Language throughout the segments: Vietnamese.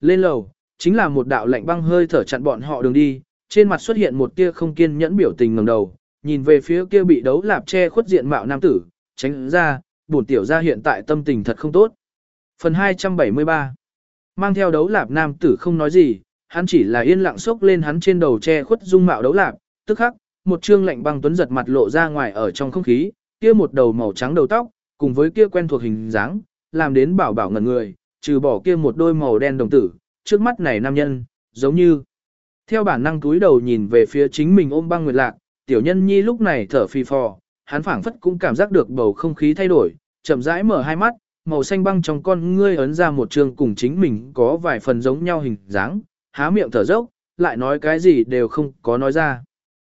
lên lầu, chính là một đạo lạnh băng hơi thở chặn bọn họ đường đi, trên mặt xuất hiện một tia không kiên nhẫn biểu tình ngẩng đầu, nhìn về phía kia bị đấu lạp che khuất diện mạo nam tử, tránh ra, bổn tiểu gia hiện tại tâm tình thật không tốt. Phần 273 Mang theo đấu lạp nam tử không nói gì, hắn chỉ là yên lặng sốc lên hắn trên đầu che khuất dung mạo đấu lạp, tức khắc, một trương lạnh băng tuấn giật mặt lộ ra ngoài ở trong không khí, kia một đầu màu trắng đầu tóc, cùng với kia quen thuộc hình dáng, làm đến bảo bảo ngẩn người, trừ bỏ kia một đôi màu đen đồng tử, trước mắt này nam nhân, giống như theo bản năng túi đầu nhìn về phía chính mình ôm băng nguyệt lạc, tiểu nhân nhi lúc này thở phì phò, hắn phảng phất cũng cảm giác được bầu không khí thay đổi, chậm rãi mở hai mắt, màu xanh băng trong con ngươi ấn ra một trường cùng chính mình có vài phần giống nhau hình dáng, há miệng thở dốc, lại nói cái gì đều không có nói ra.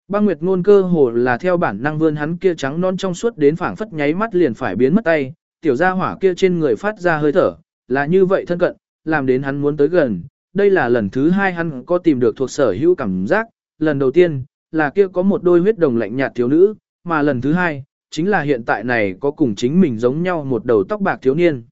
Băng Nguyệt ngôn cơ hồ là theo bản năng vươn hắn kia trắng non trong suốt đến phảng phất nháy mắt liền phải biến mất tay, tiểu gia hỏa kia trên người phát ra hơi thở, là như vậy thân cận, làm đến hắn muốn tới gần. Đây là lần thứ hai hắn có tìm được thuộc sở hữu cảm giác, lần đầu tiên, là kia có một đôi huyết đồng lạnh nhạt thiếu nữ, mà lần thứ hai, chính là hiện tại này có cùng chính mình giống nhau một đầu tóc bạc thiếu niên.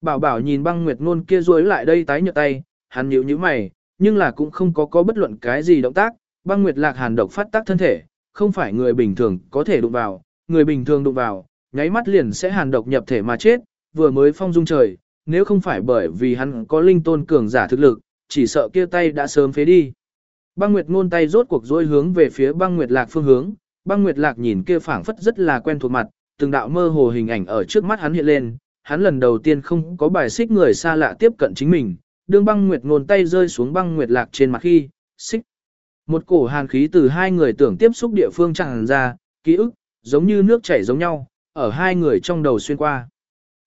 Bảo bảo nhìn băng nguyệt ngôn kia rối lại đây tái nhợt tay, hắn nhíu nhíu mày, nhưng là cũng không có có bất luận cái gì động tác, băng nguyệt lạc hàn độc phát tác thân thể, không phải người bình thường có thể đụng vào, người bình thường đụng vào, nháy mắt liền sẽ hàn độc nhập thể mà chết, vừa mới phong dung trời, nếu không phải bởi vì hắn có linh tôn cường giả thực lực, chỉ sợ kia tay đã sớm phế đi. Băng Nguyệt ngôn tay rốt cuộc dối hướng về phía băng Nguyệt lạc phương hướng, băng Nguyệt lạc nhìn kia phảng phất rất là quen thuộc mặt, từng đạo mơ hồ hình ảnh ở trước mắt hắn hiện lên, hắn lần đầu tiên không có bài xích người xa lạ tiếp cận chính mình, đương băng Nguyệt ngôn tay rơi xuống băng Nguyệt lạc trên mặt khi, xích. Một cổ hàn khí từ hai người tưởng tiếp xúc địa phương tràn ra, ký ức, giống như nước chảy giống nhau, ở hai người trong đầu xuyên qua.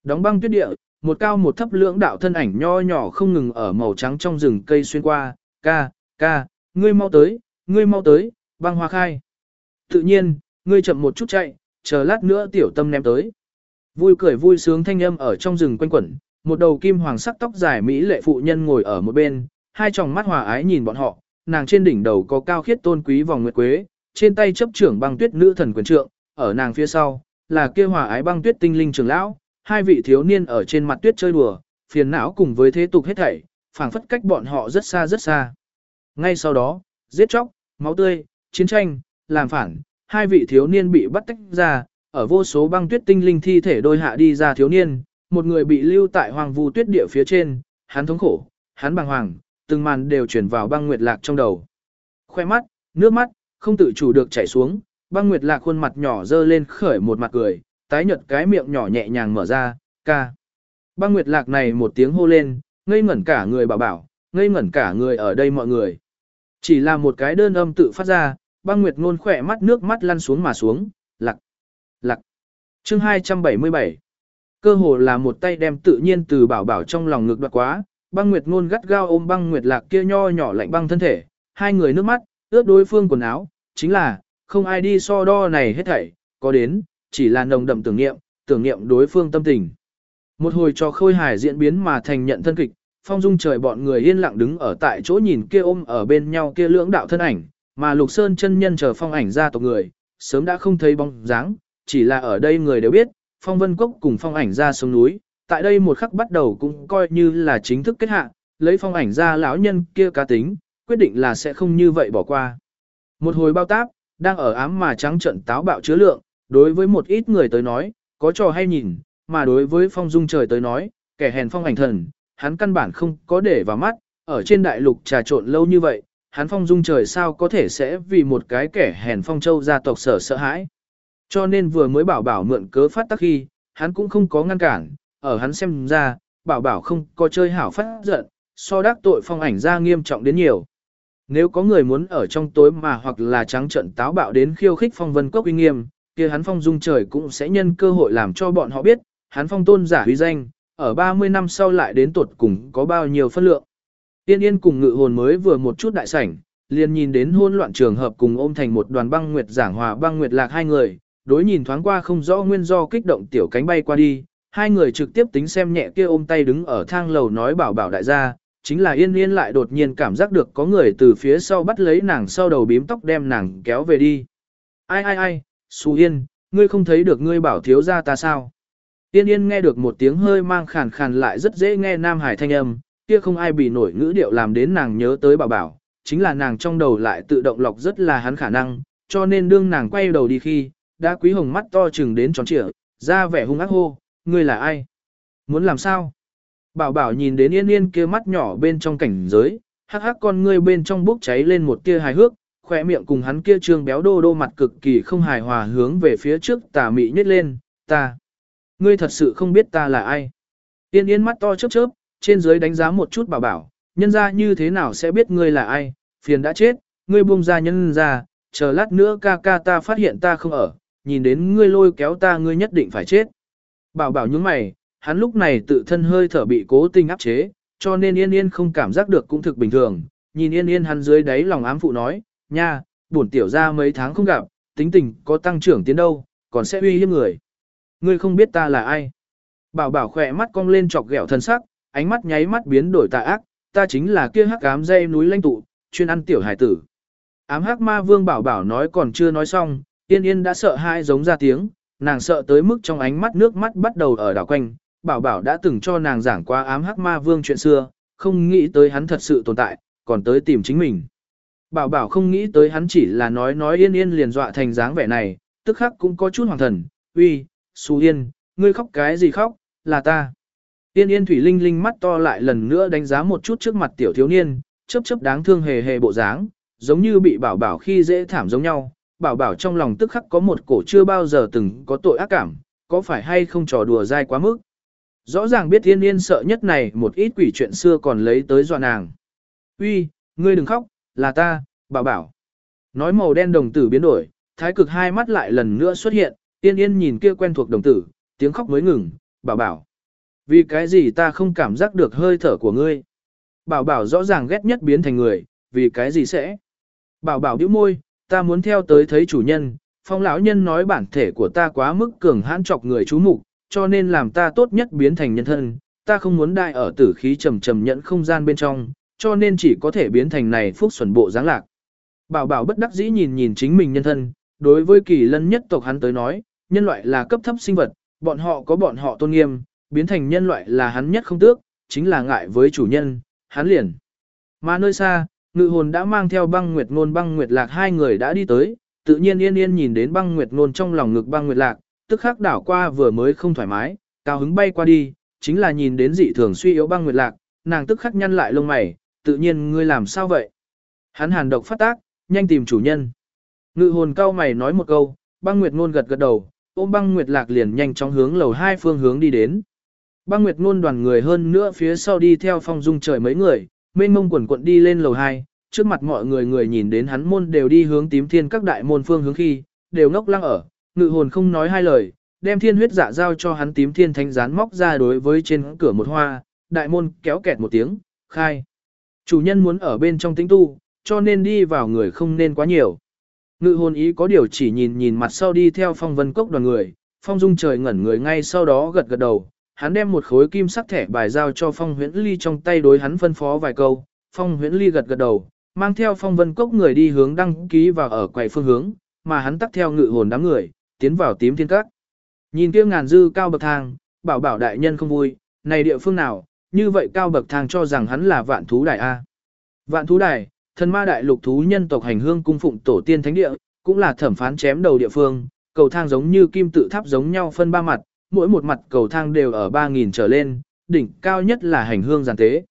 Đóng băng tuyết địa, một cao một thấp lưỡng đạo thân ảnh nho nhỏ không ngừng ở màu trắng trong rừng cây xuyên qua, ca, ca, ngươi mau tới, ngươi mau tới, băng hoa khai. Tự nhiên, ngươi chậm một chút chạy, chờ lát nữa tiểu tâm ném tới. Vui cười vui sướng thanh âm ở trong rừng quanh quẩn, một đầu kim hoàng sắc tóc dài mỹ lệ phụ nhân ngồi ở một bên, hai tròng mắt hòa ái nhìn bọn họ, nàng trên đỉnh đầu có cao khiết tôn quý vòng nguyệt quế, trên tay chấp trưởng băng tuyết nữ thần quyền trượng, ở nàng phía sau, là kia hòa ái băng tuyết tinh linh trưởng lão, hai vị thiếu niên ở trên mặt tuyết chơi đùa, phiền não cùng với thế tục hết thảy, phảng phất cách bọn họ rất xa rất xa. Ngay sau đó, giết chóc, máu tươi, chiến tranh, làm phản, hai vị thiếu niên bị bắt tách ra, ở vô số băng tuyết tinh linh thi thể đôi hạ đi ra thiếu niên, một người bị lưu tại hoàng vu tuyết địa phía trên, hắn thống khổ, hắn bàng hoàng, từng màn đều chuyển vào băng nguyệt lạc trong đầu. Khoe mắt, nước mắt, không tự chủ được chảy xuống, băng nguyệt lạc khuôn mặt nhỏ dơ lên khởi một mặt cười, tái nhợt cái miệng nhỏ nhẹ nhàng mở ra, ca. Băng nguyệt lạc này một tiếng hô lên, ngây ngẩn cả người bảo bảo, ngây ngẩn cả người ở đây mọi người. Chỉ là một cái đơn âm tự phát ra, băng nguyệt ngôn khỏe mắt nước mắt lăn xuống mà xuống, lạc, lạc. Chương 277 Cơ hồ là một tay đem tự nhiên từ bảo bảo trong lòng ngực đoạt quá, băng nguyệt ngôn gắt gao ôm băng nguyệt lạc kia nho nhỏ lạnh băng thân thể, hai người nước mắt, ướt đối phương quần áo, chính là, không ai đi so đo này hết thảy, có đến, chỉ là nồng đậm tưởng niệm, tưởng niệm đối phương tâm tình. Một hồi cho khôi hài diễn biến mà thành nhận thân kịch, phong dung trời bọn người yên lặng đứng ở tại chỗ nhìn kia ôm ở bên nhau kia lưỡng đạo thân ảnh, mà lục sơn chân nhân chờ phong ảnh ra tộc người, sớm đã không thấy bóng dáng, chỉ là ở đây người đều biết, phong vân cốc cùng phong ảnh ra sông núi, tại đây một khắc bắt đầu cũng coi như là chính thức kết hạ, lấy phong ảnh ra lão nhân kia cá tính, quyết định là sẽ không như vậy bỏ qua. Một hồi bao táp, đang ở ám mà trắng trận táo bạo chứa lượng, đối với một ít người tới nói, có trò hay nhìn, mà đối với phong dung trời tới nói, kẻ hèn phong ảnh thần, hắn căn bản không có để vào mắt, ở trên đại lục trà trộn lâu như vậy, hắn phong dung trời sao có thể sẽ vì một cái kẻ hèn phong châu gia tộc sở sợ hãi. Cho nên vừa mới bảo bảo mượn cớ phát tắc khi, hắn cũng không có ngăn cản, ở hắn xem ra, bảo bảo không có chơi hảo phát giận, so đắc tội phong ảnh ra nghiêm trọng đến nhiều. Nếu có người muốn ở trong tối mà hoặc là trắng trận táo bạo đến khiêu khích phong vân quốc uy nghiêm, kia hắn phong dung trời cũng sẽ nhân cơ hội làm cho bọn họ biết, hắn phong tôn giả huy danh, ở 30 năm sau lại đến tuột cùng có bao nhiêu phân lượng. Tiên yên cùng ngự hồn mới vừa một chút đại sảnh, liền nhìn đến hôn loạn trường hợp cùng ôm thành một đoàn băng nguyệt giảng hòa băng nguyệt lạc hai người, đối nhìn thoáng qua không rõ nguyên do kích động tiểu cánh bay qua đi, hai người trực tiếp tính xem nhẹ kia ôm tay đứng ở thang lầu nói bảo bảo đại gia, chính là yên yên lại đột nhiên cảm giác được có người từ phía sau bắt lấy nàng sau đầu bím tóc đem nàng kéo về đi. Ai ai ai, Su Yên, ngươi không thấy được ngươi bảo thiếu gia ta sao? Yên yên nghe được một tiếng hơi mang khàn khàn lại rất dễ nghe Nam Hải thanh âm, kia không ai bị nổi ngữ điệu làm đến nàng nhớ tới bảo bảo, chính là nàng trong đầu lại tự động lọc rất là hắn khả năng, cho nên đương nàng quay đầu đi khi, đã quý hồng mắt to chừng đến tròn trịa, ra vẻ hung ác hô, ngươi là ai? Muốn làm sao? Bảo bảo nhìn đến yên yên kia mắt nhỏ bên trong cảnh giới, hắc hắc con ngươi bên trong bốc cháy lên một tia hài hước, khỏe miệng cùng hắn kia trương béo đô đô mặt cực kỳ không hài hòa hướng về phía trước tà mị nhét lên, ta. Ngươi thật sự không biết ta là ai. Yên yên mắt to chớp chớp, trên dưới đánh giá một chút bảo bảo, nhân ra như thế nào sẽ biết ngươi là ai, phiền đã chết, ngươi buông ra nhân ra, chờ lát nữa ca ca ta phát hiện ta không ở, nhìn đến ngươi lôi kéo ta ngươi nhất định phải chết. Bảo bảo những mày, hắn lúc này tự thân hơi thở bị cố tình áp chế, cho nên yên yên không cảm giác được cũng thực bình thường, nhìn yên yên hắn dưới đáy lòng ám phụ nói, nha, buồn tiểu ra mấy tháng không gặp, tính tình có tăng trưởng tiến đâu, còn sẽ uy hiếp người. Ngươi không biết ta là ai. Bảo bảo khỏe mắt cong lên chọc ghẹo thân sắc, ánh mắt nháy mắt biến đổi tà ác, ta chính là kia hắc ám dây núi lanh tụ, chuyên ăn tiểu hải tử. Ám hắc ma vương bảo bảo nói còn chưa nói xong, yên yên đã sợ hai giống ra tiếng, nàng sợ tới mức trong ánh mắt nước mắt bắt đầu ở đảo quanh, bảo bảo đã từng cho nàng giảng qua ám hắc ma vương chuyện xưa, không nghĩ tới hắn thật sự tồn tại, còn tới tìm chính mình. Bảo bảo không nghĩ tới hắn chỉ là nói nói yên yên liền dọa thành dáng vẻ này, tức khắc cũng có chút hoàng thần, uy, Su Yên, ngươi khóc cái gì khóc, là ta. Yên yên thủy linh linh mắt to lại lần nữa đánh giá một chút trước mặt tiểu thiếu niên, chớp chớp đáng thương hề hề bộ dáng, giống như bị bảo bảo khi dễ thảm giống nhau. Bảo bảo trong lòng tức khắc có một cổ chưa bao giờ từng có tội ác cảm, có phải hay không trò đùa dai quá mức. Rõ ràng biết yên yên sợ nhất này một ít quỷ chuyện xưa còn lấy tới dọa nàng. Uy, ngươi đừng khóc, là ta, bảo bảo. Nói màu đen đồng tử biến đổi, thái cực hai mắt lại lần nữa xuất hiện, yên yên nhìn kia quen thuộc đồng tử, tiếng khóc mới ngừng, bảo bảo. Vì cái gì ta không cảm giác được hơi thở của ngươi? Bảo bảo rõ ràng ghét nhất biến thành người, vì cái gì sẽ? Bảo bảo bĩu môi, ta muốn theo tới thấy chủ nhân, phong lão nhân nói bản thể của ta quá mức cường hãn chọc người chú mục, cho nên làm ta tốt nhất biến thành nhân thân, ta không muốn đại ở tử khí trầm trầm nhẫn không gian bên trong, cho nên chỉ có thể biến thành này phúc xuẩn bộ dáng lạc. Bảo bảo bất đắc dĩ nhìn nhìn chính mình nhân thân, đối với kỳ lân nhất tộc hắn tới nói, nhân loại là cấp thấp sinh vật, bọn họ có bọn họ tôn nghiêm, biến thành nhân loại là hắn nhất không tước, chính là ngại với chủ nhân, hắn liền. Mà nơi xa, ngự hồn đã mang theo băng nguyệt ngôn băng nguyệt lạc hai người đã đi tới, tự nhiên yên yên nhìn đến băng nguyệt ngôn trong lòng ngực băng nguyệt lạc, tức khắc đảo qua vừa mới không thoải mái, cao hứng bay qua đi, chính là nhìn đến dị thường suy yếu băng nguyệt lạc, nàng tức khắc nhăn lại lông mày, tự nhiên ngươi làm sao vậy? Hắn hàn độc phát tác, nhanh tìm chủ nhân. Ngự hồn cao mày nói một câu, băng nguyệt ngôn gật gật đầu, ôm băng nguyệt lạc liền nhanh chóng hướng lầu hai phương hướng đi đến. Băng Nguyệt ngôn đoàn người hơn nữa phía sau đi theo phong dung trời mấy người, mênh mông quần quận đi lên lầu hai. trước mặt mọi người người nhìn đến hắn môn đều đi hướng tím thiên các đại môn phương hướng khi, đều ngốc lăng ở, ngự hồn không nói hai lời, đem thiên huyết dạ giao cho hắn tím thiên thánh gián móc ra đối với trên cửa một hoa, đại môn kéo kẹt một tiếng, khai. Chủ nhân muốn ở bên trong tĩnh tu, cho nên đi vào người không nên quá nhiều. Ngự hồn ý có điều chỉ nhìn nhìn mặt sau đi theo phong vân cốc đoàn người, phong dung trời ngẩn người ngay sau đó gật gật đầu, hắn đem một khối kim sắc thẻ bài giao cho Phong Huyễn Ly trong tay đối hắn phân phó vài câu, Phong Huyễn Ly gật gật đầu, mang theo Phong Vân Cốc người đi hướng đăng ký vào ở quầy phương hướng, mà hắn tắt theo ngự hồn đám người, tiến vào tím thiên các. Nhìn kia ngàn dư cao bậc thang, bảo bảo đại nhân không vui, này địa phương nào, như vậy cao bậc thang cho rằng hắn là vạn thú đại A. Vạn thú đài, thần ma đại lục thú nhân tộc hành hương cung phụng tổ tiên thánh địa, cũng là thẩm phán chém đầu địa phương, cầu thang giống như kim tự tháp giống nhau phân ba mặt, mỗi một mặt cầu thang đều ở 3.000 trở lên, đỉnh cao nhất là hành hương giàn tế.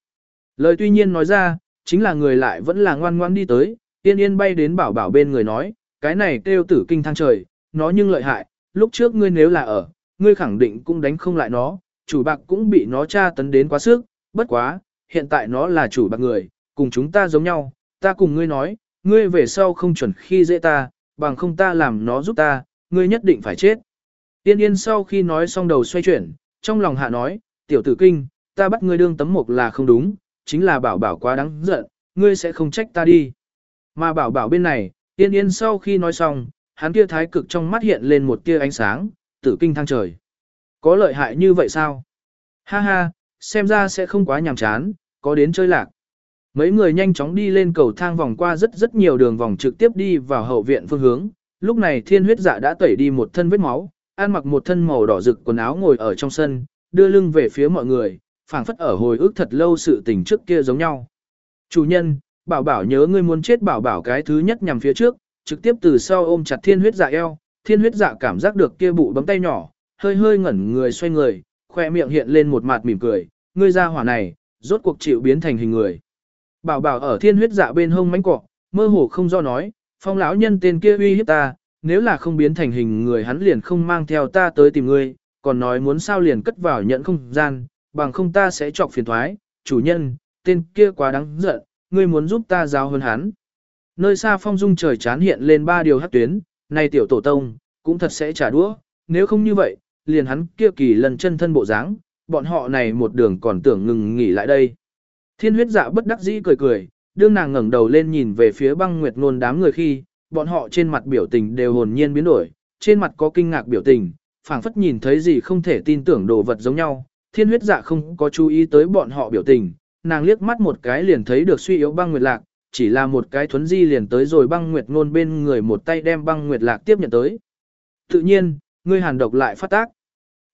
Lời tuy nhiên nói ra, chính là người lại vẫn là ngoan ngoan đi tới, Tiên yên bay đến bảo bảo bên người nói, cái này kêu tử kinh thang trời, nó nhưng lợi hại, lúc trước ngươi nếu là ở, ngươi khẳng định cũng đánh không lại nó, chủ bạc cũng bị nó tra tấn đến quá sức, bất quá, hiện tại nó là chủ bạc người, cùng chúng ta giống nhau, ta cùng ngươi nói, ngươi về sau không chuẩn khi dễ ta, bằng không ta làm nó giúp ta, ngươi nhất định phải chết. Tiên yên sau khi nói xong đầu xoay chuyển, trong lòng hạ nói, tiểu tử kinh, ta bắt ngươi đương tấm mục là không đúng, chính là bảo bảo quá đáng giận, ngươi sẽ không trách ta đi. Mà bảo bảo bên này, tiên yên sau khi nói xong, hắn kia thái cực trong mắt hiện lên một tia ánh sáng, tử kinh thăng trời. Có lợi hại như vậy sao? Ha ha, xem ra sẽ không quá nhàm chán, có đến chơi lạc. Mấy người nhanh chóng đi lên cầu thang vòng qua rất rất nhiều đường vòng trực tiếp đi vào hậu viện phương hướng. Lúc này thiên huyết dạ đã tẩy đi một thân vết máu, An mặc một thân màu đỏ rực quần áo ngồi ở trong sân, đưa lưng về phía mọi người, phảng phất ở hồi ức thật lâu sự tình trước kia giống nhau. Chủ nhân, bảo bảo nhớ ngươi muốn chết bảo bảo cái thứ nhất nhằm phía trước, trực tiếp từ sau ôm chặt thiên huyết dạ eo, thiên huyết dạ cảm giác được kia bụ bấm tay nhỏ, hơi hơi ngẩn người xoay người, khoe miệng hiện lên một mặt mỉm cười, ngươi ra hỏa này, rốt cuộc chịu biến thành hình người. Bảo bảo ở thiên huyết dạ bên hông mánh cọ, mơ hồ không do nói, phong lão nhân tên kia uy hiếp ta, nếu là không biến thành hình người hắn liền không mang theo ta tới tìm ngươi, còn nói muốn sao liền cất vào nhận không gian, bằng không ta sẽ chọc phiền thoái, chủ nhân, tên kia quá đáng giận, ngươi muốn giúp ta giao hơn hắn. Nơi xa phong dung trời chán hiện lên ba điều hát tuyến, này tiểu tổ tông, cũng thật sẽ trả đũa, nếu không như vậy, liền hắn kia kỳ lần chân thân bộ dáng, bọn họ này một đường còn tưởng ngừng nghỉ lại đây. Thiên huyết dạ bất đắc dĩ cười cười, đương nàng ngẩng đầu lên nhìn về phía băng nguyệt nôn đám người khi, bọn họ trên mặt biểu tình đều hồn nhiên biến đổi, trên mặt có kinh ngạc biểu tình, phảng phất nhìn thấy gì không thể tin tưởng đồ vật giống nhau. Thiên huyết dạ không có chú ý tới bọn họ biểu tình, nàng liếc mắt một cái liền thấy được suy yếu băng nguyệt lạc, chỉ là một cái thuấn di liền tới rồi băng nguyệt ngôn bên người một tay đem băng nguyệt lạc tiếp nhận tới. Tự nhiên, ngươi hàn độc lại phát tác.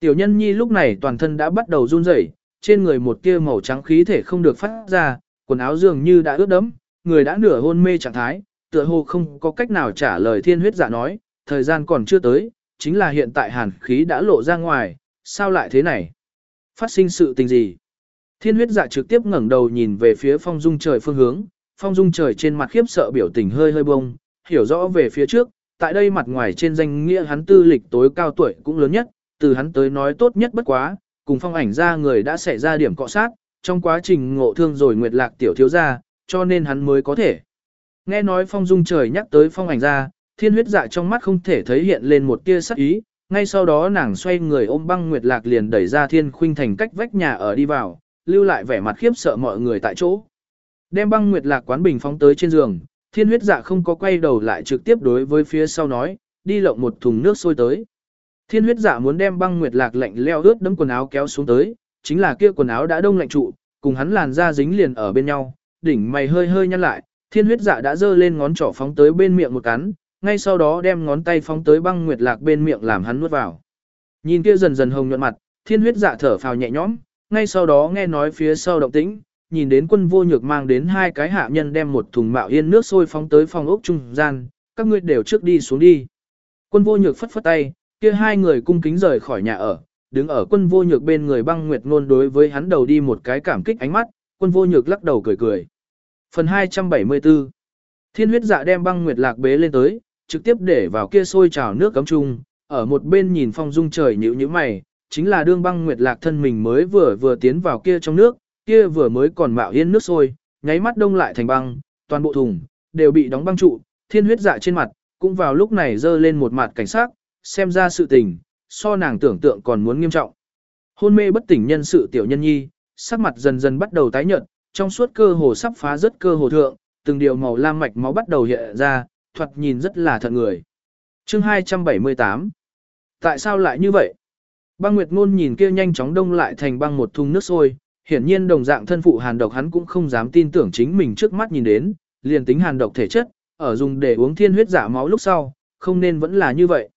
Tiểu nhân nhi lúc này toàn thân đã bắt đầu run rẩy, trên người một tia màu trắng khí thể không được phát ra, quần áo dường như đã ướt đẫm, người đã nửa hôn mê trạng thái, tựa hồ không có cách nào trả lời thiên huyết giả nói, thời gian còn chưa tới, chính là hiện tại hàn khí đã lộ ra ngoài, sao lại thế này? Phát sinh sự tình gì? Thiên huyết dạ trực tiếp ngẩng đầu nhìn về phía phong dung trời phương hướng, phong dung trời trên mặt khiếp sợ biểu tình hơi hơi bông, hiểu rõ về phía trước, tại đây mặt ngoài trên danh nghĩa hắn tư lịch tối cao tuổi cũng lớn nhất, từ hắn tới nói tốt nhất bất quá, cùng phong ảnh ra người đã xảy ra điểm cọ sát, trong quá trình ngộ thương rồi nguyệt lạc tiểu thiếu ra, cho nên hắn mới có thể. Nghe nói phong dung trời nhắc tới phong ảnh ra, thiên huyết dạ trong mắt không thể thấy hiện lên một tia sắc ý, ngay sau đó nàng xoay người ôm băng nguyệt lạc liền đẩy ra thiên khuynh thành cách vách nhà ở đi vào, lưu lại vẻ mặt khiếp sợ mọi người tại chỗ. Đem băng nguyệt lạc quán bình phóng tới trên giường, thiên huyết dạ không có quay đầu lại trực tiếp đối với phía sau nói, đi lộng một thùng nước sôi tới. Thiên huyết dạ muốn đem băng nguyệt lạc lạnh leo ướt đấm quần áo kéo xuống tới, chính là kia quần áo đã đông lạnh trụ, cùng hắn làn da dính liền ở bên nhau, đỉnh mày hơi hơi nhăn lại, thiên huyết dạ đã giơ lên ngón trỏ phóng tới bên miệng một cắn, ngay sau đó đem ngón tay phóng tới băng nguyệt lạc bên miệng làm hắn nuốt vào. Nhìn kia dần dần hồng nhuận mặt, thiên huyết dạ thở phào nhẹ nhõm, ngay sau đó nghe nói phía sau động tĩnh, nhìn đến quân vô nhược mang đến hai cái hạ nhân đem một thùng mạo yên nước sôi phóng tới phòng ốc trung gian, các ngươi đều trước đi xuống đi. Quân vô nhược phất phất tay, kia hai người cung kính rời khỏi nhà ở, đứng ở quân vô nhược bên người băng nguyệt ngôn đối với hắn đầu đi một cái cảm kích ánh mắt, quân vô nhược lắc đầu cười cười. Phần 274 Thiên huyết dạ đem băng nguyệt lạc bế lên tới, trực tiếp để vào kia sôi trào nước cấm trung, ở một bên nhìn phong dung trời nhữ như mày, chính là đương băng nguyệt lạc thân mình mới vừa vừa tiến vào kia trong nước, kia vừa mới còn mạo yên nước sôi, nháy mắt đông lại thành băng, toàn bộ thùng, đều bị đóng băng trụ, thiên huyết dạ trên mặt, cũng vào lúc này dơ lên một mặt cảnh sát, xem ra sự tình, so nàng tưởng tượng còn muốn nghiêm trọng. Hôn mê bất tỉnh nhân sự tiểu nhân nhi, sắc mặt dần dần bắt đầu tái nhợt, trong suốt cơ hồ sắp phá rất cơ hồ thượng, từng điều màu lam mạch máu bắt đầu hiện ra, thoạt nhìn rất là thật người. Chương 278 Tại sao lại như vậy? Băng Nguyệt Ngôn nhìn kia nhanh chóng đông lại thành băng một thùng nước sôi, hiển nhiên đồng dạng thân phụ hàn độc hắn cũng không dám tin tưởng chính mình trước mắt nhìn đến, liền tính hàn độc thể chất, ở dùng để uống thiên huyết giả máu lúc sau, không nên vẫn là như vậy.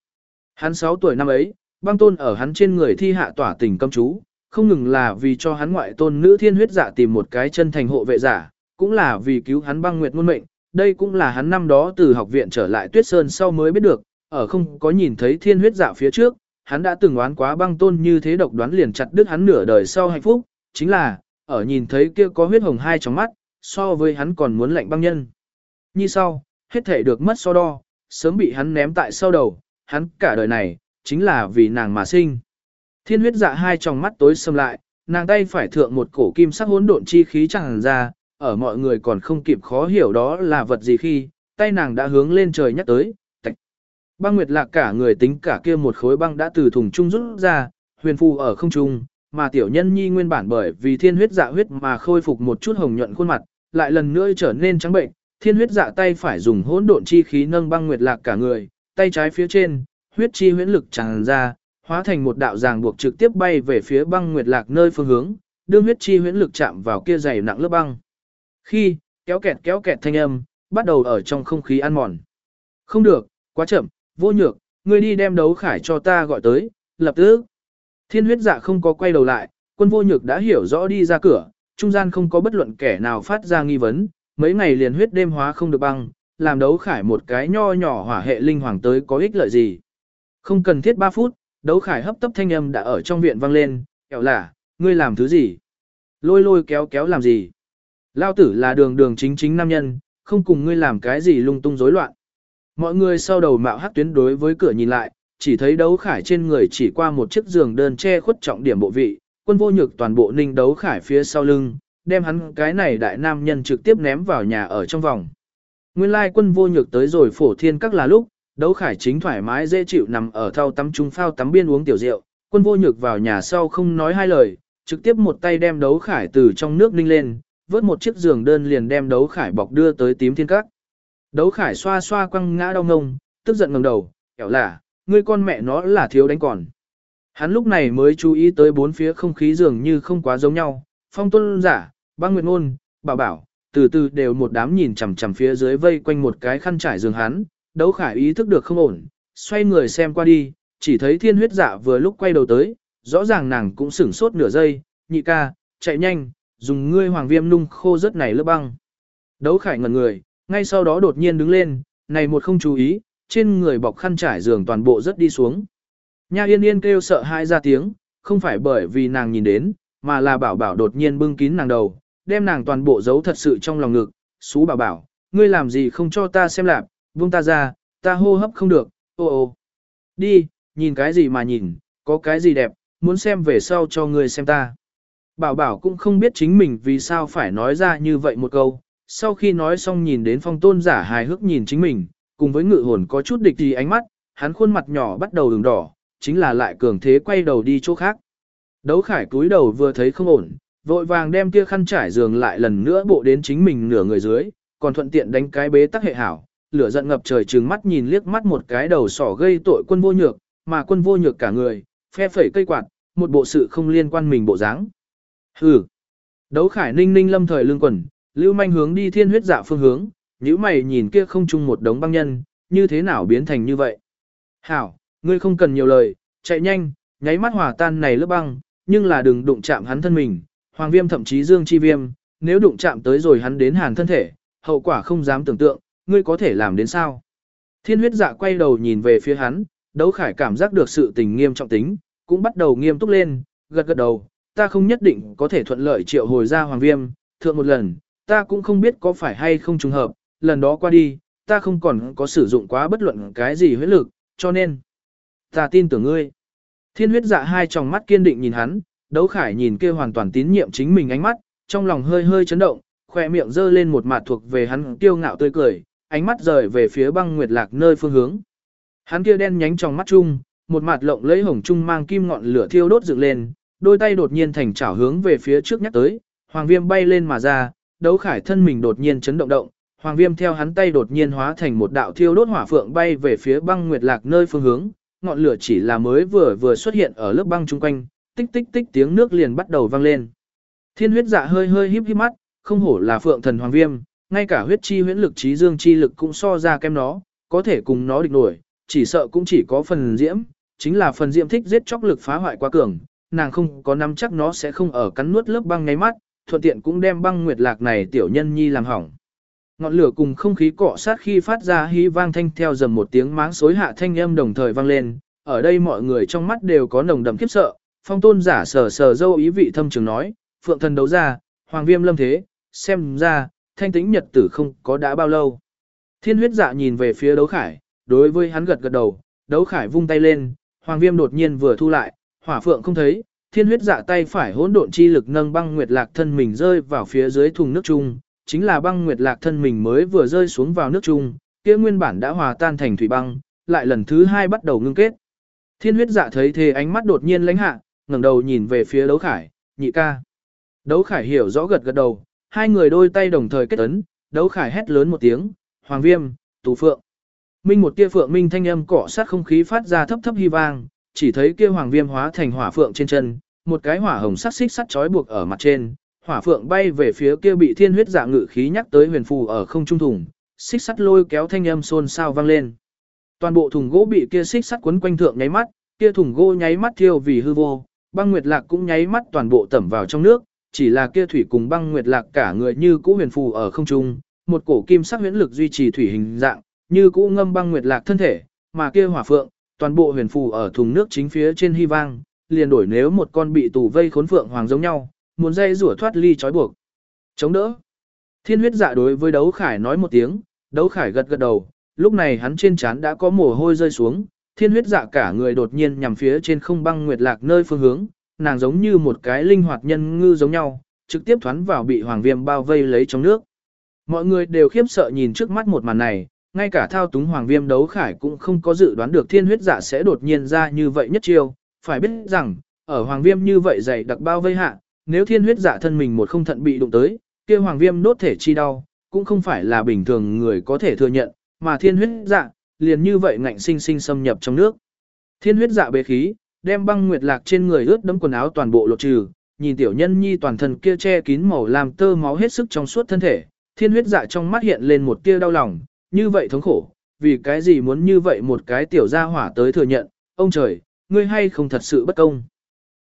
Hắn 6 tuổi năm ấy, băng tôn ở hắn trên người thi hạ tỏa tình cấm chú, không ngừng là vì cho hắn ngoại tôn nữ thiên huyết giả tìm một cái chân thành hộ vệ giả, cũng là vì cứu hắn băng nguyệt ngôn mệnh, đây cũng là hắn năm đó từ học viện trở lại tuyết sơn sau mới biết được, ở không có nhìn thấy thiên huyết giả phía trước, hắn đã từng oán quá băng tôn như thế độc đoán liền chặt đứt hắn nửa đời sau hạnh phúc, chính là, ở nhìn thấy kia có huyết hồng hai trong mắt, so với hắn còn muốn lạnh băng nhân. Như sau, hết thể được mất so đo, sớm bị hắn ném tại sau đầu, hắn cả đời này, chính là vì nàng mà sinh. Thiên huyết dạ hai tròng mắt tối sầm lại, nàng tay phải thượng một cổ kim sắc hỗn độn chi khí chẳng ra, ở mọi người còn không kịp khó hiểu đó là vật gì khi, tay nàng đã hướng lên trời nhắc tới, tạch. Băng Nguyệt Lạc cả người tính cả kia một khối băng đã từ thùng trung rút ra, huyền phù ở không trung, mà tiểu nhân nhi nguyên bản bởi vì thiên huyết dạ huyết mà khôi phục một chút hồng nhuận khuôn mặt, lại lần nữa trở nên trắng bệnh, thiên huyết dạ tay phải dùng hỗn độn chi khí nâng băng nguyệt lạc cả người, tay trái phía trên, huyết chi huyễn lực tràn ra, hóa thành một đạo ràng buộc trực tiếp bay về phía băng nguyệt lạc nơi phương hướng, đương huyết chi huyễn lực chạm vào kia dày nặng lớp băng. Khi, kéo kẹt kéo kẹt thanh âm, bắt đầu ở trong không khí ăn mòn. Không được, quá chậm, vô nhược, ngươi đi đem đấu khải cho ta gọi tới, lập tức. Thiên huyết dạ không có quay đầu lại, quân vô nhược đã hiểu rõ đi ra cửa, trung gian không có bất luận kẻ nào phát ra nghi vấn, mấy ngày liền huyết đêm hóa không được băng, làm đấu khải một cái nho nhỏ hỏa hệ linh hoàng tới có ích lợi gì. Không cần thiết 3 phút, đấu khải hấp tấp thanh âm đã ở trong viện vang lên, kẹo là, ngươi làm thứ gì? Lôi lôi kéo kéo làm gì? Lao tử là đường đường chính chính nam nhân, không cùng ngươi làm cái gì lung tung rối loạn. Mọi người sau đầu mạo hắc tuyến đối với cửa nhìn lại, chỉ thấy đấu khải trên người chỉ qua một chiếc giường đơn che khuất trọng điểm bộ vị, quân vô nhược toàn bộ ninh đấu khải phía sau lưng, đem hắn cái này đại nam nhân trực tiếp ném vào nhà ở trong vòng. Nguyên lai quân vô nhược tới rồi phổ thiên các là lúc, đấu khải chính thoải mái dễ chịu nằm ở thau tắm trung phao tắm biên uống tiểu rượu, quân vô nhược vào nhà sau không nói hai lời, trực tiếp một tay đem đấu khải từ trong nước ninh lên, vớt một chiếc giường đơn liền đem đấu khải bọc đưa tới tím thiên các. Đấu khải xoa xoa quăng ngã đau ngông, tức giận ngẩng đầu, kẻo là, ngươi con mẹ nó là thiếu đánh còn. Hắn lúc này mới chú ý tới bốn phía không khí dường như không quá giống nhau, phong tuân giả, băng nguyệt ngôn, bảo bảo, từ từ đều một đám nhìn chằm chằm phía dưới vây quanh một cái khăn trải giường hắn, đấu khải ý thức được không ổn, xoay người xem qua đi, chỉ thấy thiên huyết dạ vừa lúc quay đầu tới, rõ ràng nàng cũng sửng sốt nửa giây, nhị ca, chạy nhanh, dùng ngươi hoàng viêm nung khô rất này lớp băng. Đấu khải ngẩn người, ngay sau đó đột nhiên đứng lên, này một không chú ý, trên người bọc khăn trải giường toàn bộ rất đi xuống. Nha yên yên kêu sợ hãi ra tiếng, không phải bởi vì nàng nhìn đến, mà là bảo bảo đột nhiên bưng kín nàng đầu, đem nàng toàn bộ giấu thật sự trong lòng ngực, xú bảo bảo, ngươi làm gì không cho ta xem lạp, buông ta ra, ta hô hấp không được, ô ô. Đi, nhìn cái gì mà nhìn, có cái gì đẹp, muốn xem về sau cho ngươi xem ta. Bảo bảo cũng không biết chính mình vì sao phải nói ra như vậy một câu, sau khi nói xong nhìn đến phong tôn giả hài hước nhìn chính mình, cùng với ngự hồn có chút địch thì ánh mắt, hắn khuôn mặt nhỏ bắt đầu đường đỏ, chính là lại cường thế quay đầu đi chỗ khác. Đấu khải cúi đầu vừa thấy không ổn, vội vàng đem kia khăn trải giường lại lần nữa bộ đến chính mình nửa người dưới, còn thuận tiện đánh cái bế tắc hệ hảo, lửa giận ngập trời trừng mắt nhìn liếc mắt một cái đầu sỏ gây tội quân vô nhược, mà quân vô nhược cả người, phe phẩy cây quạt, một bộ sự không liên quan mình bộ dáng. Hừ. Đấu khải ninh ninh lâm thời lương quần, lưu manh hướng đi thiên huyết dạ phương hướng, nếu mày nhìn kia không chung một đống băng nhân, như thế nào biến thành như vậy. Hảo, ngươi không cần nhiều lời, chạy nhanh, nháy mắt hòa tan này lớp băng, nhưng là đừng đụng chạm hắn thân mình, hoàng viêm thậm chí dương chi viêm, nếu đụng chạm tới rồi hắn đến hàn thân thể, hậu quả không dám tưởng tượng, ngươi có thể làm đến sao. Thiên huyết dạ quay đầu nhìn về phía hắn, đấu khải cảm giác được sự tình nghiêm trọng tính, cũng bắt đầu nghiêm túc lên, gật gật đầu, ta không nhất định có thể thuận lợi triệu hồi ra hoàng viêm, thượng một lần, ta cũng không biết có phải hay không trùng hợp, lần đó qua đi, ta không còn có sử dụng quá bất luận cái gì huyết lực, cho nên, ta tin tưởng ngươi. Thiên huyết dạ hai tròng mắt kiên định nhìn hắn, đấu khải nhìn kia hoàn toàn tín nhiệm chính mình ánh mắt, trong lòng hơi hơi chấn động, khỏe miệng dơ lên một mặt thuộc về hắn kiêu ngạo tươi cười, ánh mắt rời về phía băng nguyệt lạc nơi phương hướng. Hắn kia đen nhánh trong mắt chung, một mặt lộng lấy hồng trung mang kim ngọn lửa thiêu đốt dựng lên, đôi tay đột nhiên thành chảo hướng về phía trước nhắc tới, hoàng viêm bay lên mà ra, đấu khải thân mình đột nhiên chấn động động, hoàng viêm theo hắn tay đột nhiên hóa thành một đạo thiêu đốt hỏa phượng bay về phía băng nguyệt lạc nơi phương hướng, ngọn lửa chỉ là mới vừa vừa xuất hiện ở lớp băng chung quanh, tích tích tích tiếng nước liền bắt đầu vang lên. Thiên huyết dạ hơi hơi híp híp mắt, không hổ là phượng thần hoàng viêm, ngay cả huyết chi huyễn lực trí dương chi lực cũng so ra kém nó, có thể cùng nó địch nổi, chỉ sợ cũng chỉ có phần diễm, chính là phần diễm thích giết chóc lực phá hoại quá cường, nàng không có nắm chắc nó sẽ không ở cắn nuốt lớp băng ngay mắt, thuận tiện cũng đem băng nguyệt lạc này tiểu nhân nhi làm hỏng. Ngọn lửa cùng không khí cọ sát khi phát ra hí vang thanh theo dầm một tiếng máng xối hạ thanh âm đồng thời vang lên, ở đây mọi người trong mắt đều có nồng đậm khiếp sợ, phong tôn giả sờ sờ dâu ý vị thâm trường nói, phượng thần đấu ra, hoàng viêm lâm thế, xem ra, thanh tĩnh nhật tử không có đã bao lâu. Thiên huyết dạ nhìn về phía đấu khải, đối với hắn gật gật đầu, đấu khải vung tay lên, hoàng viêm đột nhiên vừa thu lại, hỏa phượng không thấy, thiên huyết dạ tay phải hỗn độn chi lực nâng băng nguyệt lạc thân mình rơi vào phía dưới thùng nước chung, chính là băng nguyệt lạc thân mình mới vừa rơi xuống vào nước chung, kia nguyên bản đã hòa tan thành thủy băng, lại lần thứ hai bắt đầu ngưng kết. Thiên huyết dạ thấy thế ánh mắt đột nhiên lãnh hạ, ngẩng đầu nhìn về phía đấu khải, nhị ca. Đấu khải hiểu rõ gật gật đầu, hai người đôi tay đồng thời kết ấn, đấu khải hét lớn một tiếng, hoàng viêm, tù phượng. Minh một tia phượng minh thanh âm cọ sát không khí phát ra thấp thấp hy vang, chỉ thấy kia hoàng viêm hóa thành hỏa phượng trên chân, một cái hỏa hồng sắc xích sắt trói buộc ở mặt trên, hỏa phượng bay về phía kia bị thiên huyết dạ ngự khí nhắc tới huyền phù ở không trung thùng, xích sắt lôi kéo thanh âm xôn xao vang lên. Toàn bộ thùng gỗ bị kia xích sắt quấn quanh thượng nháy mắt, kia thùng gỗ nháy mắt thiêu vì hư vô, băng nguyệt lạc cũng nháy mắt toàn bộ tẩm vào trong nước, chỉ là kia thủy cùng băng nguyệt lạc cả người như cũ huyền phù ở không trung, một cổ kim sắc huyễn lực duy trì thủy hình dạng, như cũ ngâm băng nguyệt lạc thân thể, mà kia hỏa phượng, toàn bộ huyền phù ở thùng nước chính phía trên hy vang, liền đổi nếu một con bị tù vây khốn phượng hoàng giống nhau, muốn dây rủa thoát ly trói buộc. Chống đỡ. Thiên huyết dạ đối với đấu khải nói một tiếng, đấu khải gật gật đầu, lúc này hắn trên trán đã có mồ hôi rơi xuống, thiên huyết dạ cả người đột nhiên nhằm phía trên không băng nguyệt lạc nơi phương hướng, nàng giống như một cái linh hoạt nhân ngư giống nhau, trực tiếp thoán vào bị hoàng viêm bao vây lấy trong nước. Mọi người đều khiếp sợ nhìn trước mắt một màn này, ngay cả thao túng hoàng viêm đấu khải cũng không có dự đoán được thiên huyết dạ sẽ đột nhiên ra như vậy nhất chiêu, phải biết rằng, ở hoàng viêm như vậy dày đặc bao vây hạ, nếu thiên huyết dạ thân mình một không thận bị đụng tới, kia hoàng viêm đốt thể chi đau, cũng không phải là bình thường người có thể thừa nhận, mà thiên huyết dạ, liền như vậy ngạnh sinh sinh xâm nhập trong nước. Thiên huyết dạ bế khí, đem băng nguyệt lạc trên người ướt đẫm quần áo toàn bộ lột trừ, nhìn tiểu nhân nhi toàn thân kia che kín màu làm tơ máu hết sức trong suốt thân thể, thiên huyết dạ trong mắt hiện lên một tia đau lòng, như vậy thống khổ, vì cái gì muốn như vậy một cái tiểu gia hỏa tới thừa nhận, ông trời, ngươi hay không thật sự bất công.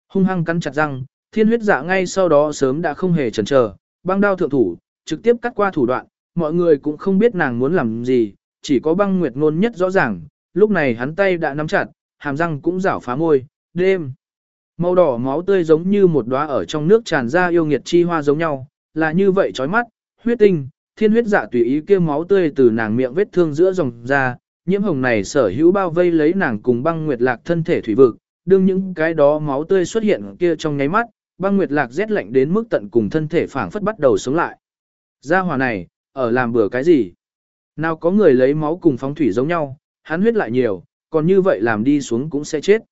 Hung hăng cắn chặt răng, thiên huyết dạ ngay sau đó sớm đã không hề chần chờ, băng đao thượng thủ, trực tiếp cắt qua thủ đoạn, mọi người cũng không biết nàng muốn làm gì, chỉ có băng nguyệt ngôn nhất rõ ràng, lúc này hắn tay đã nắm chặt, hàm răng cũng rảo phá môi, đêm. Màu đỏ máu tươi giống như một đóa ở trong nước tràn ra yêu nghiệt chi hoa giống nhau, là như vậy chói mắt, huyết tinh, thiên huyết dạ tùy ý kia máu tươi từ nàng miệng vết thương giữa dòng ra, nhiễm hồng này sở hữu bao vây lấy nàng cùng băng nguyệt lạc thân thể thủy vực, đương những cái đó máu tươi xuất hiện kia trong nháy mắt, băng nguyệt lạc rét lạnh đến mức tận cùng thân thể phảng phất bắt đầu sống lại. Gia hỏa này, ở làm bừa cái gì? Nào có người lấy máu cùng phóng thủy giống nhau, hắn huyết lại nhiều, còn như vậy làm đi xuống cũng sẽ chết.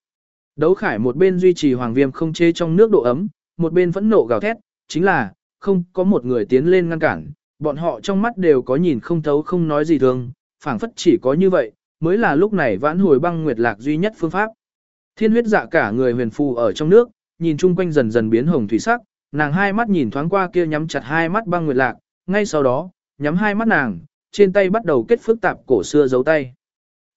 Đấu khải một bên duy trì hoàng viêm không chê trong nước độ ấm, một bên phẫn nộ gào thét, chính là, không có một người tiến lên ngăn cản, bọn họ trong mắt đều có nhìn không thấu không nói gì thường, phảng phất chỉ có như vậy, mới là lúc này vãn hồi băng nguyệt lạc duy nhất phương pháp. Thiên huyết dạ cả người huyền phù ở trong nước, nhìn chung quanh dần dần biến hồng thủy sắc, nàng hai mắt nhìn thoáng qua kia nhắm chặt hai mắt băng nguyệt lạc, ngay sau đó, nhắm hai mắt nàng, trên tay bắt đầu kết phức tạp cổ xưa giấu tay.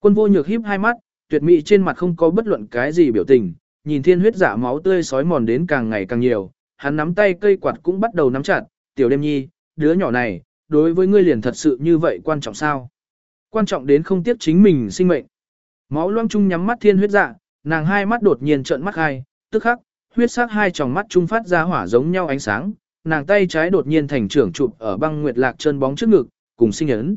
Quân vô nhược híp hai mắt, tuyệt mỹ trên mặt không có bất luận cái gì biểu tình, nhìn thiên huyết giả máu tươi sói mòn đến càng ngày càng nhiều, hắn nắm tay cây quạt cũng bắt đầu nắm chặt, tiểu đêm nhi, đứa nhỏ này, đối với ngươi liền thật sự như vậy quan trọng sao? Quan trọng đến không tiếc chính mình sinh mệnh. Máu loang trung nhắm mắt thiên huyết dạ, nàng hai mắt đột nhiên trợn mắt hai, tức khắc, huyết sắc hai tròng mắt trung phát ra hỏa giống nhau ánh sáng, nàng tay trái đột nhiên thành trưởng chụp ở băng nguyệt lạc chân bóng trước ngực, cùng sinh ấn.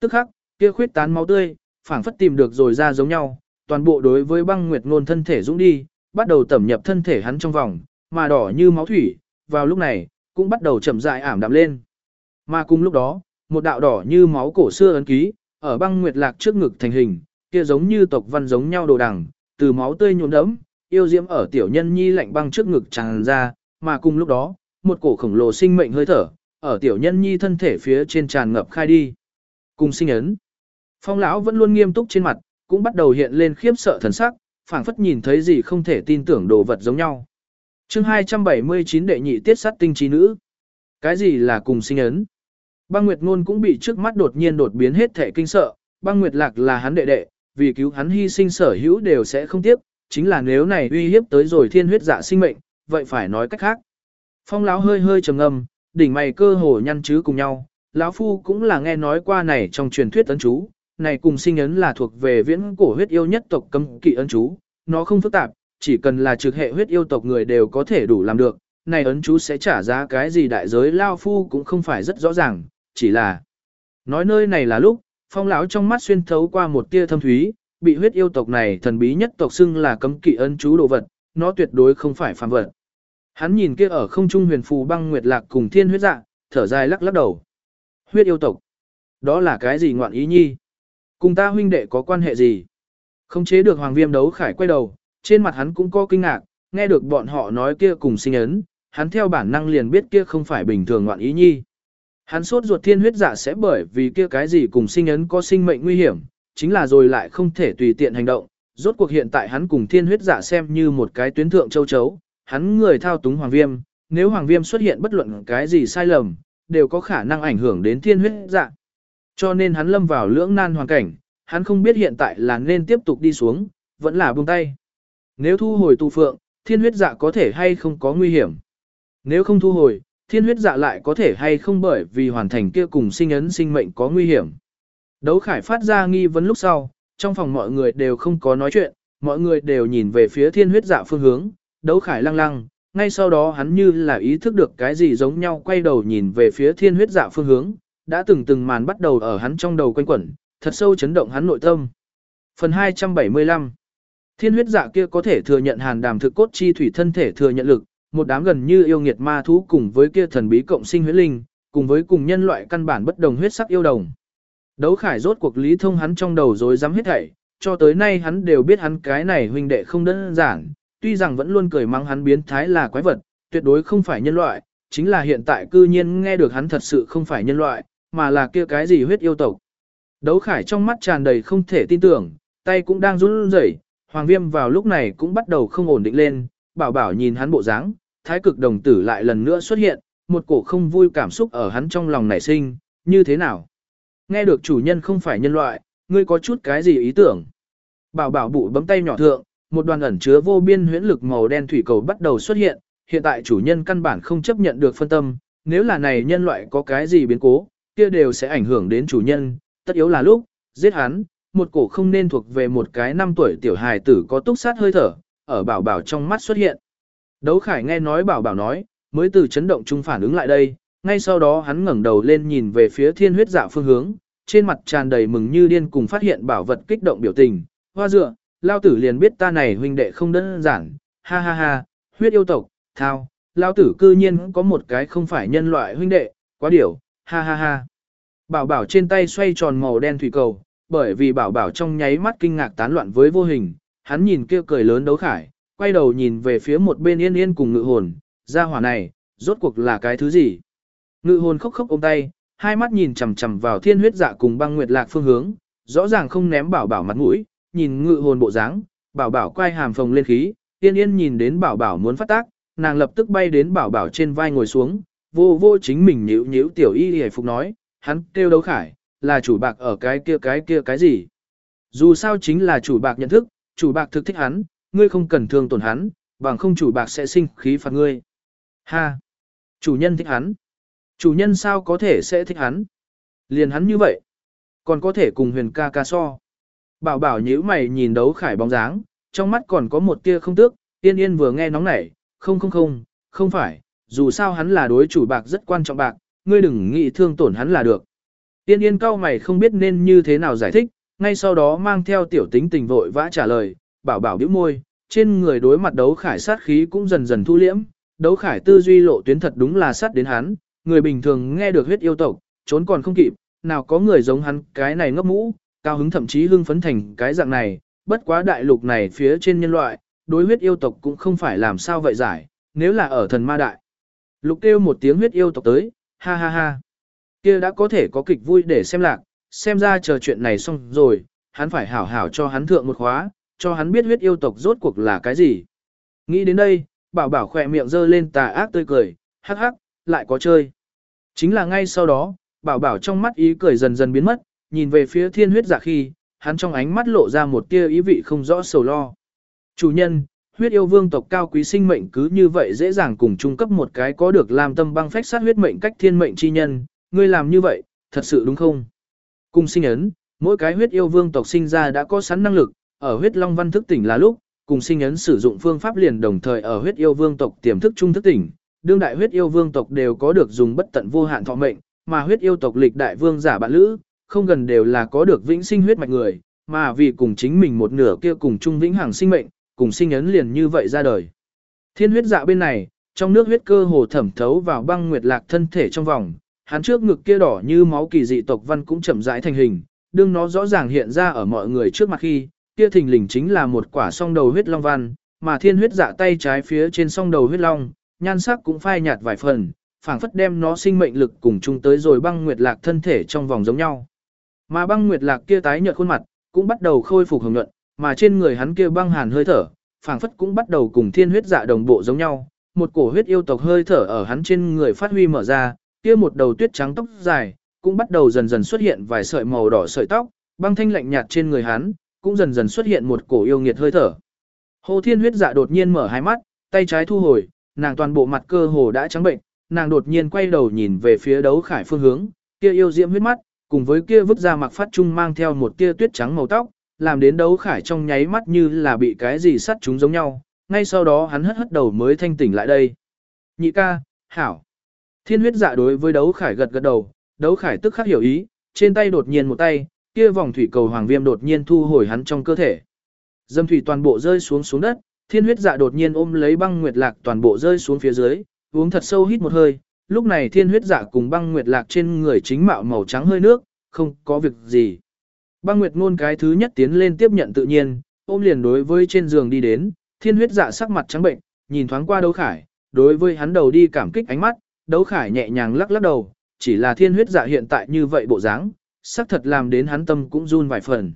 Tức khắc, kia khuyết tán máu tươi, phảng phất tìm được rồi ra giống nhau, toàn bộ đối với băng nguyệt ngôn thân thể dũng đi, bắt đầu tẩm nhập thân thể hắn trong vòng, mà đỏ như máu thủy, vào lúc này, cũng bắt đầu chậm rãi ảm đạm lên. Mà cùng lúc đó, một đạo đỏ như máu cổ xưa ấn ký, ở băng nguyệt lạc trước ngực thành hình, kia giống như tộc văn giống nhau đồ đằng, từ máu tươi nhuộm đẫm, yêu diễm ở tiểu nhân nhi lạnh băng trước ngực tràn ra, mà cùng lúc đó, một cổ khổng lồ sinh mệnh hơi thở, ở tiểu nhân nhi thân thể phía trên tràn ngập khai đi. Cùng sinh ấn. Phong lão vẫn luôn nghiêm túc trên mặt, cũng bắt đầu hiện lên khiếp sợ thần sắc, phảng phất nhìn thấy gì không thể tin tưởng đồ vật giống nhau. Chương 279 đệ nhị tiết sát tinh trí nữ. Cái gì là cùng sinh ấn? Băng Nguyệt Ngôn cũng bị trước mắt đột nhiên đột biến hết thể kinh sợ, Băng Nguyệt Lạc là hắn đệ đệ, vì cứu hắn hy sinh sở hữu đều sẽ không tiếc, chính là nếu này uy hiếp tới rồi thiên huyết dạ sinh mệnh, vậy phải nói cách khác. Phong lão hơi hơi trầm ngâm, đỉnh mày cơ hồ nhăn chứ cùng nhau, lão phu cũng là nghe nói qua này trong truyền thuyết ấn chú, này cùng sinh ấn là thuộc về viễn cổ huyết yêu nhất tộc cấm kỵ ấn chú, nó không phức tạp, chỉ cần là trực hệ huyết yêu tộc người đều có thể đủ làm được, này ấn chú sẽ trả giá cái gì đại giới lão phu cũng không phải rất rõ ràng, chỉ là nói nơi này là lúc, phong lão trong mắt xuyên thấu qua một tia thâm thúy, bị huyết yêu tộc này thần bí nhất tộc xưng là cấm kỵ ân chú đồ vật, nó tuyệt đối không phải phàm vật. Hắn nhìn kia ở không trung huyền phù băng nguyệt lạc cùng thiên huyết dạ, thở dài lắc lắc đầu. Huyết yêu tộc. Đó là cái gì ngoạn ý nhi? Cùng ta huynh đệ có quan hệ gì? Không chế được hoàng viêm đấu khải quay đầu, trên mặt hắn cũng có kinh ngạc, nghe được bọn họ nói kia cùng sinh ấn, hắn theo bản năng liền biết kia không phải bình thường ngoạn ý nhi. Hắn sốt ruột thiên huyết dạ sẽ bởi vì kia cái gì cùng sinh ấn có sinh mệnh nguy hiểm, chính là rồi lại không thể tùy tiện hành động. Rốt cuộc hiện tại hắn cùng thiên huyết dạ xem như một cái tuyến thượng châu chấu, hắn người thao túng hoàng viêm, nếu hoàng viêm xuất hiện bất luận cái gì sai lầm, đều có khả năng ảnh hưởng đến thiên huyết dạ. Cho nên hắn lâm vào lưỡng nan hoàn cảnh, hắn không biết hiện tại là nên tiếp tục đi xuống, vẫn là buông tay. Nếu thu hồi tu phượng, thiên huyết dạ có thể hay không có nguy hiểm. Nếu không thu hồi, thiên huyết dạ lại có thể hay không bởi vì hoàn thành kia cùng sinh ấn sinh mệnh có nguy hiểm. Đấu khải phát ra nghi vấn lúc sau, trong phòng mọi người đều không có nói chuyện, mọi người đều nhìn về phía thiên huyết dạ phương hướng, đấu khải lăng lăng, ngay sau đó hắn như là ý thức được cái gì giống nhau quay đầu nhìn về phía thiên huyết dạ phương hướng, đã từng từng màn bắt đầu ở hắn trong đầu quanh quẩn, thật sâu chấn động hắn nội tâm. Phần 275 Thiên huyết dạ kia có thể thừa nhận hàn đàm thực cốt chi thủy thân thể thừa nhận lực, một đám gần như yêu nghiệt ma thú cùng với kia thần bí cộng sinh huyết linh, cùng với cùng nhân loại căn bản bất đồng huyết sắc yêu đồng. Đấu khải rốt cuộc lý thông hắn trong đầu rồi dám hết thảy, cho tới nay hắn đều biết hắn cái này huynh đệ không đơn giản, tuy rằng vẫn luôn cười mắng hắn biến thái là quái vật, tuyệt đối không phải nhân loại, chính là hiện tại cư nhiên nghe được hắn thật sự không phải nhân loại, mà là kia cái gì huyết yêu tộc. Đấu khải trong mắt tràn đầy không thể tin tưởng, tay cũng đang run rẩy, hoàng viêm vào lúc này cũng bắt đầu không ổn định lên, bảo bảo nhìn hắn bộ dáng, thái cực đồng tử lại lần nữa xuất hiện, một cổ không vui cảm xúc ở hắn trong lòng nảy sinh, như thế nào? Nghe được chủ nhân không phải nhân loại, ngươi có chút cái gì ý tưởng? Bảo bảo bụ bấm tay nhỏ thượng, một đoàn ẩn chứa vô biên huyễn lực màu đen thủy cầu bắt đầu xuất hiện, hiện tại chủ nhân căn bản không chấp nhận được phân tâm, nếu là này nhân loại có cái gì biến cố, kia đều sẽ ảnh hưởng đến chủ nhân, tất yếu là lúc, giết hắn, một cổ không nên thuộc về một cái năm tuổi tiểu hài tử có túc sát hơi thở, ở bảo bảo trong mắt xuất hiện. Đấu khải nghe nói bảo bảo nói, mới từ chấn động trung phản ứng lại đây, ngay sau đó hắn ngẩng đầu lên nhìn về phía thiên huyết dạ phương hướng, trên mặt tràn đầy mừng như điên cùng phát hiện bảo vật kích động biểu tình, hoa dựa, lao tử liền biết ta này huynh đệ không đơn giản, ha ha ha, huyết yêu tộc, thao, lao tử cư nhiên có một cái không phải nhân loại huynh đệ, quá điểu, ha ha ha. Bảo bảo trên tay xoay tròn màu đen thủy cầu, bởi vì bảo bảo trong nháy mắt kinh ngạc tán loạn với vô hình, hắn nhìn kia cười lớn đấu khải, quay đầu nhìn về phía một bên yên yên cùng ngự hồn, ra hỏa này, rốt cuộc là cái thứ gì. Ngự hồn khóc khóc ôm tay, hai mắt nhìn chằm chằm vào thiên huyết dạ cùng băng nguyệt lạc phương hướng, rõ ràng không ném bảo bảo mặt mũi, nhìn ngự hồn bộ dáng, bảo bảo quay hàm phồng lên khí, yên yên nhìn đến bảo bảo muốn phát tác, nàng lập tức bay đến bảo bảo trên vai ngồi xuống, vô vô chính mình nhíu nhíu tiểu y hề phục nói, hắn kêu đấu khải, là chủ bạc ở cái kia cái kia cái gì. Dù sao chính là chủ bạc nhận thức, chủ bạc thực thích hắn, ngươi không cần thương tổn hắn, bằng không chủ bạc sẽ sinh khí phạt ngươi. Ha! Chủ nhân thích hắn. Chủ nhân sao có thể sẽ thích hắn? Liền hắn như vậy. Còn có thể cùng huyền ca ca so. Bảo bảo nhíu mày nhìn đấu khải bóng dáng, trong mắt còn có một tia không tước, yên yên vừa nghe nóng nảy, không không không, không phải, dù sao hắn là đối chủ bạc rất quan trọng bạc, ngươi đừng nghĩ thương tổn hắn là được. Yên yên cao mày không biết nên như thế nào giải thích, ngay sau đó mang theo tiểu tính tình vội vã trả lời, bảo bảo bĩu môi, trên người đối mặt đấu khải sát khí cũng dần dần thu liễm, đấu khải tư duy lộ tuyến thật đúng là sát đến hắn, người bình thường nghe được huyết yêu tộc, trốn còn không kịp, nào có người giống hắn cái này ngốc mũ, cao hứng thậm chí hưng phấn thành cái dạng này, bất quá đại lục này phía trên nhân loại, đối huyết yêu tộc cũng không phải làm sao vậy giải, nếu là ở thần ma đại. Lục kêu một tiếng huyết yêu tộc tới, ha ha ha. kia đã có thể có kịch vui để xem lạc, xem ra chờ chuyện này xong rồi, hắn phải hảo hảo cho hắn thượng một khóa, cho hắn biết huyết yêu tộc rốt cuộc là cái gì. Nghĩ đến đây, bảo bảo khỏe miệng giơ lên tà ác tươi cười, hắc hắc, lại có chơi. Chính là ngay sau đó, bảo bảo trong mắt ý cười dần dần biến mất, nhìn về phía thiên huyết giả khi, hắn trong ánh mắt lộ ra một tia ý vị không rõ sầu lo. Chủ nhân, huyết yêu vương tộc cao quý sinh mệnh cứ như vậy dễ dàng cùng trung cấp một cái có được làm tâm băng phách sát huyết mệnh cách thiên mệnh chi nhân, ngươi làm như vậy, thật sự đúng không? Cùng sinh ấn, mỗi cái huyết yêu vương tộc sinh ra đã có sẵn năng lực, ở huyết long văn thức tỉnh là lúc, cùng sinh ấn sử dụng phương pháp liền đồng thời ở huyết yêu vương tộc tiềm thức trung thức tỉnh, đương đại huyết yêu vương tộc đều có được dùng bất tận vô hạn thọ mệnh, mà huyết yêu tộc lịch đại vương giả bạn lữ, không gần đều là có được vĩnh sinh huyết mạch người, mà vì cùng chính mình một nửa kia cùng chung vĩnh hằng sinh mệnh, cùng sinh ấn liền như vậy ra đời. Thiên huyết dạ bên này, trong nước huyết cơ hồ thẩm thấu vào băng nguyệt lạc thân thể trong vòng, hắn trước ngực kia đỏ như máu kỳ dị tộc văn cũng chậm rãi thành hình, đương nó rõ ràng hiện ra ở mọi người trước mặt khi, kia thình lình chính là một quả song đầu huyết long văn, mà thiên huyết dạ tay trái phía trên song đầu huyết long, nhan sắc cũng phai nhạt vài phần, phảng phất đem nó sinh mệnh lực cùng chung tới rồi băng nguyệt lạc thân thể trong vòng giống nhau. Mà băng nguyệt lạc kia tái nhợt khuôn mặt, cũng bắt đầu khôi phục hồng nhuận, mà trên người hắn kia băng hàn hơi thở, phảng phất cũng bắt đầu cùng thiên huyết dạ đồng bộ giống nhau, một cổ huyết yêu tộc hơi thở ở hắn trên người phát huy mở ra, kia một đầu tuyết trắng tóc dài, cũng bắt đầu dần dần xuất hiện vài sợi màu đỏ sợi tóc, băng thanh lạnh nhạt trên người hắn, cũng dần dần xuất hiện một cổ yêu nghiệt hơi thở. Hồ Thiên huyết dạ đột nhiên mở hai mắt, Tay trái thu hồi, nàng toàn bộ mặt cơ hồ đã trắng bệnh, nàng đột nhiên quay đầu nhìn về phía đấu khải phương hướng, kia yêu diễm huyết mắt, cùng với kia vứt ra mặc phát trung mang theo một tia tuyết trắng màu tóc, làm đến đấu khải trong nháy mắt như là bị cái gì sắt chúng giống nhau, ngay sau đó hắn hất hất đầu mới thanh tỉnh lại đây. Nhị ca, hảo. Thiên huyết dạ đối với đấu khải gật gật đầu, đấu khải tức khắc hiểu ý, trên tay đột nhiên một tay, kia vòng thủy cầu hoàng viêm đột nhiên thu hồi hắn trong cơ thể. Dâm thủy toàn bộ rơi xuống xuống đất, thiên huyết dạ đột nhiên ôm lấy băng nguyệt lạc toàn bộ rơi xuống phía dưới, uống thật sâu hít một hơi, lúc này thiên huyết dạ cùng băng nguyệt lạc trên người chính mạo màu trắng hơi nước, không có việc gì. Băng nguyệt ngôn cái thứ nhất tiến lên tiếp nhận tự nhiên, ôm liền đối với trên giường đi đến, thiên huyết dạ sắc mặt trắng bệnh, nhìn thoáng qua đấu khải, đối với hắn đầu đi cảm kích ánh mắt, đấu khải nhẹ nhàng lắc lắc đầu, chỉ là thiên huyết dạ hiện tại như vậy bộ dáng, sắc thật làm đến hắn tâm cũng run vài phần.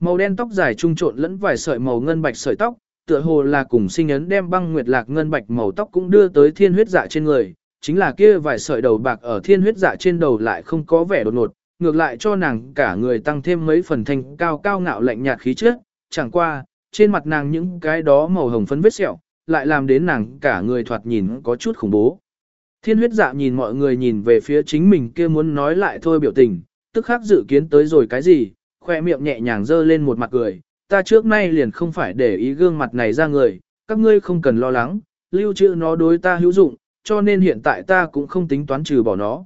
Màu đen tóc dài trung trộn lẫn vài sợi màu ngân bạch sợi tóc, tựa hồ là cùng sinh ấn đem băng nguyệt lạc ngân bạch màu tóc cũng đưa tới thiên huyết dạ trên người, chính là kia vài sợi đầu bạc ở thiên huyết dạ trên đầu lại không có vẻ đột ngột, ngược lại cho nàng cả người tăng thêm mấy phần thanh cao cao ngạo lạnh nhạt khí chất, chẳng qua, trên mặt nàng những cái đó màu hồng phấn vết sẹo, lại làm đến nàng cả người thoạt nhìn có chút khủng bố. Thiên huyết dạ nhìn mọi người nhìn về phía chính mình kia muốn nói lại thôi biểu tình, tức khắc dự kiến tới rồi cái gì, khoe miệng nhẹ nhàng dơ lên một mặt cười, ta trước nay liền không phải để ý gương mặt này ra người, các ngươi không cần lo lắng, lưu trữ nó đối ta hữu dụng, cho nên hiện tại ta cũng không tính toán trừ bỏ nó.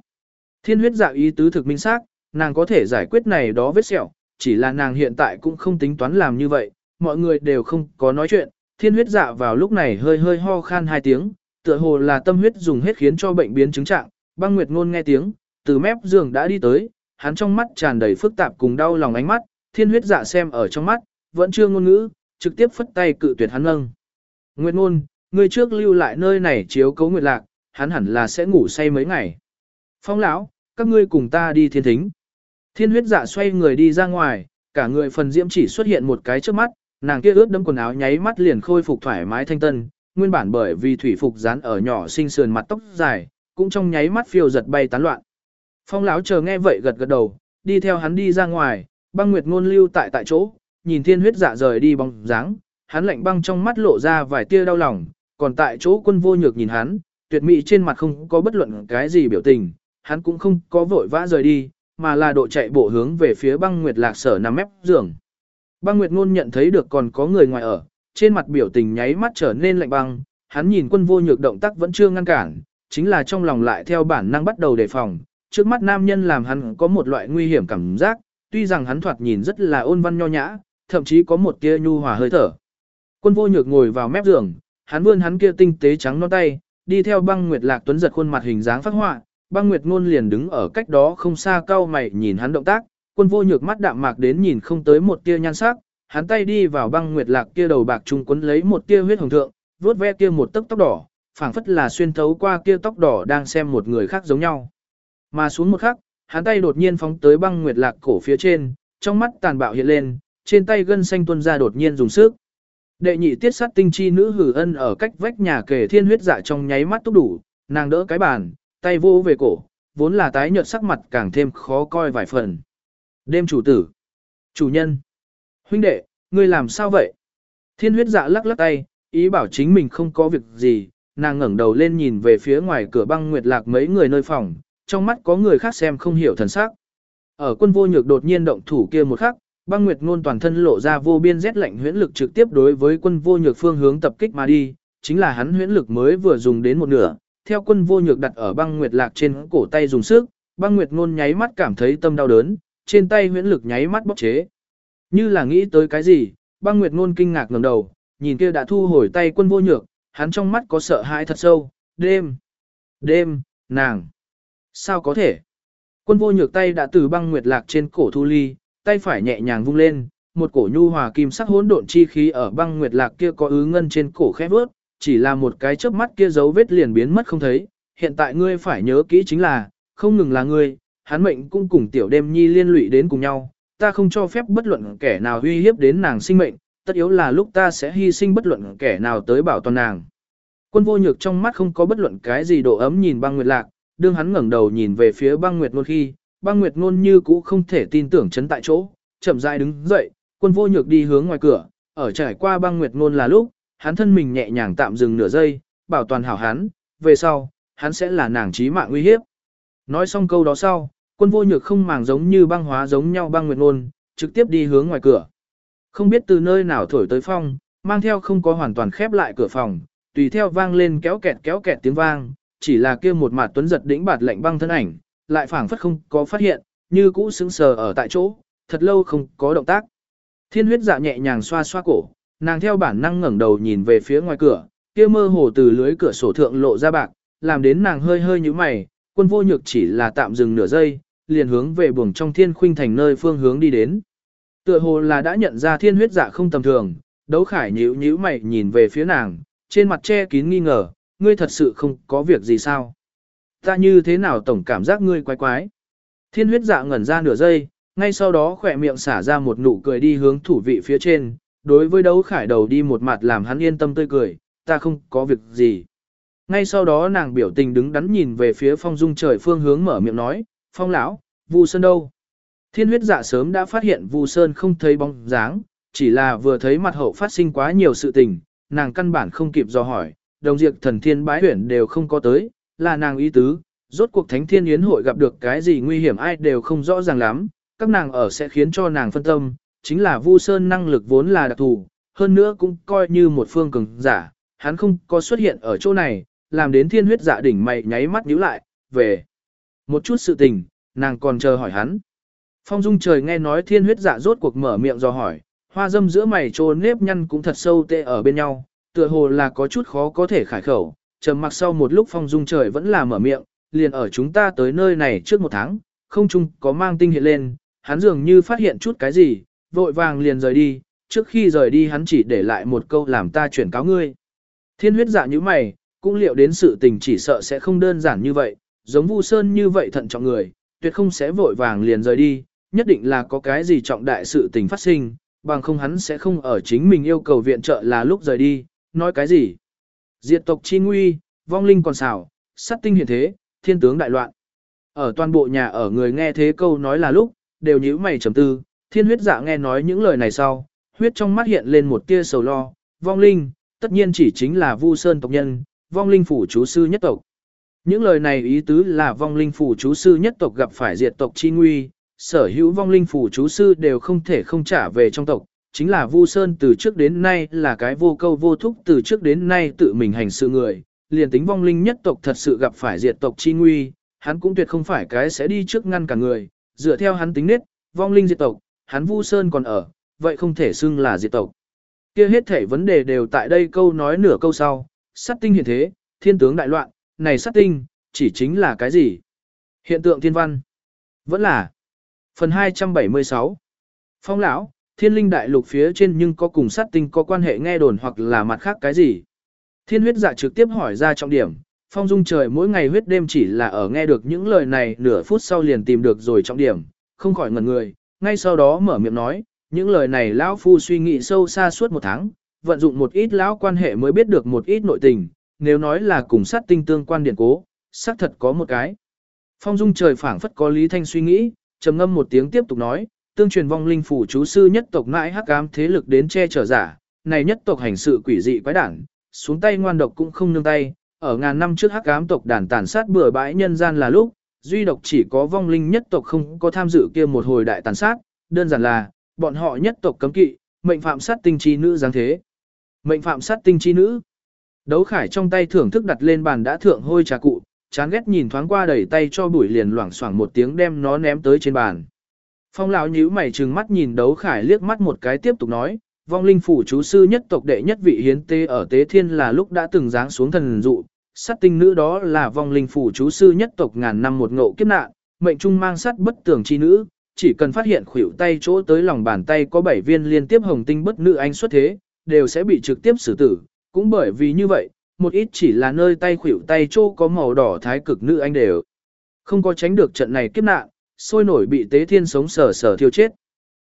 Thiên huyết dạ ý tứ thực minh xác, nàng có thể giải quyết này đó vết sẹo, chỉ là nàng hiện tại cũng không tính toán làm như vậy, mọi người đều không có nói chuyện, thiên huyết dạ vào lúc này hơi hơi ho khan hai tiếng, tựa hồ là tâm huyết dùng hết khiến cho bệnh biến chứng trạng, băng nguyệt ngôn nghe tiếng, từ mép giường đã đi tới, hắn trong mắt tràn đầy phức tạp cùng đau lòng ánh mắt, thiên huyết dạ xem ở trong mắt, vẫn chưa ngôn ngữ, trực tiếp phất tay cự tuyệt hắn nâng. Nguyệt ngôn, người trước lưu lại nơi này chiếu cấu nguyệt lạc, hắn hẳn là sẽ ngủ say mấy ngày. Phong lão, các ngươi cùng ta đi thiên thính. Thiên huyết dạ xoay người đi ra ngoài, cả người phần diễm chỉ xuất hiện một cái trước mắt, nàng kia ướt đẫm quần áo nháy mắt liền khôi phục thoải mái thanh tân, nguyên bản bởi vì thủy phục dán ở nhỏ sinh sườn mặt tóc dài, cũng trong nháy mắt phiêu giật bay tán loạn. Phong lão chờ nghe vậy gật gật đầu, đi theo hắn đi ra ngoài, băng nguyệt ngôn lưu tại tại chỗ, nhìn thiên huyết dạ rời đi bóng dáng, hắn lạnh băng trong mắt lộ ra vài tia đau lòng, còn tại chỗ quân vô nhược nhìn hắn, tuyệt mỹ trên mặt không có bất luận cái gì biểu tình, hắn cũng không có vội vã rời đi, mà là độ chạy bộ hướng về phía băng nguyệt lạc sở nằm mép giường. Băng nguyệt ngôn nhận thấy được còn có người ngoài ở, trên mặt biểu tình nháy mắt trở nên lạnh băng, hắn nhìn quân vô nhược động tác vẫn chưa ngăn cản, chính là trong lòng lại theo bản năng bắt đầu đề phòng, trước mắt nam nhân làm hắn có một loại nguy hiểm cảm giác, tuy rằng hắn thoạt nhìn rất là ôn văn nho nhã, thậm chí có một tia nhu hòa hơi thở. Quân vô nhược ngồi vào mép giường, hắn vươn hắn kia tinh tế trắng non tay, đi theo băng nguyệt lạc tuấn giật khuôn mặt hình dáng phát họa, băng nguyệt ngôn liền đứng ở cách đó không xa cao mày nhìn hắn động tác, quân vô nhược mắt đạm mạc đến nhìn không tới một tia nhan sắc, hắn tay đi vào băng nguyệt lạc kia đầu bạc trung quấn lấy một tia huyết hồng thượng, vuốt ve kia một tấc tóc đỏ, phảng phất là xuyên thấu qua kia tóc đỏ đang xem một người khác giống nhau. Mà xuống một khắc, hắn tay đột nhiên phóng tới băng nguyệt lạc cổ phía trên, trong mắt tàn bạo hiện lên, trên tay gân xanh tuôn ra đột nhiên dùng sức. Đệ nhị tiết sát tinh chi nữ hử ân ở cách vách nhà kề thiên huyết dạ trong nháy mắt túc đủ, nàng đỡ cái bàn, tay vô về cổ, vốn là tái nhợt sắc mặt càng thêm khó coi vài phần. Đêm chủ tử, chủ nhân, huynh đệ, ngươi làm sao vậy? Thiên huyết dạ lắc lắc tay, ý bảo chính mình không có việc gì, nàng ngẩng đầu lên nhìn về phía ngoài cửa băng nguyệt lạc mấy người nơi phòng, trong mắt có người khác xem không hiểu thần sắc. Ở quân vô nhược đột nhiên động thủ kia một khắc, băng nguyệt ngôn toàn thân lộ ra vô biên rét lạnh huyễn lực trực tiếp đối với quân vô nhược phương hướng tập kích mà đi, chính là hắn huyễn lực mới vừa dùng đến một nửa, theo quân vô nhược đặt ở băng nguyệt lạc trên cổ tay dùng sức, băng nguyệt ngôn nháy mắt cảm thấy tâm đau đớn, trên tay huyễn lực nháy mắt bóc chế. Như là nghĩ tới cái gì, băng nguyệt ngôn kinh ngạc ngẩng đầu, nhìn kia đã thu hồi tay quân vô nhược, hắn trong mắt có sợ hãi thật sâu, đêm, đêm, nàng, sao có thể? Quân vô nhược tay đã từ băng nguyệt lạc trên cổ thu ly, tay phải nhẹ nhàng vung lên, một cổ nhu hòa kim sắc hỗn độn chi khí ở băng nguyệt lạc kia có ứ ngân trên cổ khẽ vớt, chỉ là một cái chớp mắt kia dấu vết liền biến mất không thấy. Hiện tại ngươi phải nhớ kỹ chính là, không ngừng là ngươi, hắn mệnh cũng cùng tiểu đêm nhi liên lụy đến cùng nhau, ta không cho phép bất luận kẻ nào uy hiếp đến nàng sinh mệnh, tất yếu là lúc ta sẽ hy sinh bất luận kẻ nào tới bảo toàn nàng. Quân vô nhược trong mắt không có bất luận cái gì độ ấm nhìn băng nguyệt lạc, đương hắn ngẩng đầu nhìn về phía băng nguyệt luôn khi, băng nguyệt ngôn như cũ không thể tin tưởng chấn tại chỗ, chậm rãi đứng dậy, quân vô nhược đi hướng ngoài cửa, ở trải qua băng nguyệt ngôn là lúc, hắn thân mình nhẹ nhàng tạm dừng nửa giây, bảo toàn hảo hắn, về sau, hắn sẽ là nàng trí mạng nguy hiếp. Nói xong câu đó sau, quân vô nhược không màng giống như băng hóa giống nhau băng nguyệt ngôn, trực tiếp đi hướng ngoài cửa. Không biết từ nơi nào thổi tới phong, mang theo không có hoàn toàn khép lại cửa phòng, tùy theo vang lên kéo kẹt kéo kẹt tiếng vang, chỉ là kia một mặt tuấn giật đỉnh bạt lạnh băng thân ảnh, lại phảng phất không có phát hiện, như cũ sững sờ ở tại chỗ, thật lâu không có động tác. Thiên huyết dạ nhẹ nhàng xoa xoa cổ, nàng theo bản năng ngẩng đầu nhìn về phía ngoài cửa, kia mơ hồ từ lưới cửa sổ thượng lộ ra bạc, làm đến nàng hơi hơi như mày, quân vô nhược chỉ là tạm dừng nửa giây, liền hướng về buồng trong thiên khuynh thành nơi phương hướng đi đến. Tựa hồ là đã nhận ra thiên huyết dạ không tầm thường, đấu khải nhíu nhíu mày nhìn về phía nàng, trên mặt che kín nghi ngờ, ngươi thật sự không có việc gì sao? Ta như thế nào tổng cảm giác ngươi quái quái? Thiên huyết dạ ngẩn ra nửa giây, ngay sau đó khỏe miệng xả ra một nụ cười đi hướng thủ vị phía trên, đối với đấu khải đầu đi một mặt làm hắn yên tâm tươi cười, ta không có việc gì. Ngay sau đó nàng biểu tình đứng đắn nhìn về phía phong dung trời phương hướng mở miệng nói, phong lão, Vu Sơn đâu? Thiên huyết dạ sớm đã phát hiện Vu Sơn không thấy bóng dáng, chỉ là vừa thấy mặt hậu phát sinh quá nhiều sự tình, nàng căn bản không kịp do hỏi, đồng diệt thần thiên bái huyển đều không có tới, là nàng ý tứ, rốt cuộc thánh thiên yến hội gặp được cái gì nguy hiểm ai đều không rõ ràng lắm, các nàng ở sẽ khiến cho nàng phân tâm, chính là Vu Sơn năng lực vốn là đặc thù, hơn nữa cũng coi như một phương cường giả, hắn không có xuất hiện ở chỗ này, làm đến thiên huyết dạ đỉnh mày nháy mắt nhíu lại, về một chút sự tình, nàng còn chờ hỏi hắn. Phong dung trời nghe nói thiên huyết dạ rốt cuộc mở miệng do hỏi, hoa dâm giữa mày trô nếp nhăn cũng thật sâu tê ở bên nhau, tựa hồ là có chút khó có thể khải khẩu, trầm mặc sau một lúc phong dung trời vẫn là mở miệng, liền ở chúng ta tới nơi này trước một tháng, không chung có mang tinh hiện lên, hắn dường như phát hiện chút cái gì, vội vàng liền rời đi, trước khi rời đi hắn chỉ để lại một câu làm ta chuyển cáo ngươi. Thiên huyết dạ như mày, cũng liệu đến sự tình chỉ sợ sẽ không đơn giản như vậy, giống Vu Sơn như vậy thận trọng người, tuyệt không sẽ vội vàng liền rời đi, nhất định là có cái gì trọng đại sự tình phát sinh, bằng không hắn sẽ không ở chính mình yêu cầu viện trợ là lúc rời đi, nói cái gì. Diệt tộc chi nguy, vong linh còn xảo, sát tinh hiện thế, thiên tướng đại loạn. Ở toàn bộ nhà ở người nghe thế câu nói là lúc, đều nhíu mày trầm tư, thiên huyết dạ nghe nói những lời này sau, huyết trong mắt hiện lên một tia sầu lo, vong linh, tất nhiên chỉ chính là Vu Sơn tộc nhân, vong linh phủ chú sư nhất tộc. Những lời này ý tứ là vong linh phủ chú sư nhất tộc gặp phải diệt tộc chi nguy, sở hữu vong linh phủ chú sư đều không thể không trả về trong tộc, chính là Vu Sơn từ trước đến nay là cái vô câu vô thúc từ trước đến nay tự mình hành sự người, liền tính vong linh nhất tộc thật sự gặp phải diệt tộc chi nguy, hắn cũng tuyệt không phải cái sẽ đi trước ngăn cả người, dựa theo hắn tính nết, vong linh diệt tộc, hắn Vu Sơn còn ở, vậy không thể xưng là diệt tộc. Kia hết thể vấn đề đều tại đây câu nói nửa câu sau, sát tinh hiện thế, thiên tướng đại loạn, này sát tinh, chỉ chính là cái gì? Hiện tượng thiên văn. Vẫn là. Phần 276. Phong lão, thiên linh đại lục phía trên nhưng có cùng sát tinh có quan hệ nghe đồn hoặc là mặt khác cái gì? Thiên huyết dạ trực tiếp hỏi ra trọng điểm, phong dung trời mỗi ngày huyết đêm chỉ là ở nghe được những lời này nửa phút sau liền tìm được rồi trọng điểm, không khỏi ngẩn người, ngay sau đó mở miệng nói, những lời này lão phu suy nghĩ sâu xa suốt một tháng, vận dụng một ít lão quan hệ mới biết được một ít nội tình, nếu nói là cùng sát tinh tương quan điển cố, xác thật có một cái. Phong dung trời phảng phất có lý thanh suy nghĩ, trầm ngâm một tiếng tiếp tục nói, tương truyền vong linh phủ chú sư nhất tộc mãi hắc ám thế lực đến che chở giả, này nhất tộc hành sự quỷ dị quái đản, xuống tay ngoan độc cũng không nương tay, ở ngàn năm trước hắc ám tộc đàn tàn sát bừa bãi nhân gian là lúc, duy độc chỉ có vong linh nhất tộc không có tham dự kia một hồi đại tàn sát, đơn giản là, bọn họ nhất tộc cấm kỵ, mệnh phạm sát tinh chi nữ giáng thế. Mệnh phạm sát tinh chi nữ. Đấu khải trong tay thưởng thức đặt lên bàn đã thượng hôi trà cụ, chán ghét nhìn thoáng qua đẩy tay cho bụi liền loảng xoảng một tiếng đem nó ném tới trên bàn. Phong lão nhíu mày trừng mắt nhìn đấu khải liếc mắt một cái tiếp tục nói, vong linh phủ chú sư nhất tộc đệ nhất vị hiến tế ở tế thiên là lúc đã từng giáng xuống thần dụ, sát tinh nữ đó là vong linh phủ chú sư nhất tộc ngàn năm một ngộ kiếp nạn, mệnh trung mang sát bất tường chi nữ, chỉ cần phát hiện khuỷu tay chỗ tới lòng bàn tay có bảy viên liên tiếp hồng tinh bất nữ anh xuất thế, đều sẽ bị trực tiếp xử tử, cũng bởi vì như vậy, một ít chỉ là nơi tay khuỷu tay chỗ có màu đỏ thái cực nữ anh đều không có tránh được trận này kiếp nạn, sôi nổi bị tế thiên sống sở sở thiêu chết.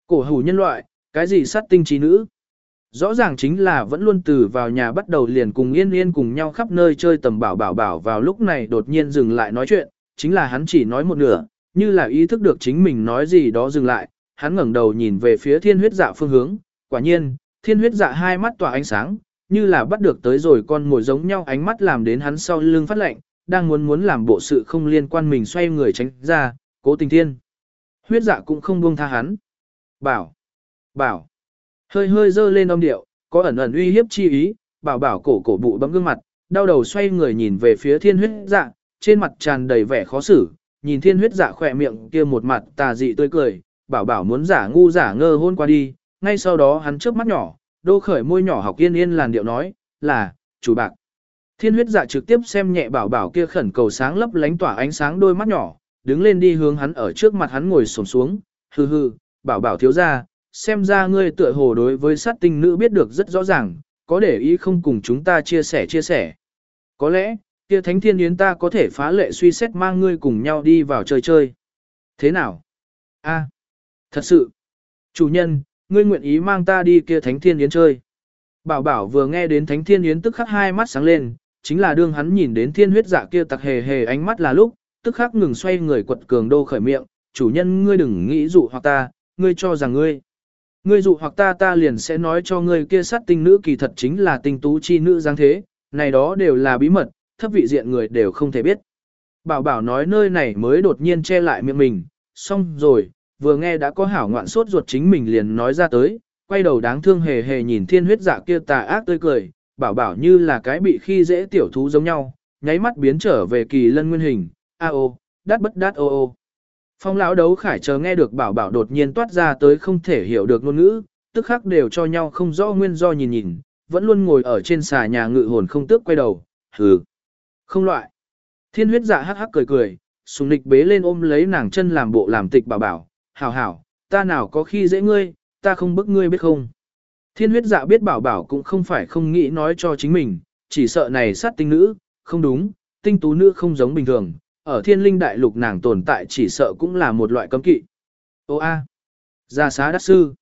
Cổ hủ nhân loại, cái gì sát tinh trí nữ? Rõ ràng chính là vẫn luôn từ vào nhà bắt đầu liền cùng yên yên cùng nhau khắp nơi chơi tầm bảo bảo bảo vào lúc này đột nhiên dừng lại nói chuyện, chính là hắn chỉ nói một nửa, như là ý thức được chính mình nói gì đó dừng lại, hắn ngẩng đầu nhìn về phía thiên huyết dạ phương hướng, quả nhiên, thiên huyết dạ hai mắt tỏa ánh sáng, như là bắt được tới rồi con ngồi giống nhau ánh mắt làm đến hắn sau lưng phát lạnh, đang muốn muốn làm bộ sự không liên quan mình xoay người tránh ra, cố tình thiên. Huyết dạ cũng không buông tha hắn. Bảo, bảo, hơi hơi dơ lên âm điệu, có ẩn ẩn uy hiếp chi ý, bảo bảo cổ cổ bụ bấm gương mặt, đau đầu xoay người nhìn về phía thiên huyết dạ, trên mặt tràn đầy vẻ khó xử, nhìn thiên huyết dạ khỏe miệng kia một mặt tà dị tươi cười, bảo bảo muốn giả ngu giả ngơ hôn qua đi, ngay sau đó hắn chớp mắt nhỏ, đô khởi môi nhỏ học yên yên làn điệu nói, là, chủ bạc. Thiên huyết dạ trực tiếp xem nhẹ bảo bảo kia khẩn cầu sáng lấp lánh tỏa ánh sáng đôi mắt nhỏ, đứng lên đi hướng hắn ở trước mặt hắn ngồi xổm xuống, hừ hừ, bảo bảo thiếu ra, xem ra ngươi tựa hồ đối với sát tinh nữ biết được rất rõ ràng, có để ý không cùng chúng ta chia sẻ chia sẻ. Có lẽ, kia thánh thiên yến ta có thể phá lệ suy xét mang ngươi cùng nhau đi vào chơi chơi. Thế nào? a thật sự. Chủ nhân, ngươi nguyện ý mang ta đi kia thánh thiên yến chơi. Bảo bảo vừa nghe đến thánh thiên yến tức khắc hai mắt sáng lên, chính là đương hắn nhìn đến thiên huyết dạ kia tặc hề hề ánh mắt là lúc, tức khắc ngừng xoay người quật cường đô khởi miệng, chủ nhân ngươi đừng nghĩ dụ hoặc ta, ngươi cho rằng ngươi. Ngươi dụ hoặc ta ta liền sẽ nói cho ngươi kia sát tinh nữ kỳ thật chính là tinh tú chi nữ dáng thế, này đó đều là bí mật, thấp vị diện người đều không thể biết. Bảo bảo nói nơi này mới đột nhiên che lại miệng mình, xong rồi, vừa nghe đã có hảo ngoạn sốt ruột chính mình liền nói ra tới, quay đầu đáng thương hề hề nhìn thiên huyết dạ kia tà ác tươi cười, bảo bảo như là cái bị khi dễ tiểu thú giống nhau, nháy mắt biến trở về kỳ lân nguyên hình, a ô, đát bất đát ô ô. Phong lão đấu khải chờ nghe được bảo bảo đột nhiên toát ra tới không thể hiểu được ngôn ngữ, tức khắc đều cho nhau không rõ nguyên do nhìn nhìn, vẫn luôn ngồi ở trên xà nhà ngự hồn không tước quay đầu, hừ, không loại. Thiên huyết dạ hắc hắc cười cười, sùng nịch bế lên ôm lấy nàng chân làm bộ làm tịch bảo bảo, hảo hảo, ta nào có khi dễ ngươi, ta không bức ngươi biết không. Thiên huyết dạ biết bảo bảo cũng không phải không nghĩ nói cho chính mình, chỉ sợ này sát tinh nữ, không đúng, tinh tú nữ không giống bình thường, ở thiên linh đại lục nàng tồn tại chỉ sợ cũng là một loại cấm kỵ. Ô a, gia xá đắc sư.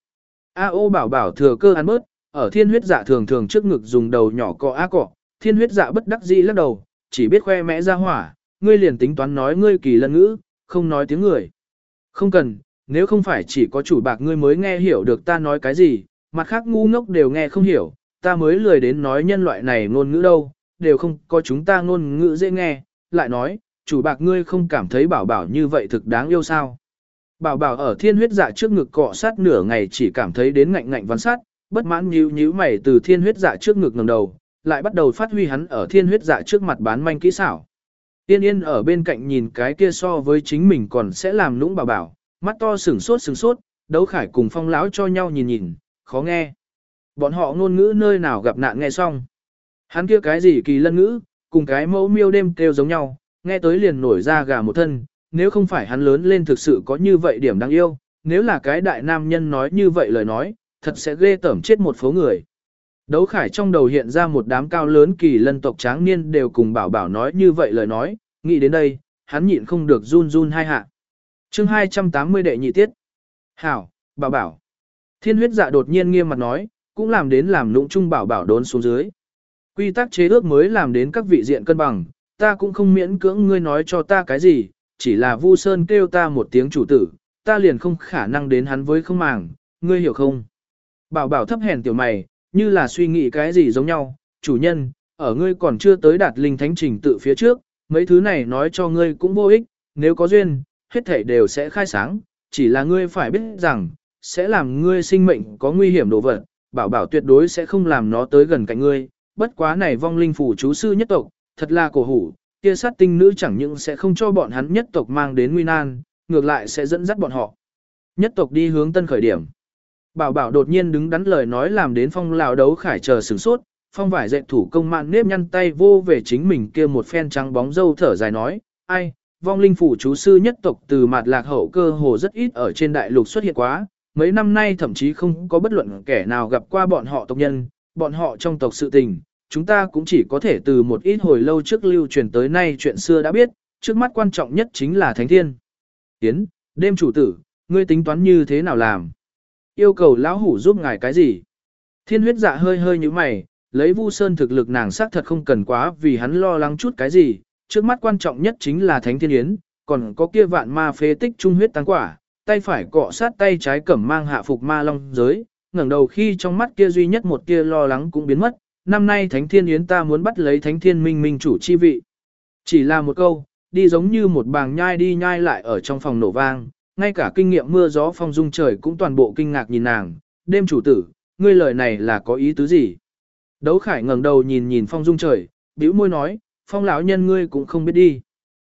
A ô bảo bảo thừa cơ ăn bớt, ở thiên huyết dạ thường thường trước ngực dùng đầu nhỏ cọ á cọ, thiên huyết dạ bất đắc dĩ lắc đầu, chỉ biết khoe mẽ ra hỏa, ngươi liền tính toán nói ngươi kỳ lân ngữ, không nói tiếng người. Không cần, nếu không phải chỉ có chủ bạc ngươi mới nghe hiểu được ta nói cái gì, mặt khác ngu ngốc đều nghe không hiểu, ta mới lười đến nói nhân loại này ngôn ngữ đâu, đều không có chúng ta ngôn ngữ dễ nghe, lại nói, chủ bạc ngươi không cảm thấy bảo bảo như vậy thực đáng yêu sao. Bảo bảo ở thiên huyết dạ trước ngực cọ sát nửa ngày chỉ cảm thấy đến ngạnh ngạnh văn sát, bất mãn nhíu nhíu mày từ thiên huyết dạ trước ngực ngẩng đầu, lại bắt đầu phát huy hắn ở thiên huyết dạ trước mặt bán manh kỹ xảo. Tiên yên ở bên cạnh nhìn cái kia so với chính mình còn sẽ làm nũng bảo bảo, mắt to sừng sốt sừng sốt, đấu khải cùng phong láo cho nhau nhìn nhìn, khó nghe. Bọn họ ngôn ngữ nơi nào gặp nạn nghe xong. Hắn kia cái gì kỳ lân ngữ, cùng cái mẫu miêu đêm kêu giống nhau, nghe tới liền nổi ra gà một thân, nếu không phải hắn lớn lên thực sự có như vậy điểm đáng yêu, nếu là cái đại nam nhân nói như vậy lời nói, thật sẽ ghê tởm chết một phố người. Đấu khải trong đầu hiện ra một đám cao lớn kỳ lân tộc tráng niên đều cùng bảo bảo nói như vậy lời nói, nghĩ đến đây, hắn nhịn không được run run hai hạ. chương 280 đệ nhị tiết. Hảo, bảo bảo. Thiên huyết dạ đột nhiên nghiêm mặt nói, cũng làm đến làm lũng chung bảo bảo đốn xuống dưới. Quy tắc chế ước mới làm đến các vị diện cân bằng, ta cũng không miễn cưỡng ngươi nói cho ta cái gì, chỉ là Vu Sơn kêu ta một tiếng chủ tử, ta liền không khả năng đến hắn với không màng, ngươi hiểu không? Bảo bảo thấp hèn tiểu mày, như là suy nghĩ cái gì giống nhau, chủ nhân, ở ngươi còn chưa tới đạt linh thánh trình tự phía trước, mấy thứ này nói cho ngươi cũng vô ích, nếu có duyên, hết thảy đều sẽ khai sáng, chỉ là ngươi phải biết rằng, sẽ làm ngươi sinh mệnh có nguy hiểm đồ vật, bảo bảo tuyệt đối sẽ không làm nó tới gần cạnh ngươi, bất quá này vong linh phủ chú sư nhất tộc, thật là cổ hủ, kia sát tinh nữ chẳng những sẽ không cho bọn hắn nhất tộc mang đến nguy nan, ngược lại sẽ dẫn dắt bọn họ. Nhất tộc đi hướng tân khởi điểm. Bảo bảo đột nhiên đứng đắn lời nói làm đến phong Lão đấu khải chờ sửng sốt, phong vải dạy thủ công mạng nếp nhăn tay vô về chính mình kia một phen trắng bóng dâu thở dài nói, ai, vong linh phủ chú sư nhất tộc từ mặt lạc hậu cơ hồ rất ít ở trên đại lục xuất hiện quá, mấy năm nay thậm chí không có bất luận kẻ nào gặp qua bọn họ tộc nhân, bọn họ trong tộc sự tình, chúng ta cũng chỉ có thể từ một ít hồi lâu trước lưu truyền tới nay chuyện xưa đã biết, trước mắt quan trọng nhất chính là Thánh Thiên. Tiến, đêm chủ tử, ngươi tính toán như thế nào làm? Yêu cầu lão hủ giúp ngài cái gì? Thiên huyết dạ hơi hơi như mày, lấy Vu Sơn thực lực nàng xác thật không cần quá vì hắn lo lắng chút cái gì, trước mắt quan trọng nhất chính là Thánh Thiên Yến, còn có kia vạn ma phế tích trung huyết tăng quả, tay phải cọ sát tay trái cẩm mang hạ phục ma long giới, ngẩng đầu khi trong mắt kia duy nhất một kia lo lắng cũng biến mất, năm nay Thánh Thiên Yến ta muốn bắt lấy Thánh Thiên Minh Minh chủ chi vị. Chỉ là một câu, đi giống như một bàng nhai đi nhai lại ở trong phòng nổ vang, ngay cả kinh nghiệm mưa gió phong dung trời cũng toàn bộ kinh ngạc nhìn nàng, đêm chủ tử, ngươi lời này là có ý tứ gì? Đấu khải ngẩng đầu nhìn nhìn phong dung trời, bĩu môi nói, phong lão nhân ngươi cũng không biết đi.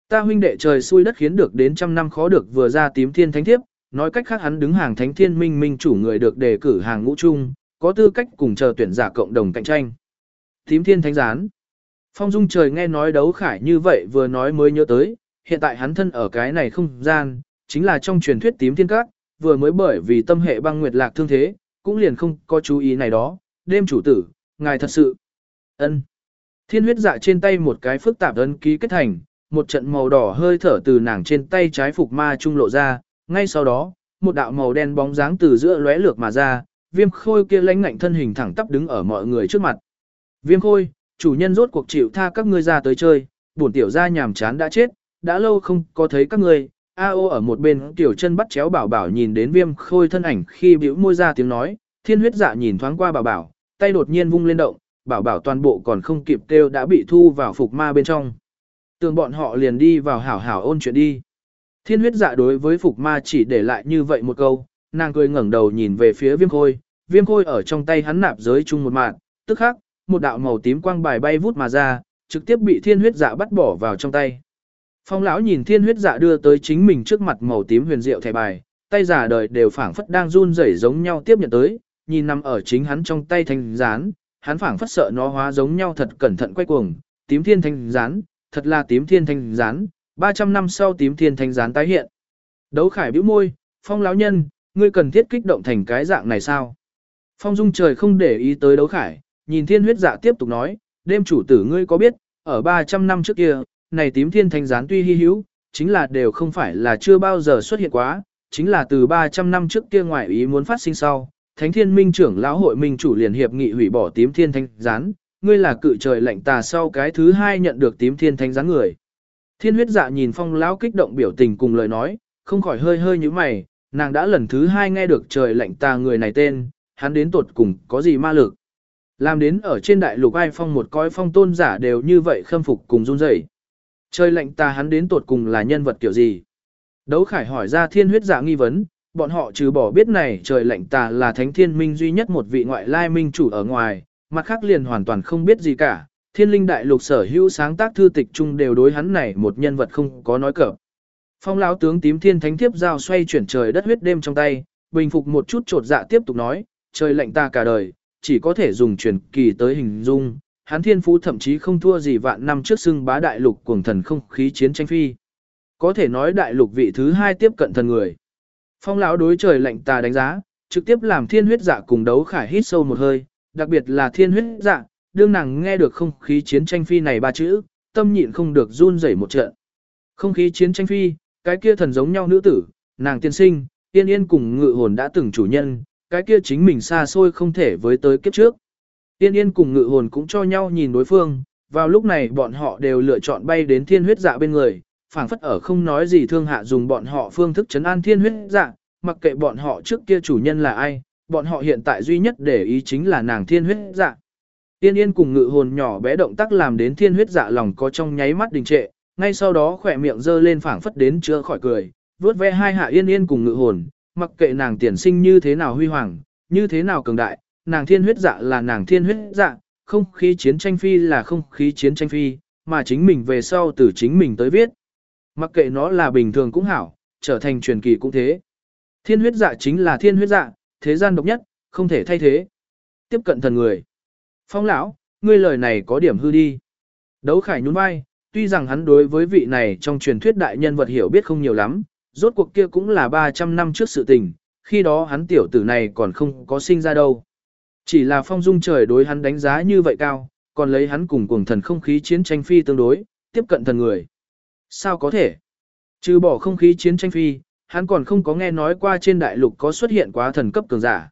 Ta huynh đệ trời xui đất khiến được đến trăm năm khó được vừa ra tím thiên thánh thiếp, nói cách khác hắn đứng hàng thánh thiên minh minh chủ người được đề cử hàng ngũ chung, có tư cách cùng chờ tuyển giả cộng đồng cạnh tranh. Tím thiên thánh gián. Phong dung trời nghe nói đấu khải như vậy vừa nói mới nhớ tới, hiện tại hắn thân ở cái này không gian, chính là trong truyền thuyết tím thiên các, vừa mới bởi vì tâm hệ băng nguyệt lạc thương thế, cũng liền không có chú ý này đó, đêm chủ tử, ngài thật sự. ân Thiên huyết dạ trên tay một cái phức tạp ấn ký kết thành, một trận màu đỏ hơi thở từ nàng trên tay trái phục ma trung lộ ra, ngay sau đó, một đạo màu đen bóng dáng từ giữa lóe lược mà ra, viêm khôi kia lãnh ngạnh thân hình thẳng tắp đứng ở mọi người trước mặt. Viêm khôi, chủ nhân rốt cuộc chịu tha các ngươi ra tới chơi, bổn tiểu gia nhàm chán đã chết, đã lâu không có thấy các ngươi. A ô ở một bên tiểu chân bắt chéo bảo bảo nhìn đến viêm khôi thân ảnh khi bĩu môi ra tiếng nói, thiên huyết dạ nhìn thoáng qua bảo bảo, tay đột nhiên vung lên động, bảo bảo toàn bộ còn không kịp kêu đã bị thu vào phục ma bên trong. Tường bọn họ liền đi vào hảo hảo ôn chuyện đi. Thiên huyết dạ đối với phục ma chỉ để lại như vậy một câu, nàng cười ngẩng đầu nhìn về phía viêm khôi, viêm khôi ở trong tay hắn nạp giới chung một mạng, tức khắc, một đạo màu tím quang bài bay vút mà ra, trực tiếp bị thiên huyết dạ bắt bỏ vào trong tay. Phong lão nhìn thiên huyết dạ đưa tới chính mình trước mặt màu tím huyền diệu thẻ bài, tay giả đời đều phảng phất đang run rẩy giống nhau tiếp nhận tới, nhìn nằm ở chính hắn trong tay thanh rán, hắn phảng phất sợ nó hóa giống nhau thật cẩn thận quay cuồng, tím thiên thanh rán, thật là tím thiên thanh rán, 300 năm sau tím thiên thanh rán tái hiện. Đấu khải bĩu môi, phong lão nhân, ngươi cần thiết kích động thành cái dạng này sao? Phong dung trời không để ý tới đấu khải, nhìn thiên huyết dạ tiếp tục nói, đêm chủ tử ngươi có biết, ở 300 năm trước kia, này tím thiên thanh Gián tuy hy hữu, chính là đều không phải là chưa bao giờ xuất hiện quá, chính là từ 300 năm trước kia ngoại ý muốn phát sinh sau, Thánh Thiên Minh trưởng lão hội minh chủ liền hiệp nghị hủy bỏ tím thiên thanh Gián, ngươi là cự trời lệnh tà sau cái thứ hai nhận được tím thiên thanh Gián người. Thiên huyết dạ nhìn phong lão kích động biểu tình cùng lời nói, không khỏi hơi hơi như mày, nàng đã lần thứ hai nghe được trời lệnh tà người này tên, hắn đến tột cùng có gì ma lực. Làm đến ở trên đại lục ai phong một coi phong tôn giả đều như vậy khâm phục cùng run rẩy. Trời lệnh ta hắn đến tột cùng là nhân vật kiểu gì? Đấu khải hỏi ra thiên huyết giả nghi vấn, bọn họ trừ bỏ biết này trời lệnh tà là thánh thiên minh duy nhất một vị ngoại lai minh chủ ở ngoài, mặt khác liền hoàn toàn không biết gì cả. Thiên linh đại lục sở hữu sáng tác thư tịch chung đều đối hắn này một nhân vật không có nói cỡ. Phong lão tướng tím thiên thánh tiếp giao xoay chuyển trời đất huyết đêm trong tay, bình phục một chút trột dạ tiếp tục nói, trời lệnh ta cả đời, chỉ có thể dùng truyền kỳ tới hình dung, hắn thiên phú thậm chí không thua gì vạn năm trước xưng bá đại lục cuồng thần không khí chiến tranh phi. Có thể nói đại lục vị thứ hai tiếp cận thần người. Phong lão đối trời lạnh ta đánh giá, trực tiếp làm thiên huyết dạ cùng đấu khải hít sâu một hơi, đặc biệt là thiên huyết dạ, đương nàng nghe được không khí chiến tranh phi này ba chữ, tâm nhịn không được run rẩy một trận. Không khí chiến tranh phi, cái kia thần giống nhau nữ tử, nàng tiên sinh, tiên yên cùng ngự hồn đã từng chủ nhân, cái kia chính mình xa xôi không thể với tới kiếp trước. Tiên yên cùng ngự hồn cũng cho nhau nhìn đối phương, vào lúc này bọn họ đều lựa chọn bay đến thiên huyết dạ bên người, phảng phất ở không nói gì thương hạ dùng bọn họ phương thức chấn an thiên huyết dạ, mặc kệ bọn họ trước kia chủ nhân là ai, bọn họ hiện tại duy nhất để ý chính là nàng thiên huyết dạ. Tiên yên cùng ngự hồn nhỏ bé động tác làm đến thiên huyết dạ lòng có trong nháy mắt đình trệ, ngay sau đó khỏe miệng dơ lên phảng phất đến chưa khỏi cười, vuốt ve hai hạ yên yên cùng ngự hồn, mặc kệ nàng tiền sinh như thế nào huy hoàng, như thế nào cường đại, nàng thiên huyết dạ là nàng thiên huyết dạ, không khí chiến tranh phi là không khí chiến tranh phi, mà chính mình về sau từ chính mình tới viết. Mặc kệ nó là bình thường cũng hảo, trở thành truyền kỳ cũng thế. Thiên huyết dạ chính là thiên huyết dạ, thế gian độc nhất, không thể thay thế. Tiếp cận thần người. Phong lão, ngươi lời này có điểm hư đi. Đấu khải nhún vai, tuy rằng hắn đối với vị này trong truyền thuyết đại nhân vật hiểu biết không nhiều lắm, rốt cuộc kia cũng là 300 năm trước sự tình, khi đó hắn tiểu tử này còn không có sinh ra đâu. Chỉ là phong dung trời đối hắn đánh giá như vậy cao, còn lấy hắn cùng cuồng thần không khí chiến tranh phi tương đối, tiếp cận thần người. Sao có thể? Trừ bỏ không khí chiến tranh phi, hắn còn không có nghe nói qua trên đại lục có xuất hiện quá thần cấp cường giả.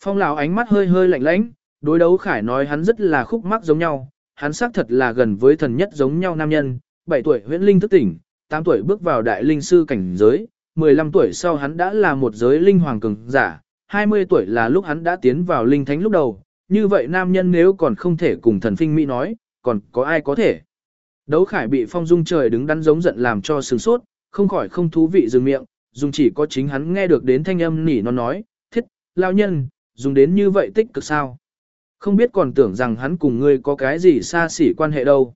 Phong lão ánh mắt hơi hơi lạnh lãnh, đối đấu khải nói hắn rất là khúc mắc giống nhau, hắn xác thật là gần với thần nhất giống nhau nam nhân, 7 tuổi huyễn linh thức tỉnh, 8 tuổi bước vào đại linh sư cảnh giới, 15 tuổi sau hắn đã là một giới linh hoàng cường giả, 20 tuổi là lúc hắn đã tiến vào linh thánh lúc đầu, như vậy nam nhân nếu còn không thể cùng thần phinh Mỹ nói, còn có ai có thể. Đấu khải bị phong dung trời đứng đắn giống giận làm cho sừng sốt, không khỏi không thú vị dừng miệng, dùng chỉ có chính hắn nghe được đến thanh âm nỉ nó nói, thiết, lao nhân, dùng đến như vậy tích cực sao. Không biết còn tưởng rằng hắn cùng ngươi có cái gì xa xỉ quan hệ đâu.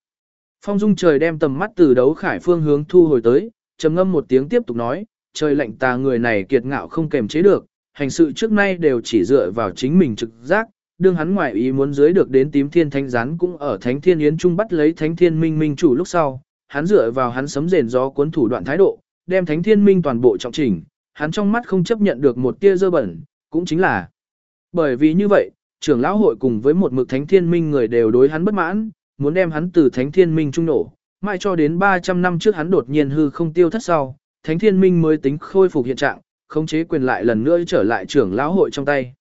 Phong dung trời đem tầm mắt từ đấu khải phương hướng thu hồi tới, trầm ngâm một tiếng tiếp tục nói, trời lạnh tà người này kiệt ngạo không kềm chế được, hành sự trước nay đều chỉ dựa vào chính mình trực giác, đương hắn ngoại ý muốn dưới được đến tím thiên thánh gián cũng ở thánh thiên yến trung bắt lấy thánh thiên minh minh chủ lúc sau, hắn dựa vào hắn sấm rền gió cuốn thủ đoạn thái độ, đem thánh thiên minh toàn bộ trọng chỉnh, hắn trong mắt không chấp nhận được một tia dơ bẩn, cũng chính là bởi vì như vậy, trưởng lão hội cùng với một mực thánh thiên minh người đều đối hắn bất mãn, muốn đem hắn từ thánh thiên minh trung nổ, mãi cho đến 300 năm trước hắn đột nhiên hư không tiêu thất sau, thánh thiên minh mới tính khôi phục hiện trạng, khống chế quyền lại lần nữa trở lại trưởng lão hội trong tay.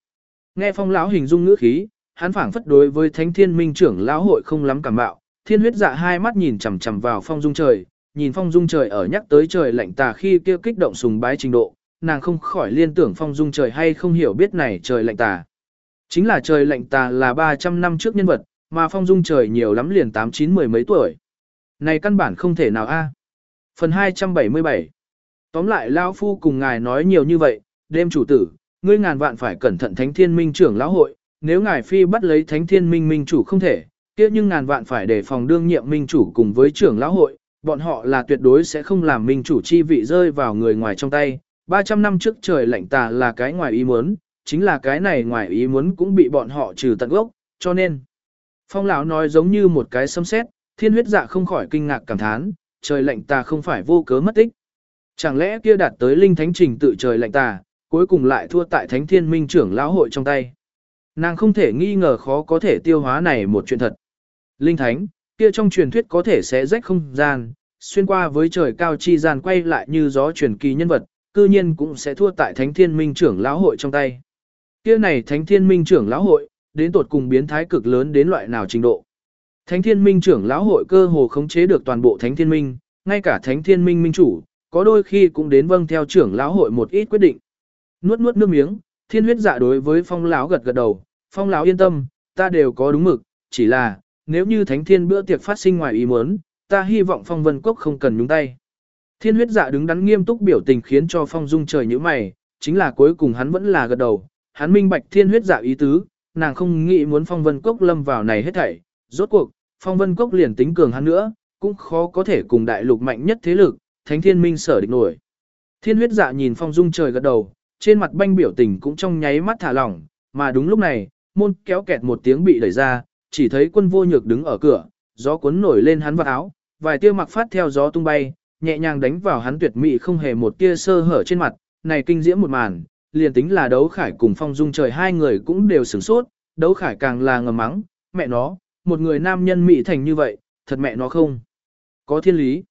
Nghe phong lão hình dung ngữ khí, hắn phảng phất đối với thánh thiên minh trưởng lão hội không lắm cảm bạo, thiên huyết dạ hai mắt nhìn chằm chằm vào phong dung trời, nhìn phong dung trời ở nhắc tới trời lạnh tà khi kia kích động sùng bái trình độ, nàng không khỏi liên tưởng phong dung trời hay không hiểu biết này trời lạnh tà. Chính là trời lạnh tà là 300 năm trước nhân vật, mà phong dung trời nhiều lắm liền 8 9 mười mấy tuổi. Này căn bản không thể nào a. Phần 277 Tóm lại Lao Phu cùng ngài nói nhiều như vậy, đêm chủ tử, ngươi ngàn vạn phải cẩn thận thánh thiên minh trưởng lão hội, nếu ngài phi bắt lấy thánh thiên minh minh chủ không thể, kia nhưng ngàn vạn phải để phòng đương nhiệm minh chủ cùng với trưởng lão hội, bọn họ là tuyệt đối sẽ không làm minh chủ chi vị rơi vào người ngoài trong tay. 300 năm trước trời lạnh tà là cái ngoài ý muốn, chính là cái này ngoài ý muốn cũng bị bọn họ trừ tận gốc, cho nên. Phong lão nói giống như một cái sấm sét, thiên huyết dạ không khỏi kinh ngạc cảm thán, trời lạnh ta không phải vô cớ mất tích. Chẳng lẽ kia đạt tới linh thánh trình tự trời lạnh ta, cuối cùng lại thua tại thánh thiên minh trưởng lão hội trong tay. Nàng không thể nghi ngờ khó có thể tiêu hóa này một chuyện thật. Linh thánh, kia trong truyền thuyết có thể sẽ rách không gian, xuyên qua với trời cao chi gian quay lại như gió truyền kỳ nhân vật, cư nhiên cũng sẽ thua tại thánh thiên minh trưởng lão hội trong tay. Kia này thánh thiên minh trưởng lão hội, đến tột cùng biến thái cực lớn đến loại nào trình độ. Thánh thiên minh trưởng lão hội cơ hồ khống chế được toàn bộ thánh thiên minh, ngay cả thánh thiên minh minh chủ, có đôi khi cũng đến vâng theo trưởng lão hội một ít quyết định. Nuốt nuốt nước miếng, thiên huyết dạ đối với phong lão gật gật đầu, phong lão yên tâm, ta đều có đúng mực, chỉ là, nếu như thánh thiên bữa tiệc phát sinh ngoài ý muốn, ta hy vọng phong vân cốc không cần nhúng tay. Thiên huyết dạ đứng đắn nghiêm túc biểu tình khiến cho phong dung trời như mày, chính là cuối cùng hắn vẫn là gật đầu, hắn minh bạch thiên huyết dạ ý tứ, nàng không nghĩ muốn phong vân cốc lâm vào này hết thảy, rốt cuộc, phong vân cốc liền tính cường hắn nữa, cũng khó có thể cùng đại lục mạnh nhất thế lực, thánh thiên minh sở địch nổi. Thiên huyết dạ nhìn phong dung trời gật đầu, trên mặt banh biểu tình cũng trong nháy mắt thả lỏng, mà đúng lúc này, môn kéo kẹt một tiếng bị đẩy ra, chỉ thấy quân vô nhược đứng ở cửa, gió cuốn nổi lên hắn vào áo, vài tia mặc phát theo gió tung bay, nhẹ nhàng đánh vào hắn tuyệt mỹ không hề một tia sơ hở trên mặt, này kinh diễm một màn, liền tính là đấu khải cùng phong dung trời hai người cũng đều sửng sốt, đấu khải càng là ngầm mắng, mẹ nó, một người nam nhân mỹ thành như vậy, thật mẹ nó không. Có thiên lý.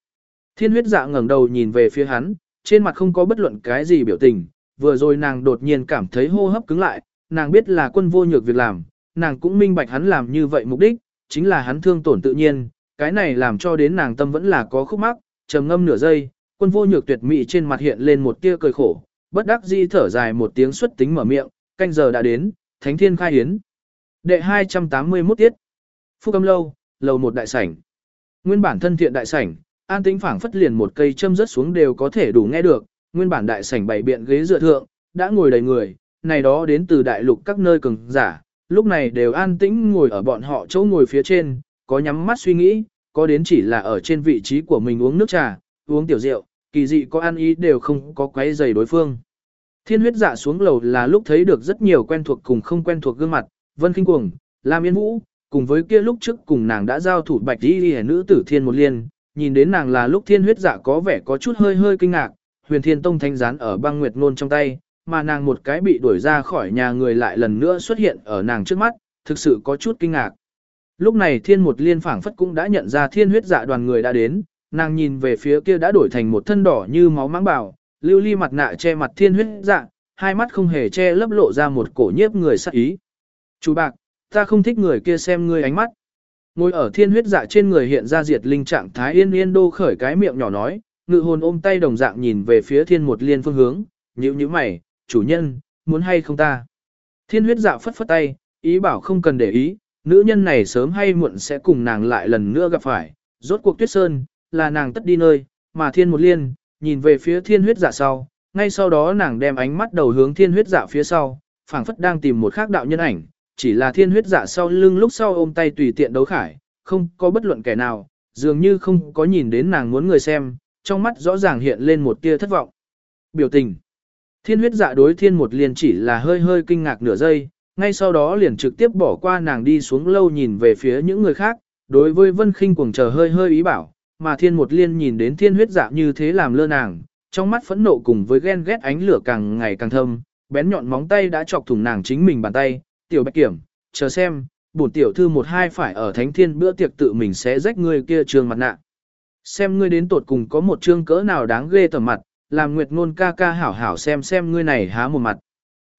Thiên huyết dạ ngẩng đầu nhìn về phía hắn, trên mặt không có bất luận cái gì biểu tình, vừa rồi nàng đột nhiên cảm thấy hô hấp cứng lại, nàng biết là quân vô nhược việc làm, nàng cũng minh bạch hắn làm như vậy mục đích, chính là hắn thương tổn tự nhiên, cái này làm cho đến nàng tâm vẫn là có khúc mắc, trầm ngâm nửa giây, quân vô nhược tuyệt mỹ trên mặt hiện lên một tia cười khổ, bất đắc dĩ thở dài một tiếng xuất tính mở miệng, canh giờ đã đến, thánh thiên khai hiến. Đệ 281 tiết. Phúc âm lâu, lầu một đại sảnh. Nguyên bản thân thiện đại sảnh, an tĩnh phảng phất liền một cây châm rớt xuống đều có thể đủ nghe được, nguyên bản đại sảnh bảy biện ghế dựa thượng, đã ngồi đầy người, này đó đến từ đại lục các nơi cường giả, lúc này đều an tĩnh ngồi ở bọn họ chỗ ngồi phía trên, có nhắm mắt suy nghĩ, có đến chỉ là ở trên vị trí của mình uống nước trà, uống tiểu rượu, kỳ dị có ăn ý đều không có quấy giày đối phương. Thiên huyết dạ xuống lầu là lúc thấy được rất nhiều quen thuộc cùng không quen thuộc gương mặt, Vân Kinh Cuồng, Lam Yên Vũ, cùng với kia lúc trước cùng nàng đã giao thủ bạch đi đi nữ tử thiên một liên, nhìn đến nàng là lúc thiên huyết dạ có vẻ có chút hơi hơi kinh ngạc, huyền thiên tông thanh gián ở băng nguyệt ngôn trong tay, mà nàng một cái bị đuổi ra khỏi nhà người lại lần nữa xuất hiện ở nàng trước mắt, thực sự có chút kinh ngạc. Lúc này thiên một liên phảng phất cũng đã nhận ra thiên huyết dạ đoàn người đã đến, nàng nhìn về phía kia đã đổi thành một thân đỏ như máu mãng bảo, lưu ly mặt nạ che mặt thiên huyết Dạng, hai mắt không hề che lấp lộ ra một cổ nhiếp người sắc ý. Chú bạc, ta không thích người kia xem ngươi ánh mắt. Ngồi ở thiên huyết dạ trên người hiện ra diệt linh trạng thái yên yên đô khởi cái miệng nhỏ nói, ngự hồn ôm tay đồng dạng nhìn về phía thiên một liên phương hướng, nhíu nhíu mày, chủ nhân, muốn hay không ta. Thiên huyết dạ phất phất tay, ý bảo không cần để ý, nữ nhân này sớm hay muộn sẽ cùng nàng lại lần nữa gặp phải, rốt cuộc tuyết sơn, là nàng tất đi nơi, mà thiên một liên, nhìn về phía thiên huyết giả sau, ngay sau đó nàng đem ánh mắt đầu hướng thiên huyết giả phía sau, phảng phất đang tìm một khác đạo nhân ảnh, chỉ là thiên huyết giả sau lưng lúc sau ôm tay tùy tiện đấu khải, không có bất luận kẻ nào, dường như không có nhìn đến nàng muốn người xem, trong mắt rõ ràng hiện lên một tia thất vọng. Biểu tình. Thiên huyết dạ đối thiên một liền chỉ là hơi hơi kinh ngạc nửa giây, ngay sau đó liền trực tiếp bỏ qua nàng đi xuống lâu nhìn về phía những người khác, đối với vân khinh cuồng chờ hơi hơi ý bảo, mà thiên một liên nhìn đến thiên huyết dạ như thế làm lơ nàng, trong mắt phẫn nộ cùng với ghen ghét ánh lửa càng ngày càng thâm, bén nhọn móng tay đã chọc thủng nàng chính mình bàn tay, tiểu bạch kiểm, chờ xem, bổn tiểu thư một hai phải ở thánh thiên bữa tiệc tự mình sẽ rách ngươi kia trường mặt nạ. Xem ngươi đến tột cùng có một chương cỡ nào đáng ghê tởm mặt, làm nguyệt ngôn ca ca hảo hảo xem xem ngươi này há một mặt.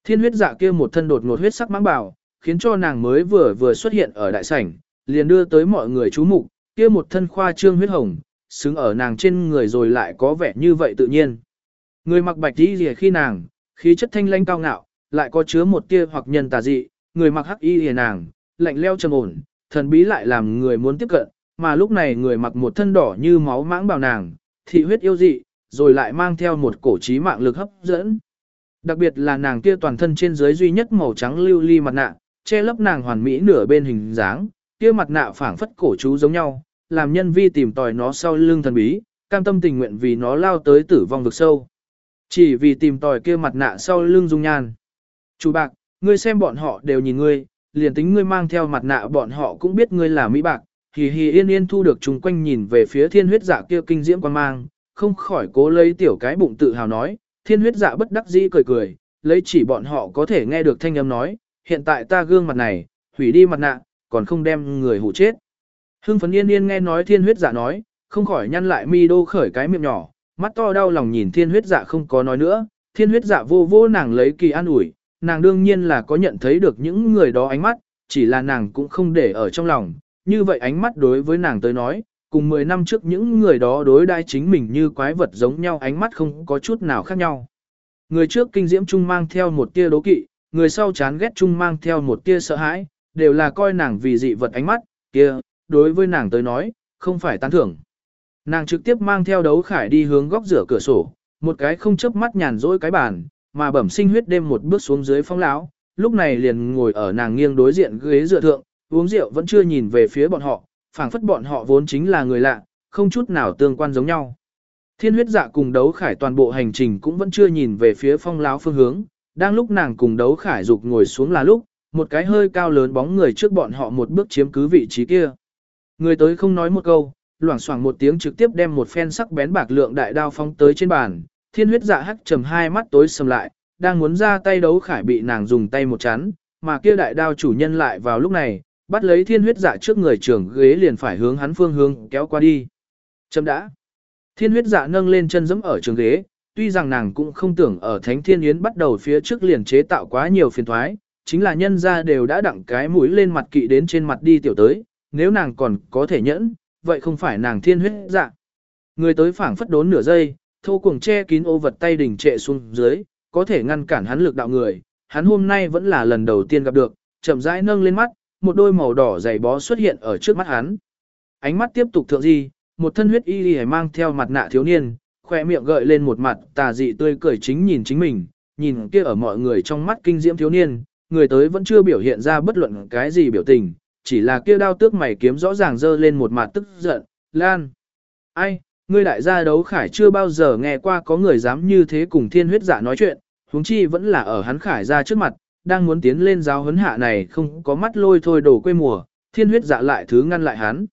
Thiên huyết dạ kia một thân đột ngột huyết sắc mãng bảo, khiến cho nàng mới vừa vừa xuất hiện ở đại sảnh, liền đưa tới mọi người chú mục, kia một thân khoa trương huyết hồng, xứng ở nàng trên người rồi lại có vẻ như vậy tự nhiên. Người mặc bạch y rìa khi nàng, khí chất thanh lãnh cao ngạo, lại có chứa một tia hoặc nhân tà dị, người mặc hắc y rìa nàng, lạnh leo trầm ổn, thần bí lại làm người muốn tiếp cận, mà lúc này người mặc một thân đỏ như máu mãng bào nàng, thị huyết yêu dị, rồi lại mang theo một cổ trí mạng lực hấp dẫn. Đặc biệt là nàng kia toàn thân trên dưới duy nhất màu trắng lưu ly mặt nạ, che lấp nàng hoàn mỹ nửa bên hình dáng, kia mặt nạ phảng phất cổ chú giống nhau, làm nhân vi tìm tòi nó sau lưng thần bí, cam tâm tình nguyện vì nó lao tới tử vong vực sâu. Chỉ vì tìm tòi kia mặt nạ sau lưng dung nhan. Chủ bạc, ngươi xem bọn họ đều nhìn ngươi, liền tính ngươi mang theo mặt nạ bọn họ cũng biết ngươi là mỹ bạc. Hì hì yên yên thu được chúng quanh nhìn về phía thiên huyết dạ kia kinh diễm quan mang, không khỏi cố lấy tiểu cái bụng tự hào nói, thiên huyết dạ bất đắc dĩ cười cười, lấy chỉ bọn họ có thể nghe được thanh âm nói, hiện tại ta gương mặt này, hủy đi mặt nạ, còn không đem người hủ chết. Hưng phấn yên yên nghe nói thiên huyết dạ nói, không khỏi nhăn lại mi đô khởi cái miệng nhỏ, mắt to đau lòng nhìn thiên huyết dạ không có nói nữa, thiên huyết dạ vô vô nàng lấy kỳ an ủi, nàng đương nhiên là có nhận thấy được những người đó ánh mắt, chỉ là nàng cũng không để ở trong lòng, như vậy ánh mắt đối với nàng tới nói, cùng 10 năm trước những người đó đối đai chính mình như quái vật giống nhau ánh mắt không có chút nào khác nhau. Người trước kinh diễm chung mang theo một tia đố kỵ, người sau chán ghét chung mang theo một tia sợ hãi, đều là coi nàng vì dị vật ánh mắt, kia, đối với nàng tới nói, không phải tán thưởng. Nàng trực tiếp mang theo đấu khải đi hướng góc rửa cửa sổ, một cái không chớp mắt nhàn rỗi cái bàn, mà bẩm sinh huyết đêm một bước xuống dưới phong lão, lúc này liền ngồi ở nàng nghiêng đối diện ghế dựa thượng, uống rượu vẫn chưa nhìn về phía bọn họ, phảng phất bọn họ vốn chính là người lạ, không chút nào tương quan giống nhau. Thiên huyết dạ cùng đấu khải toàn bộ hành trình cũng vẫn chưa nhìn về phía phong lão phương hướng, đang lúc nàng cùng đấu khải dục ngồi xuống là lúc, một cái hơi cao lớn bóng người trước bọn họ một bước chiếm cứ vị trí kia. Người tới không nói một câu, loảng xoảng một tiếng trực tiếp đem một phen sắc bén bạc lượng đại đao phóng tới trên bàn, thiên huyết dạ hắc trầm hai mắt tối sầm lại, đang muốn ra tay đấu khải bị nàng dùng tay một chắn, mà kia đại đao chủ nhân lại vào lúc này, bắt lấy thiên huyết dạ trước người trưởng ghế liền phải hướng hắn phương hướng kéo qua đi. Chấm đã. Thiên huyết dạ nâng lên chân giẫm ở trường ghế, tuy rằng nàng cũng không tưởng ở thánh thiên yến bắt đầu phía trước liền chế tạo quá nhiều phiền thoái, chính là nhân ra đều đã đặng cái mũi lên mặt kỵ đến trên mặt đi tiểu tới, nếu nàng còn có thể nhẫn, vậy không phải nàng thiên huyết dạ. Người tới phảng phất đốn nửa giây, thô cuồng che kín ô vật tay đỉnh trệ xuống dưới, có thể ngăn cản hắn lực đạo người, hắn hôm nay vẫn là lần đầu tiên gặp được, chậm rãi nâng lên mắt, một đôi màu đỏ dày bó xuất hiện ở trước mắt hắn. Ánh mắt tiếp tục thượng di, một thân huyết y y mang theo mặt nạ thiếu niên, khoe miệng gợi lên một mặt tà dị tươi cười chính nhìn chính mình, nhìn kia ở mọi người trong mắt kinh diễm thiếu niên, người tới vẫn chưa biểu hiện ra bất luận cái gì biểu tình, chỉ là kia đao tước mày kiếm rõ ràng dơ lên một mặt tức giận, lan. Ai, ngươi đại gia đấu khải chưa bao giờ nghe qua có người dám như thế cùng thiên huyết dạ nói chuyện, huống chi vẫn là ở hắn khải ra trước mặt, đang muốn tiến lên giáo huấn hạ này không có mắt lôi thôi đổ quê mùa, thiên huyết dạ lại thứ ngăn lại hắn.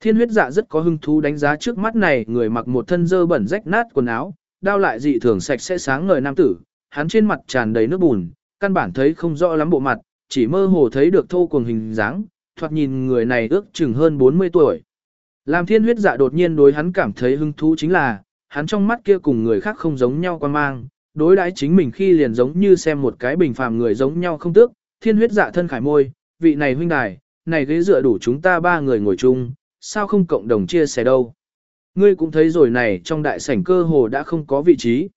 Thiên huyết dạ rất có hứng thú đánh giá trước mắt này người mặc một thân dơ bẩn rách nát quần áo, đao lại dị thường sạch sẽ sáng ngời nam tử, hắn trên mặt tràn đầy nước bùn, căn bản thấy không rõ lắm bộ mặt, chỉ mơ hồ thấy được thô cuồng hình dáng, thoạt nhìn người này ước chừng hơn 40 tuổi. Làm thiên huyết dạ đột nhiên đối hắn cảm thấy hứng thú chính là, hắn trong mắt kia cùng người khác không giống nhau quan mang, đối đãi chính mình khi liền giống như xem một cái bình phàm người giống nhau không tước, thiên huyết dạ thân khải môi, vị này huynh đài, này ghế dựa đủ chúng ta ba người ngồi chung, sao không cộng đồng chia sẻ đâu. Ngươi cũng thấy rồi này trong đại sảnh cơ hồ đã không có vị trí.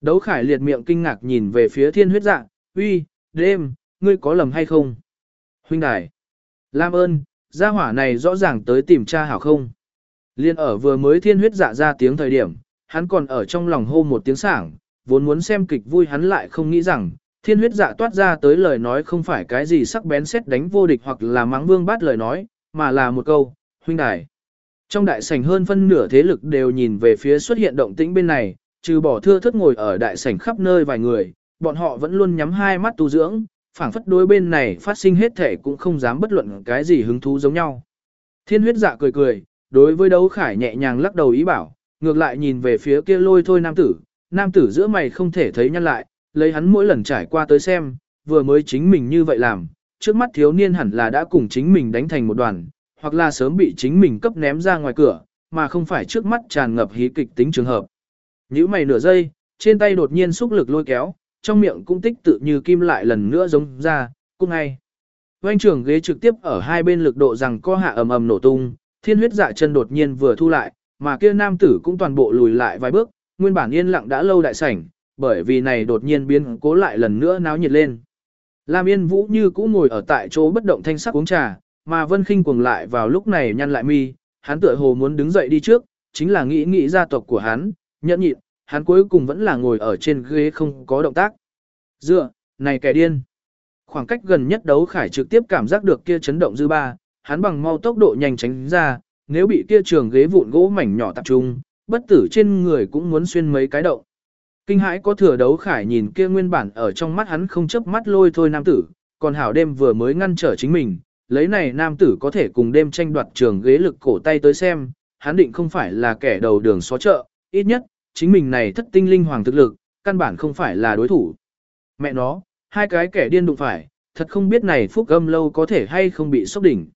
Đấu khải liệt miệng kinh ngạc nhìn về phía thiên huyết dạ, uy, đêm, ngươi có lầm hay không? Huynh đài. làm ơn, gia hỏa này rõ ràng tới tìm cha hảo không. Liên ở vừa mới thiên huyết dạ ra tiếng thời điểm, hắn còn ở trong lòng hô một tiếng sảng, vốn muốn xem kịch vui hắn lại không nghĩ rằng, thiên huyết dạ toát ra tới lời nói không phải cái gì sắc bén xét đánh vô địch hoặc là mắng vương bát lời nói, mà là một câu, huynh đài. Trong đại sảnh hơn phân nửa thế lực đều nhìn về phía xuất hiện động tĩnh bên này, trừ bỏ thưa thất ngồi ở đại sảnh khắp nơi vài người, bọn họ vẫn luôn nhắm hai mắt tu dưỡng, phảng phất đối bên này phát sinh hết thể cũng không dám bất luận cái gì hứng thú giống nhau. Thiên huyết dạ cười cười, đối với đấu khải nhẹ nhàng lắc đầu ý bảo, ngược lại nhìn về phía kia lôi thôi nam tử, nam tử giữa mày không thể thấy nhăn lại, lấy hắn mỗi lần trải qua tới xem, vừa mới chính mình như vậy làm, trước mắt thiếu niên hẳn là đã cùng chính mình đánh thành một đoàn, hoặc là sớm bị chính mình cấp ném ra ngoài cửa, mà không phải trước mắt tràn ngập hí kịch tính trường hợp. Nhữ mày nửa giây, trên tay đột nhiên xúc lực lôi kéo, trong miệng cũng tích tự như kim lại lần nữa giống ra, cung ngay. Doanh trưởng ghế trực tiếp ở hai bên lực độ rằng co hạ ầm ầm nổ tung, thiên huyết dạ chân đột nhiên vừa thu lại, mà kia nam tử cũng toàn bộ lùi lại vài bước, nguyên bản yên lặng đã lâu đại sảnh, bởi vì này đột nhiên biến cố lại lần nữa náo nhiệt lên. Lam Yên Vũ như cũ ngồi ở tại chỗ bất động thanh sắc uống trà, mà Vân Khinh cuồng lại vào lúc này nhăn lại mi, hắn tựa hồ muốn đứng dậy đi trước, chính là nghĩ nghĩ gia tộc của hắn, nhẫn nhịn, hắn cuối cùng vẫn là ngồi ở trên ghế không có động tác. Dựa, này kẻ điên. Khoảng cách gần nhất đấu khải trực tiếp cảm giác được kia chấn động dư ba, hắn bằng mau tốc độ nhanh tránh ra, nếu bị kia trường ghế vụn gỗ mảnh nhỏ tập trung, bất tử trên người cũng muốn xuyên mấy cái động. Kinh hãi có thừa đấu khải nhìn kia nguyên bản ở trong mắt hắn không chớp mắt lôi thôi nam tử, còn hảo đêm vừa mới ngăn trở chính mình, lấy này nam tử có thể cùng đêm tranh đoạt trường ghế lực cổ tay tới xem, hắn định không phải là kẻ đầu đường xó chợ, ít nhất, chính mình này thất tinh linh hoàng thực lực, căn bản không phải là đối thủ. Mẹ nó, hai cái kẻ điên đụng phải, thật không biết này phúc âm lâu có thể hay không bị sốc đỉnh.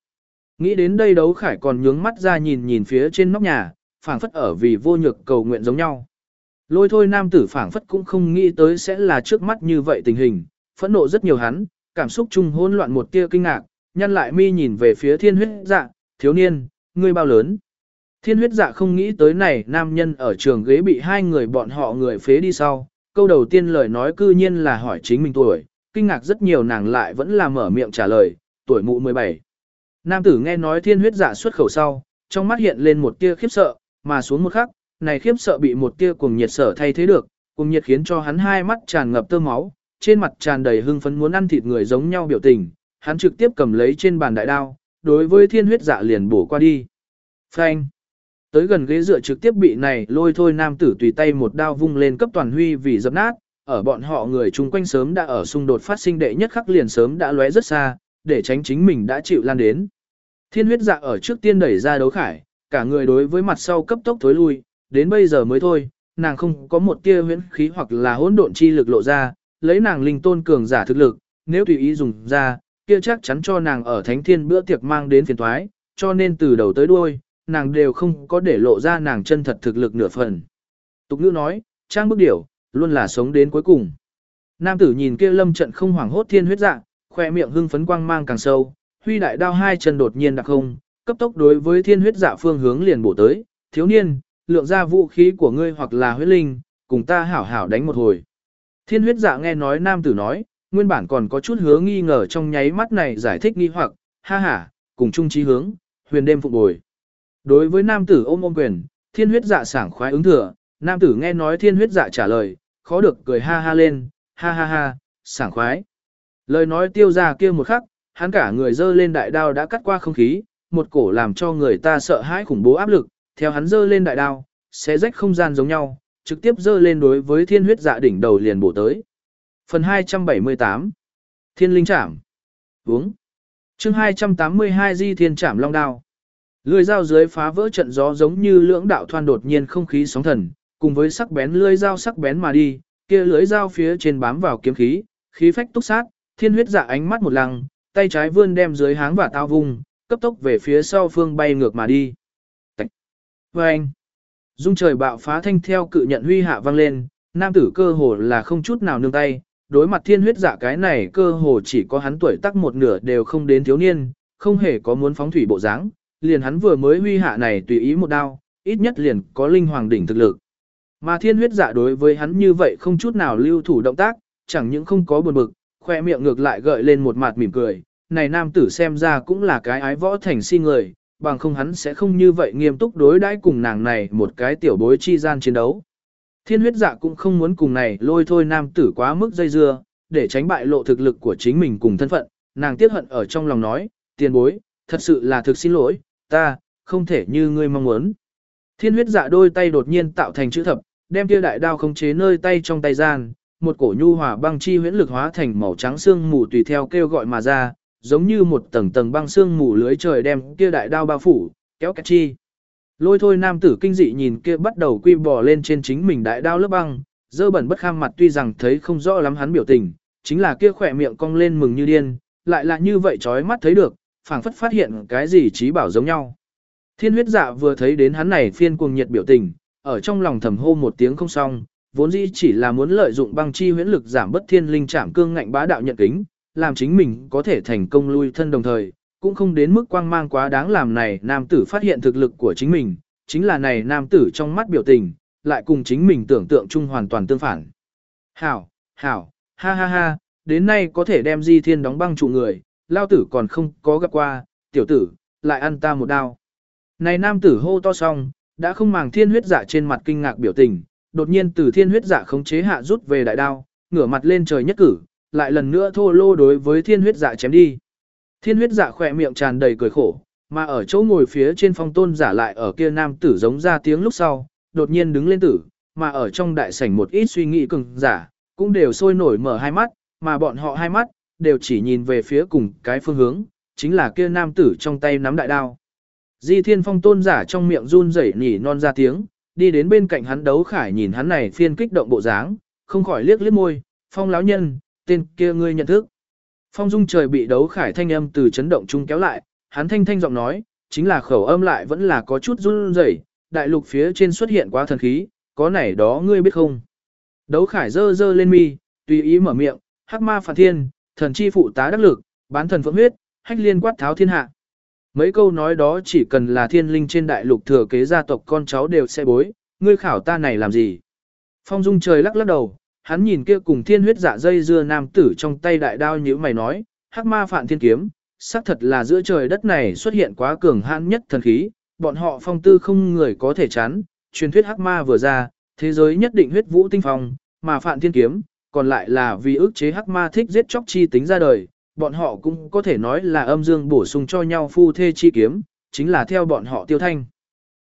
Nghĩ đến đây đấu khải còn nhướng mắt ra nhìn nhìn phía trên nóc nhà, phảng phất ở vì vô nhược cầu nguyện giống nhau. Lôi thôi nam tử phảng phất cũng không nghĩ tới sẽ là trước mắt như vậy tình hình, phẫn nộ rất nhiều hắn, cảm xúc chung hỗn loạn một tia kinh ngạc, nhăn lại mi nhìn về phía thiên huyết dạ, thiếu niên, ngươi bao lớn. Thiên huyết dạ không nghĩ tới này nam nhân ở trường ghế bị hai người bọn họ người phế đi sau, câu đầu tiên lời nói cư nhiên là hỏi chính mình tuổi, kinh ngạc rất nhiều nàng lại vẫn là mở miệng trả lời, tuổi mụ 17. Nam tử nghe nói thiên huyết dạ xuất khẩu sau, trong mắt hiện lên một tia khiếp sợ, mà xuống một khắc, này khiếp sợ bị một tia cuồng nhiệt sở thay thế được, cuồng nhiệt khiến cho hắn hai mắt tràn ngập tơ máu, trên mặt tràn đầy hưng phấn muốn ăn thịt người giống nhau biểu tình, hắn trực tiếp cầm lấy trên bàn đại đao, đối với thiên huyết dạ liền bổ qua đi. Phanh! Tới gần ghế dựa trực tiếp bị này lôi thôi nam tử tùy tay một đao vung lên cấp toàn huy vì dập nát, ở bọn họ người chung quanh sớm đã ở xung đột phát sinh đệ nhất khắc liền sớm đã lóe rất xa, để tránh chính mình đã chịu lan đến. Thiên huyết dạ ở trước tiên đẩy ra đấu khải, cả người đối với mặt sau cấp tốc thối lui, đến bây giờ mới thôi, nàng không có một tia huyễn khí hoặc là hỗn độn chi lực lộ ra, lấy nàng linh tôn cường giả thực lực, nếu tùy ý dùng ra, kia chắc chắn cho nàng ở thánh thiên bữa tiệc mang đến phiền toái, cho nên từ đầu tới đuôi, nàng đều không có để lộ ra nàng chân thật thực lực nửa phần. Tục ngữ nói, trang bức điểu, luôn là sống đến cuối cùng. Nam tử nhìn kia lâm trận không hoảng hốt thiên huyết dạ, khoe miệng hưng phấn quang mang càng sâu, huy đại đao hai chân đột nhiên đặc không, cấp tốc đối với thiên huyết dạ phương hướng liền bổ tới, thiếu niên, lượng ra vũ khí của ngươi hoặc là huyết linh, cùng ta hảo hảo đánh một hồi. Thiên huyết dạ nghe nói nam tử nói, nguyên bản còn có chút hứa nghi ngờ trong nháy mắt này giải thích nghi hoặc, ha ha, cùng chung trí hướng, huyền đêm phục bồi. Đối với nam tử ôm ôm quyền, thiên huyết dạ sảng khoái ứng thừa, nam tử nghe nói thiên huyết dạ trả lời, khó được cười ha ha lên, ha ha ha, sảng khoái. Lời nói tiêu ra kia một khắc, hắn cả người dơ lên đại đao đã cắt qua không khí, một cổ làm cho người ta sợ hãi khủng bố áp lực, theo hắn dơ lên đại đao, sẽ rách không gian giống nhau, trực tiếp dơ lên đối với thiên huyết dạ đỉnh đầu liền bổ tới. Phần 278 Thiên linh trảm Uống chương 282 Di thiên Trảm long đao Lưỡi dao dưới phá vỡ trận gió giống như lưỡng đạo thoan đột nhiên không khí sóng thần, cùng với sắc bén lưỡi dao sắc bén mà đi, kia lưỡi dao phía trên bám vào kiếm khí, khí phách túc sát, thiên huyết dạ ánh mắt một lăng, tay trái vươn đem dưới háng và tao vùng, cấp tốc về phía sau phương bay ngược mà đi. Tạch. Vâng. anh. Dung trời bạo phá thanh theo cự nhận huy hạ vang lên, nam tử cơ hồ là không chút nào nương tay, đối mặt thiên huyết dạ cái này cơ hồ chỉ có hắn tuổi tác một nửa đều không đến thiếu niên, không hề có muốn phóng thủy bộ dáng, liền hắn vừa mới huy hạ này tùy ý một đao, ít nhất liền có linh hoàng đỉnh thực lực. Mà thiên huyết dạ đối với hắn như vậy không chút nào lưu thủ động tác, chẳng những không có buồn bực, khoe miệng ngược lại gợi lên một mặt mỉm cười, này nam tử xem ra cũng là cái ái võ thành si người, bằng không hắn sẽ không như vậy nghiêm túc đối đãi cùng nàng này một cái tiểu bối chi gian chiến đấu. Thiên huyết dạ cũng không muốn cùng này lôi thôi nam tử quá mức dây dưa, để tránh bại lộ thực lực của chính mình cùng thân phận, nàng tiếc hận ở trong lòng nói, tiền bối, thật sự là thực xin lỗi, ta, không thể như ngươi mong muốn. Thiên huyết dạ đôi tay đột nhiên tạo thành chữ thập, đem kia đại đao khống chế nơi tay trong tay gian, một cổ nhu hòa băng chi huyễn lực hóa thành màu trắng xương mù tùy theo kêu gọi mà ra, giống như một tầng tầng băng xương mù lưới trời đem kia đại đao bao phủ, kéo kẹt chi. Lôi thôi nam tử kinh dị nhìn kia bắt đầu quy bò lên trên chính mình đại đao lớp băng, dơ bẩn bất kham mặt tuy rằng thấy không rõ lắm hắn biểu tình, chính là kia khỏe miệng cong lên mừng như điên, lại là như vậy chói mắt thấy được, phảng phất phát hiện cái gì trí bảo giống nhau. Thiên huyết dạ vừa thấy đến hắn này phiên cuồng nhiệt biểu tình, ở trong lòng thầm hô một tiếng không xong, vốn dĩ chỉ là muốn lợi dụng băng chi huyễn lực giảm bất thiên linh trảm cương ngạnh bá đạo nhận kính, làm chính mình có thể thành công lui thân đồng thời, cũng không đến mức quang mang quá đáng làm này nam tử phát hiện thực lực của chính mình, chính là này nam tử trong mắt biểu tình, lại cùng chính mình tưởng tượng chung hoàn toàn tương phản. Hảo, hảo, ha ha ha, đến nay có thể đem di thiên đóng băng trụ người, lao tử còn không có gặp qua, tiểu tử, lại ăn ta một đao. Này nam tử hô to xong, đã không màng thiên huyết giả trên mặt kinh ngạc biểu tình, đột nhiên từ thiên huyết giả khống chế hạ rút về đại đao, ngửa mặt lên trời nhất cử, lại lần nữa thô lô đối với thiên huyết giả chém đi. Thiên huyết giả khỏe miệng tràn đầy cười khổ, mà ở chỗ ngồi phía trên phong tôn giả lại ở kia nam tử giống ra tiếng lúc sau, đột nhiên đứng lên tử, mà ở trong đại sảnh một ít suy nghĩ cứng giả, cũng đều sôi nổi mở hai mắt, mà bọn họ hai mắt, đều chỉ nhìn về phía cùng cái phương hướng, chính là kia nam tử trong tay nắm đại đao. Di thiên phong tôn giả trong miệng run rẩy nhỉ non ra tiếng, đi đến bên cạnh hắn đấu khải nhìn hắn này phiên kích động bộ dáng, không khỏi liếc liếc môi, phong láo nhân, tên kia ngươi nhận thức. Phong dung trời bị đấu khải thanh âm từ chấn động chung kéo lại, hắn thanh thanh giọng nói, chính là khẩu âm lại vẫn là có chút run rẩy, đại lục phía trên xuất hiện quá thần khí, có này đó ngươi biết không. Đấu khải dơ dơ lên mi, tùy ý mở miệng, hắc ma phản thiên, thần chi phụ tá đắc lực, bán thần phượng huyết, hách liên quát tháo thiên hạ. Mấy câu nói đó chỉ cần là thiên linh trên đại lục thừa kế gia tộc con cháu đều sẽ bối, ngươi khảo ta này làm gì. Phong dung trời lắc lắc đầu, hắn nhìn kia cùng thiên huyết dạ dây dưa nam tử trong tay đại đao như mày nói, hắc ma phản thiên kiếm, xác thật là giữa trời đất này xuất hiện quá cường hãn nhất thần khí, bọn họ phong tư không người có thể chán, truyền thuyết hắc ma vừa ra, thế giới nhất định huyết vũ tinh phong, mà phản thiên kiếm, còn lại là vì ức chế hắc ma thích giết chóc chi tính ra đời, bọn họ cũng có thể nói là âm dương bổ sung cho nhau phu thê chi kiếm, chính là theo bọn họ tiêu thanh.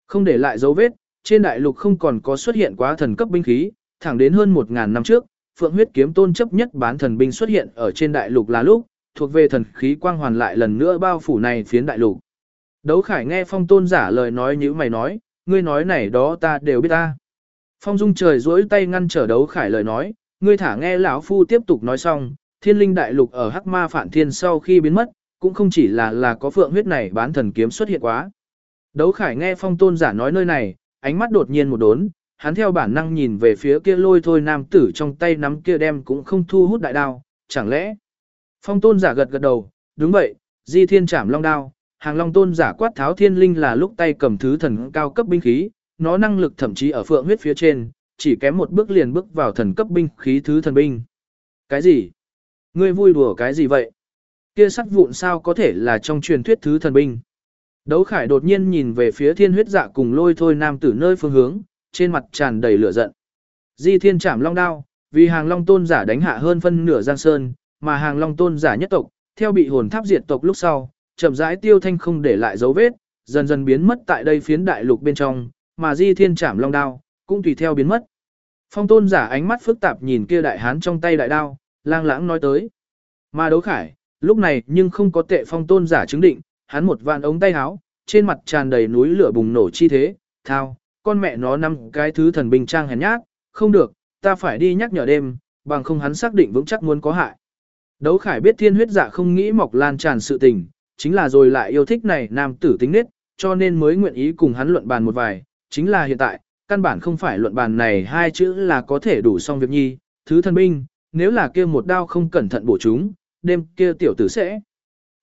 Không để lại dấu vết, trên đại lục không còn có xuất hiện quá thần cấp binh khí, thẳng đến hơn 1.000 năm trước, Phượng huyết kiếm tôn chấp nhất bán thần binh xuất hiện ở trên đại lục là lúc, thuộc về thần khí quang hoàn lại lần nữa bao phủ này phiến đại lục. Đấu khải nghe phong tôn giả lời nói như mày nói, ngươi nói này đó ta đều biết ta. Phong dung trời duỗi tay ngăn trở đấu khải lời nói, ngươi thả nghe lão phu tiếp tục nói xong, thiên linh đại lục ở hắc ma phản thiên sau khi biến mất, cũng không chỉ là là có phượng huyết này bán thần kiếm xuất hiện quá. Đấu khải nghe phong tôn giả nói nơi này, ánh mắt đột nhiên một đốn, hắn theo bản năng nhìn về phía kia lôi thôi nam tử trong tay nắm kia đem cũng không thu hút đại đao, chẳng lẽ. Phong tôn giả gật gật đầu, đúng vậy, di thiên trảm long đao, hàng long tôn giả quát tháo thiên linh là lúc tay cầm thứ thần cao cấp binh khí, nó năng lực thậm chí ở phượng huyết phía trên, chỉ kém một bước liền bước vào thần cấp binh khí thứ thần binh. Cái gì? Ngươi vui đùa cái gì vậy? Kia sắt vụn sao có thể là trong truyền thuyết thứ thần binh? Đấu khải đột nhiên nhìn về phía thiên huyết dạ cùng lôi thôi nam tử nơi phương hướng, trên mặt tràn đầy lửa giận. Di thiên chảm long đao, vì hàng long tôn giả đánh hạ hơn phân nửa giang sơn, mà hàng long tôn giả nhất tộc, theo bị hồn tháp diệt tộc lúc sau, chậm rãi tiêu thanh không để lại dấu vết, dần dần biến mất tại đây phiến đại lục bên trong, mà di thiên chảm long đao, cũng tùy theo biến mất. Phong tôn giả ánh mắt phức tạp nhìn kia đại hán trong tay đại đao, lang lãng nói tới. Mà đấu khải, lúc này nhưng không có tệ phong tôn giả chứng định, hắn một vạn ống tay háo trên mặt tràn đầy núi lửa bùng nổ chi thế, thao, con mẹ nó năm cái thứ thần bình trang hèn nhát, không được, ta phải đi nhắc nhở đêm, bằng không hắn xác định vững chắc muốn có hại. Đấu khải biết thiên huyết giả không nghĩ mọc lan tràn sự tình, chính là rồi lại yêu thích này nam tử tính nết, cho nên mới nguyện ý cùng hắn luận bàn một vài, chính là hiện tại, căn bản không phải luận bàn này hai chữ là có thể đủ xong việc nhi, thứ thân binh, nếu là kia một đao không cẩn thận bổ chúng, đêm kia tiểu tử sẽ.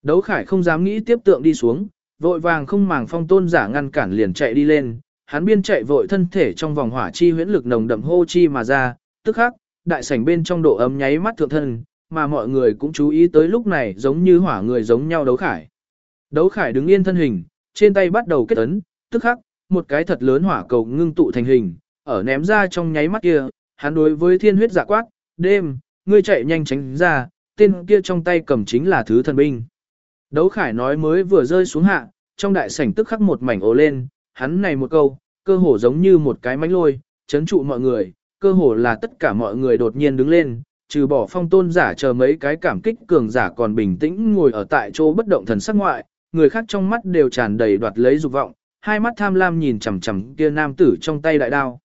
Đấu khải không dám nghĩ tiếp tượng đi xuống, vội vàng không màng phong tôn giả ngăn cản liền chạy đi lên, hắn biên chạy vội thân thể trong vòng hỏa chi huyễn lực nồng đậm hô chi mà ra, tức khắc, đại sảnh bên trong độ ấm nháy mắt thượng thân, mà mọi người cũng chú ý tới lúc này giống như hỏa người giống nhau đấu khải. Đấu khải đứng yên thân hình, trên tay bắt đầu kết ấn, tức khắc, một cái thật lớn hỏa cầu ngưng tụ thành hình, ở ném ra trong nháy mắt kia, hắn đối với thiên huyết giả quát, đêm, ngươi chạy nhanh tránh ra, tên kia trong tay cầm chính là thứ thần binh. Đấu khải nói mới vừa rơi xuống hạ, trong đại sảnh tức khắc một mảnh ồ lên, hắn này một câu, cơ hồ giống như một cái mánh lôi, chấn trụ mọi người, cơ hồ là tất cả mọi người đột nhiên đứng lên, trừ bỏ phong tôn giả chờ mấy cái cảm kích cường giả còn bình tĩnh ngồi ở tại chỗ bất động thần sắc ngoại, người khác trong mắt đều tràn đầy đoạt lấy dục vọng, hai mắt tham lam nhìn chằm chằm kia nam tử trong tay đại đao.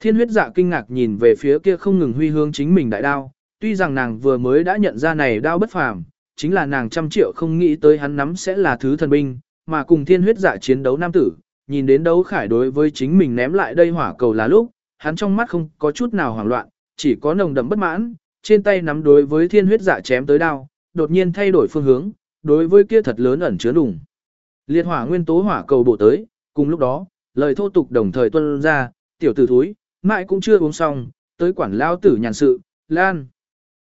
Thiên huyết dạ kinh ngạc nhìn về phía kia không ngừng huy hướng chính mình đại đao, tuy rằng nàng vừa mới đã nhận ra này đao bất phàm, chính là nàng trăm triệu không nghĩ tới hắn nắm sẽ là thứ thần binh, mà cùng thiên huyết dạ chiến đấu nam tử, nhìn đến đấu khải đối với chính mình ném lại đây hỏa cầu là lúc, hắn trong mắt không có chút nào hoảng loạn, chỉ có nồng đậm bất mãn, trên tay nắm đối với thiên huyết dạ chém tới đao, đột nhiên thay đổi phương hướng, đối với kia thật lớn ẩn chứa đùng. Liệt hỏa nguyên tố hỏa cầu bổ tới, cùng lúc đó, lời thô tục đồng thời tuân ra, tiểu tử thúi, mãi cũng chưa uống xong, tới quản lao tử nhàn sự, lan.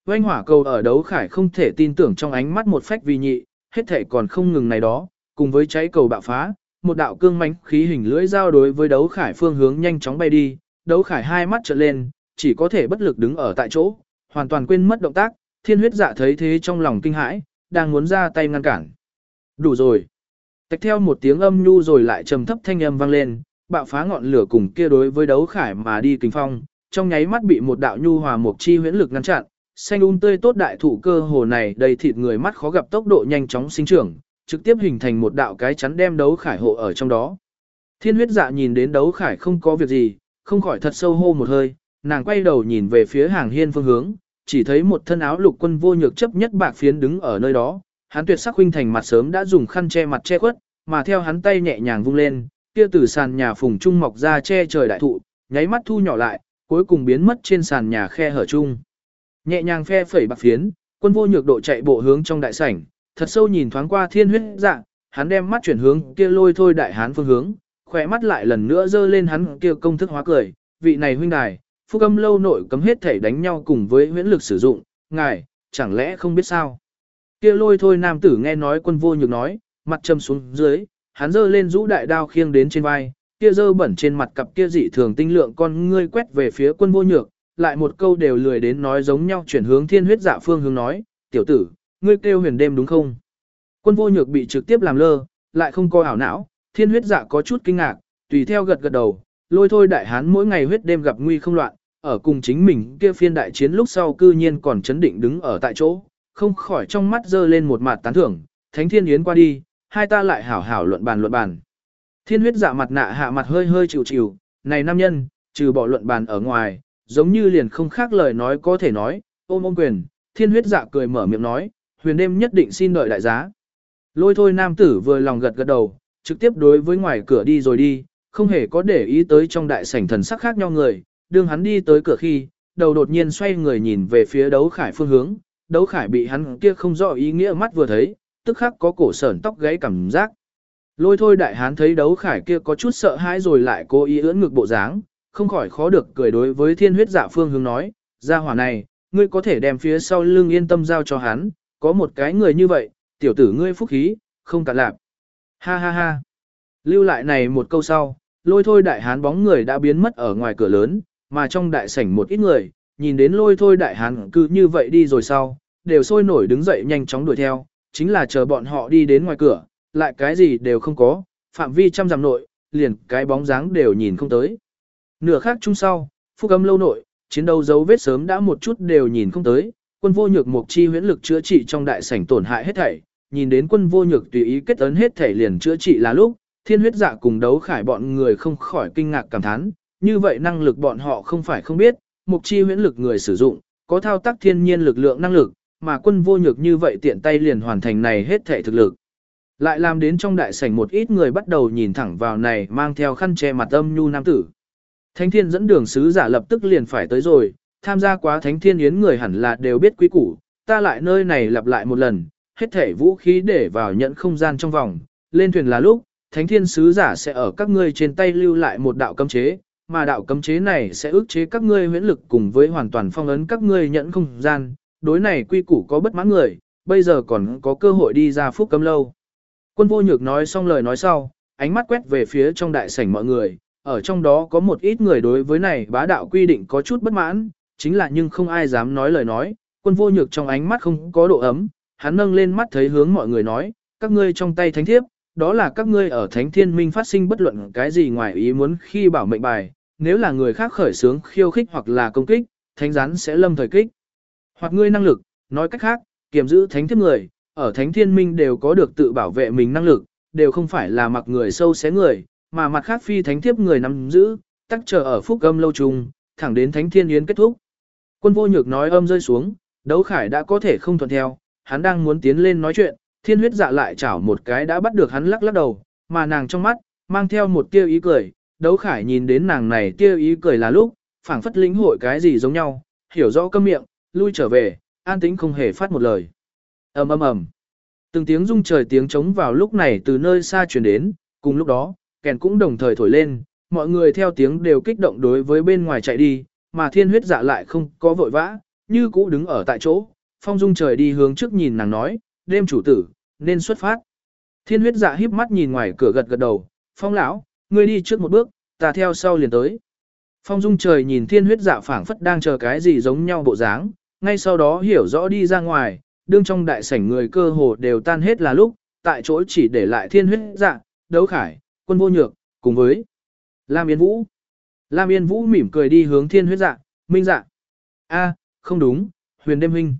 Vanh hỏa cầu ở đấu khải không thể tin tưởng trong ánh mắt một phách vì nhị, hết thể còn không ngừng này đó, cùng với cháy cầu bạo phá, một đạo cương mãnh khí hình lưỡi dao đối với đấu khải phương hướng nhanh chóng bay đi, đấu khải hai mắt trợn lên, chỉ có thể bất lực đứng ở tại chỗ, hoàn toàn quên mất động tác, thiên huyết dạ thấy thế trong lòng kinh hãi, đang muốn ra tay ngăn cản. Đủ rồi. Tạch theo một tiếng âm nhu rồi lại trầm thấp thanh âm vang lên, bạo phá ngọn lửa cùng kia đối với đấu khải mà đi kinh phong, trong nháy mắt bị một đạo nhu hòa mục chi huyễn lực ngăn chặn, xanh um tươi tốt đại thụ cơ hồ này đầy thịt người mắt khó gặp tốc độ nhanh chóng sinh trưởng, trực tiếp hình thành một đạo cái chắn đem đấu khải hộ ở trong đó. Thiên huyết dạ nhìn đến đấu khải không có việc gì, không khỏi thật sâu hô một hơi, nàng quay đầu nhìn về phía hàng hiên phương hướng, chỉ thấy một thân áo lục quân vô nhược chấp nhất bạc phiến đứng ở nơi đó, hắn tuyệt sắc huynh thành mặt sớm đã dùng khăn che mặt che khuất, mà theo hắn tay nhẹ nhàng vung lên, kia từ sàn nhà phùng trung mọc ra che trời đại thụ, nháy mắt thu nhỏ lại, cuối cùng biến mất trên sàn nhà khe hở chung. Nhẹ nhàng phe phẩy bạc phiến, quân vô nhược độ chạy bộ hướng trong đại sảnh, thật sâu nhìn thoáng qua thiên huyết dạ, hắn đem mắt chuyển hướng kia lôi thôi đại hán phương hướng, khỏe mắt lại lần nữa dơ lên hắn kia công thức hóa cười, vị này huynh đài, phúc âm lâu nội cấm hết thể đánh nhau cùng với huyễn lực sử dụng, ngài, chẳng lẽ không biết sao. Kia lôi thôi nam tử nghe nói quân vô nhược nói, mặt châm xuống dưới, hắn dơ lên rũ đại đao khiêng đến trên vai, kia dơ bẩn trên mặt cặp kia dị thường tinh lượng con ngươi quét về phía quân vô nhược, lại một câu đều lười đến nói giống nhau chuyển hướng thiên huyết dạ phương hướng nói, tiểu tử, ngươi kêu huyền đêm đúng không? Quân vô nhược bị trực tiếp làm lơ, lại không coi ảo não, thiên huyết dạ có chút kinh ngạc, tùy theo gật gật đầu, lôi thôi đại hán mỗi ngày huyết đêm gặp nguy không loạn, ở cùng chính mình kia phiên đại chiến lúc sau cư nhiên còn chấn định đứng ở tại chỗ, không khỏi trong mắt dơ lên một mặt tán thưởng, thánh thiên yến qua đi, hai ta lại hảo hảo luận bàn luận bàn. Thiên huyết dạ mặt nạ hạ mặt hơi hơi chịu chịu, này nam nhân, trừ bỏ luận bàn ở ngoài, giống như liền không khác lời nói có thể nói, ôm ôm quyền, thiên huyết dạ cười mở miệng nói, huyền đêm nhất định xin đợi đại giá. Lôi thôi nam tử vừa lòng gật gật đầu, trực tiếp đối với ngoài cửa đi rồi đi, không hề có để ý tới trong đại sảnh thần sắc khác nhau người, đương hắn đi tới cửa khi, đầu đột nhiên xoay người nhìn về phía đấu khải phương hướng, đấu khải bị hắn kia không rõ ý nghĩa mắt vừa thấy, tức khắc có cổ sởn tóc gáy cảm giác. Lôi thôi đại hán thấy đấu khải kia có chút sợ hãi rồi lại cố ý ưỡn ngực bộ dáng, không khỏi khó được cười đối với thiên huyết dạ phương hướng nói, ra hỏa này, ngươi có thể đem phía sau lưng yên tâm giao cho hắn, có một cái người như vậy, tiểu tử ngươi phúc khí, không cạn lạc. Ha ha ha. Lưu lại này một câu sau, lôi thôi đại hán bóng người đã biến mất ở ngoài cửa lớn, mà trong đại sảnh một ít người, nhìn đến lôi thôi đại hán cứ như vậy đi rồi sau, đều sôi nổi đứng dậy nhanh chóng đuổi theo, chính là chờ bọn họ đi đến ngoài cửa, lại cái gì đều không có, phạm vi trăm dặm nội, liền cái bóng dáng đều nhìn không tới. Nửa khác chung sau, phúc âm lâu nội, chiến đấu dấu vết sớm đã một chút đều nhìn không tới, quân vô nhược mục chi huyễn lực chữa trị trong đại sảnh tổn hại hết thảy, nhìn đến quân vô nhược tùy ý kết ấn hết thảy liền chữa trị là lúc, thiên huyết dạ cùng đấu khải bọn người không khỏi kinh ngạc cảm thán, như vậy năng lực bọn họ không phải không biết, mục chi huyễn lực người sử dụng, có thao tác thiên nhiên lực lượng năng lực, mà quân vô nhược như vậy tiện tay liền hoàn thành này hết thể thực lực. Lại làm đến trong đại sảnh một ít người bắt đầu nhìn thẳng vào này mang theo khăn che mặt âm nhu nam tử. Thánh thiên dẫn đường sứ giả lập tức liền phải tới rồi, tham gia quá thánh thiên yến người hẳn là đều biết quý củ, ta lại nơi này lặp lại một lần, hết thể vũ khí để vào nhận không gian trong vòng, lên thuyền là lúc, thánh thiên sứ giả sẽ ở các ngươi trên tay lưu lại một đạo cấm chế, mà đạo cấm chế này sẽ ức chế các ngươi huyễn lực cùng với hoàn toàn phong ấn các ngươi nhận không gian, đối này quy củ có bất mãn người, bây giờ còn có cơ hội đi ra phúc cấm lâu. Quân vô nhược nói xong lời nói sau, ánh mắt quét về phía trong đại sảnh mọi người, ở trong đó có một ít người đối với này bá đạo quy định có chút bất mãn, chính là nhưng không ai dám nói lời nói, quân vô nhược trong ánh mắt không có độ ấm, hắn nâng lên mắt thấy hướng mọi người nói, các ngươi trong tay thánh thiếp, đó là các ngươi ở thánh thiên minh phát sinh bất luận cái gì ngoài ý muốn khi bảo mệnh bài, nếu là người khác khởi sướng khiêu khích hoặc là công kích, thánh gián sẽ lâm thời kích. Hoặc ngươi năng lực, nói cách khác, kiềm giữ thánh thiếp người, ở thánh thiên minh đều có được tự bảo vệ mình năng lực, đều không phải là mặc người sâu xé người, mà mặt khác phi thánh thiếp người nắm giữ, tắc chờ ở phúc âm lâu trùng, thẳng đến thánh thiên yến kết thúc. Quân vô nhược nói âm rơi xuống, đấu khải đã có thể không thuận theo, hắn đang muốn tiến lên nói chuyện, thiên huyết dạ lại chảo một cái đã bắt được hắn lắc lắc đầu, mà nàng trong mắt, mang theo một tia ý cười, đấu khải nhìn đến nàng này tia ý cười là lúc, phảng phất lĩnh hội cái gì giống nhau, hiểu rõ câm miệng, lui trở về, an tĩnh không hề phát một lời. ầm ầm ầm, từng tiếng rung trời tiếng trống vào lúc này từ nơi xa truyền đến, cùng lúc đó, kèn cũng đồng thời thổi lên, mọi người theo tiếng đều kích động đối với bên ngoài chạy đi, mà thiên huyết dạ lại không có vội vã, như cũ đứng ở tại chỗ, phong dung trời đi hướng trước nhìn nàng nói, đêm chủ tử, nên xuất phát. Thiên huyết dạ híp mắt nhìn ngoài cửa gật gật đầu, phong lão, ngươi đi trước một bước, ta theo sau liền tới. Phong dung trời nhìn thiên huyết dạ phảng phất đang chờ cái gì giống nhau bộ dáng, ngay sau đó hiểu rõ đi ra ngoài, đương trong đại sảnh người cơ hồ đều tan hết là lúc, tại chỗ chỉ để lại thiên huyết dạ, đấu khải, quân vô nhược, cùng với Lam Yên Vũ. Lam Yên Vũ mỉm cười đi hướng thiên huyết dạ, minh dạ. a không đúng, huyền đêm huynh.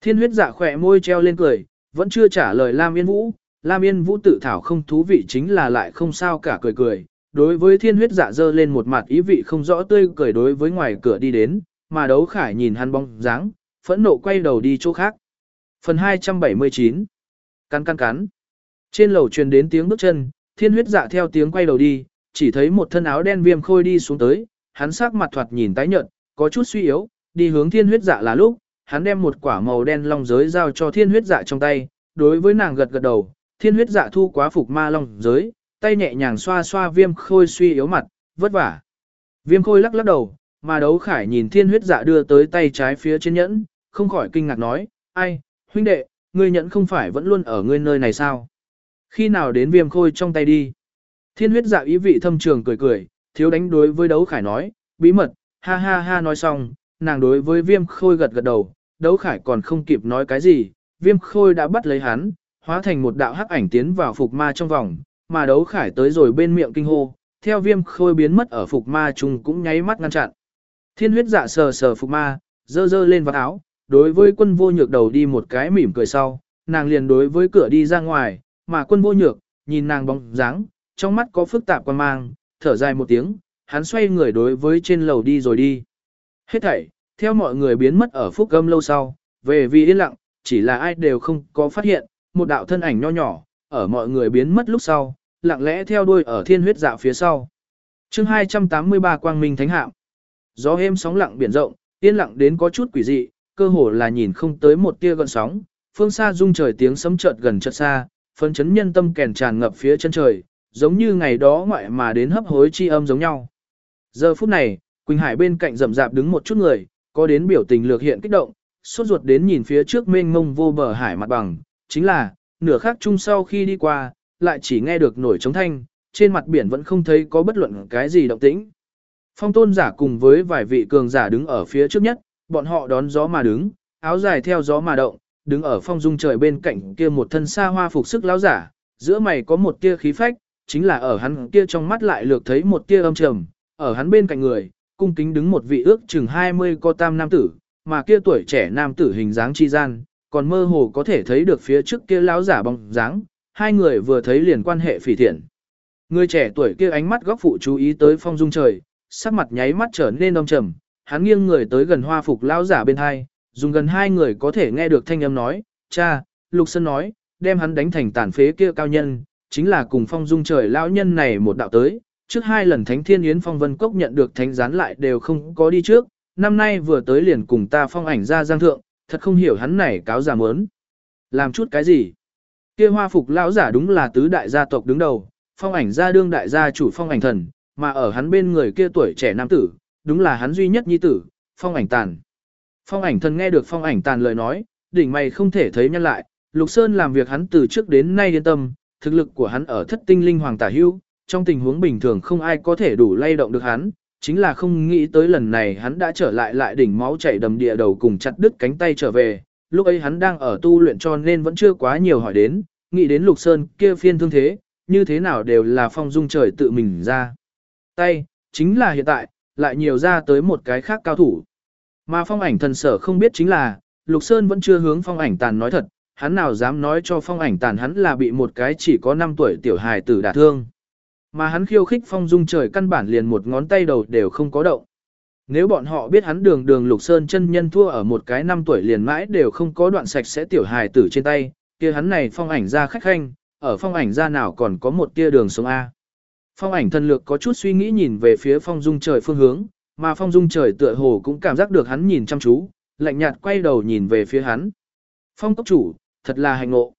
Thiên huyết dạ khỏe môi treo lên cười, vẫn chưa trả lời Lam Yên Vũ. Lam Yên Vũ tự thảo không thú vị chính là lại không sao cả cười cười. Đối với thiên huyết dạ dơ lên một mặt ý vị không rõ tươi cười đối với ngoài cửa đi đến, mà đấu khải nhìn hắn bóng dáng, phẫn nộ quay đầu đi chỗ khác. Phần 279 Cắn cắn cắn Trên lầu truyền đến tiếng bước chân, thiên huyết dạ theo tiếng quay đầu đi, chỉ thấy một thân áo đen viêm khôi đi xuống tới, hắn sắc mặt thoạt nhìn tái nhợt, có chút suy yếu, đi hướng thiên huyết dạ là lúc, hắn đem một quả màu đen long giới giao cho thiên huyết dạ trong tay, đối với nàng gật gật đầu, thiên huyết dạ thu quá phục ma long giới, tay nhẹ nhàng xoa xoa viêm khôi suy yếu mặt, vất vả. Viêm khôi lắc lắc đầu, mà đấu khải nhìn thiên huyết dạ đưa tới tay trái phía trên nhẫn, không khỏi kinh ngạc nói, ai, huynh đệ, ngươi nhẫn không phải vẫn luôn ở ngươi nơi này sao? Khi nào đến viêm khôi trong tay đi? Thiên huyết dạ ý vị thâm trường cười cười, thiếu đánh đối với đấu khải nói, bí mật, ha ha ha nói xong, nàng đối với viêm khôi gật gật đầu, đấu khải còn không kịp nói cái gì, viêm khôi đã bắt lấy hắn, hóa thành một đạo hắc ảnh tiến vào phục ma trong vòng, mà đấu khải tới rồi bên miệng kinh hô, theo viêm khôi biến mất ở phục ma chung cũng nháy mắt ngăn chặn. Thiên huyết dạ sờ sờ phục ma, dơ dơ lên vào áo, đối với quân vô nhược đầu đi một cái mỉm cười sau, nàng liền đối với cửa đi ra ngoài, mà quân vô nhược, nhìn nàng bóng dáng, trong mắt có phức tạp quan mang, thở dài một tiếng, hắn xoay người đối với trên lầu đi rồi đi. Hết thảy, theo mọi người biến mất ở phúc gâm lâu sau, về vì yên lặng, chỉ là ai đều không có phát hiện, một đạo thân ảnh nho nhỏ, ở mọi người biến mất lúc sau, lặng lẽ theo đuôi ở thiên huyết Dạ phía sau. chương 283 Quang Minh Thánh Hạm Gió êm sóng lặng biển rộng, yên lặng đến có chút quỷ dị, cơ hồ là nhìn không tới một tia gợn sóng, phương xa rung trời tiếng sấm chợt gần chợt xa, phân chấn nhân tâm kèn tràn ngập phía chân trời, giống như ngày đó ngoại mà đến hấp hối chi âm giống nhau. Giờ phút này, Quỳnh Hải bên cạnh rậm rạp đứng một chút người, có đến biểu tình lược hiện kích động, sốt ruột đến nhìn phía trước mênh mông vô bờ hải mặt bằng, chính là, nửa khắc chung sau khi đi qua, lại chỉ nghe được nổi trống thanh, trên mặt biển vẫn không thấy có bất luận cái gì động tĩnh. Phong tôn giả cùng với vài vị cường giả đứng ở phía trước nhất, bọn họ đón gió mà đứng, áo dài theo gió mà động, đứng ở phong dung trời bên cạnh kia một thân xa hoa phục sức lão giả, giữa mày có một tia khí phách, chính là ở hắn kia trong mắt lại lược thấy một tia âm trầm, ở hắn bên cạnh người, cung kính đứng một vị ước chừng 20 co tam nam tử, mà kia tuổi trẻ nam tử hình dáng chi gian, còn mơ hồ có thể thấy được phía trước kia lão giả bóng dáng, hai người vừa thấy liền quan hệ phỉ thiện. Người trẻ tuổi kia ánh mắt góc phụ chú ý tới phong dung trời, sắc mặt nháy mắt trở nên đông trầm, hắn nghiêng người tới gần hoa phục lão giả bên hai, dùng gần hai người có thể nghe được thanh âm nói, cha, Lục Sơn nói, đem hắn đánh thành tàn phế kia cao nhân, chính là cùng phong dung trời lão nhân này một đạo tới, trước hai lần Thánh Thiên Yến Phong Vân Cốc nhận được thánh gián lại đều không có đi trước, năm nay vừa tới liền cùng ta phong ảnh ra giang thượng, thật không hiểu hắn này cáo giả mớn. Làm chút cái gì? Kia hoa phục lão giả đúng là tứ đại gia tộc đứng đầu, phong ảnh gia đương đại gia chủ phong ảnh thần, mà ở hắn bên người kia tuổi trẻ nam tử, đúng là hắn duy nhất nhi tử, phong ảnh tàn. Phong ảnh thần nghe được phong ảnh tàn lời nói, đỉnh mày không thể thấy nhân lại, Lục Sơn làm việc hắn từ trước đến nay yên tâm, thực lực của hắn ở thất tinh linh hoàng tả hưu, trong tình huống bình thường không ai có thể đủ lay động được hắn, chính là không nghĩ tới lần này hắn đã trở lại lại đỉnh máu chảy đầm địa đầu cùng chặt đứt cánh tay trở về, lúc ấy hắn đang ở tu luyện cho nên vẫn chưa quá nhiều hỏi đến, nghĩ đến Lục Sơn kia phiên thương thế, như thế nào đều là phong dung trời tự mình ra. Tay, chính là hiện tại, lại nhiều ra tới một cái khác cao thủ. Mà phong ảnh thần sở không biết chính là, Lục Sơn vẫn chưa hướng phong ảnh tàn nói thật, hắn nào dám nói cho phong ảnh tàn hắn là bị một cái chỉ có 5 tuổi tiểu hài tử đả thương. Mà hắn khiêu khích phong dung trời căn bản liền một ngón tay đầu đều không có động. Nếu bọn họ biết hắn đường đường Lục Sơn chân nhân thua ở một cái 5 tuổi liền mãi đều không có đoạn sạch sẽ tiểu hài tử trên tay, kia hắn này phong ảnh ra khách khanh, ở phong ảnh ra nào còn có một tia đường sống A. Phong ảnh thần lược có chút suy nghĩ nhìn về phía phong dung trời phương hướng, mà phong dung trời tựa hồ cũng cảm giác được hắn nhìn chăm chú, lạnh nhạt quay đầu nhìn về phía hắn. Phong cốc chủ, thật là hành ngộ.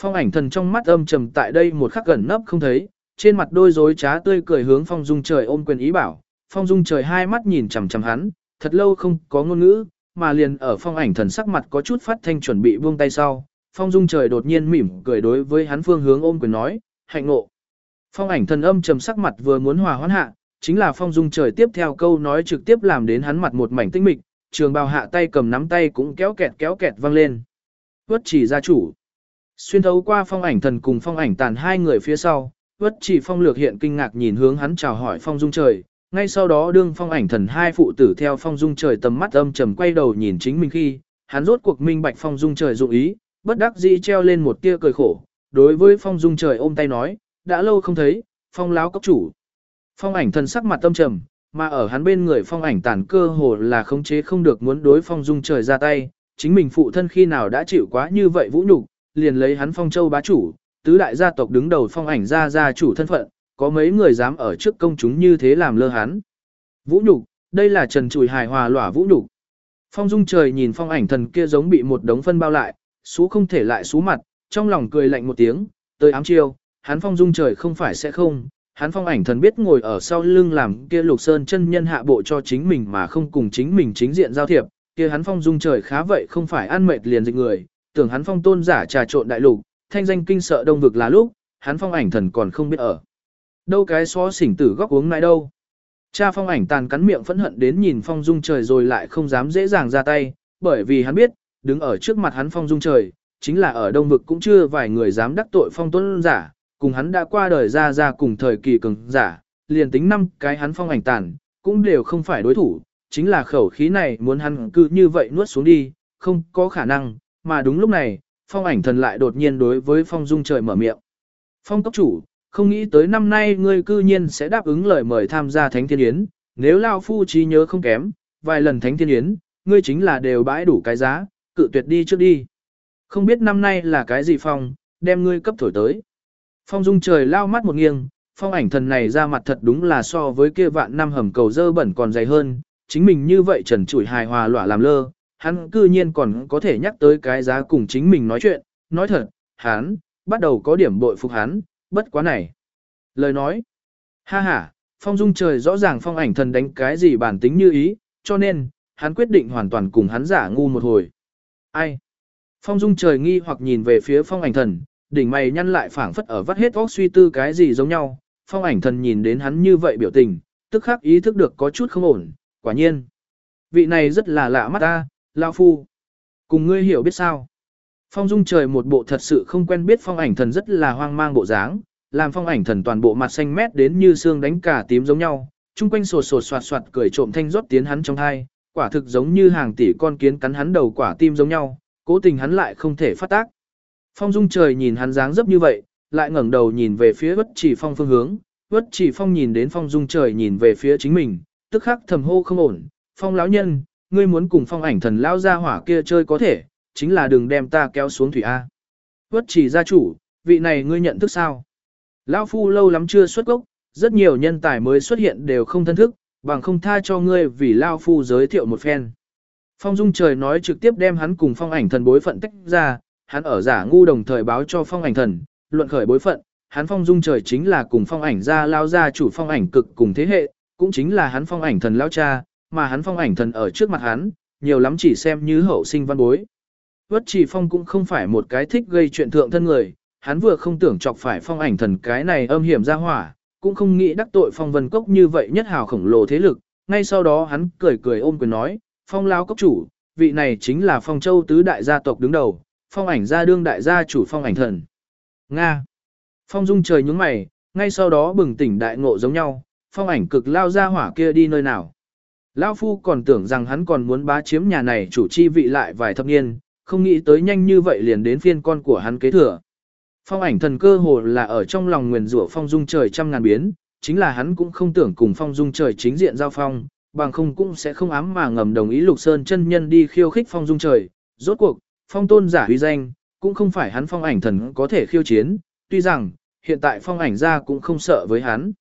Phong ảnh thần trong mắt âm trầm tại đây một khắc gần nấp không thấy, trên mặt đôi rối trá tươi cười hướng phong dung trời ôm quyền ý bảo, phong dung trời hai mắt nhìn chằm chằm hắn, thật lâu không có ngôn ngữ, mà liền ở phong ảnh thần sắc mặt có chút phát thanh chuẩn bị buông tay sau, phong dung trời đột nhiên mỉm cười đối với hắn phương hướng ôm quyền nói, hạnh ngộ. Phong ảnh thần âm trầm sắc mặt vừa muốn hòa hoãn hạ, chính là phong dung trời tiếp theo câu nói trực tiếp làm đến hắn mặt một mảnh tinh mịch, trường bào hạ tay cầm nắm tay cũng kéo kẹt kéo kẹt vang lên. Vất chỉ gia chủ. Xuyên thấu qua phong ảnh thần cùng phong ảnh tàn hai người phía sau, vất chỉ phong lược hiện kinh ngạc nhìn hướng hắn chào hỏi phong dung trời, ngay sau đó đương phong ảnh thần hai phụ tử theo phong dung trời tầm mắt âm trầm quay đầu nhìn chính mình khi, hắn rốt cuộc minh bạch phong dung trời dụng ý, bất đắc dĩ treo lên một tia cười khổ, đối với phong dung trời ôm tay nói, đã lâu không thấy, phong láo cấp chủ. Phong ảnh thần sắc mặt tâm trầm, mà ở hắn bên người phong ảnh tàn cơ hồ là khống chế không được muốn đối phong dung trời ra tay, chính mình phụ thân khi nào đã chịu quá như vậy vũ nhục, liền lấy hắn phong châu bá chủ, tứ đại gia tộc đứng đầu phong ảnh gia gia chủ thân phận, có mấy người dám ở trước công chúng như thế làm lơ hắn. Vũ nhục, đây là trần chùi hài hòa lỏa vũ nhục. Phong dung trời nhìn phong ảnh thần kia giống bị một đống phân bao lại, xú không thể lại xú mặt, trong lòng cười lạnh một tiếng, tới ám chiêu, hắn phong dung trời không phải sẽ không, hắn phong ảnh thần biết ngồi ở sau lưng làm kia lục sơn chân nhân hạ bộ cho chính mình mà không cùng chính mình chính diện giao thiệp, kia hắn phong dung trời khá vậy không phải ăn mệt liền dịch người, tưởng hắn phong tôn giả trà trộn đại lục, thanh danh kinh sợ đông vực là lúc, hắn phong ảnh thần còn không biết ở. Đâu cái xó xỉnh tử góc uống lại đâu. Cha phong ảnh tàn cắn miệng phẫn hận đến nhìn phong dung trời rồi lại không dám dễ dàng ra tay, bởi vì hắn biết, đứng ở trước mặt hắn phong dung trời, chính là ở đông vực cũng chưa vài người dám đắc tội phong tôn giả, cùng hắn đã qua đời ra ra cùng thời kỳ cường giả, liền tính năm cái hắn phong ảnh tàn, cũng đều không phải đối thủ, chính là khẩu khí này muốn hắn cứ như vậy nuốt xuống đi, không có khả năng, mà đúng lúc này, phong ảnh thần lại đột nhiên đối với phong dung trời mở miệng. Phong cấp chủ, không nghĩ tới năm nay ngươi cư nhiên sẽ đáp ứng lời mời tham gia Thánh Thiên Yến, nếu Lao Phu trí nhớ không kém, vài lần Thánh Thiên Yến, ngươi chính là đều bãi đủ cái giá, cự tuyệt đi trước đi. Không biết năm nay là cái gì phong, đem ngươi cấp thổi tới. Phong dung trời lao mắt một nghiêng, phong ảnh thần này ra mặt thật đúng là so với kia vạn năm hầm cầu dơ bẩn còn dày hơn, chính mình như vậy trần trụi hài hòa lỏa làm lơ, hắn cư nhiên còn có thể nhắc tới cái giá cùng chính mình nói chuyện, nói thật, hắn, bắt đầu có điểm bội phục hắn, bất quá này. Lời nói, ha ha, phong dung trời rõ ràng phong ảnh thần đánh cái gì bản tính như ý, cho nên, hắn quyết định hoàn toàn cùng hắn giả ngu một hồi. Ai? Phong dung trời nghi hoặc nhìn về phía phong ảnh thần, đỉnh mày nhăn lại phảng phất ở vắt hết óc suy tư cái gì giống nhau. Phong ảnh thần nhìn đến hắn như vậy biểu tình, tức khắc ý thức được có chút không ổn, quả nhiên. Vị này rất là lạ mắt ta, lão Phu. Cùng ngươi hiểu biết sao. Phong dung trời một bộ thật sự không quen biết phong ảnh thần rất là hoang mang bộ dáng, làm phong ảnh thần toàn bộ mặt xanh mét đến như xương đánh cả tím giống nhau, chung quanh sột sột soạt soạt cười trộm thanh rót tiến hắn trong thai, quả thực giống như hàng tỷ con kiến cắn hắn đầu quả tim giống nhau, cố tình hắn lại không thể phát tác. Phong dung trời nhìn hắn dáng dấp như vậy, lại ngẩng đầu nhìn về phía Vất chỉ phong phương hướng, Vất chỉ phong nhìn đến phong dung trời nhìn về phía chính mình, tức khắc thầm hô không ổn, phong lão nhân, ngươi muốn cùng phong ảnh thần lão ra hỏa kia chơi có thể, chính là đừng đem ta kéo xuống thủy A. Vất chỉ gia chủ, vị này ngươi nhận thức sao? Lão phu lâu lắm chưa xuất gốc, rất nhiều nhân tài mới xuất hiện đều không thân thức, bằng không tha cho ngươi vì Lão phu giới thiệu một phen. Phong Dung trời nói trực tiếp đem hắn cùng phong ảnh thần bối phận tách ra, hắn ở giả ngu đồng thời báo cho phong ảnh thần, luận khởi bối phận, hắn Phong Dung trời chính là cùng phong ảnh gia lao gia chủ phong ảnh cực cùng thế hệ, cũng chính là hắn phong ảnh thần lao cha, mà hắn phong ảnh thần ở trước mặt hắn, nhiều lắm chỉ xem như hậu sinh văn bối. Vất Chỉ Phong cũng không phải một cái thích gây chuyện thượng thân người, hắn vừa không tưởng chọc phải phong ảnh thần cái này âm hiểm ra hỏa, cũng không nghĩ đắc tội phong vân cốc như vậy nhất hào khổng lồ thế lực, ngay sau đó hắn cười cười ôm quyền nói, phong lao cốc chủ, vị này chính là phong châu tứ đại gia tộc đứng đầu, phong ảnh gia đương đại gia chủ phong ảnh thần. Nga. Phong dung trời nhướng mày, ngay sau đó bừng tỉnh đại ngộ giống nhau, phong ảnh cực lao ra hỏa kia đi nơi nào. Lao phu còn tưởng rằng hắn còn muốn bá chiếm nhà này chủ chi vị lại vài thập niên, không nghĩ tới nhanh như vậy liền đến phiên con của hắn kế thừa. Phong ảnh thần cơ hồ là ở trong lòng nguyền rủa phong dung trời trăm ngàn biến, chính là hắn cũng không tưởng cùng phong dung trời chính diện giao phong, bằng không cũng sẽ không ám mà ngầm đồng ý lục sơn chân nhân đi khiêu khích phong dung trời. Rốt cuộc, phong tôn giả huy danh, cũng không phải hắn phong ảnh thần có thể khiêu chiến, tuy rằng, hiện tại phong ảnh ra cũng không sợ với hắn.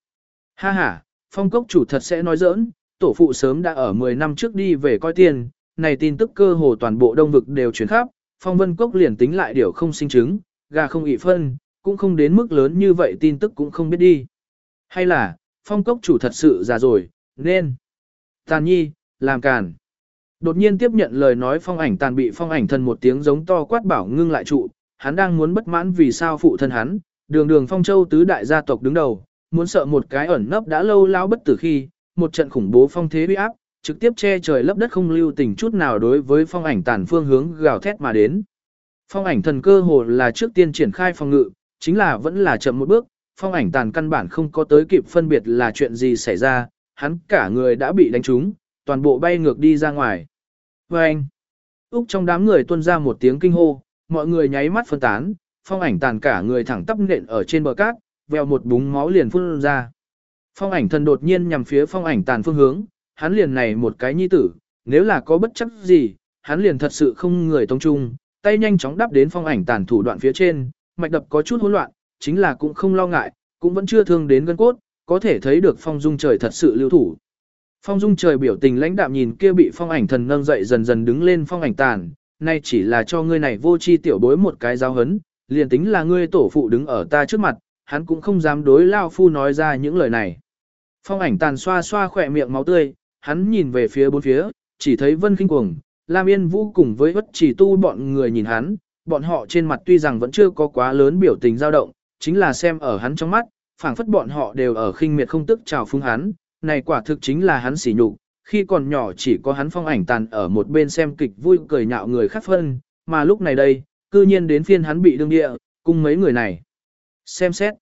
Ha ha, phong cốc chủ thật sẽ nói giỡn, tổ phụ sớm đã ở 10 năm trước đi về coi tiền, này tin tức cơ hồ toàn bộ đông vực đều chuyển khắp, phong vân cốc liền tính lại điều không sinh chứng, gà không ị phân, cũng không đến mức lớn như vậy tin tức cũng không biết đi. Hay là, phong cốc chủ thật sự già rồi, nên. Tàn nhi, làm càn. Đột nhiên tiếp nhận lời nói phong ảnh tàn bị phong ảnh thần một tiếng giống to quát bảo ngưng lại trụ, hắn đang muốn bất mãn vì sao phụ thân hắn, đường đường phong châu tứ đại gia tộc đứng đầu, muốn sợ một cái ẩn nấp đã lâu lao bất tử khi, một trận khủng bố phong thế uy áp, trực tiếp che trời lấp đất không lưu tình chút nào đối với phong ảnh tàn phương hướng gào thét mà đến. Phong ảnh thần cơ hồ là trước tiên triển khai phòng ngự, chính là vẫn là chậm một bước, phong ảnh tàn căn bản không có tới kịp phân biệt là chuyện gì xảy ra, hắn cả người đã bị đánh trúng, toàn bộ bay ngược đi ra ngoài. Và anh, Úc trong đám người tuôn ra một tiếng kinh hô, mọi người nháy mắt phân tán, phong ảnh tàn cả người thẳng tắp nện ở trên bờ cát, vèo một búng máu liền phun ra. Phong ảnh thần đột nhiên nhằm phía phong ảnh tàn phương hướng, hắn liền này một cái nhi tử, nếu là có bất chấp gì, hắn liền thật sự không người tông trung, tay nhanh chóng đắp đến phong ảnh tàn thủ đoạn phía trên, mạch đập có chút hỗn loạn, chính là cũng không lo ngại, cũng vẫn chưa thương đến gân cốt, có thể thấy được phong dung trời thật sự lưu thủ. Phong dung trời biểu tình lãnh đạm nhìn kia bị phong ảnh thần nâng dậy dần dần đứng lên phong ảnh tàn, nay chỉ là cho ngươi này vô chi tiểu bối một cái giáo hấn, liền tính là ngươi tổ phụ đứng ở ta trước mặt, hắn cũng không dám đối lao phu nói ra những lời này. Phong ảnh tàn xoa xoa khỏe miệng máu tươi, hắn nhìn về phía bốn phía, chỉ thấy vân kinh cuồng, Lam Yên Vũ cùng với bất chỉ tu bọn người nhìn hắn, bọn họ trên mặt tuy rằng vẫn chưa có quá lớn biểu tình dao động, chính là xem ở hắn trong mắt, phảng phất bọn họ đều ở khinh miệt không tức chào phúng hắn, này quả thực chính là hắn sỉ nhục, khi còn nhỏ chỉ có hắn phong ảnh tàn ở một bên xem kịch vui cười nhạo người khác phân, mà lúc này đây, cư nhiên đến phiên hắn bị đương địa, cùng mấy người này. Xem xét,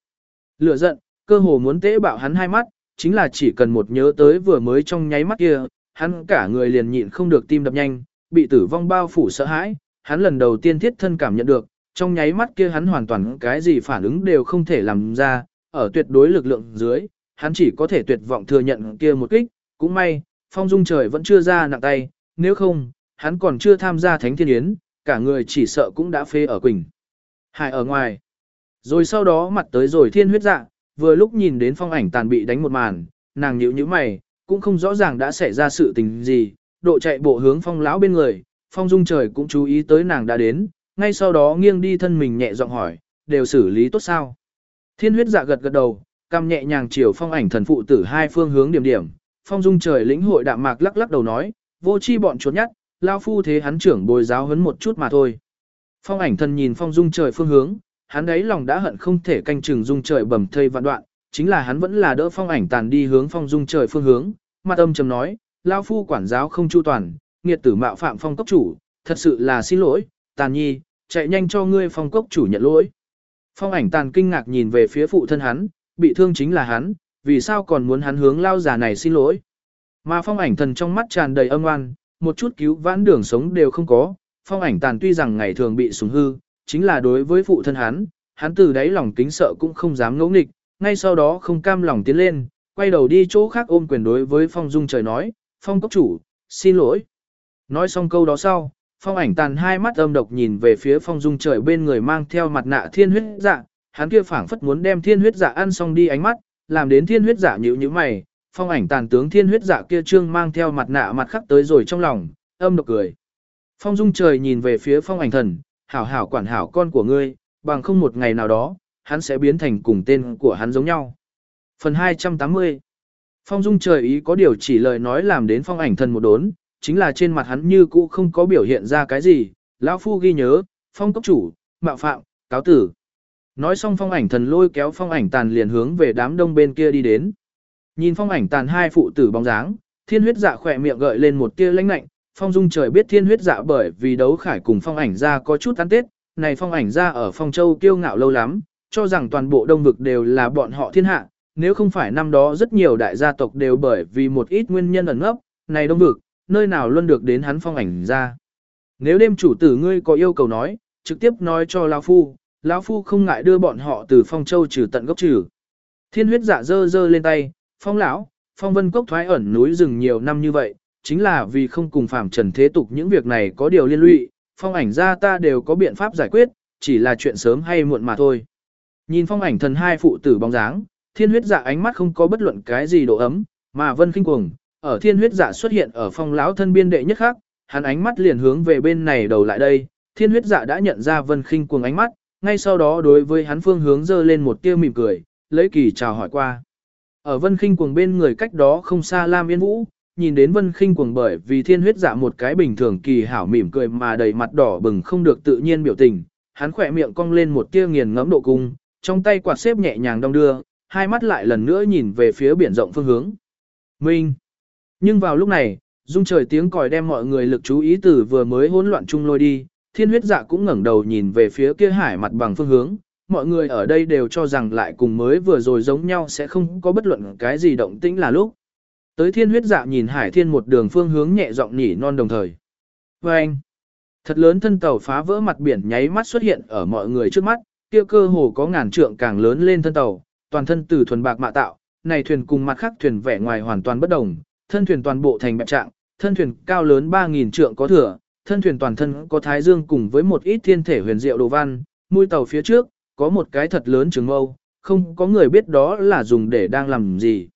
lửa giận, cơ hồ muốn tế bạo hắn hai mắt, chính là chỉ cần một nhớ tới vừa mới trong nháy mắt kia, hắn cả người liền nhịn không được tim đập nhanh, bị tử vong bao phủ sợ hãi, hắn lần đầu tiên thiết thân cảm nhận được, trong nháy mắt kia hắn hoàn toàn cái gì phản ứng đều không thể làm ra, ở tuyệt đối lực lượng dưới, hắn chỉ có thể tuyệt vọng thừa nhận kia một kích, cũng may, phong dung trời vẫn chưa ra nặng tay, nếu không, hắn còn chưa tham gia thánh thiên yến, cả người chỉ sợ cũng đã phê ở quỳnh. Hải ở ngoài. Rồi sau đó mặt tới rồi thiên huyết dạ, vừa lúc nhìn đến phong ảnh tàn bị đánh một màn, nàng nhíu nhíu mày, cũng không rõ ràng đã xảy ra sự tình gì, độ chạy bộ hướng phong lão bên người, phong dung trời cũng chú ý tới nàng đã đến, ngay sau đó nghiêng đi thân mình nhẹ giọng hỏi, đều xử lý tốt sao. Thiên huyết dạ gật gật đầu, cam nhẹ nhàng chiều phong ảnh thần phụ tử hai phương hướng điểm điểm, phong dung trời lĩnh hội đạm mạc lắc lắc đầu nói, vô chi bọn chuột nhắt, lao phu thế hắn trưởng bồi giáo hấn một chút mà thôi. Phong ảnh thần nhìn phong dung trời phương hướng, hắn ấy lòng đã hận không thể canh chừng dung trời bầm thây vạn đoạn, chính là hắn vẫn là đỡ phong ảnh tàn đi hướng phong dung trời phương hướng, mặt âm trầm nói, lao phu quản giáo không chu toàn, nghiệt tử mạo phạm phong cốc chủ, thật sự là xin lỗi, tàn nhi, chạy nhanh cho ngươi phong cốc chủ nhận lỗi. Phong ảnh tàn kinh ngạc nhìn về phía phụ thân hắn, bị thương chính là hắn, vì sao còn muốn hắn hướng lao già này xin lỗi. Mà phong ảnh thần trong mắt tràn đầy âm oan, một chút cứu vãn đường sống đều không có, phong ảnh tàn tuy rằng ngày thường bị súng hư, chính là đối với phụ thân hắn, hắn từ đáy lòng kính sợ cũng không dám ngỗ nghịch, ngay sau đó không cam lòng tiến lên, quay đầu đi chỗ khác ôm quyền đối với phong dung trời nói, phong cốc chủ, xin lỗi. Nói xong câu đó sau, phong ảnh tàn hai mắt âm độc nhìn về phía phong dung trời bên người mang theo mặt nạ thiên huyết dạ, hắn kia phảng phất muốn đem thiên huyết dạ ăn xong đi ánh mắt, làm đến thiên huyết dạ nhíu nhíu mày, phong ảnh tàn tướng thiên huyết dạ kia trương mang theo mặt nạ mặt khắc tới rồi trong lòng, âm độc cười. Phong dung trời nhìn về phía phong ảnh thần, hảo hảo quản hảo con của ngươi, bằng không một ngày nào đó, hắn sẽ biến thành cùng tên của hắn giống nhau. Phần 280 Phong dung trời ý có điều chỉ lời nói làm đến phong ảnh thần một đốn, chính là trên mặt hắn như cũ không có biểu hiện ra cái gì, lão phu ghi nhớ, phong cấp chủ, mạo phạm, cáo tử. Nói xong phong ảnh thần lôi kéo phong ảnh tàn liền hướng về đám đông bên kia đi đến. Nhìn phong ảnh tàn hai phụ tử bóng dáng, thiên huyết dạ khỏe miệng gợi lên một tia lãnh lạnh, phong dung trời biết thiên huyết dạ bởi vì đấu khải cùng phong ảnh ra có chút tán tết, này phong ảnh ra ở phong châu kiêu ngạo lâu lắm, cho rằng toàn bộ đông vực đều là bọn họ thiên hạ, nếu không phải năm đó rất nhiều đại gia tộc đều bởi vì một ít nguyên nhân ẩn ngốc, này đông vực, nơi nào luôn được đến hắn phong ảnh ra. Nếu đêm chủ tử ngươi có yêu cầu nói, trực tiếp nói cho lão phu, lão phu không ngại đưa bọn họ từ phong châu trừ tận gốc trừ. Thiên huyết dạ dơ dơ lên tay, phong lão, phong vân cốc thoái ẩn núi rừng nhiều năm như vậy, chính là vì không cùng phạm trần thế tục những việc này có điều liên lụy, phong ảnh ra ta đều có biện pháp giải quyết, chỉ là chuyện sớm hay muộn mà thôi. Nhìn phong ảnh thần hai phụ tử bóng dáng, thiên huyết dạ ánh mắt không có bất luận cái gì độ ấm, mà vân khinh cuồng, ở thiên huyết dạ xuất hiện ở phong lão thân biên đệ nhất khác, hắn ánh mắt liền hướng về bên này đầu lại đây, thiên huyết dạ đã nhận ra vân khinh cuồng ánh mắt, ngay sau đó đối với hắn phương hướng dơ lên một tia mỉm cười, lấy kỳ chào hỏi qua. Ở vân khinh cuồng bên người cách đó không xa Lam Yên Vũ, nhìn đến vân khinh cuồng bởi vì thiên huyết dạ một cái bình thường kỳ hảo mỉm cười mà đầy mặt đỏ bừng không được tự nhiên biểu tình, hắn khỏe miệng cong lên một tia nghiền ngẫm độ cung, trong tay quạt xếp nhẹ nhàng đong đưa, hai mắt lại lần nữa nhìn về phía biển rộng phương hướng. Minh! Nhưng vào lúc này, dung trời tiếng còi đem mọi người lực chú ý từ vừa mới hỗn loạn chung lôi đi, thiên huyết dạ cũng ngẩng đầu nhìn về phía kia hải mặt bằng phương hướng, mọi người ở đây đều cho rằng lại cùng mới vừa rồi giống nhau sẽ không có bất luận cái gì động tĩnh là lúc. Tới thiên huyết dạ nhìn hải thiên một đường phương hướng nhẹ giọng nhỉ non đồng thời. Và anh, thật lớn thân tàu phá vỡ mặt biển nháy mắt xuất hiện ở mọi người trước mắt, kia cơ hồ có ngàn trượng càng lớn lên thân tàu, toàn thân từ thuần bạc mạ tạo, này thuyền cùng mặt khác thuyền vẻ ngoài hoàn toàn bất đồng, thân thuyền toàn bộ thành bẹp trạng, thân thuyền cao lớn 3.000 trượng có thừa, thân thuyền toàn thân có thái dương cùng với một ít thiên thể huyền diệu đồ văn, mũi tàu phía trước, có một cái thật lớn trường mâu, không có người biết đó là dùng để đang làm gì.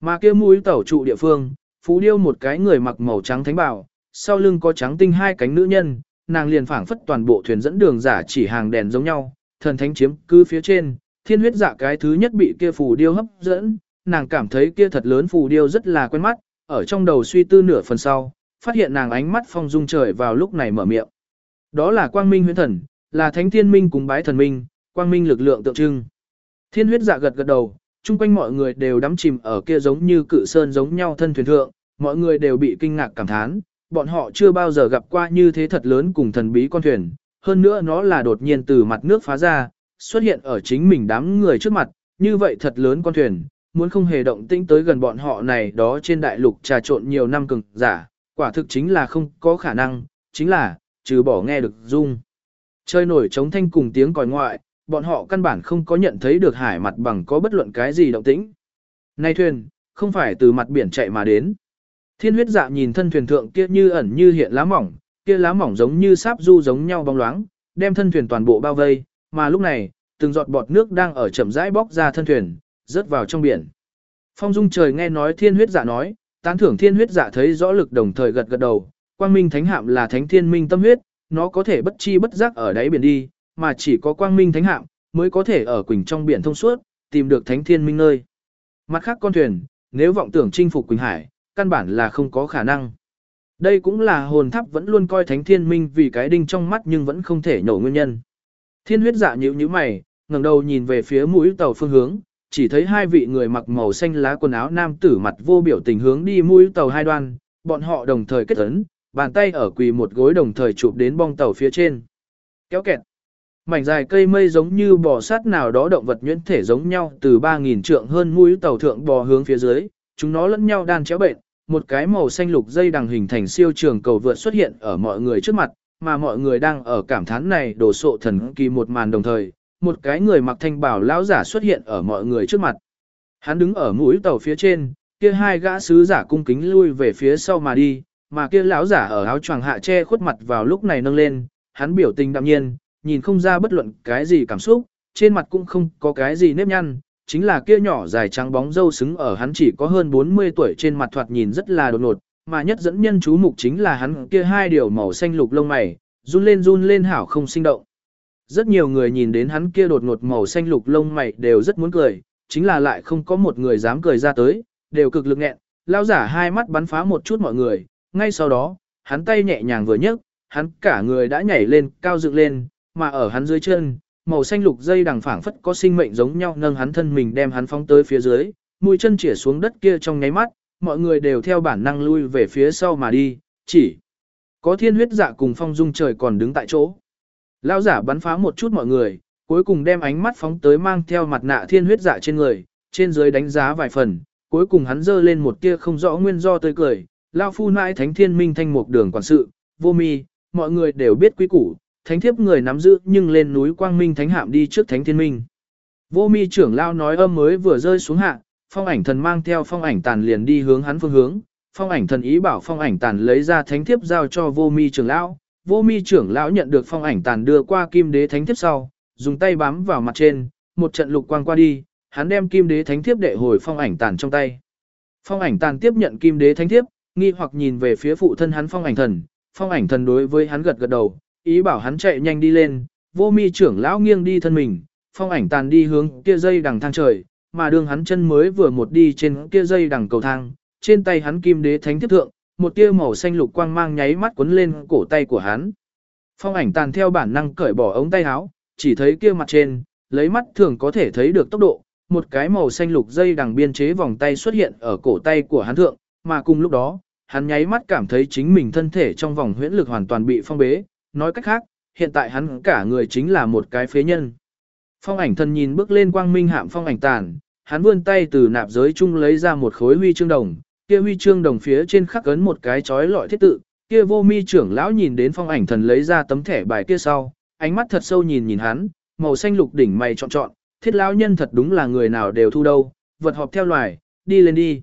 Mà kia mũi tàu trụ địa phương, phú điêu một cái người mặc màu trắng thánh bảo, sau lưng có trắng tinh hai cánh nữ nhân, nàng liền phảng phất toàn bộ thuyền dẫn đường giả chỉ hàng đèn giống nhau, thần thánh chiếm cứ phía trên, thiên huyết dạ cái thứ nhất bị kia phù điêu hấp dẫn, nàng cảm thấy kia thật lớn phù điêu rất là quen mắt, ở trong đầu suy tư nửa phần sau, phát hiện nàng ánh mắt phong dung trời vào lúc này mở miệng. Đó là quang minh huyễn thần, là thánh thiên minh cùng bái thần minh, quang minh lực lượng tượng trưng. Thiên huyết dạ gật gật đầu, chung quanh mọi người đều đắm chìm ở kia giống như cự sơn giống nhau thân thuyền thượng, mọi người đều bị kinh ngạc cảm thán, bọn họ chưa bao giờ gặp qua như thế thật lớn cùng thần bí con thuyền, hơn nữa nó là đột nhiên từ mặt nước phá ra, xuất hiện ở chính mình đám người trước mặt, như vậy thật lớn con thuyền, muốn không hề động tĩnh tới gần bọn họ này đó trên đại lục trà trộn nhiều năm cường giả, quả thực chính là không có khả năng, chính là, trừ bỏ nghe được dung. Chơi nổi chống thanh cùng tiếng còi ngoại, bọn họ căn bản không có nhận thấy được hải mặt bằng có bất luận cái gì động tĩnh. Này thuyền, không phải từ mặt biển chạy mà đến. Thiên huyết dạ nhìn thân thuyền thượng kia như ẩn như hiện lá mỏng, kia lá mỏng giống như sáp du giống nhau bóng loáng, đem thân thuyền toàn bộ bao vây, mà lúc này, từng giọt bọt nước đang ở chậm rãi bóc ra thân thuyền, rớt vào trong biển. Phong Dung trời nghe nói thiên huyết dạ nói, tán thưởng thiên huyết dạ thấy rõ lực đồng thời gật gật đầu, quang minh thánh hạm là thánh thiên minh tâm huyết, nó có thể bất chi bất giác ở đáy biển đi, mà chỉ có quang minh thánh hạm mới có thể ở quỳnh trong biển thông suốt, tìm được thánh thiên minh nơi. Mặt khác con thuyền, nếu vọng tưởng chinh phục Quỳnh Hải, căn bản là không có khả năng. Đây cũng là hồn tháp vẫn luôn coi thánh thiên minh vì cái đinh trong mắt nhưng vẫn không thể nổ nguyên nhân. Thiên huyết dạ nhíu nhíu mày, ngẩng đầu nhìn về phía mũi tàu phương hướng, chỉ thấy hai vị người mặc màu xanh lá quần áo nam tử mặt vô biểu tình hướng đi mũi tàu hai đoan, bọn họ đồng thời kết ấn, bàn tay ở quỳ một gối đồng thời chụp đến bong tàu phía trên. Kéo kẹt. Mảnh dài cây mây giống như bò sát nào đó động vật nhuyễn thể giống nhau từ 3.000 trượng hơn mũi tàu thượng bò hướng phía dưới, chúng nó lẫn nhau đan chéo bệnh, một cái màu xanh lục dây đằng hình thành siêu trường cầu vượt xuất hiện ở mọi người trước mặt, mà mọi người đang ở cảm thán này đổ sộ thần kỳ một màn đồng thời, một cái người mặc thanh bảo lão giả xuất hiện ở mọi người trước mặt. Hắn đứng ở mũi tàu phía trên, kia hai gã sứ giả cung kính lui về phía sau mà đi, mà kia lão giả ở áo choàng hạ che khuất mặt vào lúc này nâng lên, hắn biểu tình đạm nhiên, nhìn không ra bất luận cái gì cảm xúc, trên mặt cũng không có cái gì nếp nhăn, chính là kia nhỏ dài trắng bóng râu xứng ở hắn chỉ có hơn 40 tuổi trên mặt thoạt nhìn rất là đột ngột, mà nhất dẫn nhân chú mục chính là hắn kia hai điều màu xanh lục lông mày, run lên run lên hảo không sinh động. Rất nhiều người nhìn đến hắn kia đột ngột màu xanh lục lông mày đều rất muốn cười, chính là lại không có một người dám cười ra tới, đều cực lực nghẹn, lao giả hai mắt bắn phá một chút mọi người, ngay sau đó, hắn tay nhẹ nhàng vừa nhấc, hắn cả người đã nhảy lên, cao dựng lên, mà ở hắn dưới chân, màu xanh lục dây đằng phảng phất có sinh mệnh giống nhau nâng hắn thân mình đem hắn phóng tới phía dưới, mũi chân chĩa xuống đất kia trong nháy mắt, mọi người đều theo bản năng lui về phía sau mà đi, chỉ có thiên huyết dạ cùng phong dung trời còn đứng tại chỗ. Lão giả bắn phá một chút mọi người, cuối cùng đem ánh mắt phóng tới mang theo mặt nạ thiên huyết dạ trên người, trên dưới đánh giá vài phần, cuối cùng hắn dơ lên một tia không rõ nguyên do tươi cười, Lão phu nãi thánh thiên minh thanh một đường quản sự, vô mi, mọi người đều biết quý củ, thánh thiếp người nắm giữ nhưng lên núi quang minh thánh hạm đi trước thánh thiên minh. Vô mi trưởng lao nói âm mới vừa rơi xuống hạ, phong ảnh thần mang theo phong ảnh tàn liền đi hướng hắn phương hướng, phong ảnh thần ý bảo phong ảnh tàn lấy ra thánh thiếp giao cho vô mi trưởng lão, vô mi trưởng lão nhận được phong ảnh tàn đưa qua kim đế thánh thiếp sau, dùng tay bám vào mặt trên, một trận lục quang qua đi, hắn đem kim đế thánh thiếp đệ hồi phong ảnh tàn trong tay. Phong ảnh tàn tiếp nhận kim đế thánh thiếp, nghi hoặc nhìn về phía phụ thân hắn phong ảnh thần, phong ảnh thần đối với hắn gật gật đầu, ý bảo hắn chạy nhanh đi lên, vô mi trưởng lão nghiêng đi thân mình, phong ảnh tàn đi hướng kia dây đằng thang trời, mà đường hắn chân mới vừa một đi trên kia dây đằng cầu thang, trên tay hắn kim đế thánh thiếp thượng, một tia màu xanh lục quang mang nháy mắt cuốn lên cổ tay của hắn. Phong ảnh tàn theo bản năng cởi bỏ ống tay áo, chỉ thấy kia mặt trên, lấy mắt thường có thể thấy được tốc độ, một cái màu xanh lục dây đằng biên chế vòng tay xuất hiện ở cổ tay của hắn thượng, mà cùng lúc đó, hắn nháy mắt cảm thấy chính mình thân thể trong vòng huyễn lực hoàn toàn bị phong bế, nói cách khác, hiện tại hắn cả người chính là một cái phế nhân. Phong ảnh thần nhìn bước lên quang minh hạm phong ảnh tàn, hắn vươn tay từ nạp giới chung lấy ra một khối huy chương đồng, kia huy chương đồng phía trên khắc ấn một cái chói lọi thiết tự, kia vô mi trưởng lão nhìn đến phong ảnh thần lấy ra tấm thẻ bài kia sau, ánh mắt thật sâu nhìn nhìn hắn, màu xanh lục đỉnh mày trọn trọn thiết lão nhân thật đúng là người nào đều thu đâu, vật họp theo loài, đi lên đi.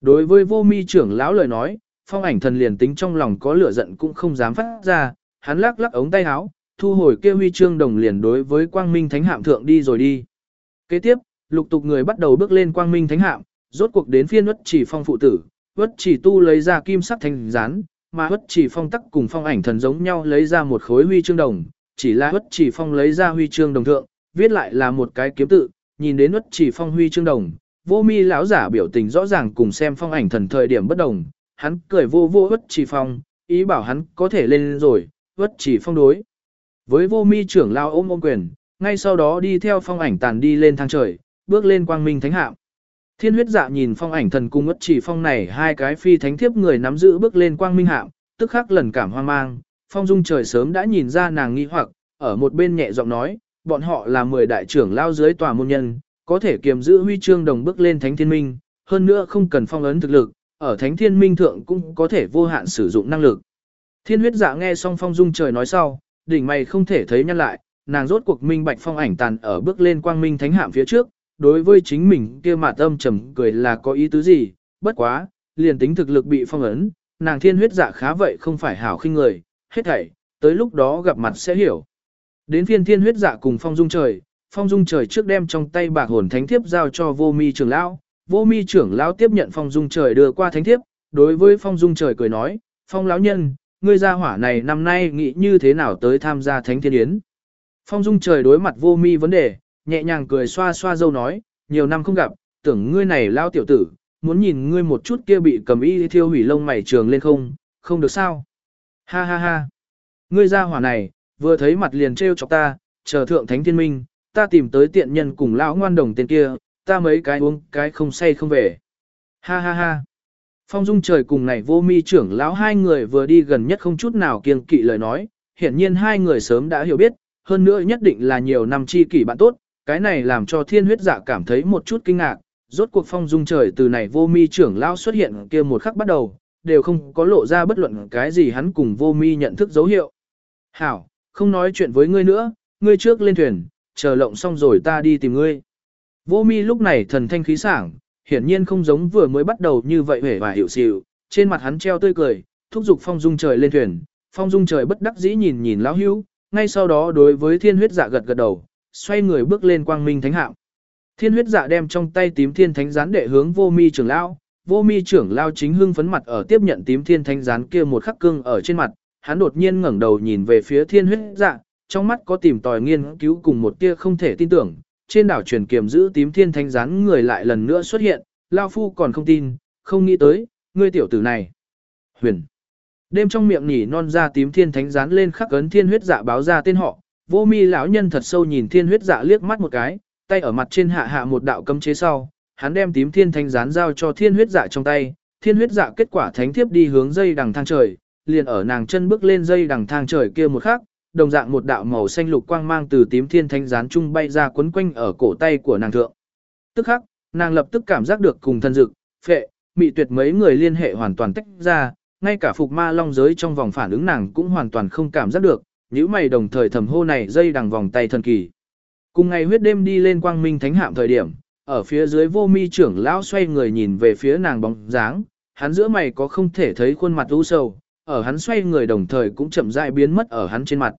Đối với vô mi trưởng lão lời nói, phong ảnh thần liền tính trong lòng có lửa giận cũng không dám phát ra, hắn lắc lắc ống tay áo, thu hồi kia huy chương đồng liền đối với quang minh thánh hạm thượng đi rồi đi. Kế tiếp, lục tục người bắt đầu bước lên quang minh thánh hạm, rốt cuộc đến phiên uất chỉ phong phụ tử, uất chỉ tu lấy ra kim sắc thành rán, mà uất chỉ phong tắc cùng phong ảnh thần giống nhau lấy ra một khối huy chương đồng, chỉ là uất chỉ phong lấy ra huy chương đồng thượng, viết lại là một cái kiếm tự, nhìn đến uất chỉ phong huy chương đồng, vô mi lão giả biểu tình rõ ràng cùng xem phong ảnh thần thời điểm bất đồng, hắn cười vô vô uất chỉ phong, ý bảo hắn có thể lên rồi, uất chỉ phong đối. Với vô mi trưởng lao ôm ôm quyền, ngay sau đó đi theo phong ảnh tàn đi lên thang trời, bước lên quang minh thánh hạm. Thiên huyết dạ nhìn phong ảnh thần cung ất chỉ phong này hai cái phi thánh thiếp người nắm giữ bước lên quang minh hạm, tức khắc lần cảm hoang mang, phong dung trời sớm đã nhìn ra nàng nghi hoặc, ở một bên nhẹ giọng nói, bọn họ là 10 đại trưởng lao dưới tòa môn nhân, có thể kiềm giữ huy chương đồng bước lên thánh thiên minh, hơn nữa không cần phong ấn thực lực, ở thánh thiên minh thượng cũng có thể vô hạn sử dụng năng lực. Thiên huyết dạ nghe xong phong dung trời nói sau, đỉnh mày không thể thấy nhân lại, nàng rốt cuộc minh bạch phong ảnh tàn ở bước lên quang minh thánh hạm phía trước, đối với chính mình kia mà tâm trầm cười là có ý tứ gì, bất quá, liền tính thực lực bị phong ấn, nàng thiên huyết dạ khá vậy không phải hảo khinh người, hết thảy, tới lúc đó gặp mặt sẽ hiểu. Đến phiên thiên huyết dạ cùng phong dung trời, phong dung trời trước đem trong tay bạc hồn thánh thiếp giao cho vô mi trưởng lão, vô mi trưởng lão tiếp nhận phong dung trời đưa qua thánh thiếp, đối với phong dung trời cười nói, phong lão nhân, ngươi gia hỏa này năm nay nghĩ như thế nào tới tham gia thánh thiên yến. Phong dung trời đối mặt vô mi vấn đề, nhẹ nhàng cười xoa xoa dâu nói, nhiều năm không gặp, tưởng ngươi này lao tiểu tử, muốn nhìn ngươi một chút kia bị cầm y thiêu hủy lông mày trường lên không, không được sao. Ha ha ha. Ngươi ra hỏa này, vừa thấy mặt liền trêu chọc ta, chờ thượng thánh thiên minh, ta tìm tới tiện nhân cùng lão ngoan đồng tên kia, ta mấy cái uống cái không say không về. Ha ha ha. Phong dung trời cùng này vô mi trưởng lão hai người vừa đi gần nhất không chút nào kiêng kỵ lời nói, hiển nhiên hai người sớm đã hiểu biết, hơn nữa nhất định là nhiều năm chi kỷ bạn tốt, cái này làm cho thiên huyết dạ cảm thấy một chút kinh ngạc, rốt cuộc phong dung trời từ này vô mi trưởng lao xuất hiện kia một khắc bắt đầu, đều không có lộ ra bất luận cái gì hắn cùng vô mi nhận thức dấu hiệu. Hảo, không nói chuyện với ngươi nữa, ngươi trước lên thuyền, chờ lộng xong rồi ta đi tìm ngươi. Vô mi lúc này thần thanh khí sảng, hiển nhiên không giống vừa mới bắt đầu như vậy hề và hiểu xịu, trên mặt hắn treo tươi cười, thúc giục phong dung trời lên thuyền, phong dung trời bất đắc dĩ nhìn nhìn lão hưu, ngay sau đó đối với thiên huyết dạ gật gật đầu, xoay người bước lên quang minh thánh hạm. Thiên huyết dạ đem trong tay tím thiên thánh gián đệ hướng vô mi trưởng lão, vô mi trưởng lão chính hưng phấn mặt ở tiếp nhận tím thiên thánh gián kia một khắc cương ở trên mặt, hắn đột nhiên ngẩng đầu nhìn về phía thiên huyết dạ, trong mắt có tìm tòi nghiên cứu cùng một tia không thể tin tưởng, trên đảo truyền kiềm giữ tím thiên thánh gián người lại lần nữa xuất hiện, Lao Phu còn không tin, không nghĩ tới, ngươi tiểu tử này. Huyền. đêm trong miệng nhỉ non ra tím thiên thánh gián lên khắc ấn thiên huyết dạ báo ra tên họ, vô mi lão nhân thật sâu nhìn thiên huyết dạ liếc mắt một cái, tay ở mặt trên hạ hạ một đạo cấm chế sau, hắn đem tím thiên thánh dán giao cho thiên huyết dạ trong tay, thiên huyết dạ kết quả thánh thiếp đi hướng dây đằng thang trời, liền ở nàng chân bước lên dây đằng thang trời kia một khắc, đồng dạng một đạo màu xanh lục quang mang từ tím thiên thánh dán trung bay ra quấn quanh ở cổ tay của nàng thượng. Tức khắc, nàng lập tức cảm giác được cùng thân dực, phệ, mị tuyệt mấy người liên hệ hoàn toàn tách ra, ngay cả phục ma long giới trong vòng phản ứng nàng cũng hoàn toàn không cảm giác được, những mày đồng thời thầm hô này dây đằng vòng tay thần kỳ. Cùng ngày huyết đêm đi lên quang minh thánh hạm thời điểm, ở phía dưới vô mi trưởng lão xoay người nhìn về phía nàng bóng dáng, hắn giữa mày có không thể thấy khuôn mặt u sầu, ở hắn xoay người đồng thời cũng chậm rãi biến mất ở hắn trên mặt.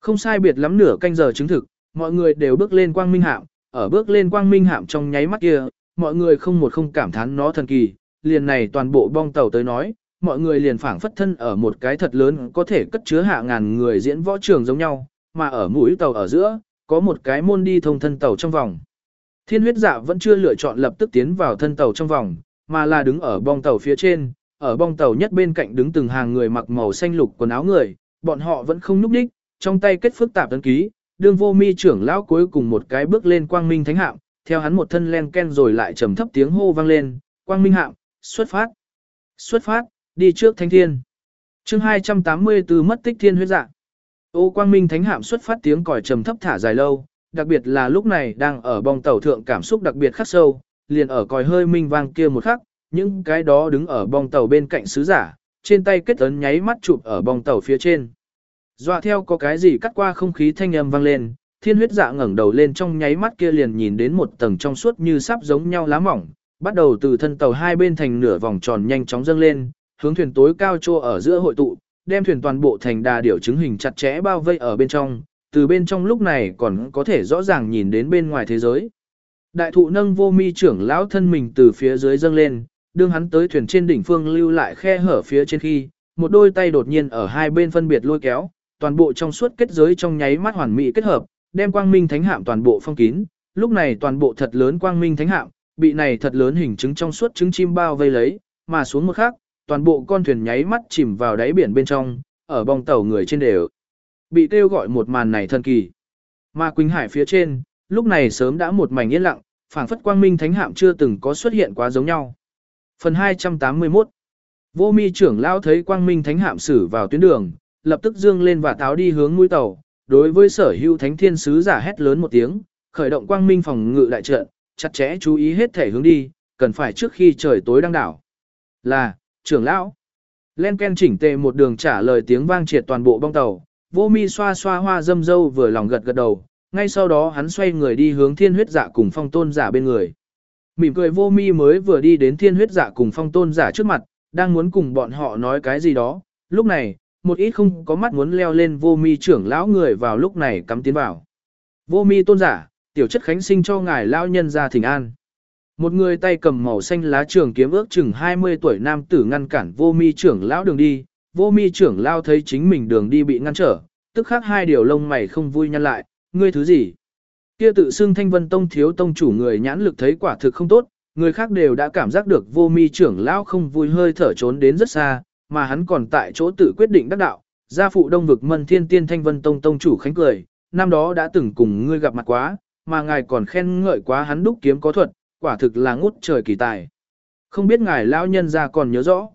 Không sai biệt lắm nửa canh giờ chứng thực, mọi người đều bước lên quang minh hạm, ở bước lên quang minh hạm trong nháy mắt kia, mọi người không một không cảm thán nó thần kỳ, liền này toàn bộ bong tàu tới nói, mọi người liền phảng phất thân ở một cái thật lớn có thể cất chứa hạ ngàn người diễn võ trường giống nhau, mà ở mũi tàu ở giữa, có một cái môn đi thông thân tàu trong vòng. Thiên huyết dạ vẫn chưa lựa chọn lập tức tiến vào thân tàu trong vòng, mà là đứng ở bong tàu phía trên, ở bong tàu nhất bên cạnh đứng từng hàng người mặc màu xanh lục quần áo người, bọn họ vẫn không núp đích, trong tay kết phức tạp tấn ký, đương vô mi trưởng lão cuối cùng một cái bước lên quang minh thánh hạm, theo hắn một thân len ken rồi lại trầm thấp tiếng hô vang lên, quang minh hạm, xuất phát, xuất phát, đi trước thánh thiên. chương 284 mất tích thiên huyết dạ. Ô quang minh thánh hạm xuất phát tiếng còi trầm thấp thả dài lâu, đặc biệt là lúc này đang ở bong tàu thượng cảm xúc đặc biệt khắc sâu, liền ở còi hơi minh vang kia một khắc, những cái đó đứng ở bong tàu bên cạnh sứ giả, trên tay kết ấn nháy mắt chụp ở bong tàu phía trên. Dọa theo có cái gì cắt qua không khí thanh âm vang lên, thiên huyết dạ ngẩng đầu lên trong nháy mắt kia liền nhìn đến một tầng trong suốt như sắp giống nhau lá mỏng, bắt đầu từ thân tàu hai bên thành nửa vòng tròn nhanh chóng dâng lên, hướng thuyền tối cao trô ở giữa hội tụ, đem thuyền toàn bộ thành đà điểu chứng hình chặt chẽ bao vây ở bên trong, từ bên trong lúc này còn có thể rõ ràng nhìn đến bên ngoài thế giới. Đại thụ nâng vô mi trưởng lão thân mình từ phía dưới dâng lên, đương hắn tới thuyền trên đỉnh phương lưu lại khe hở phía trên khi, một đôi tay đột nhiên ở hai bên phân biệt lôi kéo, toàn bộ trong suốt kết giới trong nháy mắt hoàn mỹ kết hợp, đem quang minh thánh hạm toàn bộ phong kín, lúc này toàn bộ thật lớn quang minh thánh hạm, bị này thật lớn hình chứng trong suốt trứng chim bao vây lấy, mà xuống một khắc, toàn bộ con thuyền nháy mắt chìm vào đáy biển bên trong, ở bong tàu người trên đều. Bị kêu gọi một màn này thần kỳ. Mà Quỳnh Hải phía trên, lúc này sớm đã một mảnh yên lặng, phảng phất quang minh thánh hạm chưa từng có xuất hiện quá giống nhau. Phần 281 Vô mi trưởng lao thấy quang minh thánh hạm xử vào tuyến đường, lập tức dương lên và táo đi hướng mũi tàu, đối với sở hữu thánh thiên sứ giả hét lớn một tiếng, khởi động quang minh phòng ngự đại trận, chặt chẽ chú ý hết thể hướng đi, cần phải trước khi trời tối đang đảo. Là, trưởng lão. Len Ken chỉnh tề một đường trả lời tiếng vang triệt toàn bộ bong tàu, vô mi xoa xoa hoa dâm dâu vừa lòng gật gật đầu, ngay sau đó hắn xoay người đi hướng thiên huyết giả cùng phong tôn giả bên người. Mỉm cười vô mi mới vừa đi đến thiên huyết giả cùng phong tôn giả trước mặt, đang muốn cùng bọn họ nói cái gì đó, lúc này, một ít không có mắt muốn leo lên vô mi trưởng lão người vào lúc này cắm tiến vào. Vô mi tôn giả, tiểu chất khánh sinh cho ngài lão nhân ra thỉnh an. Một người tay cầm màu xanh lá trường kiếm ước chừng 20 tuổi nam tử ngăn cản vô mi trưởng lão đường đi, vô mi trưởng lão thấy chính mình đường đi bị ngăn trở, tức khắc hai điều lông mày không vui nhăn lại, ngươi thứ gì? Kia tự xưng thanh vân tông thiếu tông chủ người nhãn lực thấy quả thực không tốt, người khác đều đã cảm giác được vô mi trưởng lão không vui hơi thở trốn đến rất xa, mà hắn còn tại chỗ tự quyết định đắc đạo, gia phụ đông vực mân thiên tiên thanh vân tông tông chủ khánh cười, năm đó đã từng cùng ngươi gặp mặt quá, mà ngài còn khen ngợi quá hắn đúc kiếm có thuật, quả thực là ngút trời kỳ tài. Không biết ngài lão nhân ra còn nhớ rõ.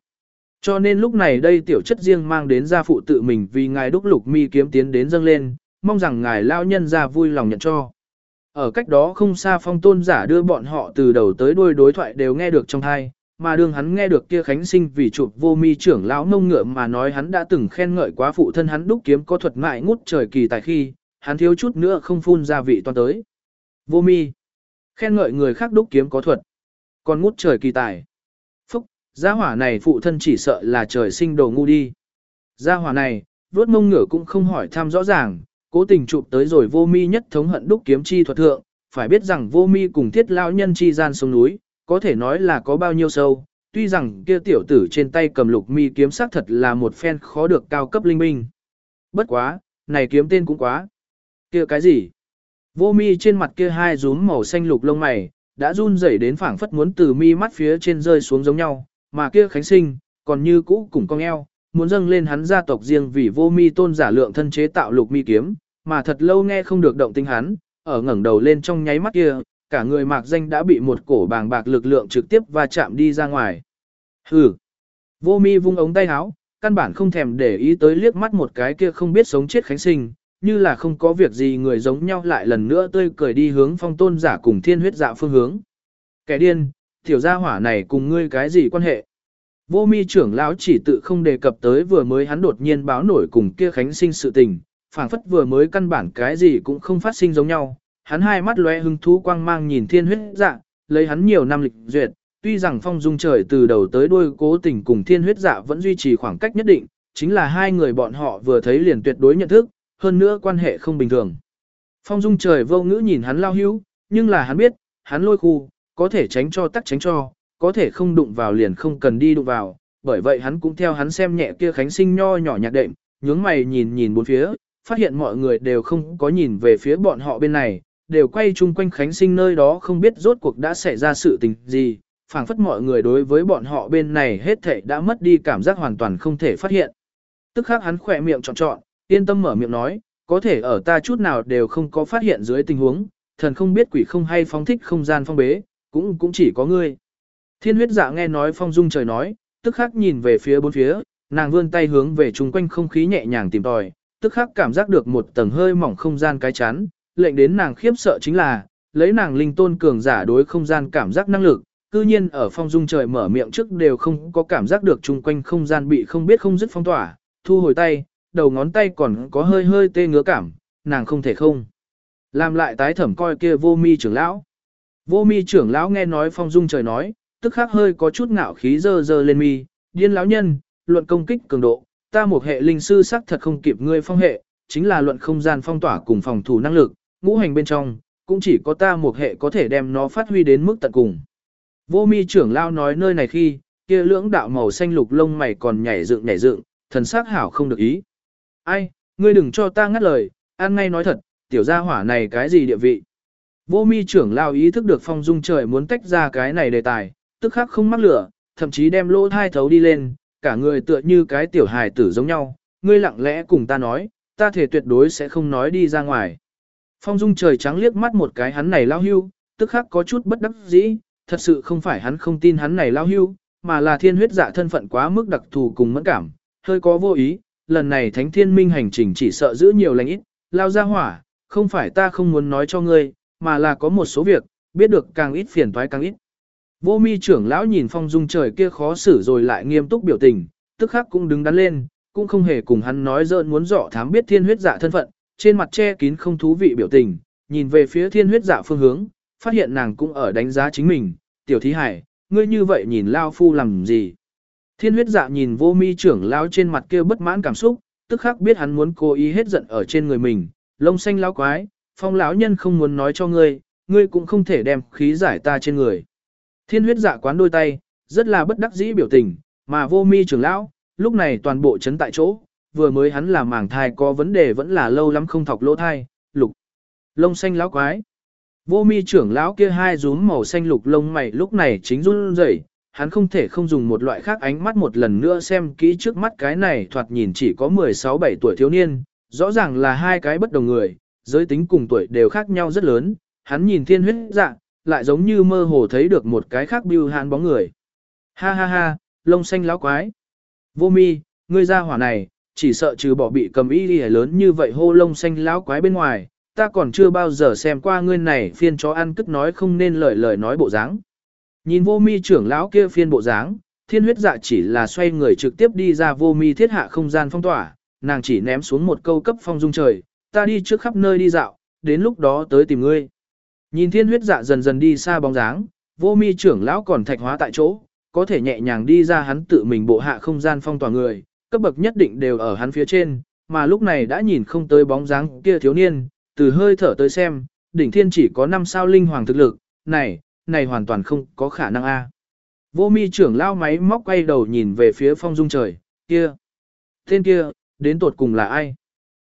Cho nên lúc này đây tiểu chất riêng mang đến gia phụ tự mình vì ngài đúc lục mi kiếm tiến đến dâng lên, mong rằng ngài lão nhân ra vui lòng nhận cho. Ở cách đó không xa phong tôn giả đưa bọn họ từ đầu tới đuôi đối thoại đều nghe được trong thai, mà đương hắn nghe được kia khánh sinh vì chụp vô mi trưởng lão nông ngựa mà nói hắn đã từng khen ngợi quá phụ thân hắn đúc kiếm có thuật ngại ngút trời kỳ tài khi, hắn thiếu chút nữa không phun ra vị toàn tới. Vô mi, khen ngợi người khác đúc kiếm có thuật, còn ngút trời kỳ tài. Phúc, gia hỏa này phụ thân chỉ sợ là trời sinh đồ ngu đi. Gia hỏa này, vuốt mông ngựa cũng không hỏi thăm rõ ràng, cố tình chụp tới rồi vô mi nhất thống hận đúc kiếm chi thuật thượng, phải biết rằng vô mi cùng thiết lao nhân chi gian sông núi, có thể nói là có bao nhiêu sâu, tuy rằng kia tiểu tử trên tay cầm lục mi kiếm sắc thật là một phen khó được cao cấp linh minh. Bất quá, này kiếm tên cũng quá. Kia cái gì? Vô mi trên mặt kia hai rúm màu xanh lục lông mày, đã run rẩy đến phảng phất muốn từ mi mắt phía trên rơi xuống giống nhau, mà kia khánh sinh, còn như cũ cùng cong eo, muốn dâng lên hắn gia tộc riêng vì vô mi tôn giả lượng thân chế tạo lục mi kiếm, mà thật lâu nghe không được động tinh hắn, ở ngẩng đầu lên trong nháy mắt kia, cả người mạc danh đã bị một cổ bàng bạc lực lượng trực tiếp va chạm đi ra ngoài. Hừ. Vô mi vung ống tay áo, căn bản không thèm để ý tới liếc mắt một cái kia không biết sống chết khánh sinh, như là không có việc gì người giống nhau lại lần nữa tươi cười đi hướng phong tôn giả cùng thiên huyết dạ phương hướng. Kẻ điên, tiểu gia hỏa này cùng ngươi cái gì quan hệ? Vô mi trưởng lão chỉ tự không đề cập tới vừa mới hắn đột nhiên báo nổi cùng kia khánh sinh sự tình, phảng phất vừa mới căn bản cái gì cũng không phát sinh giống nhau. Hắn hai mắt lóe hứng thú quang mang nhìn thiên huyết dạ, lấy hắn nhiều năm lịch duyệt, tuy rằng phong dung trời từ đầu tới đuôi cố tình cùng thiên huyết dạ vẫn duy trì khoảng cách nhất định, chính là hai người bọn họ vừa thấy liền tuyệt đối nhận thức, hơn nữa quan hệ không bình thường. Phong dung trời vô ngữ nhìn hắn lao hữu, nhưng là hắn biết, hắn lôi khu, có thể tránh cho tắc tránh cho, có thể không đụng vào liền không cần đi đụng vào, bởi vậy hắn cũng theo hắn xem nhẹ kia khánh sinh nho nhỏ nhạc đệm, nhướng mày nhìn nhìn bốn phía, phát hiện mọi người đều không có nhìn về phía bọn họ bên này, đều quay chung quanh khánh sinh nơi đó không biết rốt cuộc đã xảy ra sự tình gì, phảng phất mọi người đối với bọn họ bên này hết thảy đã mất đi cảm giác hoàn toàn không thể phát hiện. Tức khắc hắn khỏe miệng trọn trọn, yên tâm mở miệng nói, có thể ở ta chút nào đều không có phát hiện dưới tình huống, thần không biết quỷ không hay phóng thích không gian phong bế, cũng cũng chỉ có ngươi. Thiên huyết dạ nghe nói phong dung trời nói, tức khắc nhìn về phía bốn phía, nàng vươn tay hướng về chung quanh không khí nhẹ nhàng tìm tòi, tức khắc cảm giác được một tầng hơi mỏng không gian cái chắn, lệnh đến nàng khiếp sợ chính là, lấy nàng linh tôn cường giả đối không gian cảm giác năng lực, cư nhiên ở phong dung trời mở miệng trước đều không có cảm giác được chung quanh không gian bị không biết không dứt phong tỏa, thu hồi tay, đầu ngón tay còn có hơi hơi tê ngứa cảm, nàng không thể không. Làm lại tái thẩm coi kia vô mi trưởng lão. Vô mi trưởng lão nghe nói phong dung trời nói, tức khắc hơi có chút ngạo khí dơ dơ lên mi, điên lão nhân, luận công kích cường độ, ta một hệ linh sư sắc thật không kịp ngươi phong hệ, chính là luận không gian phong tỏa cùng phòng thủ năng lực, ngũ hành bên trong, cũng chỉ có ta một hệ có thể đem nó phát huy đến mức tận cùng. Vô mi trưởng lão nói nơi này khi, kia lưỡng đạo màu xanh lục lông mày còn nhảy dựng nhảy dựng, thần sắc hảo không được ý. Ai, ngươi đừng cho ta ngắt lời, ăn ngay nói thật, tiểu gia hỏa này cái gì địa vị. Vô mi trưởng lao ý thức được phong dung trời muốn tách ra cái này đề tài, tức khắc không mắc lửa, thậm chí đem lỗ thai thấu đi lên, cả người tựa như cái tiểu hài tử giống nhau, ngươi lặng lẽ cùng ta nói, ta thể tuyệt đối sẽ không nói đi ra ngoài. Phong dung trời trắng liếc mắt một cái hắn này lao hưu, tức khắc có chút bất đắc dĩ, thật sự không phải hắn không tin hắn này lao hưu, mà là thiên huyết dạ thân phận quá mức đặc thù cùng mẫn cảm, hơi có vô ý, lần này thánh thiên minh hành trình chỉ sợ giữ nhiều lành ít, lao ra hỏa, không phải ta không muốn nói cho ngươi, mà là có một số việc, biết được càng ít phiền toái càng ít. Vô mi trưởng lão nhìn phong dung trời kia khó xử rồi lại nghiêm túc biểu tình, tức khắc cũng đứng đắn lên, cũng không hề cùng hắn nói dợn muốn dọ thám biết thiên huyết dạ thân phận, trên mặt che kín không thú vị biểu tình, nhìn về phía thiên huyết dạ phương hướng, phát hiện nàng cũng ở đánh giá chính mình, tiểu thí hải, ngươi như vậy nhìn lao phu làm gì. Thiên huyết dạ nhìn vô mi trưởng lão trên mặt kia bất mãn cảm xúc, tức khắc biết hắn muốn cố ý hết giận ở trên người mình, lông xanh lão quái, phong lão nhân không muốn nói cho ngươi, ngươi cũng không thể đem khí giải ta trên người. Thiên huyết dạ quán đôi tay, rất là bất đắc dĩ biểu tình, mà vô mi trưởng lão, lúc này toàn bộ chấn tại chỗ, vừa mới hắn làm màng thai có vấn đề vẫn là lâu lắm không thọc lỗ thai, lục. Lông xanh lão quái. Vô mi trưởng lão kia hai rúm màu xanh lục lông mày lúc này chính run rẩy, hắn không thể không dùng một loại khác ánh mắt một lần nữa xem kỹ trước mắt cái này thoạt nhìn chỉ có 16-17 tuổi thiếu niên, rõ ràng là hai cái bất đồng người, giới tính cùng tuổi đều khác nhau rất lớn, hắn nhìn thiên huyết dạ, lại giống như mơ hồ thấy được một cái khác bưu hạn bóng người. Ha ha ha, lông xanh lão quái. Vô mi, ngươi ra hỏa này, chỉ sợ trừ bỏ bị cầm y đi lớn như vậy hô lông xanh lão quái bên ngoài, ta còn chưa bao giờ xem qua ngươi này phiên chó ăn cất nói không nên lời lời nói bộ dáng. Nhìn vô mi trưởng lão kia phiên bộ dáng, thiên huyết dạ chỉ là xoay người trực tiếp đi ra vô mi thiết hạ không gian phong tỏa, nàng chỉ ném xuống một câu cấp phong dung trời, ta đi trước khắp nơi đi dạo, đến lúc đó tới tìm ngươi. Nhìn thiên huyết dạ dần dần đi xa bóng dáng, vô mi trưởng lão còn thạch hóa tại chỗ, có thể nhẹ nhàng đi ra hắn tự mình bộ hạ không gian phong tỏa người, cấp bậc nhất định đều ở hắn phía trên, mà lúc này đã nhìn không tới bóng dáng kia thiếu niên, từ hơi thở tới xem, đỉnh thiên chỉ có 5 sao linh hoàng thực lực, này, này hoàn toàn không có khả năng a. Vô mi trưởng lao máy móc quay đầu nhìn về phía phong dung trời, kia. Tên kia, đến tột cùng là ai?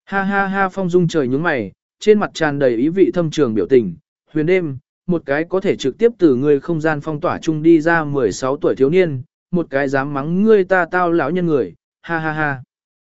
Ha ha ha phong dung trời nhướng mày, trên mặt tràn đầy ý vị thâm trường biểu tình, huyền đêm, một cái có thể trực tiếp từ người không gian phong tỏa chung đi ra 16 tuổi thiếu niên, một cái dám mắng ngươi ta tao lão nhân người, ha ha ha.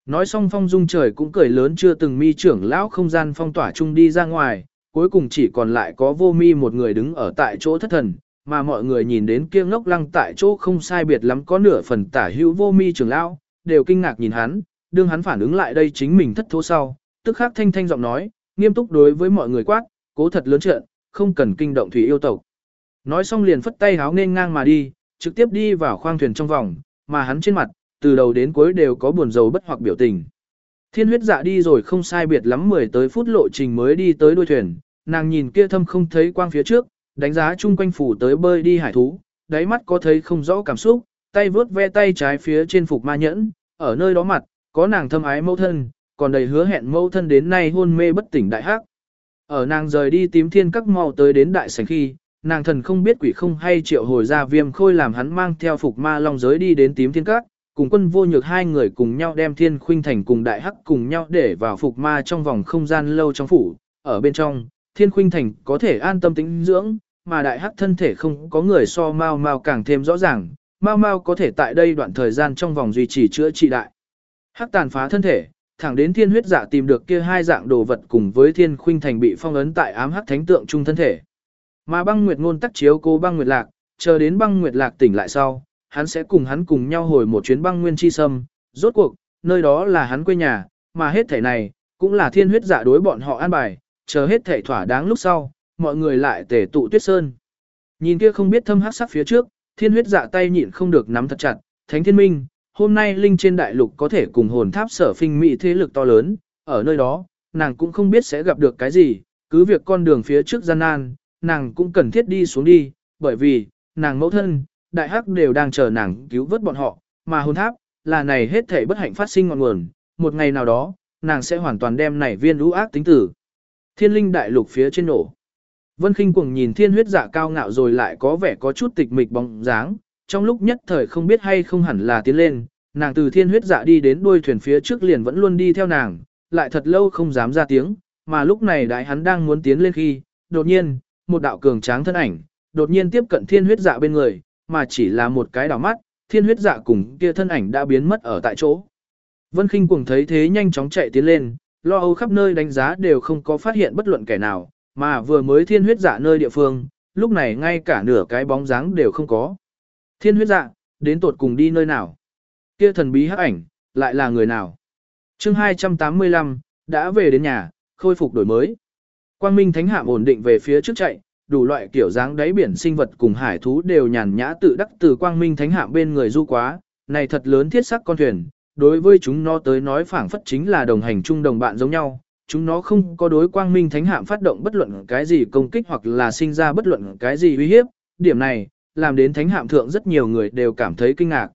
Nói xong phong dung trời cũng cười lớn chưa từng mi trưởng lão không gian phong tỏa chung đi ra ngoài, cuối cùng chỉ còn lại có vô mi một người đứng ở tại chỗ thất thần, mà mọi người nhìn đến kia ngốc lăng tại chỗ không sai biệt lắm có nửa phần tả hữu vô mi trưởng lão, đều kinh ngạc nhìn hắn, đương hắn phản ứng lại đây chính mình thất thố sau, tức khắc thanh thanh giọng nói, nghiêm túc đối với mọi người quát, cố thật lớn trợn, không cần kinh động thủy yêu tộc. Nói xong liền phất tay háo nên ngang mà đi, trực tiếp đi vào khoang thuyền trong vòng, mà hắn trên mặt, từ đầu đến cuối đều có buồn rầu bất hoặc biểu tình. Thiên huyết dạ đi rồi không sai biệt lắm 10 tới phút lộ trình mới đi tới đuôi thuyền, nàng nhìn kia thâm không thấy quang phía trước, đánh giá chung quanh phủ tới bơi đi hải thú, đáy mắt có thấy không rõ cảm xúc, tay vướt ve tay trái phía trên phục ma nhẫn, ở nơi đó mặt, có nàng thâm ái mẫu thân, còn đầy hứa hẹn mẫu thân đến nay hôn mê bất tỉnh đại hắc. Ở nàng rời đi tím thiên các mau tới đến đại sảnh khi, nàng thần không biết quỷ không hay triệu hồi ra viêm khôi làm hắn mang theo phục ma long giới đi đến tím thiên các, cùng quân vô nhược hai người cùng nhau đem thiên khuynh thành cùng đại hắc cùng nhau để vào phục ma trong vòng không gian lâu trong phủ, ở bên trong, thiên khuynh thành có thể an tâm tĩnh dưỡng, mà đại hắc thân thể không có người so mau mau càng thêm rõ ràng, mau mau có thể tại đây đoạn thời gian trong vòng duy trì chữa trị đại. Hắc tàn phá thân thể, thẳng đến thiên huyết dạ tìm được kia hai dạng đồ vật cùng với thiên khuynh thành bị phong ấn tại ám hắc thánh tượng trung thân thể. Mà băng nguyệt ngôn tắc chiếu cô băng nguyệt lạc, chờ đến băng nguyệt lạc tỉnh lại sau, hắn sẽ cùng hắn cùng nhau hồi một chuyến băng nguyên chi sâm, rốt cuộc, nơi đó là hắn quê nhà, mà hết thể này, cũng là thiên huyết giả đối bọn họ an bài, chờ hết thể thỏa đáng lúc sau, mọi người lại tề tụ tuyết sơn. Nhìn kia không biết thâm hắc sắc phía trước, thiên huyết dạ tay nhịn không được nắm thật chặt, thánh thiên minh, hôm nay linh trên đại lục có thể cùng hồn tháp sở phinh mỹ thế lực to lớn, ở nơi đó, nàng cũng không biết sẽ gặp được cái gì, cứ việc con đường phía trước gian nan, nàng cũng cần thiết đi xuống đi, bởi vì, nàng mẫu thân, đại hắc đều đang chờ nàng cứu vớt bọn họ, mà hồn tháp, là này hết thể bất hạnh phát sinh ngọn nguồn, một ngày nào đó, nàng sẽ hoàn toàn đem này viên lũ ác tính tử. Thiên linh đại lục phía trên nổ. Vân khinh cuồng nhìn thiên huyết dạ cao ngạo rồi lại có vẻ có chút tịch mịch bóng dáng, trong lúc nhất thời không biết hay không hẳn là tiến lên, nàng từ thiên huyết dạ đi đến đuôi thuyền phía trước liền vẫn luôn đi theo nàng, lại thật lâu không dám ra tiếng, mà lúc này đại hắn đang muốn tiến lên khi, đột nhiên, một đạo cường tráng thân ảnh, đột nhiên tiếp cận thiên huyết dạ bên người, mà chỉ là một cái đảo mắt, thiên huyết dạ cùng kia thân ảnh đã biến mất ở tại chỗ. Vân Kinh cuồng thấy thế nhanh chóng chạy tiến lên, lo âu khắp nơi đánh giá đều không có phát hiện bất luận kẻ nào, mà vừa mới thiên huyết dạ nơi địa phương, lúc này ngay cả nửa cái bóng dáng đều không có. Thiên huyết dạ, đến tột cùng đi nơi nào? Kia thần bí hắc ảnh, lại là người nào? chương 285, đã về đến nhà, khôi phục đổi mới. Quang Minh Thánh Hạm ổn định về phía trước chạy, đủ loại kiểu dáng đáy biển sinh vật cùng hải thú đều nhàn nhã tự đắc từ Quang Minh Thánh Hạm bên người du quá, này thật lớn thiết sắc con thuyền, đối với chúng nó tới nói phảng phất chính là đồng hành chung đồng bạn giống nhau, chúng nó không có đối Quang Minh Thánh Hạm phát động bất luận cái gì công kích hoặc là sinh ra bất luận cái gì uy hiếp, điểm này, làm đến Thánh Hạm thượng rất nhiều người đều cảm thấy kinh ngạc.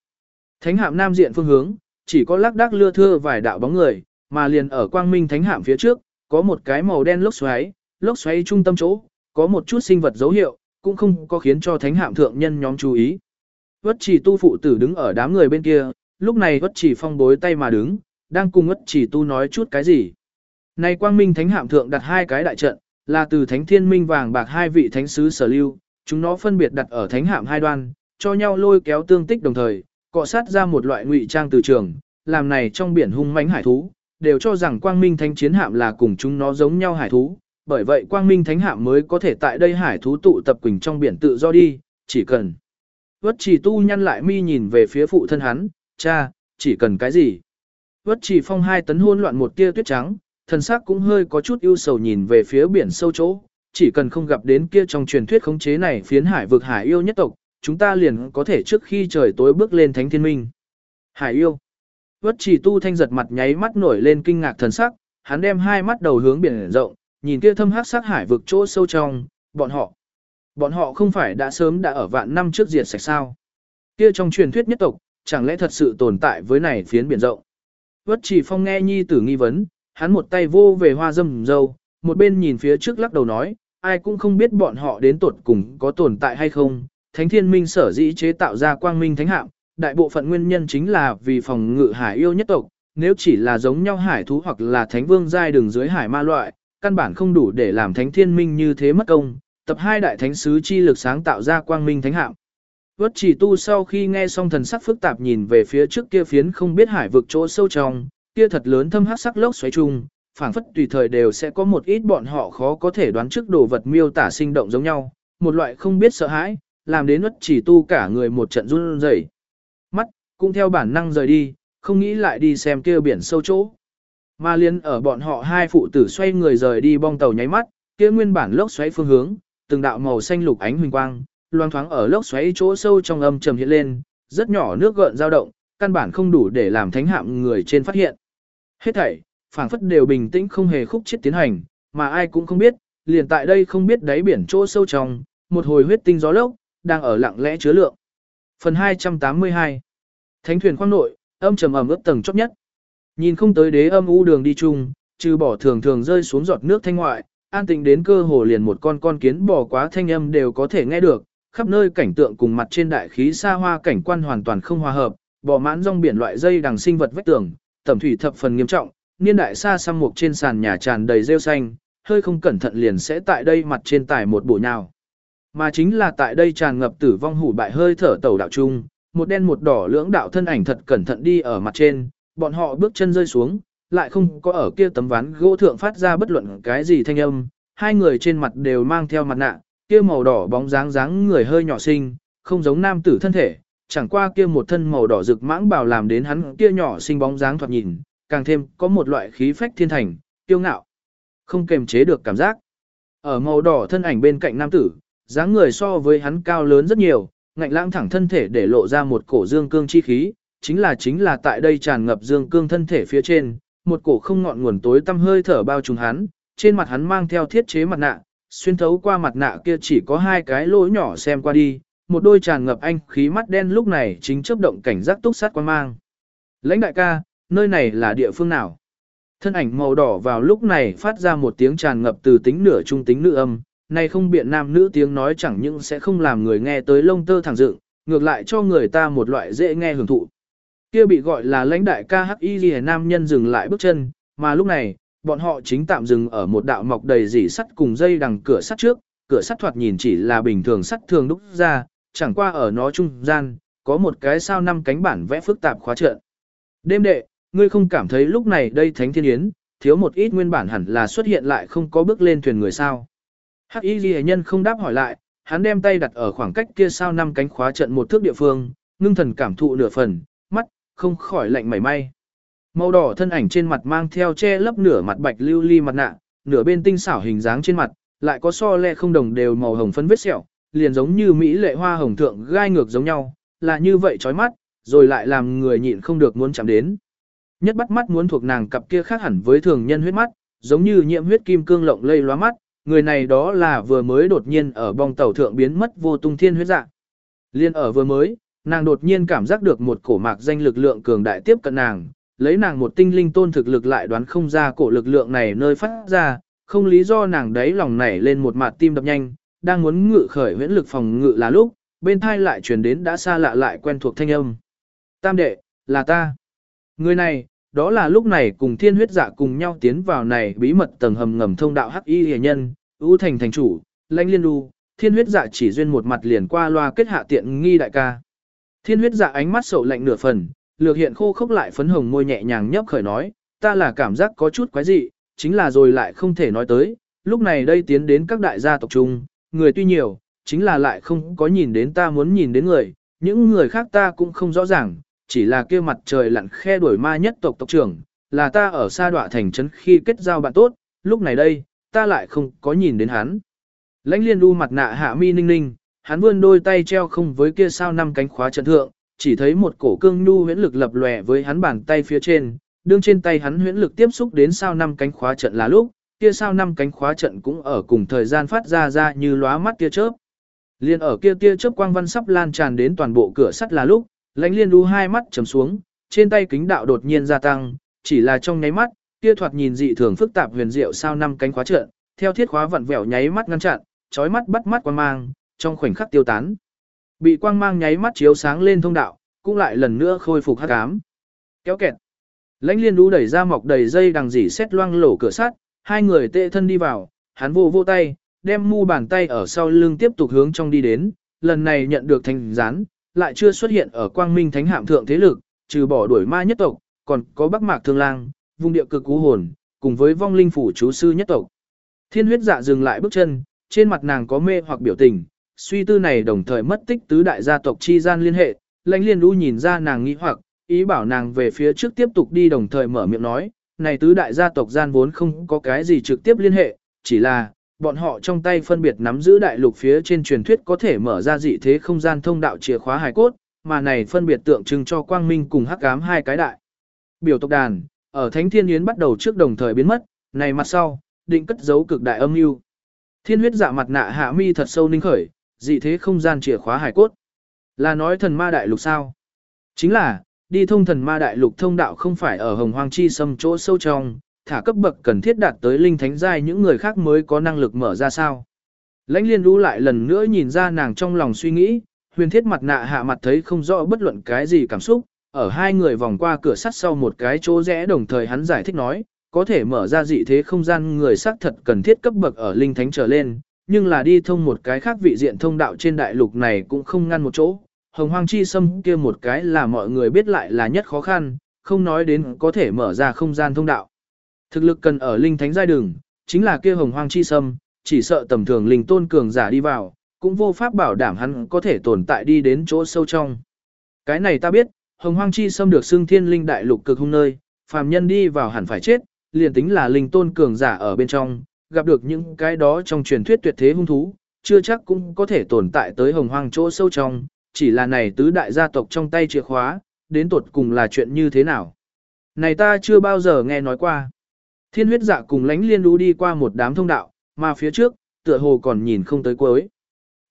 Thánh Hạm nam diện phương hướng, chỉ có lác đác lưa thưa vài đạo bóng người, mà liền ở Quang Minh Thánh Hạm phía trước, có một cái màu đen lốc xoáy, lốc xoáy trung tâm chỗ, có một chút sinh vật dấu hiệu, cũng không có khiến cho thánh hạm thượng nhân nhóm chú ý. Vất chỉ tu phụ tử đứng ở đám người bên kia, lúc này vất chỉ phong bối tay mà đứng, đang cùng vất chỉ tu nói chút cái gì. Này quang minh thánh hạm thượng đặt hai cái đại trận, là từ thánh thiên minh vàng bạc hai vị thánh sứ sở lưu, chúng nó phân biệt đặt ở thánh hạm hai đoan, cho nhau lôi kéo tương tích đồng thời, cọ sát ra một loại ngụy trang từ trường, làm này trong biển hung mãnh hải thú, đều cho rằng quang minh thánh chiến hạm là cùng chúng nó giống nhau hải thú, bởi vậy quang minh thánh hạm mới có thể tại đây hải thú tụ tập quỳnh trong biển tự do đi, chỉ cần. Vất chỉ tu nhăn lại mi nhìn về phía phụ thân hắn, cha, chỉ cần cái gì. Vất chỉ phong hai tấn hôn loạn một tia tuyết trắng, thần sắc cũng hơi có chút ưu sầu nhìn về phía biển sâu chỗ, chỉ cần không gặp đến kia trong truyền thuyết khống chế này phiến hải vực hải yêu nhất tộc, chúng ta liền có thể trước khi trời tối bước lên thánh thiên minh. Hải yêu. Vất chỉ tu thanh giật mặt nháy mắt nổi lên kinh ngạc thần sắc, hắn đem hai mắt đầu hướng biển rộng, nhìn kia thâm hắc sát hải vực chỗ sâu trong, bọn họ. Bọn họ không phải đã sớm đã ở vạn năm trước diệt sạch sao. Kia trong truyền thuyết nhất tộc, chẳng lẽ thật sự tồn tại với này phiến biển rộng. Vất chỉ phong nghe nhi tử nghi vấn, hắn một tay vô về hoa dâm dâu, một bên nhìn phía trước lắc đầu nói, ai cũng không biết bọn họ đến tột cùng có tồn tại hay không. Thánh thiên minh sở dĩ chế tạo ra quang minh thánh hạm, đại bộ phận nguyên nhân chính là vì phòng ngự hải yêu nhất tộc, nếu chỉ là giống nhau hải thú hoặc là thánh vương giai đường dưới hải ma loại, căn bản không đủ để làm thánh thiên minh như thế mất công, tập hai đại thánh sứ chi lực sáng tạo ra quang minh thánh hạm. Vất chỉ tu sau khi nghe xong thần sắc phức tạp nhìn về phía trước kia phiến không biết hải vực chỗ sâu trong, kia thật lớn thâm hắc sắc lốc xoáy chung, phảng phất tùy thời đều sẽ có một ít bọn họ khó có thể đoán trước đồ vật miêu tả sinh động giống nhau, một loại không biết sợ hãi, làm đến vất chỉ tu cả người một trận run rẩy. Mắt, cũng theo bản năng rời đi, không nghĩ lại đi xem kia biển sâu chỗ. Mà liên ở bọn họ hai phụ tử xoay người rời đi bong tàu nháy mắt, kia nguyên bản lốc xoáy phương hướng, từng đạo màu xanh lục ánh huỳnh quang, loang thoáng ở lốc xoáy chỗ sâu trong âm trầm hiện lên, rất nhỏ nước gợn dao động, căn bản không đủ để làm thánh hạm người trên phát hiện. Hết thảy, phảng phất đều bình tĩnh không hề khúc chết tiến hành, mà ai cũng không biết, liền tại đây không biết đáy biển chỗ sâu trong, một hồi huyết tinh gió lốc, đang ở lặng lẽ chứa lượng. Phần 282 Thánh thuyền khoang nội, âm trầm ẩm ướt tầng chót nhất. Nhìn không tới đế âm u đường đi chung, trừ bỏ thường thường rơi xuống giọt nước thanh ngoại, an tĩnh đến cơ hồ liền một con con kiến bò quá thanh âm đều có thể nghe được, khắp nơi cảnh tượng cùng mặt trên đại khí xa hoa cảnh quan hoàn toàn không hòa hợp, bò mãn rong biển loại dây đằng sinh vật vách tường, tẩm thủy thập phần nghiêm trọng, niên đại xa xăm mục trên sàn nhà tràn đầy rêu xanh, hơi không cẩn thận liền sẽ tại đây mặt trên tải một bộ nhào. Mà chính là tại đây tràn ngập tử vong hủ bại hơi thở tàu đạo trung, một đen một đỏ lưỡng đạo thân ảnh thật cẩn thận đi ở mặt trên, bọn họ bước chân rơi xuống, lại không có ở kia tấm ván gỗ thượng phát ra bất luận cái gì thanh âm, hai người trên mặt đều mang theo mặt nạ, kia màu đỏ bóng dáng dáng người hơi nhỏ xinh, không giống nam tử thân thể, chẳng qua kia một thân màu đỏ rực mãng bảo làm đến hắn kia nhỏ xinh bóng dáng thoạt nhìn, càng thêm có một loại khí phách thiên thành, kiêu ngạo, không kềm chế được cảm giác. Ở màu đỏ thân ảnh bên cạnh nam tử, dáng người so với hắn cao lớn rất nhiều, ngạnh lãng thẳng thân thể để lộ ra một cổ dương cương chi khí, chính là chính là tại đây tràn ngập dương cương thân thể phía trên, một cổ không ngọn nguồn tối tăm hơi thở bao trùm hắn, trên mặt hắn mang theo thiết chế mặt nạ, xuyên thấu qua mặt nạ kia chỉ có hai cái lỗ nhỏ xem qua đi, một đôi tràn ngập anh khí mắt đen lúc này chính chớp động cảnh giác túc sát quan mang. Lãnh đại ca, nơi này là địa phương nào? Thân ảnh màu đỏ vào lúc này phát ra một tiếng tràn ngập từ tính nửa trung tính nữ âm, này không biện nam nữ tiếng nói chẳng những sẽ không làm người nghe tới lông tơ thẳng dựng, ngược lại cho người ta một loại dễ nghe hưởng thụ. Kia bị gọi là lãnh đại ca hắc y ghi nam nhân dừng lại bước chân, mà lúc này, bọn họ chính tạm dừng ở một đạo mọc đầy dỉ sắt cùng dây đằng cửa sắt trước, cửa sắt thoạt nhìn chỉ là bình thường sắt thường đúc ra, chẳng qua ở nó trung gian, có một cái sao năm cánh bản vẽ phức tạp khóa trận. Đêm đệ, ngươi không cảm thấy lúc này đây thánh thiên yến, thiếu một ít nguyên bản hẳn là xuất hiện lại không có bước lên thuyền người sao. Hắc y ghi nhân không đáp hỏi lại, hắn đem tay đặt ở khoảng cách kia sao năm cánh khóa trận một thước địa phương, ngưng thần cảm thụ nửa phần, không khỏi lạnh mảy may. Màu đỏ thân ảnh trên mặt mang theo che lấp nửa mặt bạch lưu ly mặt nạ, nửa bên tinh xảo hình dáng trên mặt, lại có so le không đồng đều màu hồng phấn vết sẹo, liền giống như mỹ lệ hoa hồng thượng gai ngược giống nhau, là như vậy chói mắt, rồi lại làm người nhịn không được muốn chạm đến. Nhất bắt mắt muốn thuộc nàng cặp kia khác hẳn với thường nhân huyết mắt, giống như nhiễm huyết kim cương lộng lây lóa mắt, người này đó là vừa mới đột nhiên ở bong tàu thượng biến mất vô tung thiên huyết dạ. Liên ở vừa mới, nàng đột nhiên cảm giác được một cổ mạc danh lực lượng cường đại tiếp cận nàng, lấy nàng một tinh linh tôn thực lực lại đoán không ra cổ lực lượng này nơi phát ra, không lý do nàng đấy lòng nảy lên một mặt tim đập nhanh, đang muốn ngự khởi huyễn lực phòng ngự là lúc, bên thai lại truyền đến đã xa lạ lại quen thuộc thanh âm. Tam đệ, là ta. Người này, đó là lúc này cùng thiên huyết giả cùng nhau tiến vào này bí mật tầng hầm ngầm thông đạo hắc y hề nhân, ưu thành thành chủ, lãnh liên đu, thiên huyết dạ chỉ duyên một mặt liền qua loa kết hạ tiện nghi đại ca. Thiên huyết dạ ánh mắt sầu lạnh nửa phần, lược hiện khô khốc lại phấn hồng môi nhẹ nhàng nhấp khởi nói, ta là cảm giác có chút quái dị, chính là rồi lại không thể nói tới, lúc này đây tiến đến các đại gia tộc chung, người tuy nhiều, chính là lại không có nhìn đến ta muốn nhìn đến người, những người khác ta cũng không rõ ràng, chỉ là kia mặt trời lặn khe đuổi ma nhất tộc tộc trưởng, là ta ở xa đọa thành trấn khi kết giao bạn tốt, lúc này đây, ta lại không có nhìn đến hắn. Lãnh liên đu mặt nạ hạ mi ninh ninh, hắn vươn đôi tay treo không với kia sao năm cánh khóa trận thượng, chỉ thấy một cổ cương nhu huyễn lực lập lòe với hắn bàn tay phía trên, đương trên tay hắn huyễn lực tiếp xúc đến sao năm cánh khóa trận là lúc, kia sao năm cánh khóa trận cũng ở cùng thời gian phát ra ra như lóa mắt tia chớp. Liên ở kia tia chớp quang văn sắp lan tràn đến toàn bộ cửa sắt là lúc, lãnh liên đu hai mắt trầm xuống, trên tay kính đạo đột nhiên gia tăng, chỉ là trong nháy mắt, kia thoạt nhìn dị thường phức tạp huyền diệu sao năm cánh khóa trận, theo thiết khóa vặn vẹo nháy mắt ngăn chặn, chói mắt bắt mắt quang mang, trong khoảnh khắc tiêu tán. Bị quang mang nháy mắt chiếu sáng lên thông đạo, cũng lại lần nữa khôi phục hắc ám. Kéo kẹt. Lãnh liên đu đẩy ra mọc đầy dây đằng dỉ xét loang lổ cửa sắt, hai người tệ thân đi vào, hắn vô vô tay, đem mu bàn tay ở sau lưng tiếp tục hướng trong đi đến, lần này nhận được thành gián, lại chưa xuất hiện ở quang minh thánh hạm thượng thế lực, trừ bỏ đuổi ma nhất tộc, còn có Bắc Mạc Thương Lang, vùng địa cực cú hồn, cùng với vong linh phủ chú sư nhất tộc. Thiên huyết dạ dừng lại bước chân, trên mặt nàng có mê hoặc biểu tình, suy tư này đồng thời mất tích tứ đại gia tộc chi gian liên hệ, lãnh liên đu nhìn ra nàng nghĩ hoặc, ý bảo nàng về phía trước tiếp tục đi đồng thời mở miệng nói, này tứ đại gia tộc gian vốn không có cái gì trực tiếp liên hệ, chỉ là, bọn họ trong tay phân biệt nắm giữ đại lục phía trên truyền thuyết có thể mở ra dị thế không gian thông đạo chìa khóa hài cốt, mà này phân biệt tượng trưng cho quang minh cùng hắc ám hai cái đại. Biểu tộc đàn, ở Thánh Thiên Yến bắt đầu trước đồng thời biến mất, này mặt sau, định cất giấu cực đại âm mưu. Thiên huyết dạ mặt nạ hạ mi thật sâu ninh khởi, dị thế không gian chìa khóa hải cốt. Là nói thần ma đại lục sao? Chính là, đi thông thần ma đại lục thông đạo không phải ở hồng hoang chi xâm chỗ sâu trong, thả cấp bậc cần thiết đạt tới linh thánh giai những người khác mới có năng lực mở ra sao. Lãnh liên đu lại lần nữa nhìn ra nàng trong lòng suy nghĩ, huyền thiết mặt nạ hạ mặt thấy không rõ bất luận cái gì cảm xúc, ở hai người vòng qua cửa sắt sau một cái chỗ rẽ đồng thời hắn giải thích nói, có thể mở ra dị thế không gian người xác thật cần thiết cấp bậc ở linh thánh trở lên, nhưng là đi thông một cái khác vị diện thông đạo trên đại lục này cũng không ngăn một chỗ. Hồng hoang chi xâm kia một cái là mọi người biết lại là nhất khó khăn, không nói đến có thể mở ra không gian thông đạo. Thực lực cần ở linh thánh giai đường, chính là kia hồng hoang chi xâm, chỉ sợ tầm thường linh tôn cường giả đi vào, cũng vô pháp bảo đảm hắn có thể tồn tại đi đến chỗ sâu trong. Cái này ta biết, hồng hoang chi xâm được xưng thiên linh đại lục cực hung nơi, phàm nhân đi vào hẳn phải chết, liền tính là linh tôn cường giả ở bên trong, gặp được những cái đó trong truyền thuyết tuyệt thế hung thú, chưa chắc cũng có thể tồn tại tới hồng hoang chỗ sâu trong, chỉ là này tứ đại gia tộc trong tay chìa khóa, đến tột cùng là chuyện như thế nào. Này ta chưa bao giờ nghe nói qua. Thiên huyết dạ cùng lánh liên đu đi qua một đám thông đạo, mà phía trước, tựa hồ còn nhìn không tới cuối.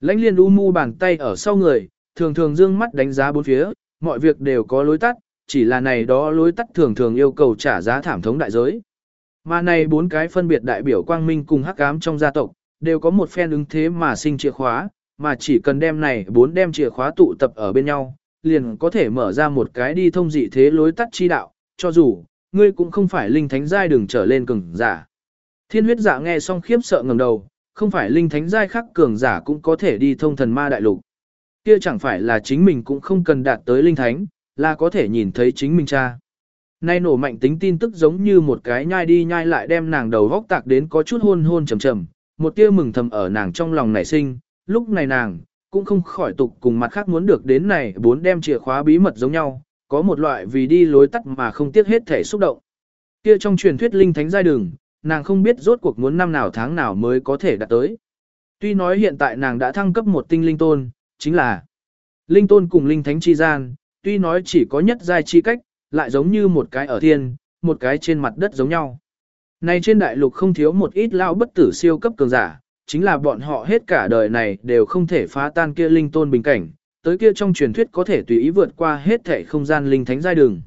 Lánh liên đu mu bàn tay ở sau người, thường thường dương mắt đánh giá bốn phía, mọi việc đều có lối tắt, chỉ là này đó lối tắt thường thường yêu cầu trả giá thảm thống đại giới. Mà này bốn cái phân biệt đại biểu quang minh cùng hắc ám trong gia tộc, đều có một phen ứng thế mà sinh chìa khóa, mà chỉ cần đem này bốn đem chìa khóa tụ tập ở bên nhau, liền có thể mở ra một cái đi thông dị thế lối tắt chi đạo, cho dù, ngươi cũng không phải linh thánh giai đừng trở lên cường giả. Thiên huyết giả nghe xong khiếp sợ ngầm đầu, không phải linh thánh giai khắc cường giả cũng có thể đi thông thần ma đại lục. Kia chẳng phải là chính mình cũng không cần đạt tới linh thánh, là có thể nhìn thấy chính mình cha. Nay nổ mạnh tính tin tức giống như một cái nhai đi nhai lại đem nàng đầu vóc tạc đến có chút hôn hôn trầm trầm, một tia mừng thầm ở nàng trong lòng nảy sinh, lúc này nàng, cũng không khỏi tục cùng mặt khác muốn được đến này bốn đem chìa khóa bí mật giống nhau, có một loại vì đi lối tắt mà không tiếc hết thể xúc động. Kia trong truyền thuyết linh thánh giai đường, nàng không biết rốt cuộc muốn năm nào tháng nào mới có thể đạt tới. Tuy nói hiện tại nàng đã thăng cấp một tinh linh tôn, chính là linh tôn cùng linh thánh chi gian, tuy nói chỉ có nhất giai chi cách, lại giống như một cái ở thiên, một cái trên mặt đất giống nhau. Này trên đại lục không thiếu một ít lao bất tử siêu cấp cường giả, chính là bọn họ hết cả đời này đều không thể phá tan kia linh tôn bình cảnh, tới kia trong truyền thuyết có thể tùy ý vượt qua hết thể không gian linh thánh giai đường.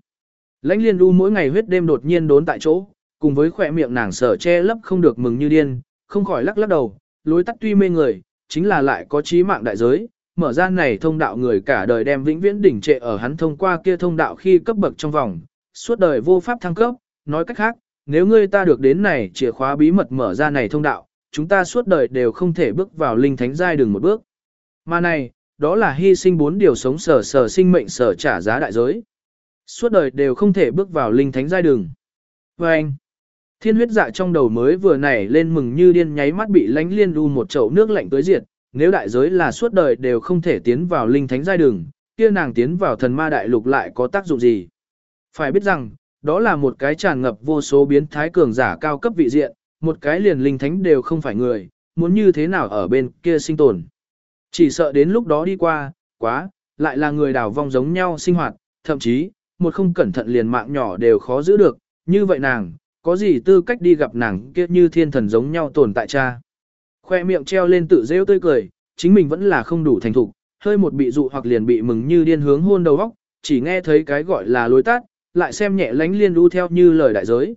Lãnh liên đu mỗi ngày huyết đêm đột nhiên đốn tại chỗ, cùng với khỏe miệng nàng sở che lấp không được mừng như điên, không khỏi lắc lắc đầu, lối tắt tuy mê người, chính là lại có chí mạng đại giới, mở ra này thông đạo người cả đời đem vĩnh viễn đỉnh trệ ở hắn thông qua kia thông đạo khi cấp bậc trong vòng, suốt đời vô pháp thăng cấp, nói cách khác, nếu ngươi ta được đến này chìa khóa bí mật mở ra này thông đạo, chúng ta suốt đời đều không thể bước vào linh thánh giai đường một bước. Mà này, đó là hy sinh bốn điều sống sở sở sinh mệnh sở trả giá đại giới. Suốt đời đều không thể bước vào linh thánh giai đường. Và anh, thiên huyết dạ trong đầu mới vừa nảy lên mừng như điên nháy mắt bị lánh liên đu một chậu nước lạnh tới diệt, nếu đại giới là suốt đời đều không thể tiến vào linh thánh giai đường, kia nàng tiến vào thần ma đại lục lại có tác dụng gì? Phải biết rằng, đó là một cái tràn ngập vô số biến thái cường giả cao cấp vị diện, một cái liền linh thánh đều không phải người, muốn như thế nào ở bên kia sinh tồn. Chỉ sợ đến lúc đó đi qua, quá, lại là người đào vong giống nhau sinh hoạt, thậm chí, một không cẩn thận liền mạng nhỏ đều khó giữ được, như vậy nàng, có gì tư cách đi gặp nàng kia như thiên thần giống nhau tồn tại cha. Khoe miệng treo lên tự rêu tươi cười, chính mình vẫn là không đủ thành thục, hơi một bị dụ hoặc liền bị mừng như điên hướng hôn đầu óc, chỉ nghe thấy cái gọi là lối tát, lại xem nhẹ lánh liên đu theo như lời đại giới.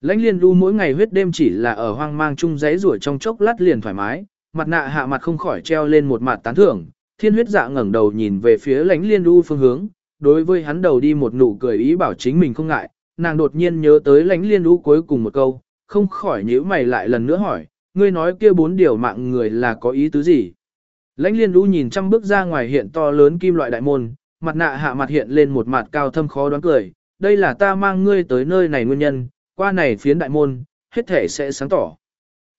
Lãnh liên đu mỗi ngày huyết đêm chỉ là ở hoang mang chung giấy rủa trong chốc lát liền thoải mái, mặt nạ hạ mặt không khỏi treo lên một mặt tán thưởng, thiên huyết dạ ngẩng đầu nhìn về phía lãnh liên đu phương hướng, đối với hắn đầu đi một nụ cười ý bảo chính mình không ngại, nàng đột nhiên nhớ tới lãnh liên đu cuối cùng một câu, không khỏi nhíu mày lại lần nữa hỏi, ngươi nói kia bốn điều mạng người là có ý tứ gì? Lãnh liên đu nhìn trăm bước ra ngoài hiện to lớn kim loại đại môn, mặt nạ hạ mặt hiện lên một mặt cao thâm khó đoán cười. Đây là ta mang ngươi tới nơi này nguyên nhân, qua này phiến đại môn, hết thể sẽ sáng tỏ.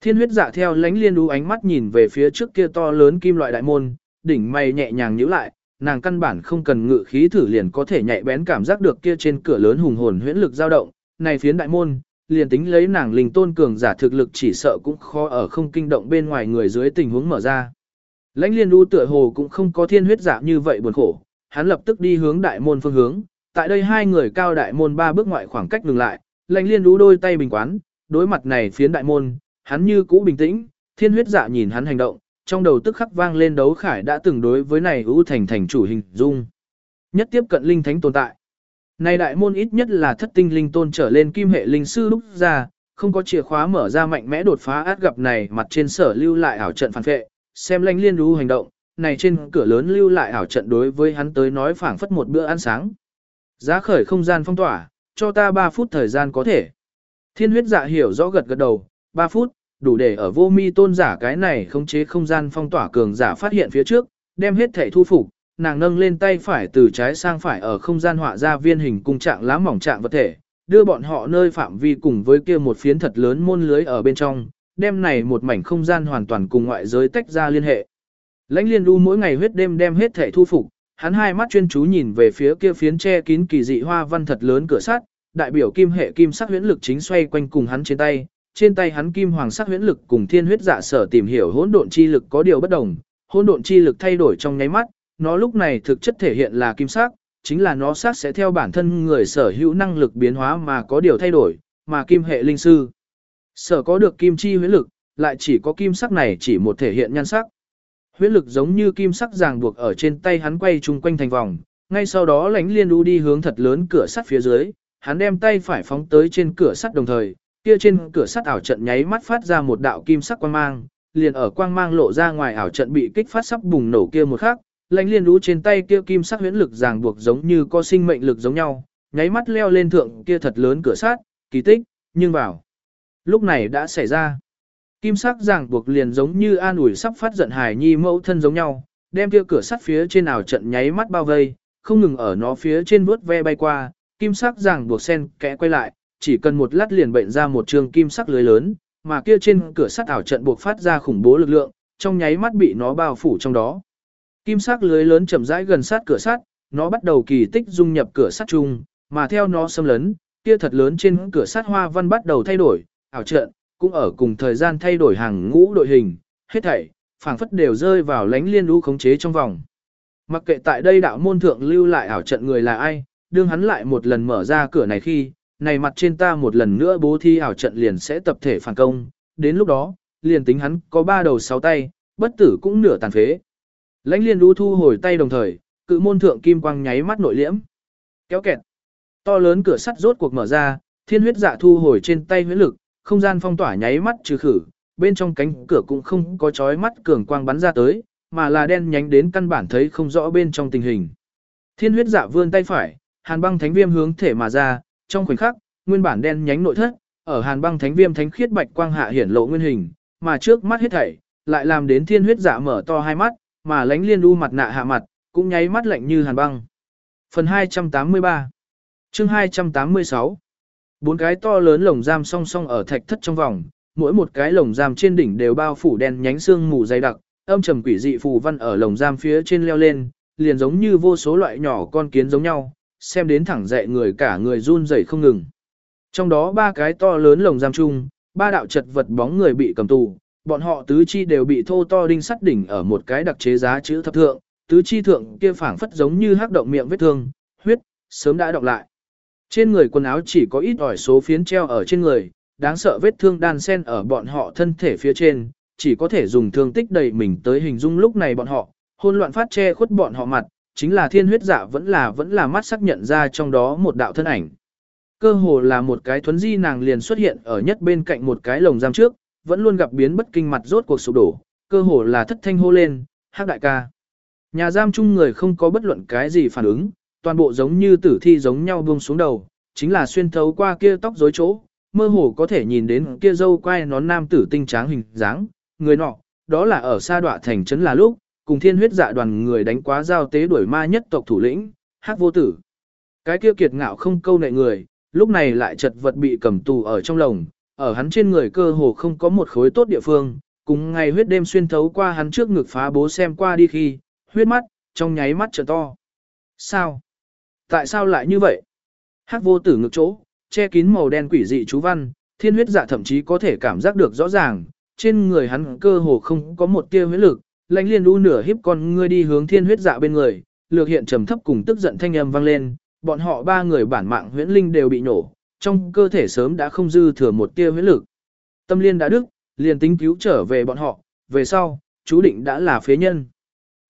Thiên huyết dạ theo lãnh liên đu ánh mắt nhìn về phía trước kia to lớn kim loại đại môn, đỉnh mày nhẹ nhàng nhíu lại, nàng căn bản không cần ngự khí thử liền có thể nhạy bén cảm giác được kia trên cửa lớn hùng hồn huyễn lực dao động, này phiến đại môn, liền tính lấy nàng linh tôn cường giả thực lực chỉ sợ cũng khó ở không kinh động bên ngoài người dưới tình huống mở ra. Lãnh liên u tựa hồ cũng không có thiên huyết giả như vậy buồn khổ, hắn lập tức đi hướng đại môn phương hướng, tại đây hai người cao đại môn ba bước ngoại khoảng cách ngừng lại, lãnh liên u đôi tay bình quán, đối mặt này phiến đại môn, hắn như cũ bình tĩnh, thiên huyết dạ nhìn hắn hành động, trong đầu tức khắc vang lên đấu khải đã từng đối với này ưu thành thành chủ hình dung. Nhất tiếp cận linh thánh tồn tại. Này đại môn ít nhất là thất tinh linh tôn trở lên kim hệ linh sư lúc ra, không có chìa khóa mở ra mạnh mẽ đột phá át gặp này mặt trên sở lưu lại ảo trận phản phệ, xem lãnh liên đu hành động, này trên cửa lớn lưu lại ảo trận đối với hắn tới nói phảng phất một bữa ăn sáng. Giá khởi không gian phong tỏa, cho ta 3 phút thời gian có thể. Thiên huyết dạ hiểu rõ gật gật đầu, 3 phút, đủ để ở vô mi tôn giả cái này khống chế không gian phong tỏa cường giả phát hiện phía trước, đem hết thể thu phục, nàng nâng lên tay phải từ trái sang phải ở không gian họa ra viên hình cung trạng lá mỏng trạng vật thể, đưa bọn họ nơi phạm vi cùng với kia một phiến thật lớn môn lưới ở bên trong, đem này một mảnh không gian hoàn toàn cùng ngoại giới tách ra liên hệ. Lãnh liên du mỗi ngày huyết đêm đem hết thể thu phục, hắn hai mắt chuyên chú nhìn về phía kia phiến che kín kỳ dị hoa văn thật lớn cửa sắt, đại biểu kim hệ kim sắc huyễn lực chính xoay quanh cùng hắn trên tay, trên tay hắn kim hoàng sắc huyễn lực cùng thiên huyết dạ sở tìm hiểu hỗn độn chi lực có điều bất đồng, hỗn độn chi lực thay đổi trong nháy mắt, nó lúc này thực chất thể hiện là kim sắc, chính là nó sắc sẽ theo bản thân người sở hữu năng lực biến hóa mà có điều thay đổi, mà kim hệ linh sư sở có được kim chi huyễn lực, lại chỉ có kim sắc này chỉ một thể hiện nhan sắc. Huyễn lực giống như kim sắc ràng buộc ở trên tay hắn quay chung quanh thành vòng, ngay sau đó lánh liên đu đi hướng thật lớn cửa sắt phía dưới, hắn đem tay phải phóng tới trên cửa sắt đồng thời, kia trên cửa sắt ảo trận nháy mắt phát ra một đạo kim sắc quang mang, liền ở quang mang lộ ra ngoài ảo trận bị kích phát sắp bùng nổ kia một khắc, lãnh liên lũ trên tay kia kim sắc huyễn lực ràng buộc giống như có sinh mệnh lực giống nhau, nháy mắt leo lên thượng kia thật lớn cửa sắt, kỳ tích, nhưng vào lúc này đã xảy ra. Kim sắc ràng buộc liền giống như an ủi sắp phát giận hài nhi mẫu thân giống nhau, đem kia cửa sắt phía trên ảo trận nháy mắt bao vây, không ngừng ở nó phía trên vuốt ve bay qua, kim sắc ràng buộc sen kẽ quay lại, chỉ cần một lát liền bệnh ra một trường kim sắc lưới lớn, mà kia trên cửa sắt ảo trận buộc phát ra khủng bố lực lượng, trong nháy mắt bị nó bao phủ trong đó. Kim sắc lưới lớn chậm rãi gần sát cửa sắt, nó bắt đầu kỳ tích dung nhập cửa sắt chung, mà theo nó xâm lấn, kia thật lớn trên cửa sắt hoa văn bắt đầu thay đổi, ảo trận cũng ở cùng thời gian thay đổi hàng ngũ đội hình, hết thảy, phảng phất đều rơi vào lánh liên lũ khống chế trong vòng. Mặc kệ tại đây đạo môn thượng lưu lại ảo trận người là ai, đương hắn lại một lần mở ra cửa này khi, này mặt trên ta một lần nữa bố thi ảo trận liền sẽ tập thể phản công, đến lúc đó, liền tính hắn có ba đầu sáu tay, bất tử cũng nửa tàn phế. Lãnh liên đu thu hồi tay đồng thời, cự môn thượng kim quang nháy mắt nội liễm. Kéo kẹt. To lớn cửa sắt rốt cuộc mở ra, thiên huyết dạ thu hồi trên tay huyết lực, không gian phong tỏa nháy mắt trừ khử, bên trong cánh cửa cũng không có chói mắt cường quang bắn ra tới, mà là đen nhánh đến căn bản thấy không rõ bên trong tình hình. Thiên huyết dạ vươn tay phải, hàn băng thánh viêm hướng thể mà ra, trong khoảnh khắc, nguyên bản đen nhánh nội thất, ở hàn băng thánh viêm thánh khiết bạch quang hạ hiển lộ nguyên hình, mà trước mắt hết thảy, lại làm đến thiên huyết dạ mở to hai mắt, mà lánh liên u mặt nạ hạ mặt, cũng nháy mắt lạnh như hàn băng. Phần 283 chương 286 Bốn cái to lớn lồng giam song song ở thạch thất trong vòng, mỗi một cái lồng giam trên đỉnh đều bao phủ đen nhánh xương mù dày đặc, âm trầm quỷ dị phù văn ở lồng giam phía trên leo lên, liền giống như vô số loại nhỏ con kiến giống nhau, xem đến thẳng dậy người cả người run rẩy không ngừng. Trong đó ba cái to lớn lồng giam chung, ba đạo chật vật bóng người bị cầm tù, bọn họ tứ chi đều bị thô to đinh sắt đỉnh ở một cái đặc chế giá chữ thập thượng, tứ chi thượng kia phảng phất giống như hắc động miệng vết thương, huyết, sớm đã đọng lại. Trên người quần áo chỉ có ít ỏi số phiến treo ở trên người, đáng sợ vết thương đan sen ở bọn họ thân thể phía trên, chỉ có thể dùng thương tích đầy mình tới hình dung lúc này bọn họ, hôn loạn phát che khuất bọn họ mặt, chính là thiên huyết dạ vẫn là vẫn là mắt xác nhận ra trong đó một đạo thân ảnh. Cơ hồ là một cái thuấn di nàng liền xuất hiện ở nhất bên cạnh một cái lồng giam trước, vẫn luôn gặp biến bất kinh mặt rốt cuộc sụp đổ, cơ hồ là thất thanh hô lên, hắc đại ca. Nhà giam chung người không có bất luận cái gì phản ứng, toàn bộ giống như tử thi giống nhau buông xuống đầu, chính là xuyên thấu qua kia tóc rối chỗ, mơ hồ có thể nhìn đến kia dâu quai nón nam tử tinh tráng hình dáng, người nọ, đó là ở xa đọa thành trấn là lúc, cùng thiên huyết dạ đoàn người đánh quá giao tế đuổi ma nhất tộc thủ lĩnh, hắc vô tử. Cái kia kiệt ngạo không câu nệ người, lúc này lại chật vật bị cầm tù ở trong lồng, ở hắn trên người cơ hồ không có một khối tốt địa phương, cùng ngày huyết đêm xuyên thấu qua hắn trước ngực phá bố xem qua đi khi, huyết mắt, trong nháy mắt trở to. Sao? Tại sao lại như vậy? Hắc vô tử ngực chỗ, che kín màu đen quỷ dị chú văn, thiên huyết dạ thậm chí có thể cảm giác được rõ ràng, trên người hắn cơ hồ không có một tia huyết lực, lãnh liên u nửa hiếp con ngươi đi hướng thiên huyết dạ bên người, lược hiện trầm thấp cùng tức giận thanh âm vang lên, bọn họ ba người bản mạng huyễn linh đều bị nổ, trong cơ thể sớm đã không dư thừa một tia huyết lực. Tâm liên đã đức, liền tính cứu trở về bọn họ, về sau, chú định đã là phế nhân.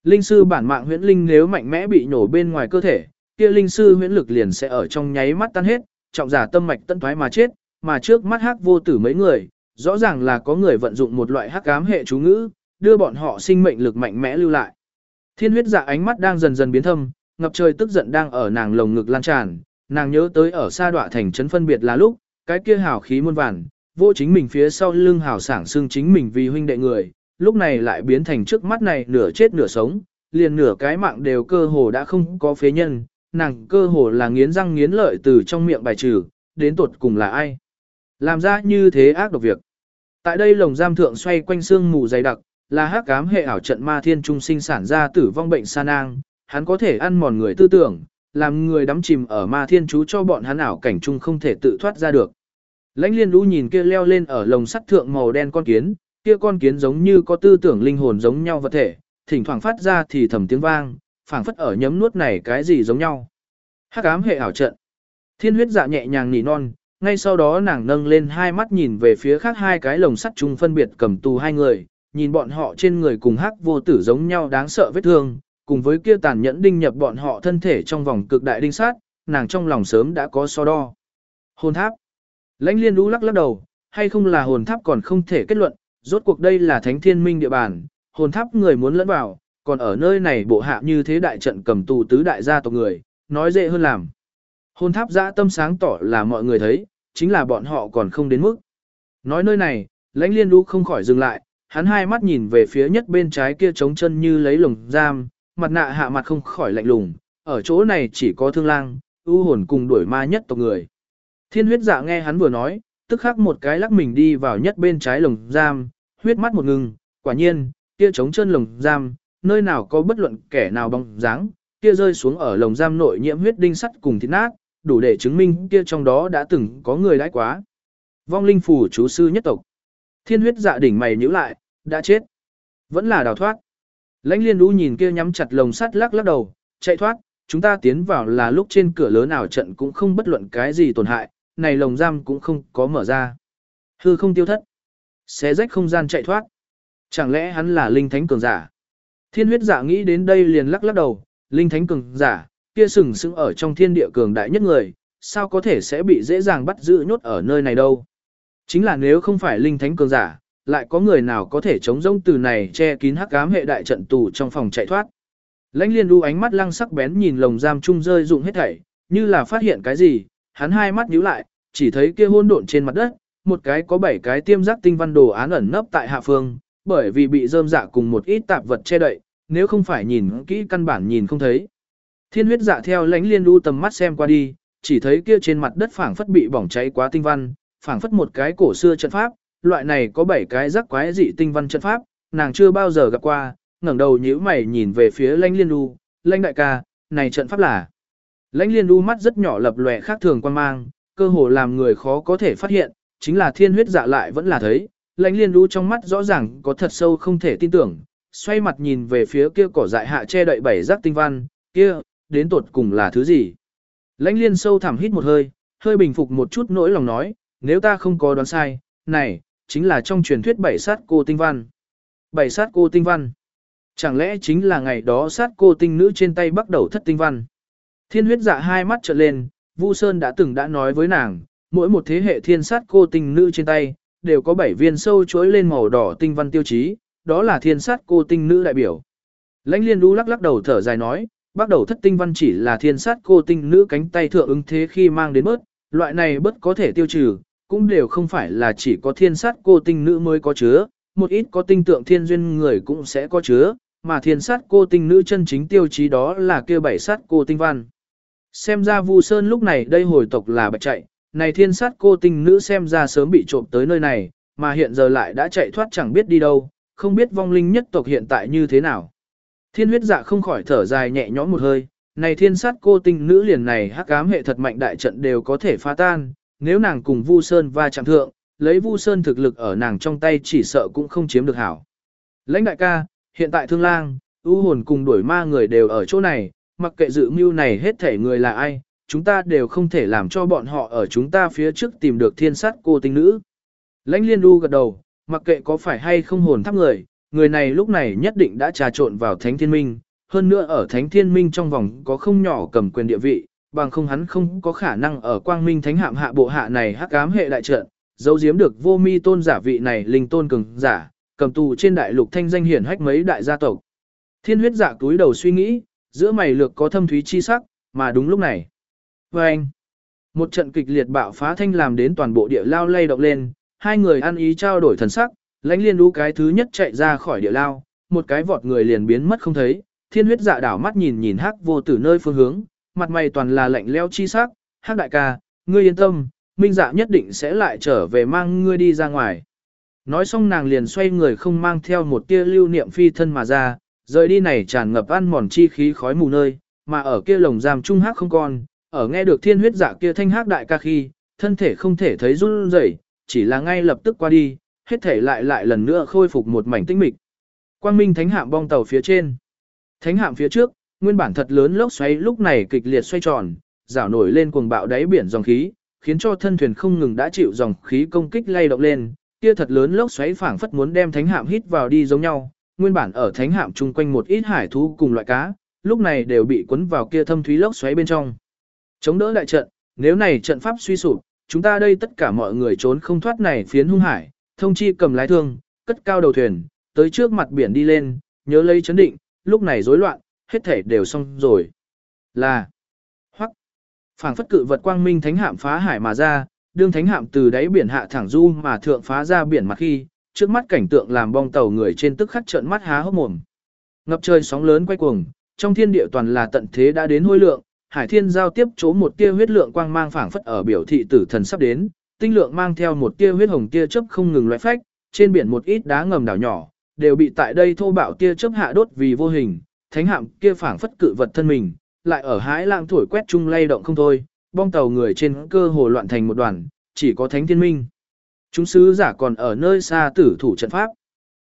Linh sư bản mạng huyễn linh nếu mạnh mẽ bị nổ bên ngoài cơ thể, kia linh sư huyễn lực liền sẽ ở trong nháy mắt tan hết, trọng giả tâm mạch tân thoái mà chết, mà trước mắt hắc vô tử mấy người, rõ ràng là có người vận dụng một loại hắc ám hệ chú ngữ, đưa bọn họ sinh mệnh lực mạnh mẽ lưu lại. Thiên huyết dạ ánh mắt đang dần dần biến thâm, ngập trời tức giận đang ở nàng lồng ngực lan tràn, nàng nhớ tới ở xa đoạ thành trấn phân biệt là lúc, cái kia hào khí muôn vàn, vô chính mình phía sau lưng hào sảng xương chính mình vì huynh đệ người, lúc này lại biến thành trước mắt này nửa chết nửa sống, liền nửa cái mạng đều cơ hồ đã không có phế nhân, nàng cơ hồ là nghiến răng nghiến lợi từ trong miệng bài trừ, đến tột cùng là ai. Làm ra như thế ác độc việc. Tại đây lồng giam thượng xoay quanh xương mù dày đặc, là hắc ám hệ ảo trận ma thiên trung sinh sản ra tử vong bệnh sa nang, hắn có thể ăn mòn người tư tưởng, làm người đắm chìm ở ma thiên chú cho bọn hắn ảo cảnh chung không thể tự thoát ra được. Lãnh liên lũ nhìn kia leo lên ở lồng sắt thượng màu đen con kiến, kia con kiến giống như có tư tưởng linh hồn giống nhau vật thể, thỉnh thoảng phát ra thì thầm tiếng vang, phảng phất ở nhấm nuốt này cái gì giống nhau. Hắc ám hệ ảo trận. Thiên huyết dạ nhẹ nhàng nỉ non, ngay sau đó nàng nâng lên hai mắt nhìn về phía khác hai cái lồng sắt chung phân biệt cầm tù hai người, nhìn bọn họ trên người cùng hắc vô tử giống nhau đáng sợ vết thương, cùng với kia tàn nhẫn đinh nhập bọn họ thân thể trong vòng cực đại đinh sát, nàng trong lòng sớm đã có so đo. Hồn tháp. Lãnh liên đu lắc lắc đầu, hay không là hồn tháp còn không thể kết luận, rốt cuộc đây là thánh thiên minh địa bàn, hồn tháp người muốn lẫn vào, còn ở nơi này bộ hạ như thế đại trận cầm tù tứ đại gia tộc người, nói dễ hơn làm. Hồn tháp dã tâm sáng tỏ là mọi người thấy, chính là bọn họ còn không đến mức. Nói nơi này, lãnh liên đu không khỏi dừng lại, hắn hai mắt nhìn về phía nhất bên trái kia trống chân như lấy lồng giam, mặt nạ hạ mặt không khỏi lạnh lùng, ở chỗ này chỉ có thương lang, ưu hồn cùng đuổi ma nhất tộc người. Thiên huyết dạ nghe hắn vừa nói, tức khắc một cái lắc mình đi vào nhất bên trái lồng giam, huyết mắt một ngừng, quả nhiên, kia trống chân lồng giam, nơi nào có bất luận kẻ nào bóng dáng, kia rơi xuống ở lồng giam nội nhiễm huyết đinh sắt cùng thịt nát, đủ để chứng minh kia trong đó đã từng có người đãi quá. Vong linh phủ chú sư nhất tộc. Thiên huyết dạ đỉnh mày nhíu lại, đã chết. Vẫn là đào thoát. Lãnh liên đu nhìn kia nhắm chặt lồng sắt lắc lắc đầu, chạy thoát, chúng ta tiến vào là lúc trên cửa lớn nào trận cũng không bất luận cái gì tổn hại, này lồng giam cũng không có mở ra. Hư không tiêu thất. Xé rách không gian chạy thoát. Chẳng lẽ hắn là linh thánh cường giả? Thiên huyết giả nghĩ đến đây liền lắc lắc đầu, linh thánh cường giả, kia sừng sững ở trong thiên địa cường đại nhất người, sao có thể sẽ bị dễ dàng bắt giữ nhốt ở nơi này đâu? Chính là nếu không phải linh thánh cường giả, lại có người nào có thể chống rông từ này che kín hắc ám hệ đại trận tù trong phòng chạy thoát. Lãnh liên đu ánh mắt lăng sắc bén nhìn lồng giam chung rơi dụng hết thảy, như là phát hiện cái gì, hắn hai mắt nhíu lại, chỉ thấy kia hôn độn trên mặt đất, một cái có bảy cái tiêm giác tinh văn đồ án ẩn nấp tại hạ phương, bởi vì bị rơm dạ cùng một ít tạp vật che đậy, nếu không phải nhìn kỹ căn bản nhìn không thấy. Thiên huyết dạ theo lãnh liên đu tầm mắt xem qua đi, chỉ thấy kia trên mặt đất phảng phất bị bỏng cháy quá tinh văn, phảng phất một cái cổ xưa trận pháp, loại này có 7 cái rắc quái dị tinh văn trận pháp, nàng chưa bao giờ gặp qua, ngẩng đầu nhíu mày nhìn về phía lãnh liên du, lãnh đại ca, này trận pháp là. Lãnh liên du mắt rất nhỏ lập lòe khác thường quan mang, cơ hồ làm người khó có thể phát hiện, chính là thiên huyết dạ lại vẫn là thấy, lãnh liên du trong mắt rõ ràng có thật sâu không thể tin tưởng, xoay mặt nhìn về phía kia cỏ dại hạ che đậy bảy rắc tinh văn, kia, đến tột cùng là thứ gì. Lãnh liên sâu thẳm hít một hơi, hơi bình phục một chút nỗi lòng nói, nếu ta không có đoán sai, này, chính là trong truyền thuyết bảy sát cô tinh văn. Bảy sát cô tinh văn. Chẳng lẽ chính là ngày đó sát cô tinh nữ trên tay bắt đầu thất tinh văn. Thiên huyết dạ hai mắt trợn lên, Vu Sơn đã từng đã nói với nàng, mỗi một thế hệ thiên sát cô tinh nữ trên tay, đều có bảy viên sâu chuỗi lên màu đỏ tinh văn tiêu chí, đó là thiên sát cô tinh nữ đại biểu. Lãnh liên đu lắc lắc đầu thở dài nói, bắt đầu thất tinh văn chỉ là thiên sát cô tinh nữ cánh tay thượng ứng thế khi mang đến bớt, loại này bớt có thể tiêu trừ, cũng đều không phải là chỉ có thiên sát cô tinh nữ mới có chứa, một ít có tinh tượng thiên duyên người cũng sẽ có chứa, mà thiên sát cô tinh nữ chân chính tiêu chí đó là kia bảy sát cô tinh văn. Xem ra Vu Sơn lúc này đây hồi tộc là bạch chạy, này thiên sát cô tinh nữ xem ra sớm bị trộm tới nơi này, mà hiện giờ lại đã chạy thoát chẳng biết đi đâu, không biết vong linh nhất tộc hiện tại như thế nào. Thiên huyết dạ không khỏi thở dài nhẹ nhõm một hơi, này thiên sát cô tinh nữ liền này hắc ám hệ thật mạnh đại trận đều có thể phá tan, nếu nàng cùng Vu Sơn va chạm thượng, lấy Vu Sơn thực lực ở nàng trong tay chỉ sợ cũng không chiếm được hảo. Lãnh đại ca, hiện tại thương lang, ưu hồn cùng đuổi ma người đều ở chỗ này, mặc kệ dự mưu này hết thể người là ai, chúng ta đều không thể làm cho bọn họ ở chúng ta phía trước tìm được thiên sát cô tinh nữ. Lãnh liên đu gật đầu, mặc kệ có phải hay không hồn thắp người, người này lúc này nhất định đã trà trộn vào thánh thiên minh, hơn nữa ở thánh thiên minh trong vòng có không nhỏ cầm quyền địa vị, bằng không hắn không có khả năng ở quang minh thánh hạm hạ bộ hạ này hắc ám hệ đại trận, giấu giếm được vô mi tôn giả vị này linh tôn cường giả, cầm tù trên đại lục thanh danh hiển hách mấy đại gia tộc. Thiên huyết giả túi đầu suy nghĩ, giữa mày lược có thâm thúy chi sắc, mà đúng lúc này. Và anh, một trận kịch liệt bạo phá thanh làm đến toàn bộ địa lao lay động lên, hai người ăn ý trao đổi thần sắc, lãnh liên đu cái thứ nhất chạy ra khỏi địa lao, một cái vọt người liền biến mất không thấy, thiên huyết dạ đảo mắt nhìn nhìn hắc vô tử nơi phương hướng, mặt mày toàn là lạnh leo chi sắc, hắc đại ca, ngươi yên tâm, minh dạ nhất định sẽ lại trở về mang ngươi đi ra ngoài. Nói xong nàng liền xoay người không mang theo một tia lưu niệm phi thân mà ra, rời đi này tràn ngập ăn mòn chi khí khói mù nơi, mà ở kia lồng giam trung hắc không còn, ở nghe được thiên huyết dạ kia thanh hắc đại ca khi, thân thể không thể thấy run rẩy, chỉ là ngay lập tức qua đi, hết thể lại lại lần nữa khôi phục một mảnh tinh mịch. Quang Minh Thánh Hạm bong tàu phía trên. Thánh Hạm phía trước, nguyên bản thật lớn lốc xoáy lúc này kịch liệt xoay tròn, rảo nổi lên cuồng bạo đáy biển dòng khí, khiến cho thân thuyền không ngừng đã chịu dòng khí công kích lay động lên, kia thật lớn lốc xoáy phảng phất muốn đem thánh hạm hít vào đi giống nhau, nguyên bản ở thánh hạm chung quanh một ít hải thú cùng loại cá, lúc này đều bị cuốn vào kia thâm thúy lốc xoáy bên trong. Chống đỡ đại trận, nếu này trận pháp suy sụp, chúng ta đây tất cả mọi người trốn không thoát này phiến hung hải, thông chi cầm lái thương, cất cao đầu thuyền, tới trước mặt biển đi lên, nhớ lấy chấn định, lúc này rối loạn, hết thể đều xong rồi. Là, hoặc phảng phất cự vật quang minh thánh hạm phá hải mà ra, đương thánh hạm từ đáy biển hạ thẳng du mà thượng phá ra biển mặt khi, trước mắt cảnh tượng làm bong tàu người trên tức khắc trợn mắt há hốc mồm. Ngập trời sóng lớn quay cuồng, trong thiên địa toàn là tận thế đã đến hôi lượng, hải thiên giao tiếp chỗ một tia huyết lượng quang mang phảng phất ở biểu thị tử thần sắp đến, tinh lượng mang theo một tia huyết hồng tia chớp không ngừng loại phách, trên biển một ít đá ngầm đảo nhỏ, đều bị tại đây thô bạo tia chớp hạ đốt vì vô hình, thánh hạm kia phảng phất cự vật thân mình, lại ở hái lãng thổi quét chung lay động không thôi, bong tàu người trên cơ hồ loạn thành một đoàn, chỉ có thánh thiên minh. Chúng sứ giả còn ở nơi xa tử thủ trận pháp.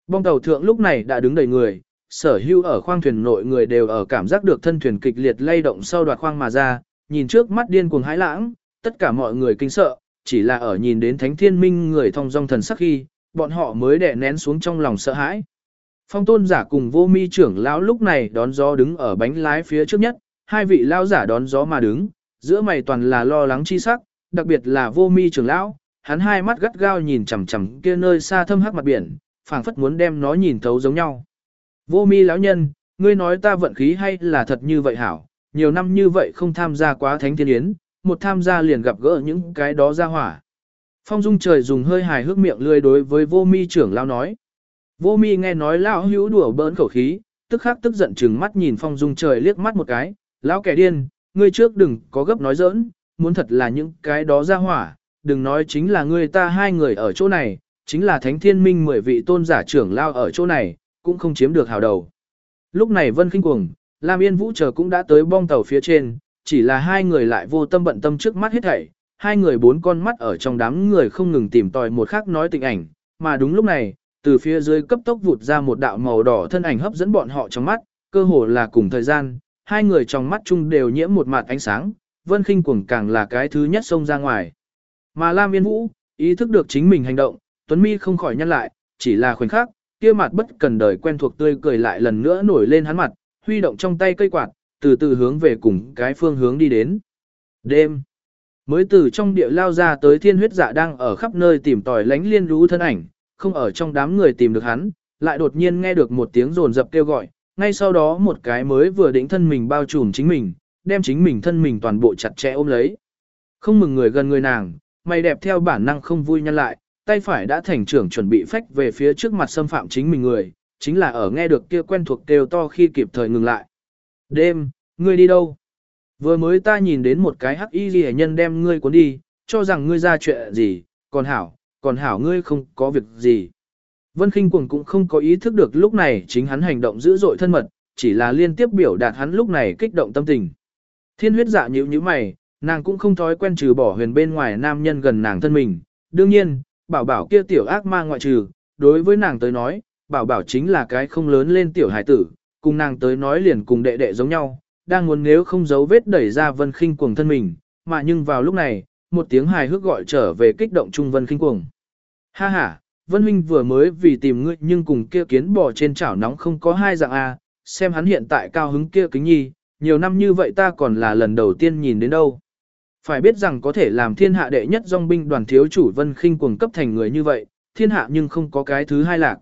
Bong tàu thượng lúc này đã đứng đầy người, sở hữu ở khoang thuyền nội người đều ở cảm giác được thân thuyền kịch liệt lay động sau đoạt khoang mà ra, nhìn trước mắt điên cuồng hãi lãng, tất cả mọi người kinh sợ, chỉ là ở nhìn đến thánh thiên minh người thông dong thần sắc khi, bọn họ mới đè nén xuống trong lòng sợ hãi. Phong tôn giả cùng vô mi trưởng lão lúc này đón gió đứng ở bánh lái phía trước nhất, hai vị lão giả đón gió mà đứng, giữa mày toàn là lo lắng chi sắc, đặc biệt là vô mi trưởng lão, hắn hai mắt gắt gao nhìn chằm chằm kia nơi xa thâm hắc mặt biển, phảng phất muốn đem nó nhìn thấu giống nhau. Vô mi lão nhân, ngươi nói ta vận khí hay là thật như vậy hảo, nhiều năm như vậy không tham gia quá thánh thiên yến, một tham gia liền gặp gỡ những cái đó ra hỏa. Phong dung trời dùng hơi hài hước miệng lươi đối với vô mi trưởng lão nói. Vô mi nghe nói lão hữu đùa bỡn khẩu khí, tức khắc tức giận chừng mắt nhìn phong dung trời liếc mắt một cái, lão kẻ điên, ngươi trước đừng có gấp nói giỡn, muốn thật là những cái đó ra hỏa, đừng nói chính là ngươi ta hai người ở chỗ này, chính là thánh thiên minh mười vị tôn giả trưởng lao ở chỗ này, cũng không chiếm được hào đầu. Lúc này Vân Kinh Cuồng, Lam Yên Vũ chờ cũng đã tới bong tàu phía trên, chỉ là hai người lại vô tâm bận tâm trước mắt hết thảy, hai người bốn con mắt ở trong đám người không ngừng tìm tòi một khác nói tình ảnh, mà đúng lúc này, từ phía dưới cấp tốc vụt ra một đạo màu đỏ thân ảnh hấp dẫn bọn họ trong mắt, cơ hồ là cùng thời gian, hai người trong mắt chung đều nhiễm một mặt ánh sáng, Vân Kinh Cuồng càng là cái thứ nhất xông ra ngoài. Mà Lam Yên Vũ, ý thức được chính mình hành động, Tuấn Mi không khỏi nhăn lại, chỉ là khoảnh khắc, kia mặt bất cần đời quen thuộc tươi cười lại lần nữa nổi lên hắn mặt, huy động trong tay cây quạt, từ từ hướng về cùng cái phương hướng đi đến. Đêm, mới từ trong địa lao ra tới thiên huyết dạ đang ở khắp nơi tìm tòi lánh liên rú thân ảnh, không ở trong đám người tìm được hắn, lại đột nhiên nghe được một tiếng rồn rập kêu gọi, ngay sau đó một cái mới vừa đỉnh thân mình bao trùm chính mình, đem chính mình thân mình toàn bộ chặt chẽ ôm lấy. Không mừng người gần người nàng, mày đẹp theo bản năng không vui nhăn lại, tay phải đã thành trưởng chuẩn bị phách về phía trước mặt xâm phạm chính mình người, chính là ở nghe được kia quen thuộc kêu to khi kịp thời ngừng lại. Đêm, ngươi đi đâu? Vừa mới ta nhìn đến một cái hắc y ghi nhân đem ngươi cuốn đi, cho rằng ngươi ra chuyện gì, còn hảo, còn hảo ngươi không có việc gì. Vân Kinh Cuồng cũng không có ý thức được lúc này chính hắn hành động dữ dội thân mật, chỉ là liên tiếp biểu đạt hắn lúc này kích động tâm tình. Thiên huyết dạ nhíu nhíu mày, nàng cũng không thói quen trừ bỏ huyền bên ngoài nam nhân gần nàng thân mình. Đương nhiên, bảo bảo kia tiểu ác ma ngoại trừ, đối với nàng tới nói, bảo bảo chính là cái không lớn lên tiểu hải tử, cùng nàng tới nói liền cùng đệ đệ giống nhau, đang muốn nếu không giấu vết đẩy ra vân khinh cuồng thân mình, mà nhưng vào lúc này, một tiếng hài hước gọi trở về kích động trung vân khinh cuồng. Ha ha, vân huynh vừa mới vì tìm ngươi nhưng cùng kia kiến bò trên chảo nóng không có hai dạng A, xem hắn hiện tại cao hứng kia kính nhi, nhiều năm như vậy ta còn là lần đầu tiên nhìn đến đâu. Phải biết rằng có thể làm thiên hạ đệ nhất dòng binh đoàn thiếu chủ vân khinh cuồng cấp thành người như vậy, thiên hạ nhưng không có cái thứ hai lạc.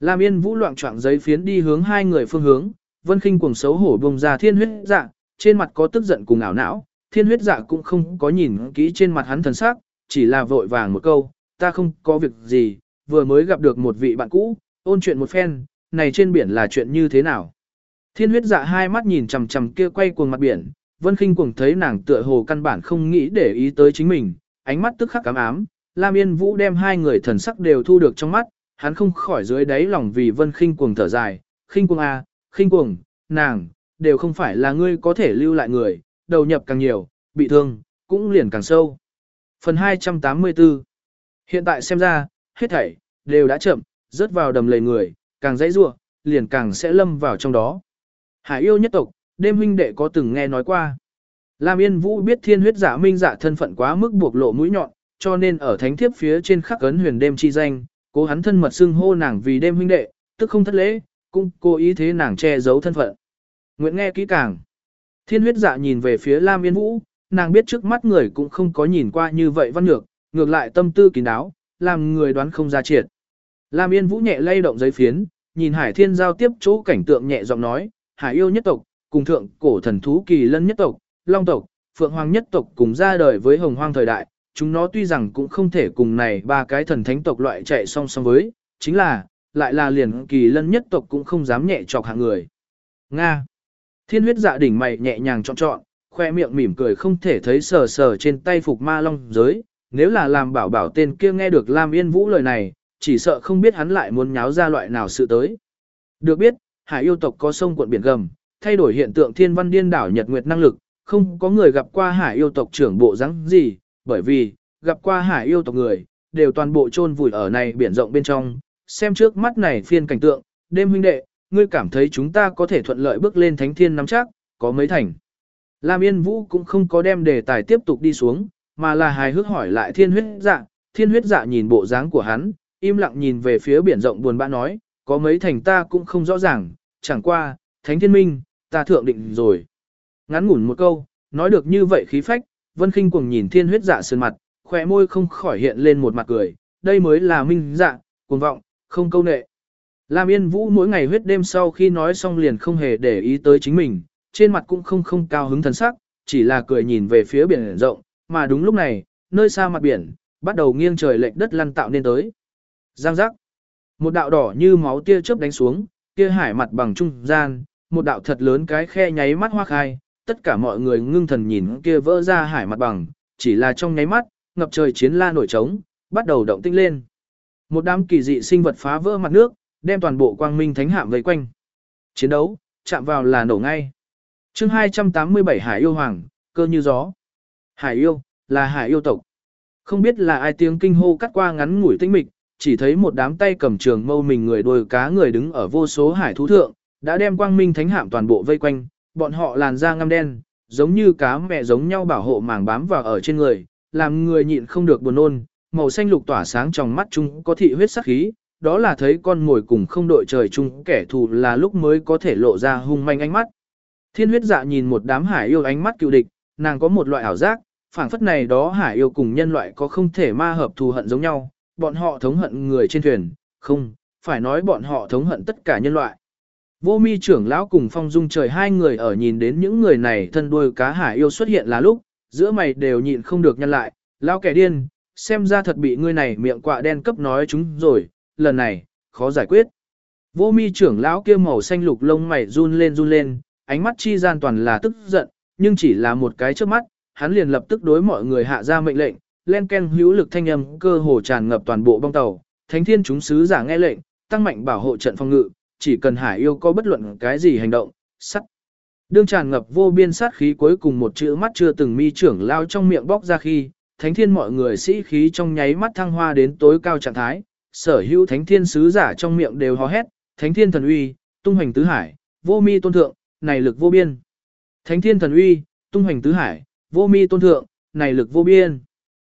Lam Yên Vũ loạn trọng giấy phiến đi hướng hai người phương hướng, Vân Khinh cuồng xấu hổ bùng ra thiên huyết dạng trên mặt có tức giận cùng ảo não, thiên huyết dạ cũng không có nhìn kỹ trên mặt hắn thần sắc, chỉ là vội vàng một câu, ta không có việc gì, vừa mới gặp được một vị bạn cũ, ôn chuyện một phen, này trên biển là chuyện như thế nào. Thiên huyết dạ hai mắt nhìn chằm chằm kia quay cuồng mặt biển, Vân Khinh cuồng thấy nàng tựa hồ căn bản không nghĩ để ý tới chính mình, ánh mắt tức khắc cám ám, Lam Yên Vũ đem hai người thần sắc đều thu được trong mắt, hắn không khỏi dưới đáy lòng vì Vân Khinh cuồng thở dài, "Khinh cuồng a, à, khinh cuồng, nàng đều không phải là ngươi có thể lưu lại người, đầu nhập càng nhiều, bị thương cũng liền càng sâu." Phần 284. Hiện tại xem ra, hết thảy đều đã chậm, rớt vào đầm lầy người, càng dãy rủa, liền càng sẽ lâm vào trong đó. Hải yêu nhất tộc, đêm huynh đệ có từng nghe nói qua. Lam Yên Vũ biết thiên huyết giả minh giả thân phận quá mức buộc lộ mũi nhọn, cho nên ở thánh thiếp phía trên khắc ấn huyền đêm chi danh, cố hắn thân mật xưng hô nàng vì đêm huynh đệ, tức không thất lễ, cũng cố ý thế nàng che giấu thân phận. Nguyện nghe kỹ càng. Thiên huyết dạ nhìn về phía Lam Yên Vũ, nàng biết trước mắt người cũng không có nhìn qua như vậy văn ngược, ngược lại tâm tư kín đáo, làm người đoán không ra triệt. Lam Yên Vũ nhẹ lay động giấy phiến, nhìn Hải Thiên giao tiếp chỗ cảnh tượng nhẹ giọng nói, Hải yêu nhất tộc, cùng thượng cổ thần thú kỳ lân nhất tộc, long tộc, phượng hoàng nhất tộc cùng ra đời với hồng hoang thời đại, chúng nó tuy rằng cũng không thể cùng này ba cái thần thánh tộc loại chạy song song với, chính là, lại là liền kỳ lân nhất tộc cũng không dám nhẹ chọc hạng người. Nga. Thiên huyết dạ đỉnh mày nhẹ nhàng chọn chọn, khoe miệng mỉm cười không thể thấy sờ sờ trên tay phục ma long giới, nếu là làm bảo bảo tên kia nghe được Lam Yên Vũ lời này, chỉ sợ không biết hắn lại muốn nháo ra loại nào sự tới. Được biết, hải yêu tộc có sông cuộn biển gầm, thay đổi hiện tượng thiên văn điên đảo nhật nguyệt năng lực, không có người gặp qua hải yêu tộc trưởng bộ rắn gì, bởi vì, gặp qua hải yêu tộc người, đều toàn bộ chôn vùi ở này biển rộng bên trong, xem trước mắt này phiên cảnh tượng, đêm huynh đệ, ngươi cảm thấy chúng ta có thể thuận lợi bước lên thánh thiên nắm chắc, có mấy thành. Lam Yên Vũ cũng không có đem đề tài tiếp tục đi xuống, mà là hài hước hỏi lại thiên huyết dạ, thiên huyết dạ nhìn bộ dáng của hắn, im lặng nhìn về phía biển rộng buồn bã nói, có mấy thành ta cũng không rõ ràng, chẳng qua, thánh thiên minh, ta thượng định rồi. Ngắn ngủn một câu, nói được như vậy khí phách, Vân Kinh cuồng nhìn thiên huyết dạ sơn mặt, khỏe môi không khỏi hiện lên một mặt cười, đây mới là minh dạ, cuồng vọng, không câu nệ. Lam Yên Vũ mỗi ngày huyết đêm sau khi nói xong liền không hề để ý tới chính mình, trên mặt cũng không không cao hứng thần sắc, chỉ là cười nhìn về phía biển rộng, mà đúng lúc này, nơi xa mặt biển, bắt đầu nghiêng trời lệch đất lăn tạo nên tới. Giang giác. Một đạo đỏ như máu tia chớp đánh xuống, tia hải mặt bằng trung gian, một đạo thật lớn cái khe nháy mắt hoa khai, tất cả mọi người ngưng thần nhìn kia vỡ ra hải mặt bằng, chỉ là trong nháy mắt, ngập trời chiến la nổi trống, bắt đầu động tinh lên. Một đám kỳ dị sinh vật phá vỡ mặt nước, đem toàn bộ quang minh thánh hạm vây quanh. Chiến đấu, chạm vào là nổ ngay. chương 287 Hải yêu hoàng, cơ như gió. Hải yêu, là hải yêu tộc. Không biết là ai tiếng kinh hô cắt qua ngắn ngủi tinh mịch, chỉ thấy một đám tay cầm trường mâu mình người đuôi cá người đứng ở vô số hải thú thượng, đã đem quang minh thánh hạm toàn bộ vây quanh, bọn họ làn da ngăm đen, giống như cá mẹ giống nhau bảo hộ màng bám vào ở trên người, làm người nhịn không được buồn nôn, màu xanh lục tỏa sáng trong mắt chúng có thị huyết sắc khí, đó là thấy con ngồi cùng không đội trời chung kẻ thù là lúc mới có thể lộ ra hung manh ánh mắt. Thiên huyết dạ nhìn một đám hải yêu ánh mắt cựu địch, nàng có một loại ảo giác, phảng phất này đó hải yêu cùng nhân loại có không thể ma hợp thù hận giống nhau, bọn họ thống hận người trên thuyền, không, phải nói bọn họ thống hận tất cả nhân loại. Vô mi trưởng lão cùng phong dung trời hai người ở nhìn đến những người này thân đuôi cá hải yêu xuất hiện là lúc, giữa mày đều nhịn không được nhân lại, lão kẻ điên, xem ra thật bị ngươi này miệng quạ đen cấp nói chúng rồi, lần này, khó giải quyết. Vô mi trưởng lão kia màu xanh lục lông mày run lên run lên, ánh mắt chi gian toàn là tức giận, nhưng chỉ là một cái trước mắt, hắn liền lập tức đối mọi người hạ ra mệnh lệnh, len ken hữu lực thanh âm cơ hồ tràn ngập toàn bộ bong tàu, thánh thiên chúng sứ giả nghe lệnh, tăng mạnh bảo hộ trận phòng ngự, chỉ cần hải yêu có bất luận cái gì hành động, sắt. Đương tràn ngập vô biên sát khí cuối cùng một chữ mắt chưa từng mi trưởng lao trong miệng bóc ra khi, thánh thiên mọi người sĩ khí trong nháy mắt thăng hoa đến tối cao trạng thái, sở hữu thánh thiên sứ giả trong miệng đều hò hét, thánh thiên thần uy, tung hoành tứ hải, vô mi tôn thượng, này lực vô biên. Thánh thiên thần uy, tung hoành tứ hải, vô mi tôn thượng, này lực vô biên.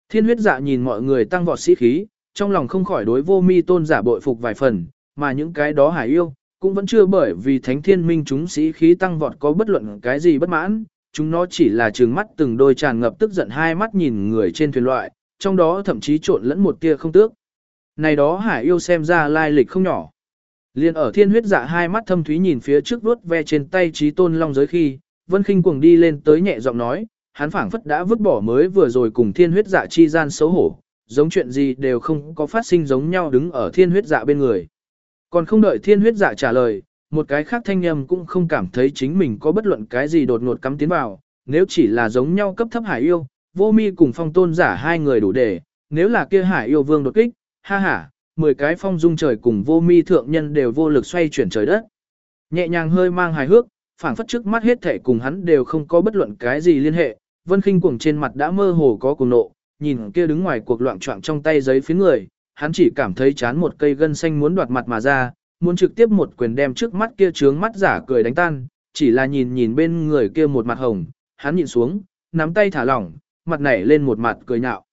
Thiên huyết dạ nhìn mọi người tăng vọt sĩ khí, trong lòng không khỏi đối vô mi tôn giả bội phục vài phần, mà những cái đó hải yêu, cũng vẫn chưa bởi vì thánh thiên minh chúng sĩ khí tăng vọt có bất luận cái gì bất mãn, chúng nó chỉ là trừng mắt từng đôi tràn ngập tức giận hai mắt nhìn người trên thuyền loại, trong đó thậm chí trộn lẫn một tia không tước. Này đó hải yêu xem ra lai lịch không nhỏ. Liên ở thiên huyết dạ hai mắt thâm thúy nhìn phía trước vuốt ve trên tay trí tôn long giới khi, vân khinh cuồng đi lên tới nhẹ giọng nói, hắn phảng phất đã vứt bỏ mới vừa rồi cùng thiên huyết dạ chi gian xấu hổ, giống chuyện gì đều không có phát sinh giống nhau đứng ở thiên huyết dạ bên người. Còn không đợi thiên huyết dạ trả lời, một cái khác thanh âm cũng không cảm thấy chính mình có bất luận cái gì đột ngột cắm tiến vào, nếu chỉ là giống nhau cấp thấp hải yêu, vô mi cùng phong tôn giả hai người đủ để, nếu là kia hải yêu vương đột kích, ha ha, mười cái phong dung trời cùng vô mi thượng nhân đều vô lực xoay chuyển trời đất. Nhẹ nhàng hơi mang hài hước, phảng phất trước mắt hết thể cùng hắn đều không có bất luận cái gì liên hệ, vân khinh cuồng trên mặt đã mơ hồ có cuồng nộ, nhìn kia đứng ngoài cuộc loạn trọng trong tay giấy phía người, hắn chỉ cảm thấy chán một cây gân xanh muốn đoạt mặt mà ra, muốn trực tiếp một quyền đem trước mắt kia trướng mắt giả cười đánh tan, chỉ là nhìn nhìn bên người kia một mặt hồng, hắn nhìn xuống, nắm tay thả lỏng, mặt nảy lên một mặt cười nhạo.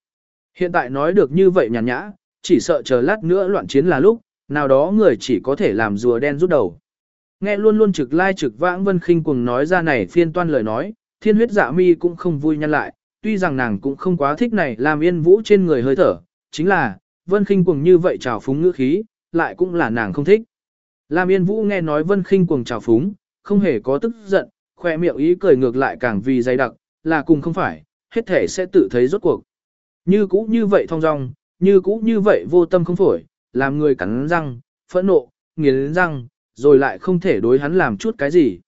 Hiện tại nói được như vậy nhàn nhã, chỉ sợ chờ lát nữa loạn chiến là lúc, nào đó người chỉ có thể làm rùa đen rút đầu. Nghe luôn luôn trực lai trực vãng vân khinh cuồng nói ra này phiên toan lời nói, thiên huyết dạ mi cũng không vui nhăn lại, tuy rằng nàng cũng không quá thích này làm yên vũ trên người hơi thở, chính là, vân khinh cuồng như vậy trào phúng ngữ khí, lại cũng là nàng không thích. Lam Yên Vũ nghe nói Vân Khinh cuồng trào phúng, không hề có tức giận, khoe miệng ý cười ngược lại càng vì dày đặc, là cùng không phải, hết thể sẽ tự thấy rốt cuộc. Như cũ như vậy thong dong, như cũ như vậy vô tâm không phổi, làm người cắn răng, phẫn nộ, nghiến răng, rồi lại không thể đối hắn làm chút cái gì.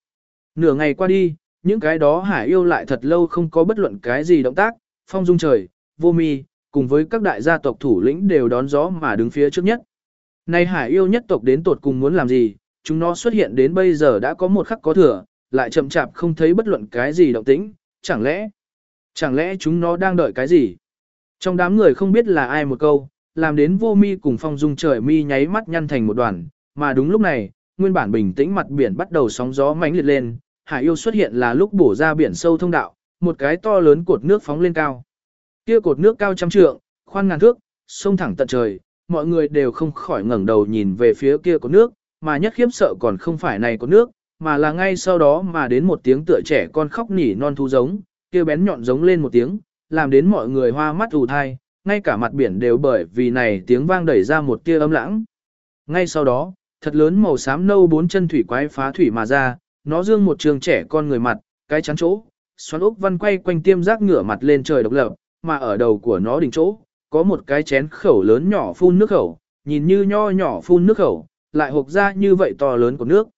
Nửa ngày qua đi, những cái đó hải yêu lại thật lâu không có bất luận cái gì động tác, phong dung trời, vô mi, cùng với các đại gia tộc thủ lĩnh đều đón gió mà đứng phía trước nhất. Này hải yêu nhất tộc đến tột cùng muốn làm gì, chúng nó xuất hiện đến bây giờ đã có một khắc có thừa, lại chậm chạp không thấy bất luận cái gì động tĩnh, chẳng lẽ, chẳng lẽ chúng nó đang đợi cái gì? Trong đám người không biết là ai một câu, làm đến vô mi cùng phong dung trời mi nháy mắt nhăn thành một đoàn, mà đúng lúc này, nguyên bản bình tĩnh mặt biển bắt đầu sóng gió mãnh liệt lên, hải yêu xuất hiện là lúc bổ ra biển sâu thông đạo, một cái to lớn cột nước phóng lên cao. Kia cột nước cao trăm trượng, khoan ngàn thước, sông thẳng tận trời, mọi người đều không khỏi ngẩng đầu nhìn về phía kia cột nước, mà nhất khiếp sợ còn không phải này cột nước, mà là ngay sau đó mà đến một tiếng tựa trẻ con khóc nỉ non thu giống, kia bén nhọn giống lên một tiếng, làm đến mọi người hoa mắt ù thai, ngay cả mặt biển đều bởi vì này tiếng vang đẩy ra một tia âm lãng. Ngay sau đó, thật lớn màu xám nâu bốn chân thủy quái phá thủy mà ra, nó dương một trường trẻ con người mặt, cái chắn chỗ, xoắn ốc văn quay quanh tiêm giác ngửa mặt lên trời độc lập, mà ở đầu của nó đỉnh chỗ, có một cái chén khẩu lớn nhỏ phun nước khẩu, nhìn như nho nhỏ phun nước khẩu, lại hộp ra như vậy to lớn của nước.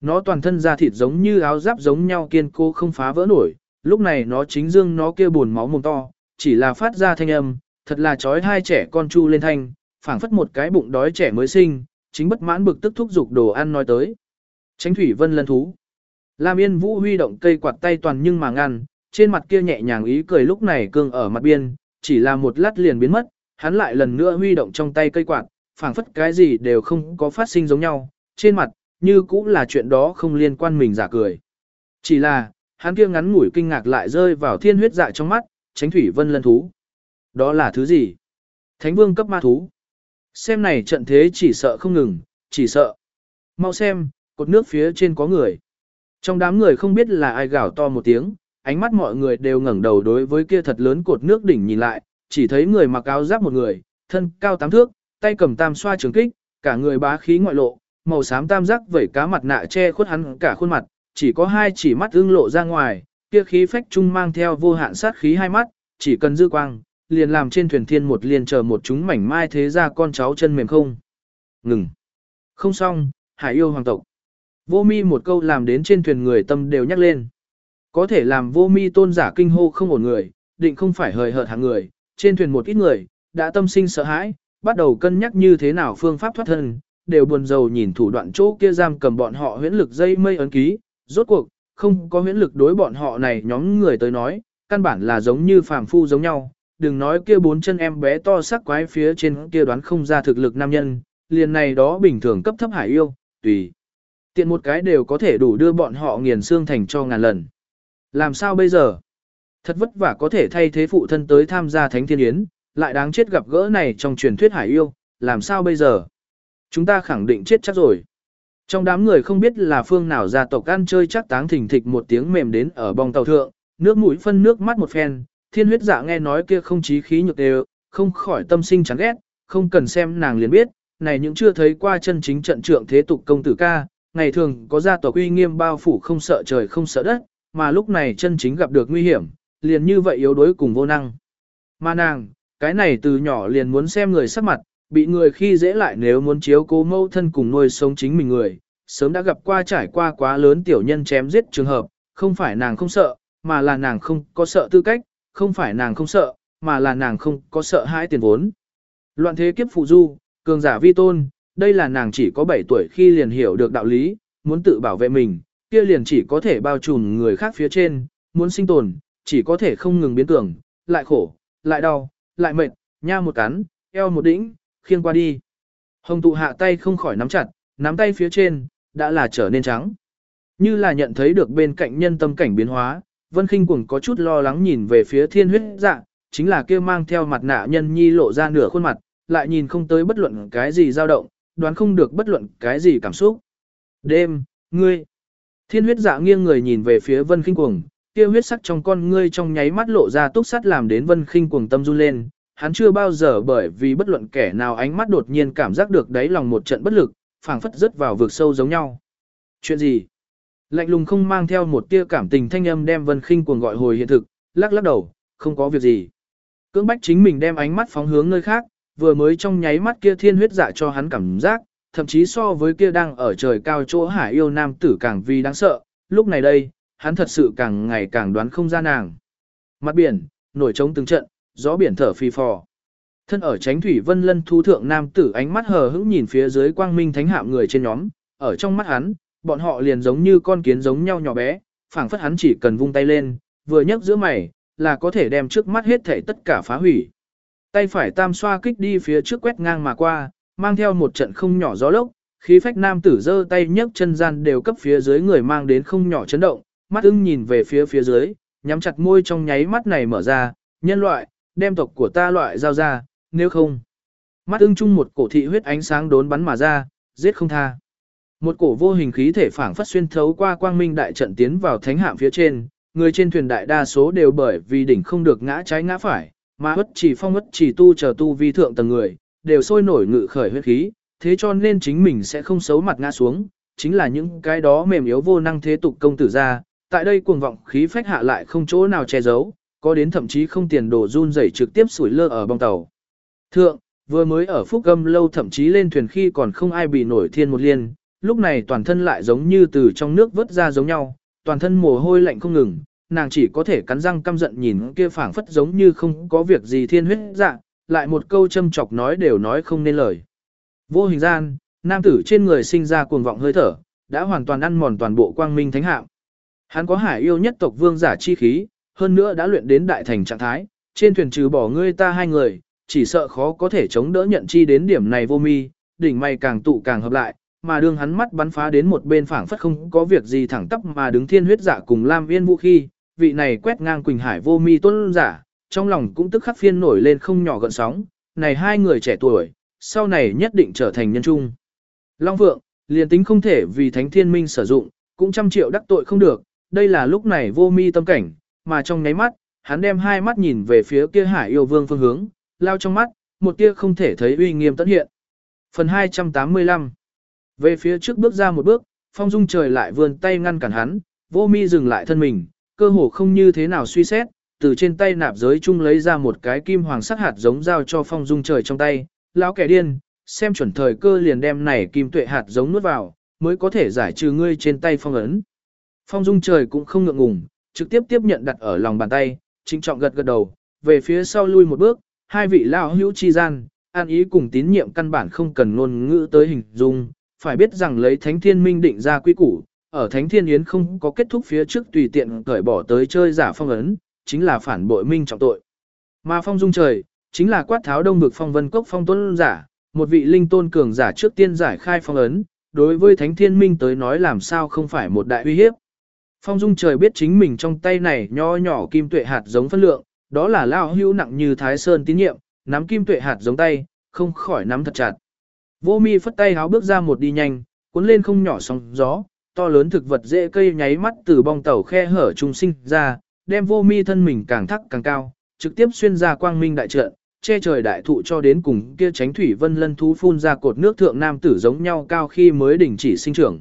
Nó toàn thân da thịt giống như áo giáp giống nhau kiên cố không phá vỡ nổi, lúc này nó chính dương nó kia buồn máu mồm to, chỉ là phát ra thanh âm, thật là chói hai trẻ con chu lên thanh, phảng phất một cái bụng đói trẻ mới sinh, chính bất mãn bực tức thúc giục đồ ăn nói tới. Tránh thủy vân lân thú. Lam Yên Vũ huy động cây quạt tay toàn nhưng mà ngăn, trên mặt kia nhẹ nhàng ý cười lúc này cương ở mặt biên, chỉ là một lát liền biến mất, hắn lại lần nữa huy động trong tay cây quạt, phảng phất cái gì đều không có phát sinh giống nhau, trên mặt, như cũng là chuyện đó không liên quan mình giả cười. Chỉ là, hắn kia ngắn ngủi kinh ngạc lại rơi vào thiên huyết dạ trong mắt, tránh thủy vân lân thú. Đó là thứ gì? Thánh vương cấp ma thú. Xem này trận thế chỉ sợ không ngừng, chỉ sợ. Mau xem, cột nước phía trên có người. Trong đám người không biết là ai gào to một tiếng, ánh mắt mọi người đều ngẩng đầu đối với kia thật lớn cột nước đỉnh nhìn lại, chỉ thấy người mặc áo giáp một người, thân cao tám thước, tay cầm tam xoa trường kích, cả người bá khí ngoại lộ, màu xám tam giác vẩy cá mặt nạ che khuất hắn cả khuôn mặt, chỉ có hai chỉ mắt ưng lộ ra ngoài, kia khí phách trung mang theo vô hạn sát khí hai mắt, chỉ cần dư quang, liền làm trên thuyền thiên một liền chờ một chúng mảnh mai thế ra con cháu chân mềm không. Ngừng. Không xong, hải yêu hoàng tộc. Vô mi một câu làm đến trên thuyền người tâm đều nhắc lên. Có thể làm vô mi tôn giả kinh hô không ổn người, định không phải hời hợt hàng người, trên thuyền một ít người, đã tâm sinh sợ hãi, bắt đầu cân nhắc như thế nào phương pháp thoát thân, đều buồn rầu nhìn thủ đoạn chỗ kia giam cầm bọn họ huyễn lực dây mây ấn ký, rốt cuộc, không có huyễn lực đối bọn họ này nhóm người tới nói, căn bản là giống như phàm phu giống nhau, đừng nói kia bốn chân em bé to sắc quái phía trên kia đoán không ra thực lực nam nhân, liền này đó bình thường cấp thấp hải yêu, tùy. Tiện một cái đều có thể đủ đưa bọn họ nghiền xương thành cho ngàn lần. Làm sao bây giờ? Thật vất vả có thể thay thế phụ thân tới tham gia thánh thiên yến, lại đáng chết gặp gỡ này trong truyền thuyết hải yêu, làm sao bây giờ? Chúng ta khẳng định chết chắc rồi. Trong đám người không biết là phương nào gia tộc ăn chơi chắc táng thình thịch một tiếng mềm đến ở bong tàu thượng, nước mũi phân nước mắt một phen, thiên huyết dạ nghe nói kia không chí khí nhược đều, không khỏi tâm sinh chán ghét, không cần xem nàng liền biết, này những chưa thấy qua chân chính trận trượng thế tục công tử ca, ngày thường có gia tộc uy nghiêm bao phủ không sợ trời không sợ đất, mà lúc này chân chính gặp được nguy hiểm, liền như vậy yếu đuối cùng vô năng. Mà nàng, cái này từ nhỏ liền muốn xem người sắc mặt, bị người khi dễ lại nếu muốn chiếu cố mâu thân cùng nuôi sống chính mình người, sớm đã gặp qua trải qua quá lớn tiểu nhân chém giết trường hợp, không phải nàng không sợ, mà là nàng không có sợ tư cách, không phải nàng không sợ, mà là nàng không có sợ hãi tiền vốn. Loạn thế kiếp phụ du, cường giả vi tôn, đây là nàng chỉ có 7 tuổi khi liền hiểu được đạo lý, muốn tự bảo vệ mình, kia liền chỉ có thể bao trùm người khác phía trên, muốn sinh tồn, chỉ có thể không ngừng biến cường, lại khổ, lại đau, lại mệt, nha một cắn, eo một đĩnh, khiêng qua đi. Hồng tụ hạ tay không khỏi nắm chặt, nắm tay phía trên, đã là trở nên trắng. Như là nhận thấy được bên cạnh nhân tâm cảnh biến hóa, Vân Kinh Cuồng có chút lo lắng nhìn về phía thiên huyết dạ, chính là kia mang theo mặt nạ nhân nhi lộ ra nửa khuôn mặt, lại nhìn không tới bất luận cái gì dao động, đoán không được bất luận cái gì cảm xúc. Đêm, ngươi. Thiên huyết dạ nghiêng người nhìn về phía Vân Kinh Cuồng, kia huyết sắc trong con ngươi trong nháy mắt lộ ra túc sắt làm đến Vân Kinh Cuồng tâm run lên, hắn chưa bao giờ bởi vì bất luận kẻ nào ánh mắt đột nhiên cảm giác được đáy lòng một trận bất lực, phảng phất rớt vào vực sâu giống nhau. Chuyện gì? Lạnh lùng không mang theo một tia cảm tình thanh âm đem Vân Khinh cuồng gọi hồi hiện thực, lắc lắc đầu, không có việc gì. Cưỡng bách chính mình đem ánh mắt phóng hướng nơi khác, vừa mới trong nháy mắt kia thiên huyết dạ cho hắn cảm giác, thậm chí so với kia đang ở trời cao chỗ hải yêu nam tử càng vì đáng sợ, lúc này đây, hắn thật sự càng ngày càng đoán không ra nàng. Mặt biển, nổi trống từng trận, gió biển thở phì phò. Thân ở tránh thủy vân lân thu thượng nam tử ánh mắt hờ hững nhìn phía dưới quang minh thánh hạm người trên nhóm, ở trong mắt hắn, bọn họ liền giống như con kiến giống nhau nhỏ bé, phảng phất hắn chỉ cần vung tay lên, vừa nhấc giữa mày, là có thể đem trước mắt hết thể tất cả phá hủy. Tay phải tam xoa kích đi phía trước quét ngang mà qua, mang theo một trận không nhỏ gió lốc, khí phách nam tử giơ tay nhấc chân gian đều cấp phía dưới người mang đến không nhỏ chấn động, mắt ưng nhìn về phía phía dưới, nhắm chặt môi trong nháy mắt này mở ra, nhân loại, đem tộc của ta loại giao ra, nếu không. Mắt ưng chung một cổ thị huyết ánh sáng đốn bắn mà ra, giết không tha. Một cổ vô hình khí thể phảng phất xuyên thấu qua quang minh đại trận tiến vào thánh hạm phía trên, người trên thuyền đại đa số đều bởi vì đỉnh không được ngã trái ngã phải, mà bất chỉ phong bất chỉ tu chờ tu vi thượng tầng người, đều sôi nổi ngự khởi huyết khí, thế cho nên chính mình sẽ không xấu mặt ngã xuống, chính là những cái đó mềm yếu vô năng thế tục công tử ra, tại đây cuồng vọng khí phách hạ lại không chỗ nào che giấu, có đến thậm chí không tiền đồ run rẩy trực tiếp sủi lơ ở bong tàu. Thượng, vừa mới ở phúc gâm lâu thậm chí lên thuyền khi còn không ai bị nổi thiên một liên, lúc này toàn thân lại giống như từ trong nước vớt ra giống nhau, toàn thân mồ hôi lạnh không ngừng, nàng chỉ có thể cắn răng căm giận nhìn kia phảng phất giống như không có việc gì thiên huyết dạ, lại một câu châm chọc nói đều nói không nên lời. Vô hình gian, nam tử trên người sinh ra cuồng vọng hơi thở, đã hoàn toàn ăn mòn toàn bộ quang minh thánh hạng. Hắn có hải yêu nhất tộc vương giả chi khí, hơn nữa đã luyện đến đại thành trạng thái, trên thuyền trừ bỏ ngươi ta hai người, chỉ sợ khó có thể chống đỡ nhận chi đến điểm này vô mi, đỉnh mày càng tụ càng hợp lại, mà đương hắn mắt bắn phá đến một bên phảng phất không có việc gì thẳng tắp mà đứng thiên huyết giả cùng Lam Yên Vũ khi, vị này quét ngang Quỳnh Hải vô mi tôn giả, trong lòng cũng tức khắc phiên nổi lên không nhỏ gợn sóng, này hai người trẻ tuổi, sau này nhất định trở thành nhân trung. Long Vượng, liền tính không thể vì Thánh Thiên Minh sử dụng, cũng trăm triệu đắc tội không được, đây là lúc này vô mi tâm cảnh, mà trong nháy mắt, hắn đem hai mắt nhìn về phía kia hải yêu vương phương hướng, lao trong mắt, một tia không thể thấy uy nghiêm tận hiện. Phần 285 Về phía trước bước ra một bước, phong dung trời lại vươn tay ngăn cản hắn, vô mi dừng lại thân mình, cơ hồ không như thế nào suy xét, từ trên tay nạp giới chung lấy ra một cái kim hoàng sắc hạt giống giao cho phong dung trời trong tay, lão kẻ điên, xem chuẩn thời cơ liền đem này kim tuệ hạt giống nuốt vào, mới có thể giải trừ ngươi trên tay phong ấn. Phong dung trời cũng không ngượng ngùng, trực tiếp tiếp nhận đặt ở lòng bàn tay, trinh trọng gật gật đầu, về phía sau lui một bước, hai vị lao hữu chi gian, an ý cùng tín nhiệm căn bản không cần ngôn ngữ tới hình dung, phải biết rằng lấy thánh thiên minh định ra quy củ, ở thánh thiên yến không có kết thúc phía trước tùy tiện cởi bỏ tới chơi giả phong ấn, chính là phản bội minh trọng tội. Mà phong dung trời, chính là quát tháo đông vực phong vân cốc phong tôn giả, một vị linh tôn cường giả trước tiên giải khai phong ấn, đối với thánh thiên minh tới nói làm sao không phải một đại uy hiếp. Phong dung trời biết chính mình trong tay này nho nhỏ kim tuệ hạt giống phân lượng, đó là lao hưu nặng như thái sơn tín nhiệm, nắm kim tuệ hạt giống tay, không khỏi nắm thật chặt. Vô mi phất tay háo bước ra một đi nhanh, cuốn lên không nhỏ sóng gió, to lớn thực vật dễ cây nháy mắt từ bong tàu khe hở trung sinh ra, đem vô mi thân mình càng thắc càng cao, trực tiếp xuyên ra quang minh đại trận, che trời đại thụ cho đến cùng kia tránh thủy vân lân thú phun ra cột nước thượng nam tử giống nhau cao khi mới đình chỉ sinh trưởng.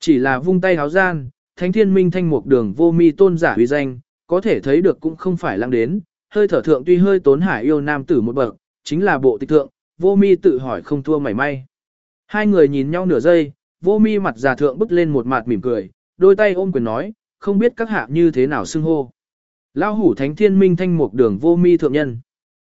Chỉ là vung tay háo gian, thánh thiên minh thanh mục đường vô mi tôn giả uy danh, có thể thấy được cũng không phải lăng đến, hơi thở thượng tuy hơi tốn hải yêu nam tử một bậc, chính là bộ tịch thượng, vô mi tự hỏi không thua mảy may. Hai người nhìn nhau nửa giây, vô mi mặt già thượng bứt lên một mặt mỉm cười, đôi tay ôm quyền nói, không biết các hạ như thế nào xưng hô. Lao hủ thánh thiên minh thanh mục đường vô mi thượng nhân.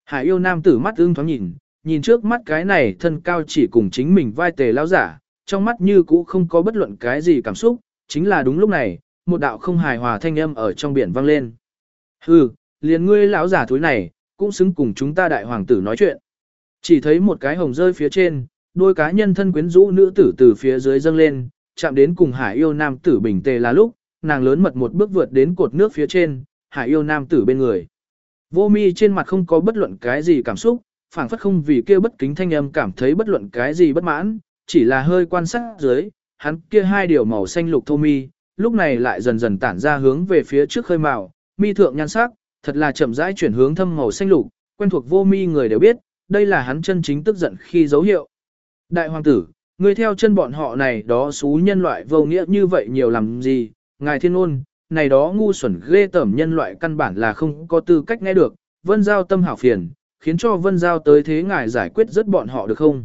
Hải yêu nam tử mắt ưng thoáng nhìn, nhìn trước mắt cái này thân cao chỉ cùng chính mình vai tề lao giả, trong mắt như cũ không có bất luận cái gì cảm xúc, chính là đúng lúc này, một đạo không hài hòa thanh âm ở trong biển vang lên. Hừ, liền ngươi lão giả thúi này, cũng xứng cùng chúng ta đại hoàng tử nói chuyện. Chỉ thấy một cái hồng rơi phía trên, đôi cá nhân thân quyến rũ nữ tử từ phía dưới dâng lên, chạm đến cùng hải yêu nam tử bình tề là lúc, nàng lớn mật một bước vượt đến cột nước phía trên, hải yêu nam tử bên người. Vô mi trên mặt không có bất luận cái gì cảm xúc, phảng phất không vì kia bất kính thanh âm cảm thấy bất luận cái gì bất mãn, chỉ là hơi quan sát dưới, hắn kia hai điều màu xanh lục thô mi, lúc này lại dần dần tản ra hướng về phía trước khơi màu, mi thượng nhan sắc, thật là chậm rãi chuyển hướng thâm màu xanh lục, quen thuộc vô mi người đều biết, đây là hắn chân chính tức giận khi dấu hiệu. Đại hoàng tử, người theo chân bọn họ này đó xú nhân loại vô nghĩa như vậy nhiều làm gì, ngài thiên ôn, này đó ngu xuẩn ghê tởm nhân loại căn bản là không có tư cách nghe được, vân giao tâm hảo phiền, khiến cho vân giao tới thế ngài giải quyết rất bọn họ được không.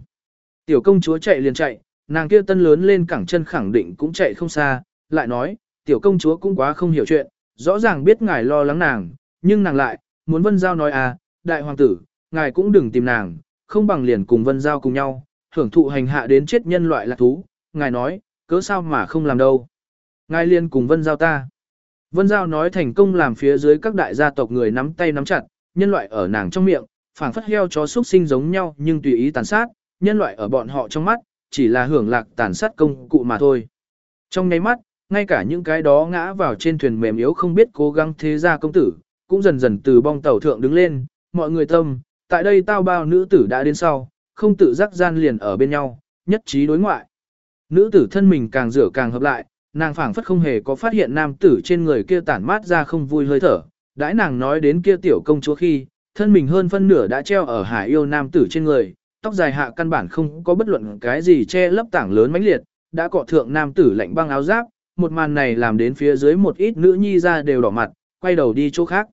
Tiểu công chúa chạy liền chạy, nàng kia tân lớn lên cẳng chân khẳng định cũng chạy không xa, lại nói, tiểu công chúa cũng quá không hiểu chuyện, rõ ràng biết ngài lo lắng nàng, nhưng nàng lại, muốn vân giao nói à, đại hoàng tử, ngài cũng đừng tìm nàng, không bằng liền cùng vân giao cùng nhau, hưởng thụ hành hạ đến chết nhân loại là thú, ngài nói, cớ sao mà không làm đâu. Ngài liền cùng vân giao ta. Vân Giao nói thành công làm phía dưới các đại gia tộc người nắm tay nắm chặt, nhân loại ở nàng trong miệng, phảng phất heo chó xuất sinh giống nhau nhưng tùy ý tàn sát, nhân loại ở bọn họ trong mắt, chỉ là hưởng lạc tàn sát công cụ mà thôi. Trong nháy mắt, ngay cả những cái đó ngã vào trên thuyền mềm yếu không biết cố gắng thế ra công tử, cũng dần dần từ bong tàu thượng đứng lên, mọi người tâm, tại đây tao bao nữ tử đã đến sau, không tự giác gian liền ở bên nhau, nhất trí đối ngoại. Nữ tử thân mình càng rửa càng hợp lại, nàng phảng phất không hề có phát hiện nam tử trên người kia tản mát ra không vui hơi thở. Đãi nàng nói đến kia tiểu công chúa khi, thân mình hơn phân nửa đã treo ở hải yêu nam tử trên người, tóc dài hạ căn bản không có bất luận cái gì che lấp tảng lớn mãnh liệt, đã cọ thượng nam tử lạnh băng áo giáp, một màn này làm đến phía dưới một ít nữ nhi ra đều đỏ mặt, quay đầu đi chỗ khác.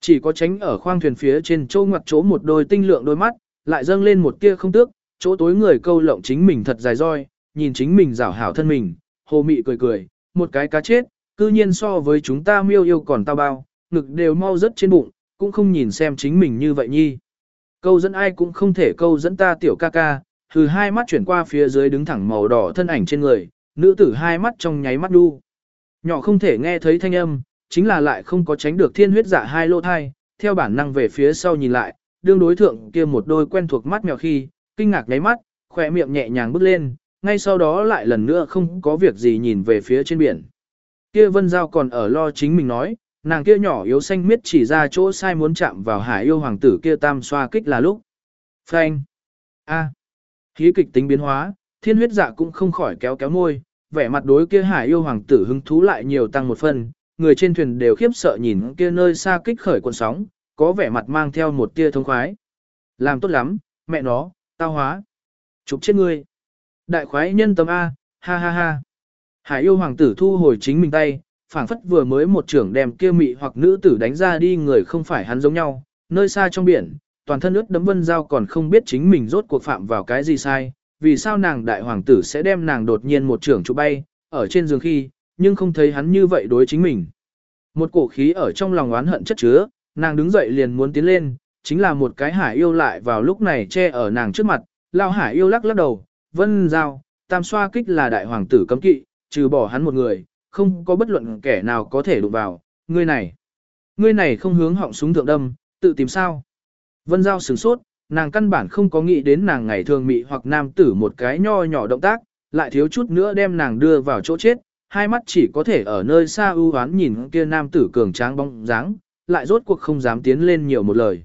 Chỉ có tránh ở khoang thuyền phía trên chỗ ngoặt chỗ một đôi tinh lượng đôi mắt, lại dâng lên một tia không tước, chỗ tối người câu lộng chính mình thật dài roi, nhìn chính mình rảo hảo thân mình, hồ mị cười cười, một cái cá chết, cư nhiên so với chúng ta miêu yêu còn tao bao, ngực đều mau rất trên bụng, cũng không nhìn xem chính mình như vậy nhi. Câu dẫn ai cũng không thể câu dẫn ta tiểu ca ca, thử hai mắt chuyển qua phía dưới đứng thẳng màu đỏ thân ảnh trên người, nữ tử hai mắt trong nháy mắt đu. Nhỏ không thể nghe thấy thanh âm, chính là lại không có tránh được thiên huyết dạ hai lô thai, theo bản năng về phía sau nhìn lại, đương đối thượng kia một đôi quen thuộc mắt mèo khi, kinh ngạc nháy mắt, khỏe miệng nhẹ nhàng bước lên, ngay sau đó lại lần nữa không có việc gì nhìn về phía trên biển. Kia Vân Giao còn ở lo chính mình nói, nàng kia nhỏ yếu xanh miết chỉ ra chỗ sai muốn chạm vào hải yêu hoàng tử kia tam xoa kích là lúc. Phanh. A. À. Khí kịch tính biến hóa, thiên huyết dạ cũng không khỏi kéo kéo môi, vẻ mặt đối kia hải yêu hoàng tử hứng thú lại nhiều tăng một phần, người trên thuyền đều khiếp sợ nhìn kia nơi xa kích khởi cuộn sóng, có vẻ mặt mang theo một tia thông khoái. Làm tốt lắm, mẹ nó, tao hóa. Chụp chết ngươi. Đại khoái nhân tâm A, ha ha ha. Hải yêu hoàng tử thu hồi chính mình tay, phảng phất vừa mới một trưởng đem kia mị hoặc nữ tử đánh ra đi người không phải hắn giống nhau, nơi xa trong biển, toàn thân ướt đấm vân dao còn không biết chính mình rốt cuộc phạm vào cái gì sai, vì sao nàng đại hoàng tử sẽ đem nàng đột nhiên một trưởng chụp bay, ở trên giường khi, nhưng không thấy hắn như vậy đối chính mình. Một cổ khí ở trong lòng oán hận chất chứa, nàng đứng dậy liền muốn tiến lên, chính là một cái hải yêu lại vào lúc này che ở nàng trước mặt, lao hải yêu lắc lắc đầu, vân giao, tam xoa kích là đại hoàng tử cấm kỵ, trừ bỏ hắn một người, không có bất luận kẻ nào có thể đụng vào, ngươi này. Ngươi này không hướng họng súng thượng đâm, tự tìm sao. Vân giao sửng sốt, nàng căn bản không có nghĩ đến nàng ngày thường mị hoặc nam tử một cái nho nhỏ động tác, lại thiếu chút nữa đem nàng đưa vào chỗ chết, hai mắt chỉ có thể ở nơi xa ưu hoán nhìn kia nam tử cường tráng bóng dáng, lại rốt cuộc không dám tiến lên nhiều một lời.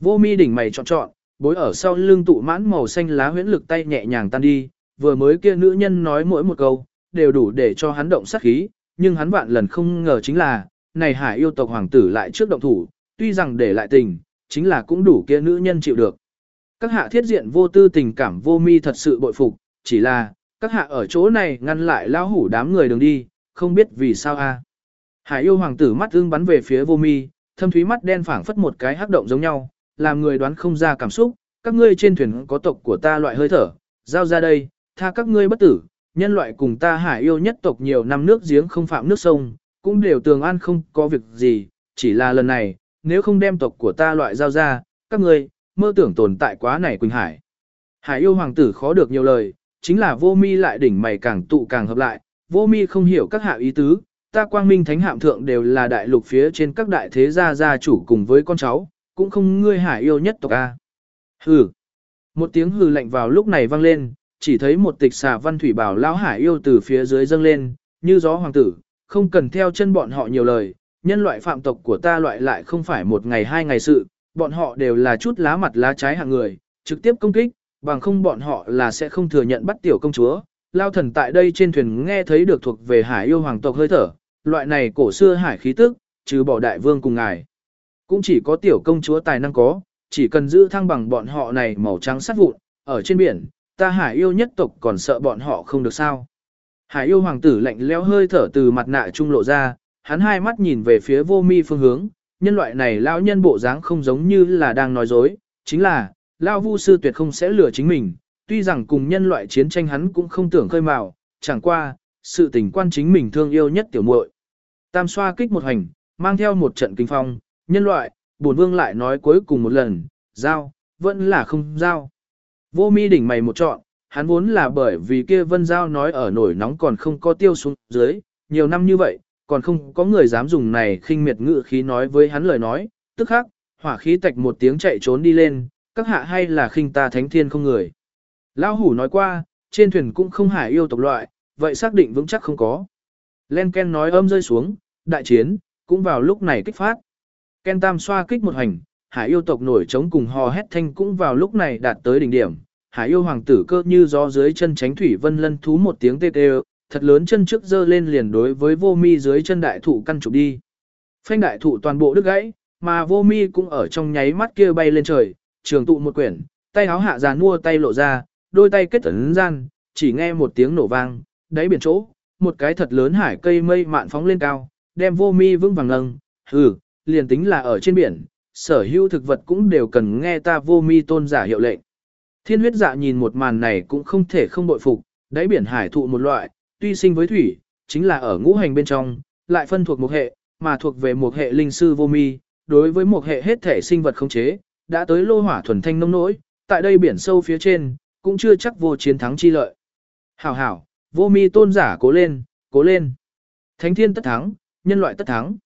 Vô mi đỉnh mày trọn trọn, bối ở sau lưng tụ mãn màu xanh lá huyễn lực tay nhẹ nhàng tan đi, vừa mới kia nữ nhân nói mỗi một câu, đều đủ để cho hắn động sát khí, nhưng hắn vạn lần không ngờ chính là, này hải yêu tộc hoàng tử lại trước động thủ, tuy rằng để lại tình, chính là cũng đủ kia nữ nhân chịu được. Các hạ thiết diện vô tư tình cảm vô mi thật sự bội phục, chỉ là, các hạ ở chỗ này ngăn lại lao hủ đám người đường đi, không biết vì sao a. Hải yêu hoàng tử mắt ưng bắn về phía vô mi, thâm thúy mắt đen phảng phất một cái hắc động giống nhau, làm người đoán không ra cảm xúc, các ngươi trên thuyền có tộc của ta loại hơi thở, giao ra đây, tha các ngươi bất tử, nhân loại cùng ta hải yêu nhất tộc nhiều năm nước giếng không phạm nước sông, cũng đều tường an không có việc gì, chỉ là lần này, nếu không đem tộc của ta loại giao ra, các ngươi, mơ tưởng tồn tại quá này Quỳnh Hải. Hải yêu hoàng tử khó được nhiều lời, chính là vô mi lại đỉnh mày càng tụ càng hợp lại, vô mi không hiểu các hạ ý tứ, ta quang minh thánh hạm thượng đều là đại lục phía trên các đại thế gia gia chủ cùng với con cháu, cũng không ngươi hải yêu nhất tộc A. Hừ. Một tiếng hừ lạnh vào lúc này vang lên, chỉ thấy một tịch xà văn thủy bảo lão hải yêu từ phía dưới dâng lên, như gió hoàng tử, không cần theo chân bọn họ nhiều lời, nhân loại phạm tộc của ta loại lại không phải một ngày hai ngày sự, bọn họ đều là chút lá mặt lá trái hạng người, trực tiếp công kích, bằng không bọn họ là sẽ không thừa nhận bắt tiểu công chúa. Lao thần tại đây trên thuyền nghe thấy được thuộc về hải yêu hoàng tộc hơi thở, loại này cổ xưa hải khí tức, trừ bỏ đại vương cùng ngài. Cũng chỉ có tiểu công chúa tài năng có, chỉ cần giữ thăng bằng bọn họ này màu trắng sắt vụn, ở trên biển, ta hải yêu nhất tộc còn sợ bọn họ không được sao. Hải yêu hoàng tử lạnh leo hơi thở từ mặt nạ trung lộ ra, hắn hai mắt nhìn về phía vô mi phương hướng, nhân loại này lão nhân bộ dáng không giống như là đang nói dối, chính là, lão vu sư tuyệt không sẽ lừa chính mình, tuy rằng cùng nhân loại chiến tranh hắn cũng không tưởng khơi mào, chẳng qua, sự tình quan chính mình thương yêu nhất tiểu muội. Tam xoa kích một hành, mang theo một trận kinh phong, nhân loại, bổn vương lại nói cuối cùng một lần, giao, vẫn là không giao. Vô mi đỉnh mày một trọn, hắn vốn là bởi vì kia vân giao nói ở nổi nóng còn không có tiêu xuống dưới, nhiều năm như vậy, còn không có người dám dùng này khinh miệt ngự khí nói với hắn lời nói, tức khắc, hỏa khí tạch một tiếng chạy trốn đi lên, các hạ hay là khinh ta thánh thiên không người. Lão hủ nói qua, trên thuyền cũng không hải yêu tộc loại, vậy xác định vững chắc không có. Len Ken nói âm rơi xuống, đại chiến, cũng vào lúc này kích phát. Ken Tam xoa kích một hành, hải yêu tộc nổi trống cùng hò hét thanh cũng vào lúc này đạt tới đỉnh điểm. Hải yêu hoàng tử cơ như gió dưới chân tránh thủy vân lân thú một tiếng tê tê, thật lớn chân trước dơ lên liền đối với vô mi dưới chân đại thụ căn trục đi. Phanh đại thụ toàn bộ đứt gãy, mà vô mi cũng ở trong nháy mắt kia bay lên trời, trường tụ một quyển, tay áo hạ giàn mua tay lộ ra, đôi tay kết ấn gian, chỉ nghe một tiếng nổ vang, đáy biển chỗ, một cái thật lớn hải cây mây mạn phóng lên cao, đem vô mi vững vàng nâng, hừ, liền tính là ở trên biển, sở hữu thực vật cũng đều cần nghe ta vô mi tôn giả hiệu lệnh. Thiên huyết dạ nhìn một màn này cũng không thể không bội phục, đáy biển hải thụ một loại, tuy sinh với thủy, chính là ở ngũ hành bên trong, lại phân thuộc một hệ, mà thuộc về một hệ linh sư vô mi, đối với một hệ hết thể sinh vật không chế, đã tới lô hỏa thuần thanh nông nỗi, tại đây biển sâu phía trên, cũng chưa chắc vô chiến thắng chi lợi. Hảo hảo, vô mi tôn giả cố lên, cố lên. Thánh thiên tất thắng, nhân loại tất thắng.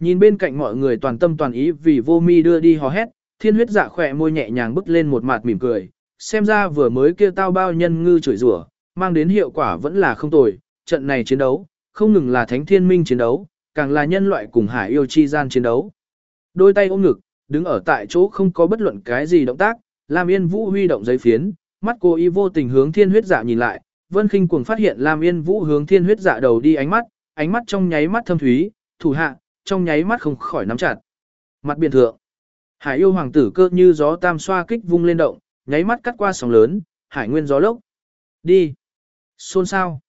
Nhìn bên cạnh mọi người toàn tâm toàn ý vì vô mi đưa đi hò hét, thiên huyết dạ khỏe môi nhẹ nhàng bứt lên một mặt mỉm cười, xem ra vừa mới kia tao bao nhân ngư chửi rủa, mang đến hiệu quả vẫn là không tồi, trận này chiến đấu, không ngừng là thánh thiên minh chiến đấu, càng là nhân loại cùng hải yêu chi gian chiến đấu. Đôi tay ôm ngực, đứng ở tại chỗ không có bất luận cái gì động tác, Lam Yên Vũ huy động giấy phiến, mắt cô y vô tình hướng thiên huyết dạ nhìn lại, Vân Kinh cuồng phát hiện Lam Yên Vũ hướng thiên huyết dạ đầu đi ánh mắt, ánh mắt trong nháy mắt thâm thúy, thủ hạ, trong nháy mắt không khỏi nắm chặt. Mặt biển thượng, hải yêu hoàng tử cơ như gió tam xoa kích vung lên động, nháy mắt cắt qua sóng lớn, hải nguyên gió lốc. Đi. Xôn sao.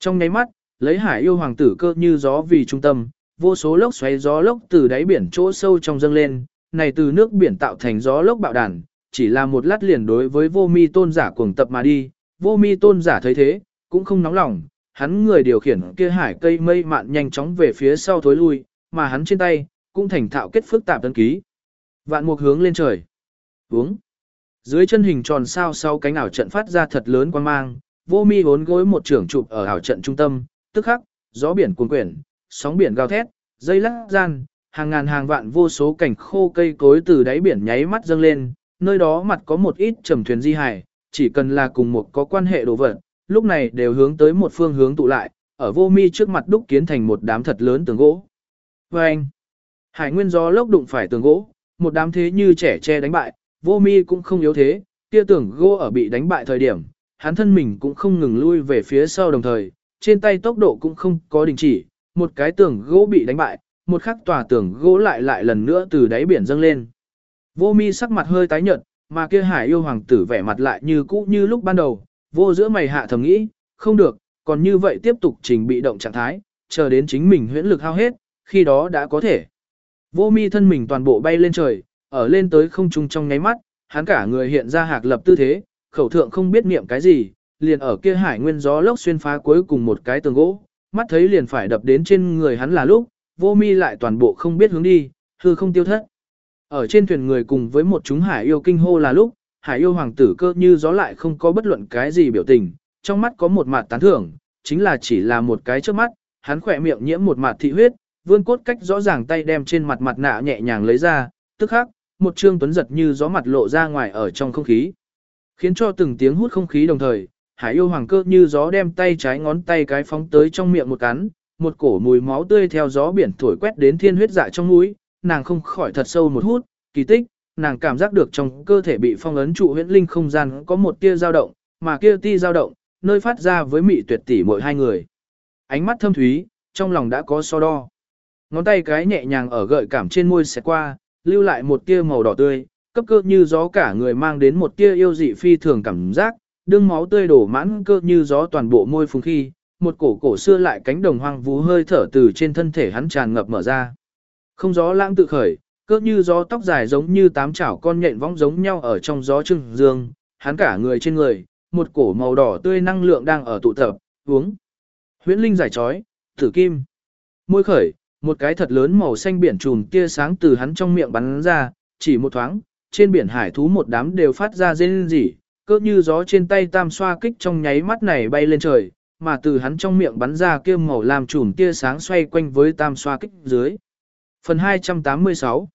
Trong nháy mắt, lấy hải yêu hoàng tử cơ như gió vì trung tâm, vô số lốc xoáy gió lốc từ đáy biển chỗ sâu trong dâng lên, này từ nước biển tạo thành gió lốc bạo đàn, chỉ là một lát liền đối với vô mi tôn giả cuồng tập mà đi, vô mi tôn giả thấy thế, cũng không nóng lòng, hắn người điều khiển kia hải cây mây mạn nhanh chóng về phía sau thối lui, mà hắn trên tay, cũng thành thạo kết phức tạp tân ký. Vạn mục hướng lên trời. Uống. Dưới chân hình tròn sao sau cánh ảo trận phát ra thật lớn quan mang, vô mi hốn gối một trưởng chụp ở ảo trận trung tâm, tức khắc, gió biển cuồn quyển, sóng biển gào thét, dây lắc gian, hàng ngàn hàng vạn vô số cảnh khô cây cối từ đáy biển nháy mắt dâng lên, nơi đó mặt có một ít trầm thuyền di hải, chỉ cần là cùng một có quan hệ đồ vật, lúc này đều hướng tới một phương hướng tụ lại, ở vô mi trước mặt đúc kiến thành một đám thật lớn tường gỗ. Và anh, hải nguyên gió lốc đụng phải tường gỗ, một đám thế như trẻ che đánh bại, vô mi cũng không yếu thế, kia tường gỗ ở bị đánh bại thời điểm, hắn thân mình cũng không ngừng lui về phía sau đồng thời, trên tay tốc độ cũng không có đình chỉ, một cái tường gỗ bị đánh bại, một khắc tòa tường gỗ lại lại lần nữa từ đáy biển dâng lên. Vô mi sắc mặt hơi tái nhợt, mà kia hải yêu hoàng tử vẻ mặt lại như cũ như lúc ban đầu, vô giữa mày hạ thầm nghĩ, không được, còn như vậy tiếp tục trình bị động trạng thái, chờ đến chính mình huyễn lực hao hết, khi đó đã có thể. Vô mi thân mình toàn bộ bay lên trời, ở lên tới không trung trong nháy mắt, hắn cả người hiện ra hạc lập tư thế, khẩu thượng không biết niệm cái gì, liền ở kia hải nguyên gió lốc xuyên phá cuối cùng một cái tường gỗ, mắt thấy liền phải đập đến trên người hắn là lúc, vô mi lại toàn bộ không biết hướng đi, hư không tiêu thất. Ở trên thuyền người cùng với một chúng hải yêu kinh hô là lúc, hải yêu hoàng tử cơ như gió lại không có bất luận cái gì biểu tình, trong mắt có một mặt tán thưởng, chính là chỉ là một cái trước mắt, hắn khỏe miệng nhiễm một mặt thị huyết, vươn cốt cách rõ ràng tay đem trên mặt mặt nạ nhẹ nhàng lấy ra, tức khắc, một trương tuấn giật như gió mặt lộ ra ngoài ở trong không khí. Khiến cho từng tiếng hút không khí đồng thời, hải yêu hoàng cơ như gió đem tay trái ngón tay cái phóng tới trong miệng một cắn, một cổ mùi máu tươi theo gió biển thổi quét đến thiên huyết dạ trong mũi, nàng không khỏi thật sâu một hút, kỳ tích, nàng cảm giác được trong cơ thể bị phong ấn trụ huyễn linh không gian có một tia dao động, mà kia ti dao động, nơi phát ra với mị tuyệt tỷ mỗi hai người. Ánh mắt thâm thúy, trong lòng đã có so đo. Ngón tay cái nhẹ nhàng ở gợi cảm trên môi xẹt qua, lưu lại một tia màu đỏ tươi, cấp cơ như gió cả người mang đến một tia yêu dị phi thường cảm giác, đương máu tươi đổ mãn cơ như gió toàn bộ môi phùng khi, một cổ cổ xưa lại cánh đồng hoang vú hơi thở từ trên thân thể hắn tràn ngập mở ra. Không gió lãng tự khởi, cơ như gió tóc dài giống như tám chảo con nhện vong giống nhau ở trong gió trưng dương, hắn cả người trên người, một cổ màu đỏ tươi năng lượng đang ở tụ tập, uống. Huyễn linh giải trói, thử kim. Môi khởi, một cái thật lớn màu xanh biển trùm tia sáng từ hắn trong miệng bắn ra, chỉ một thoáng, trên biển hải thú một đám đều phát ra rên rỉ, cơ như gió trên tay tam xoa kích trong nháy mắt này bay lên trời, mà từ hắn trong miệng bắn ra kia màu làm trùm tia sáng xoay quanh với tam xoa kích dưới. Phần 286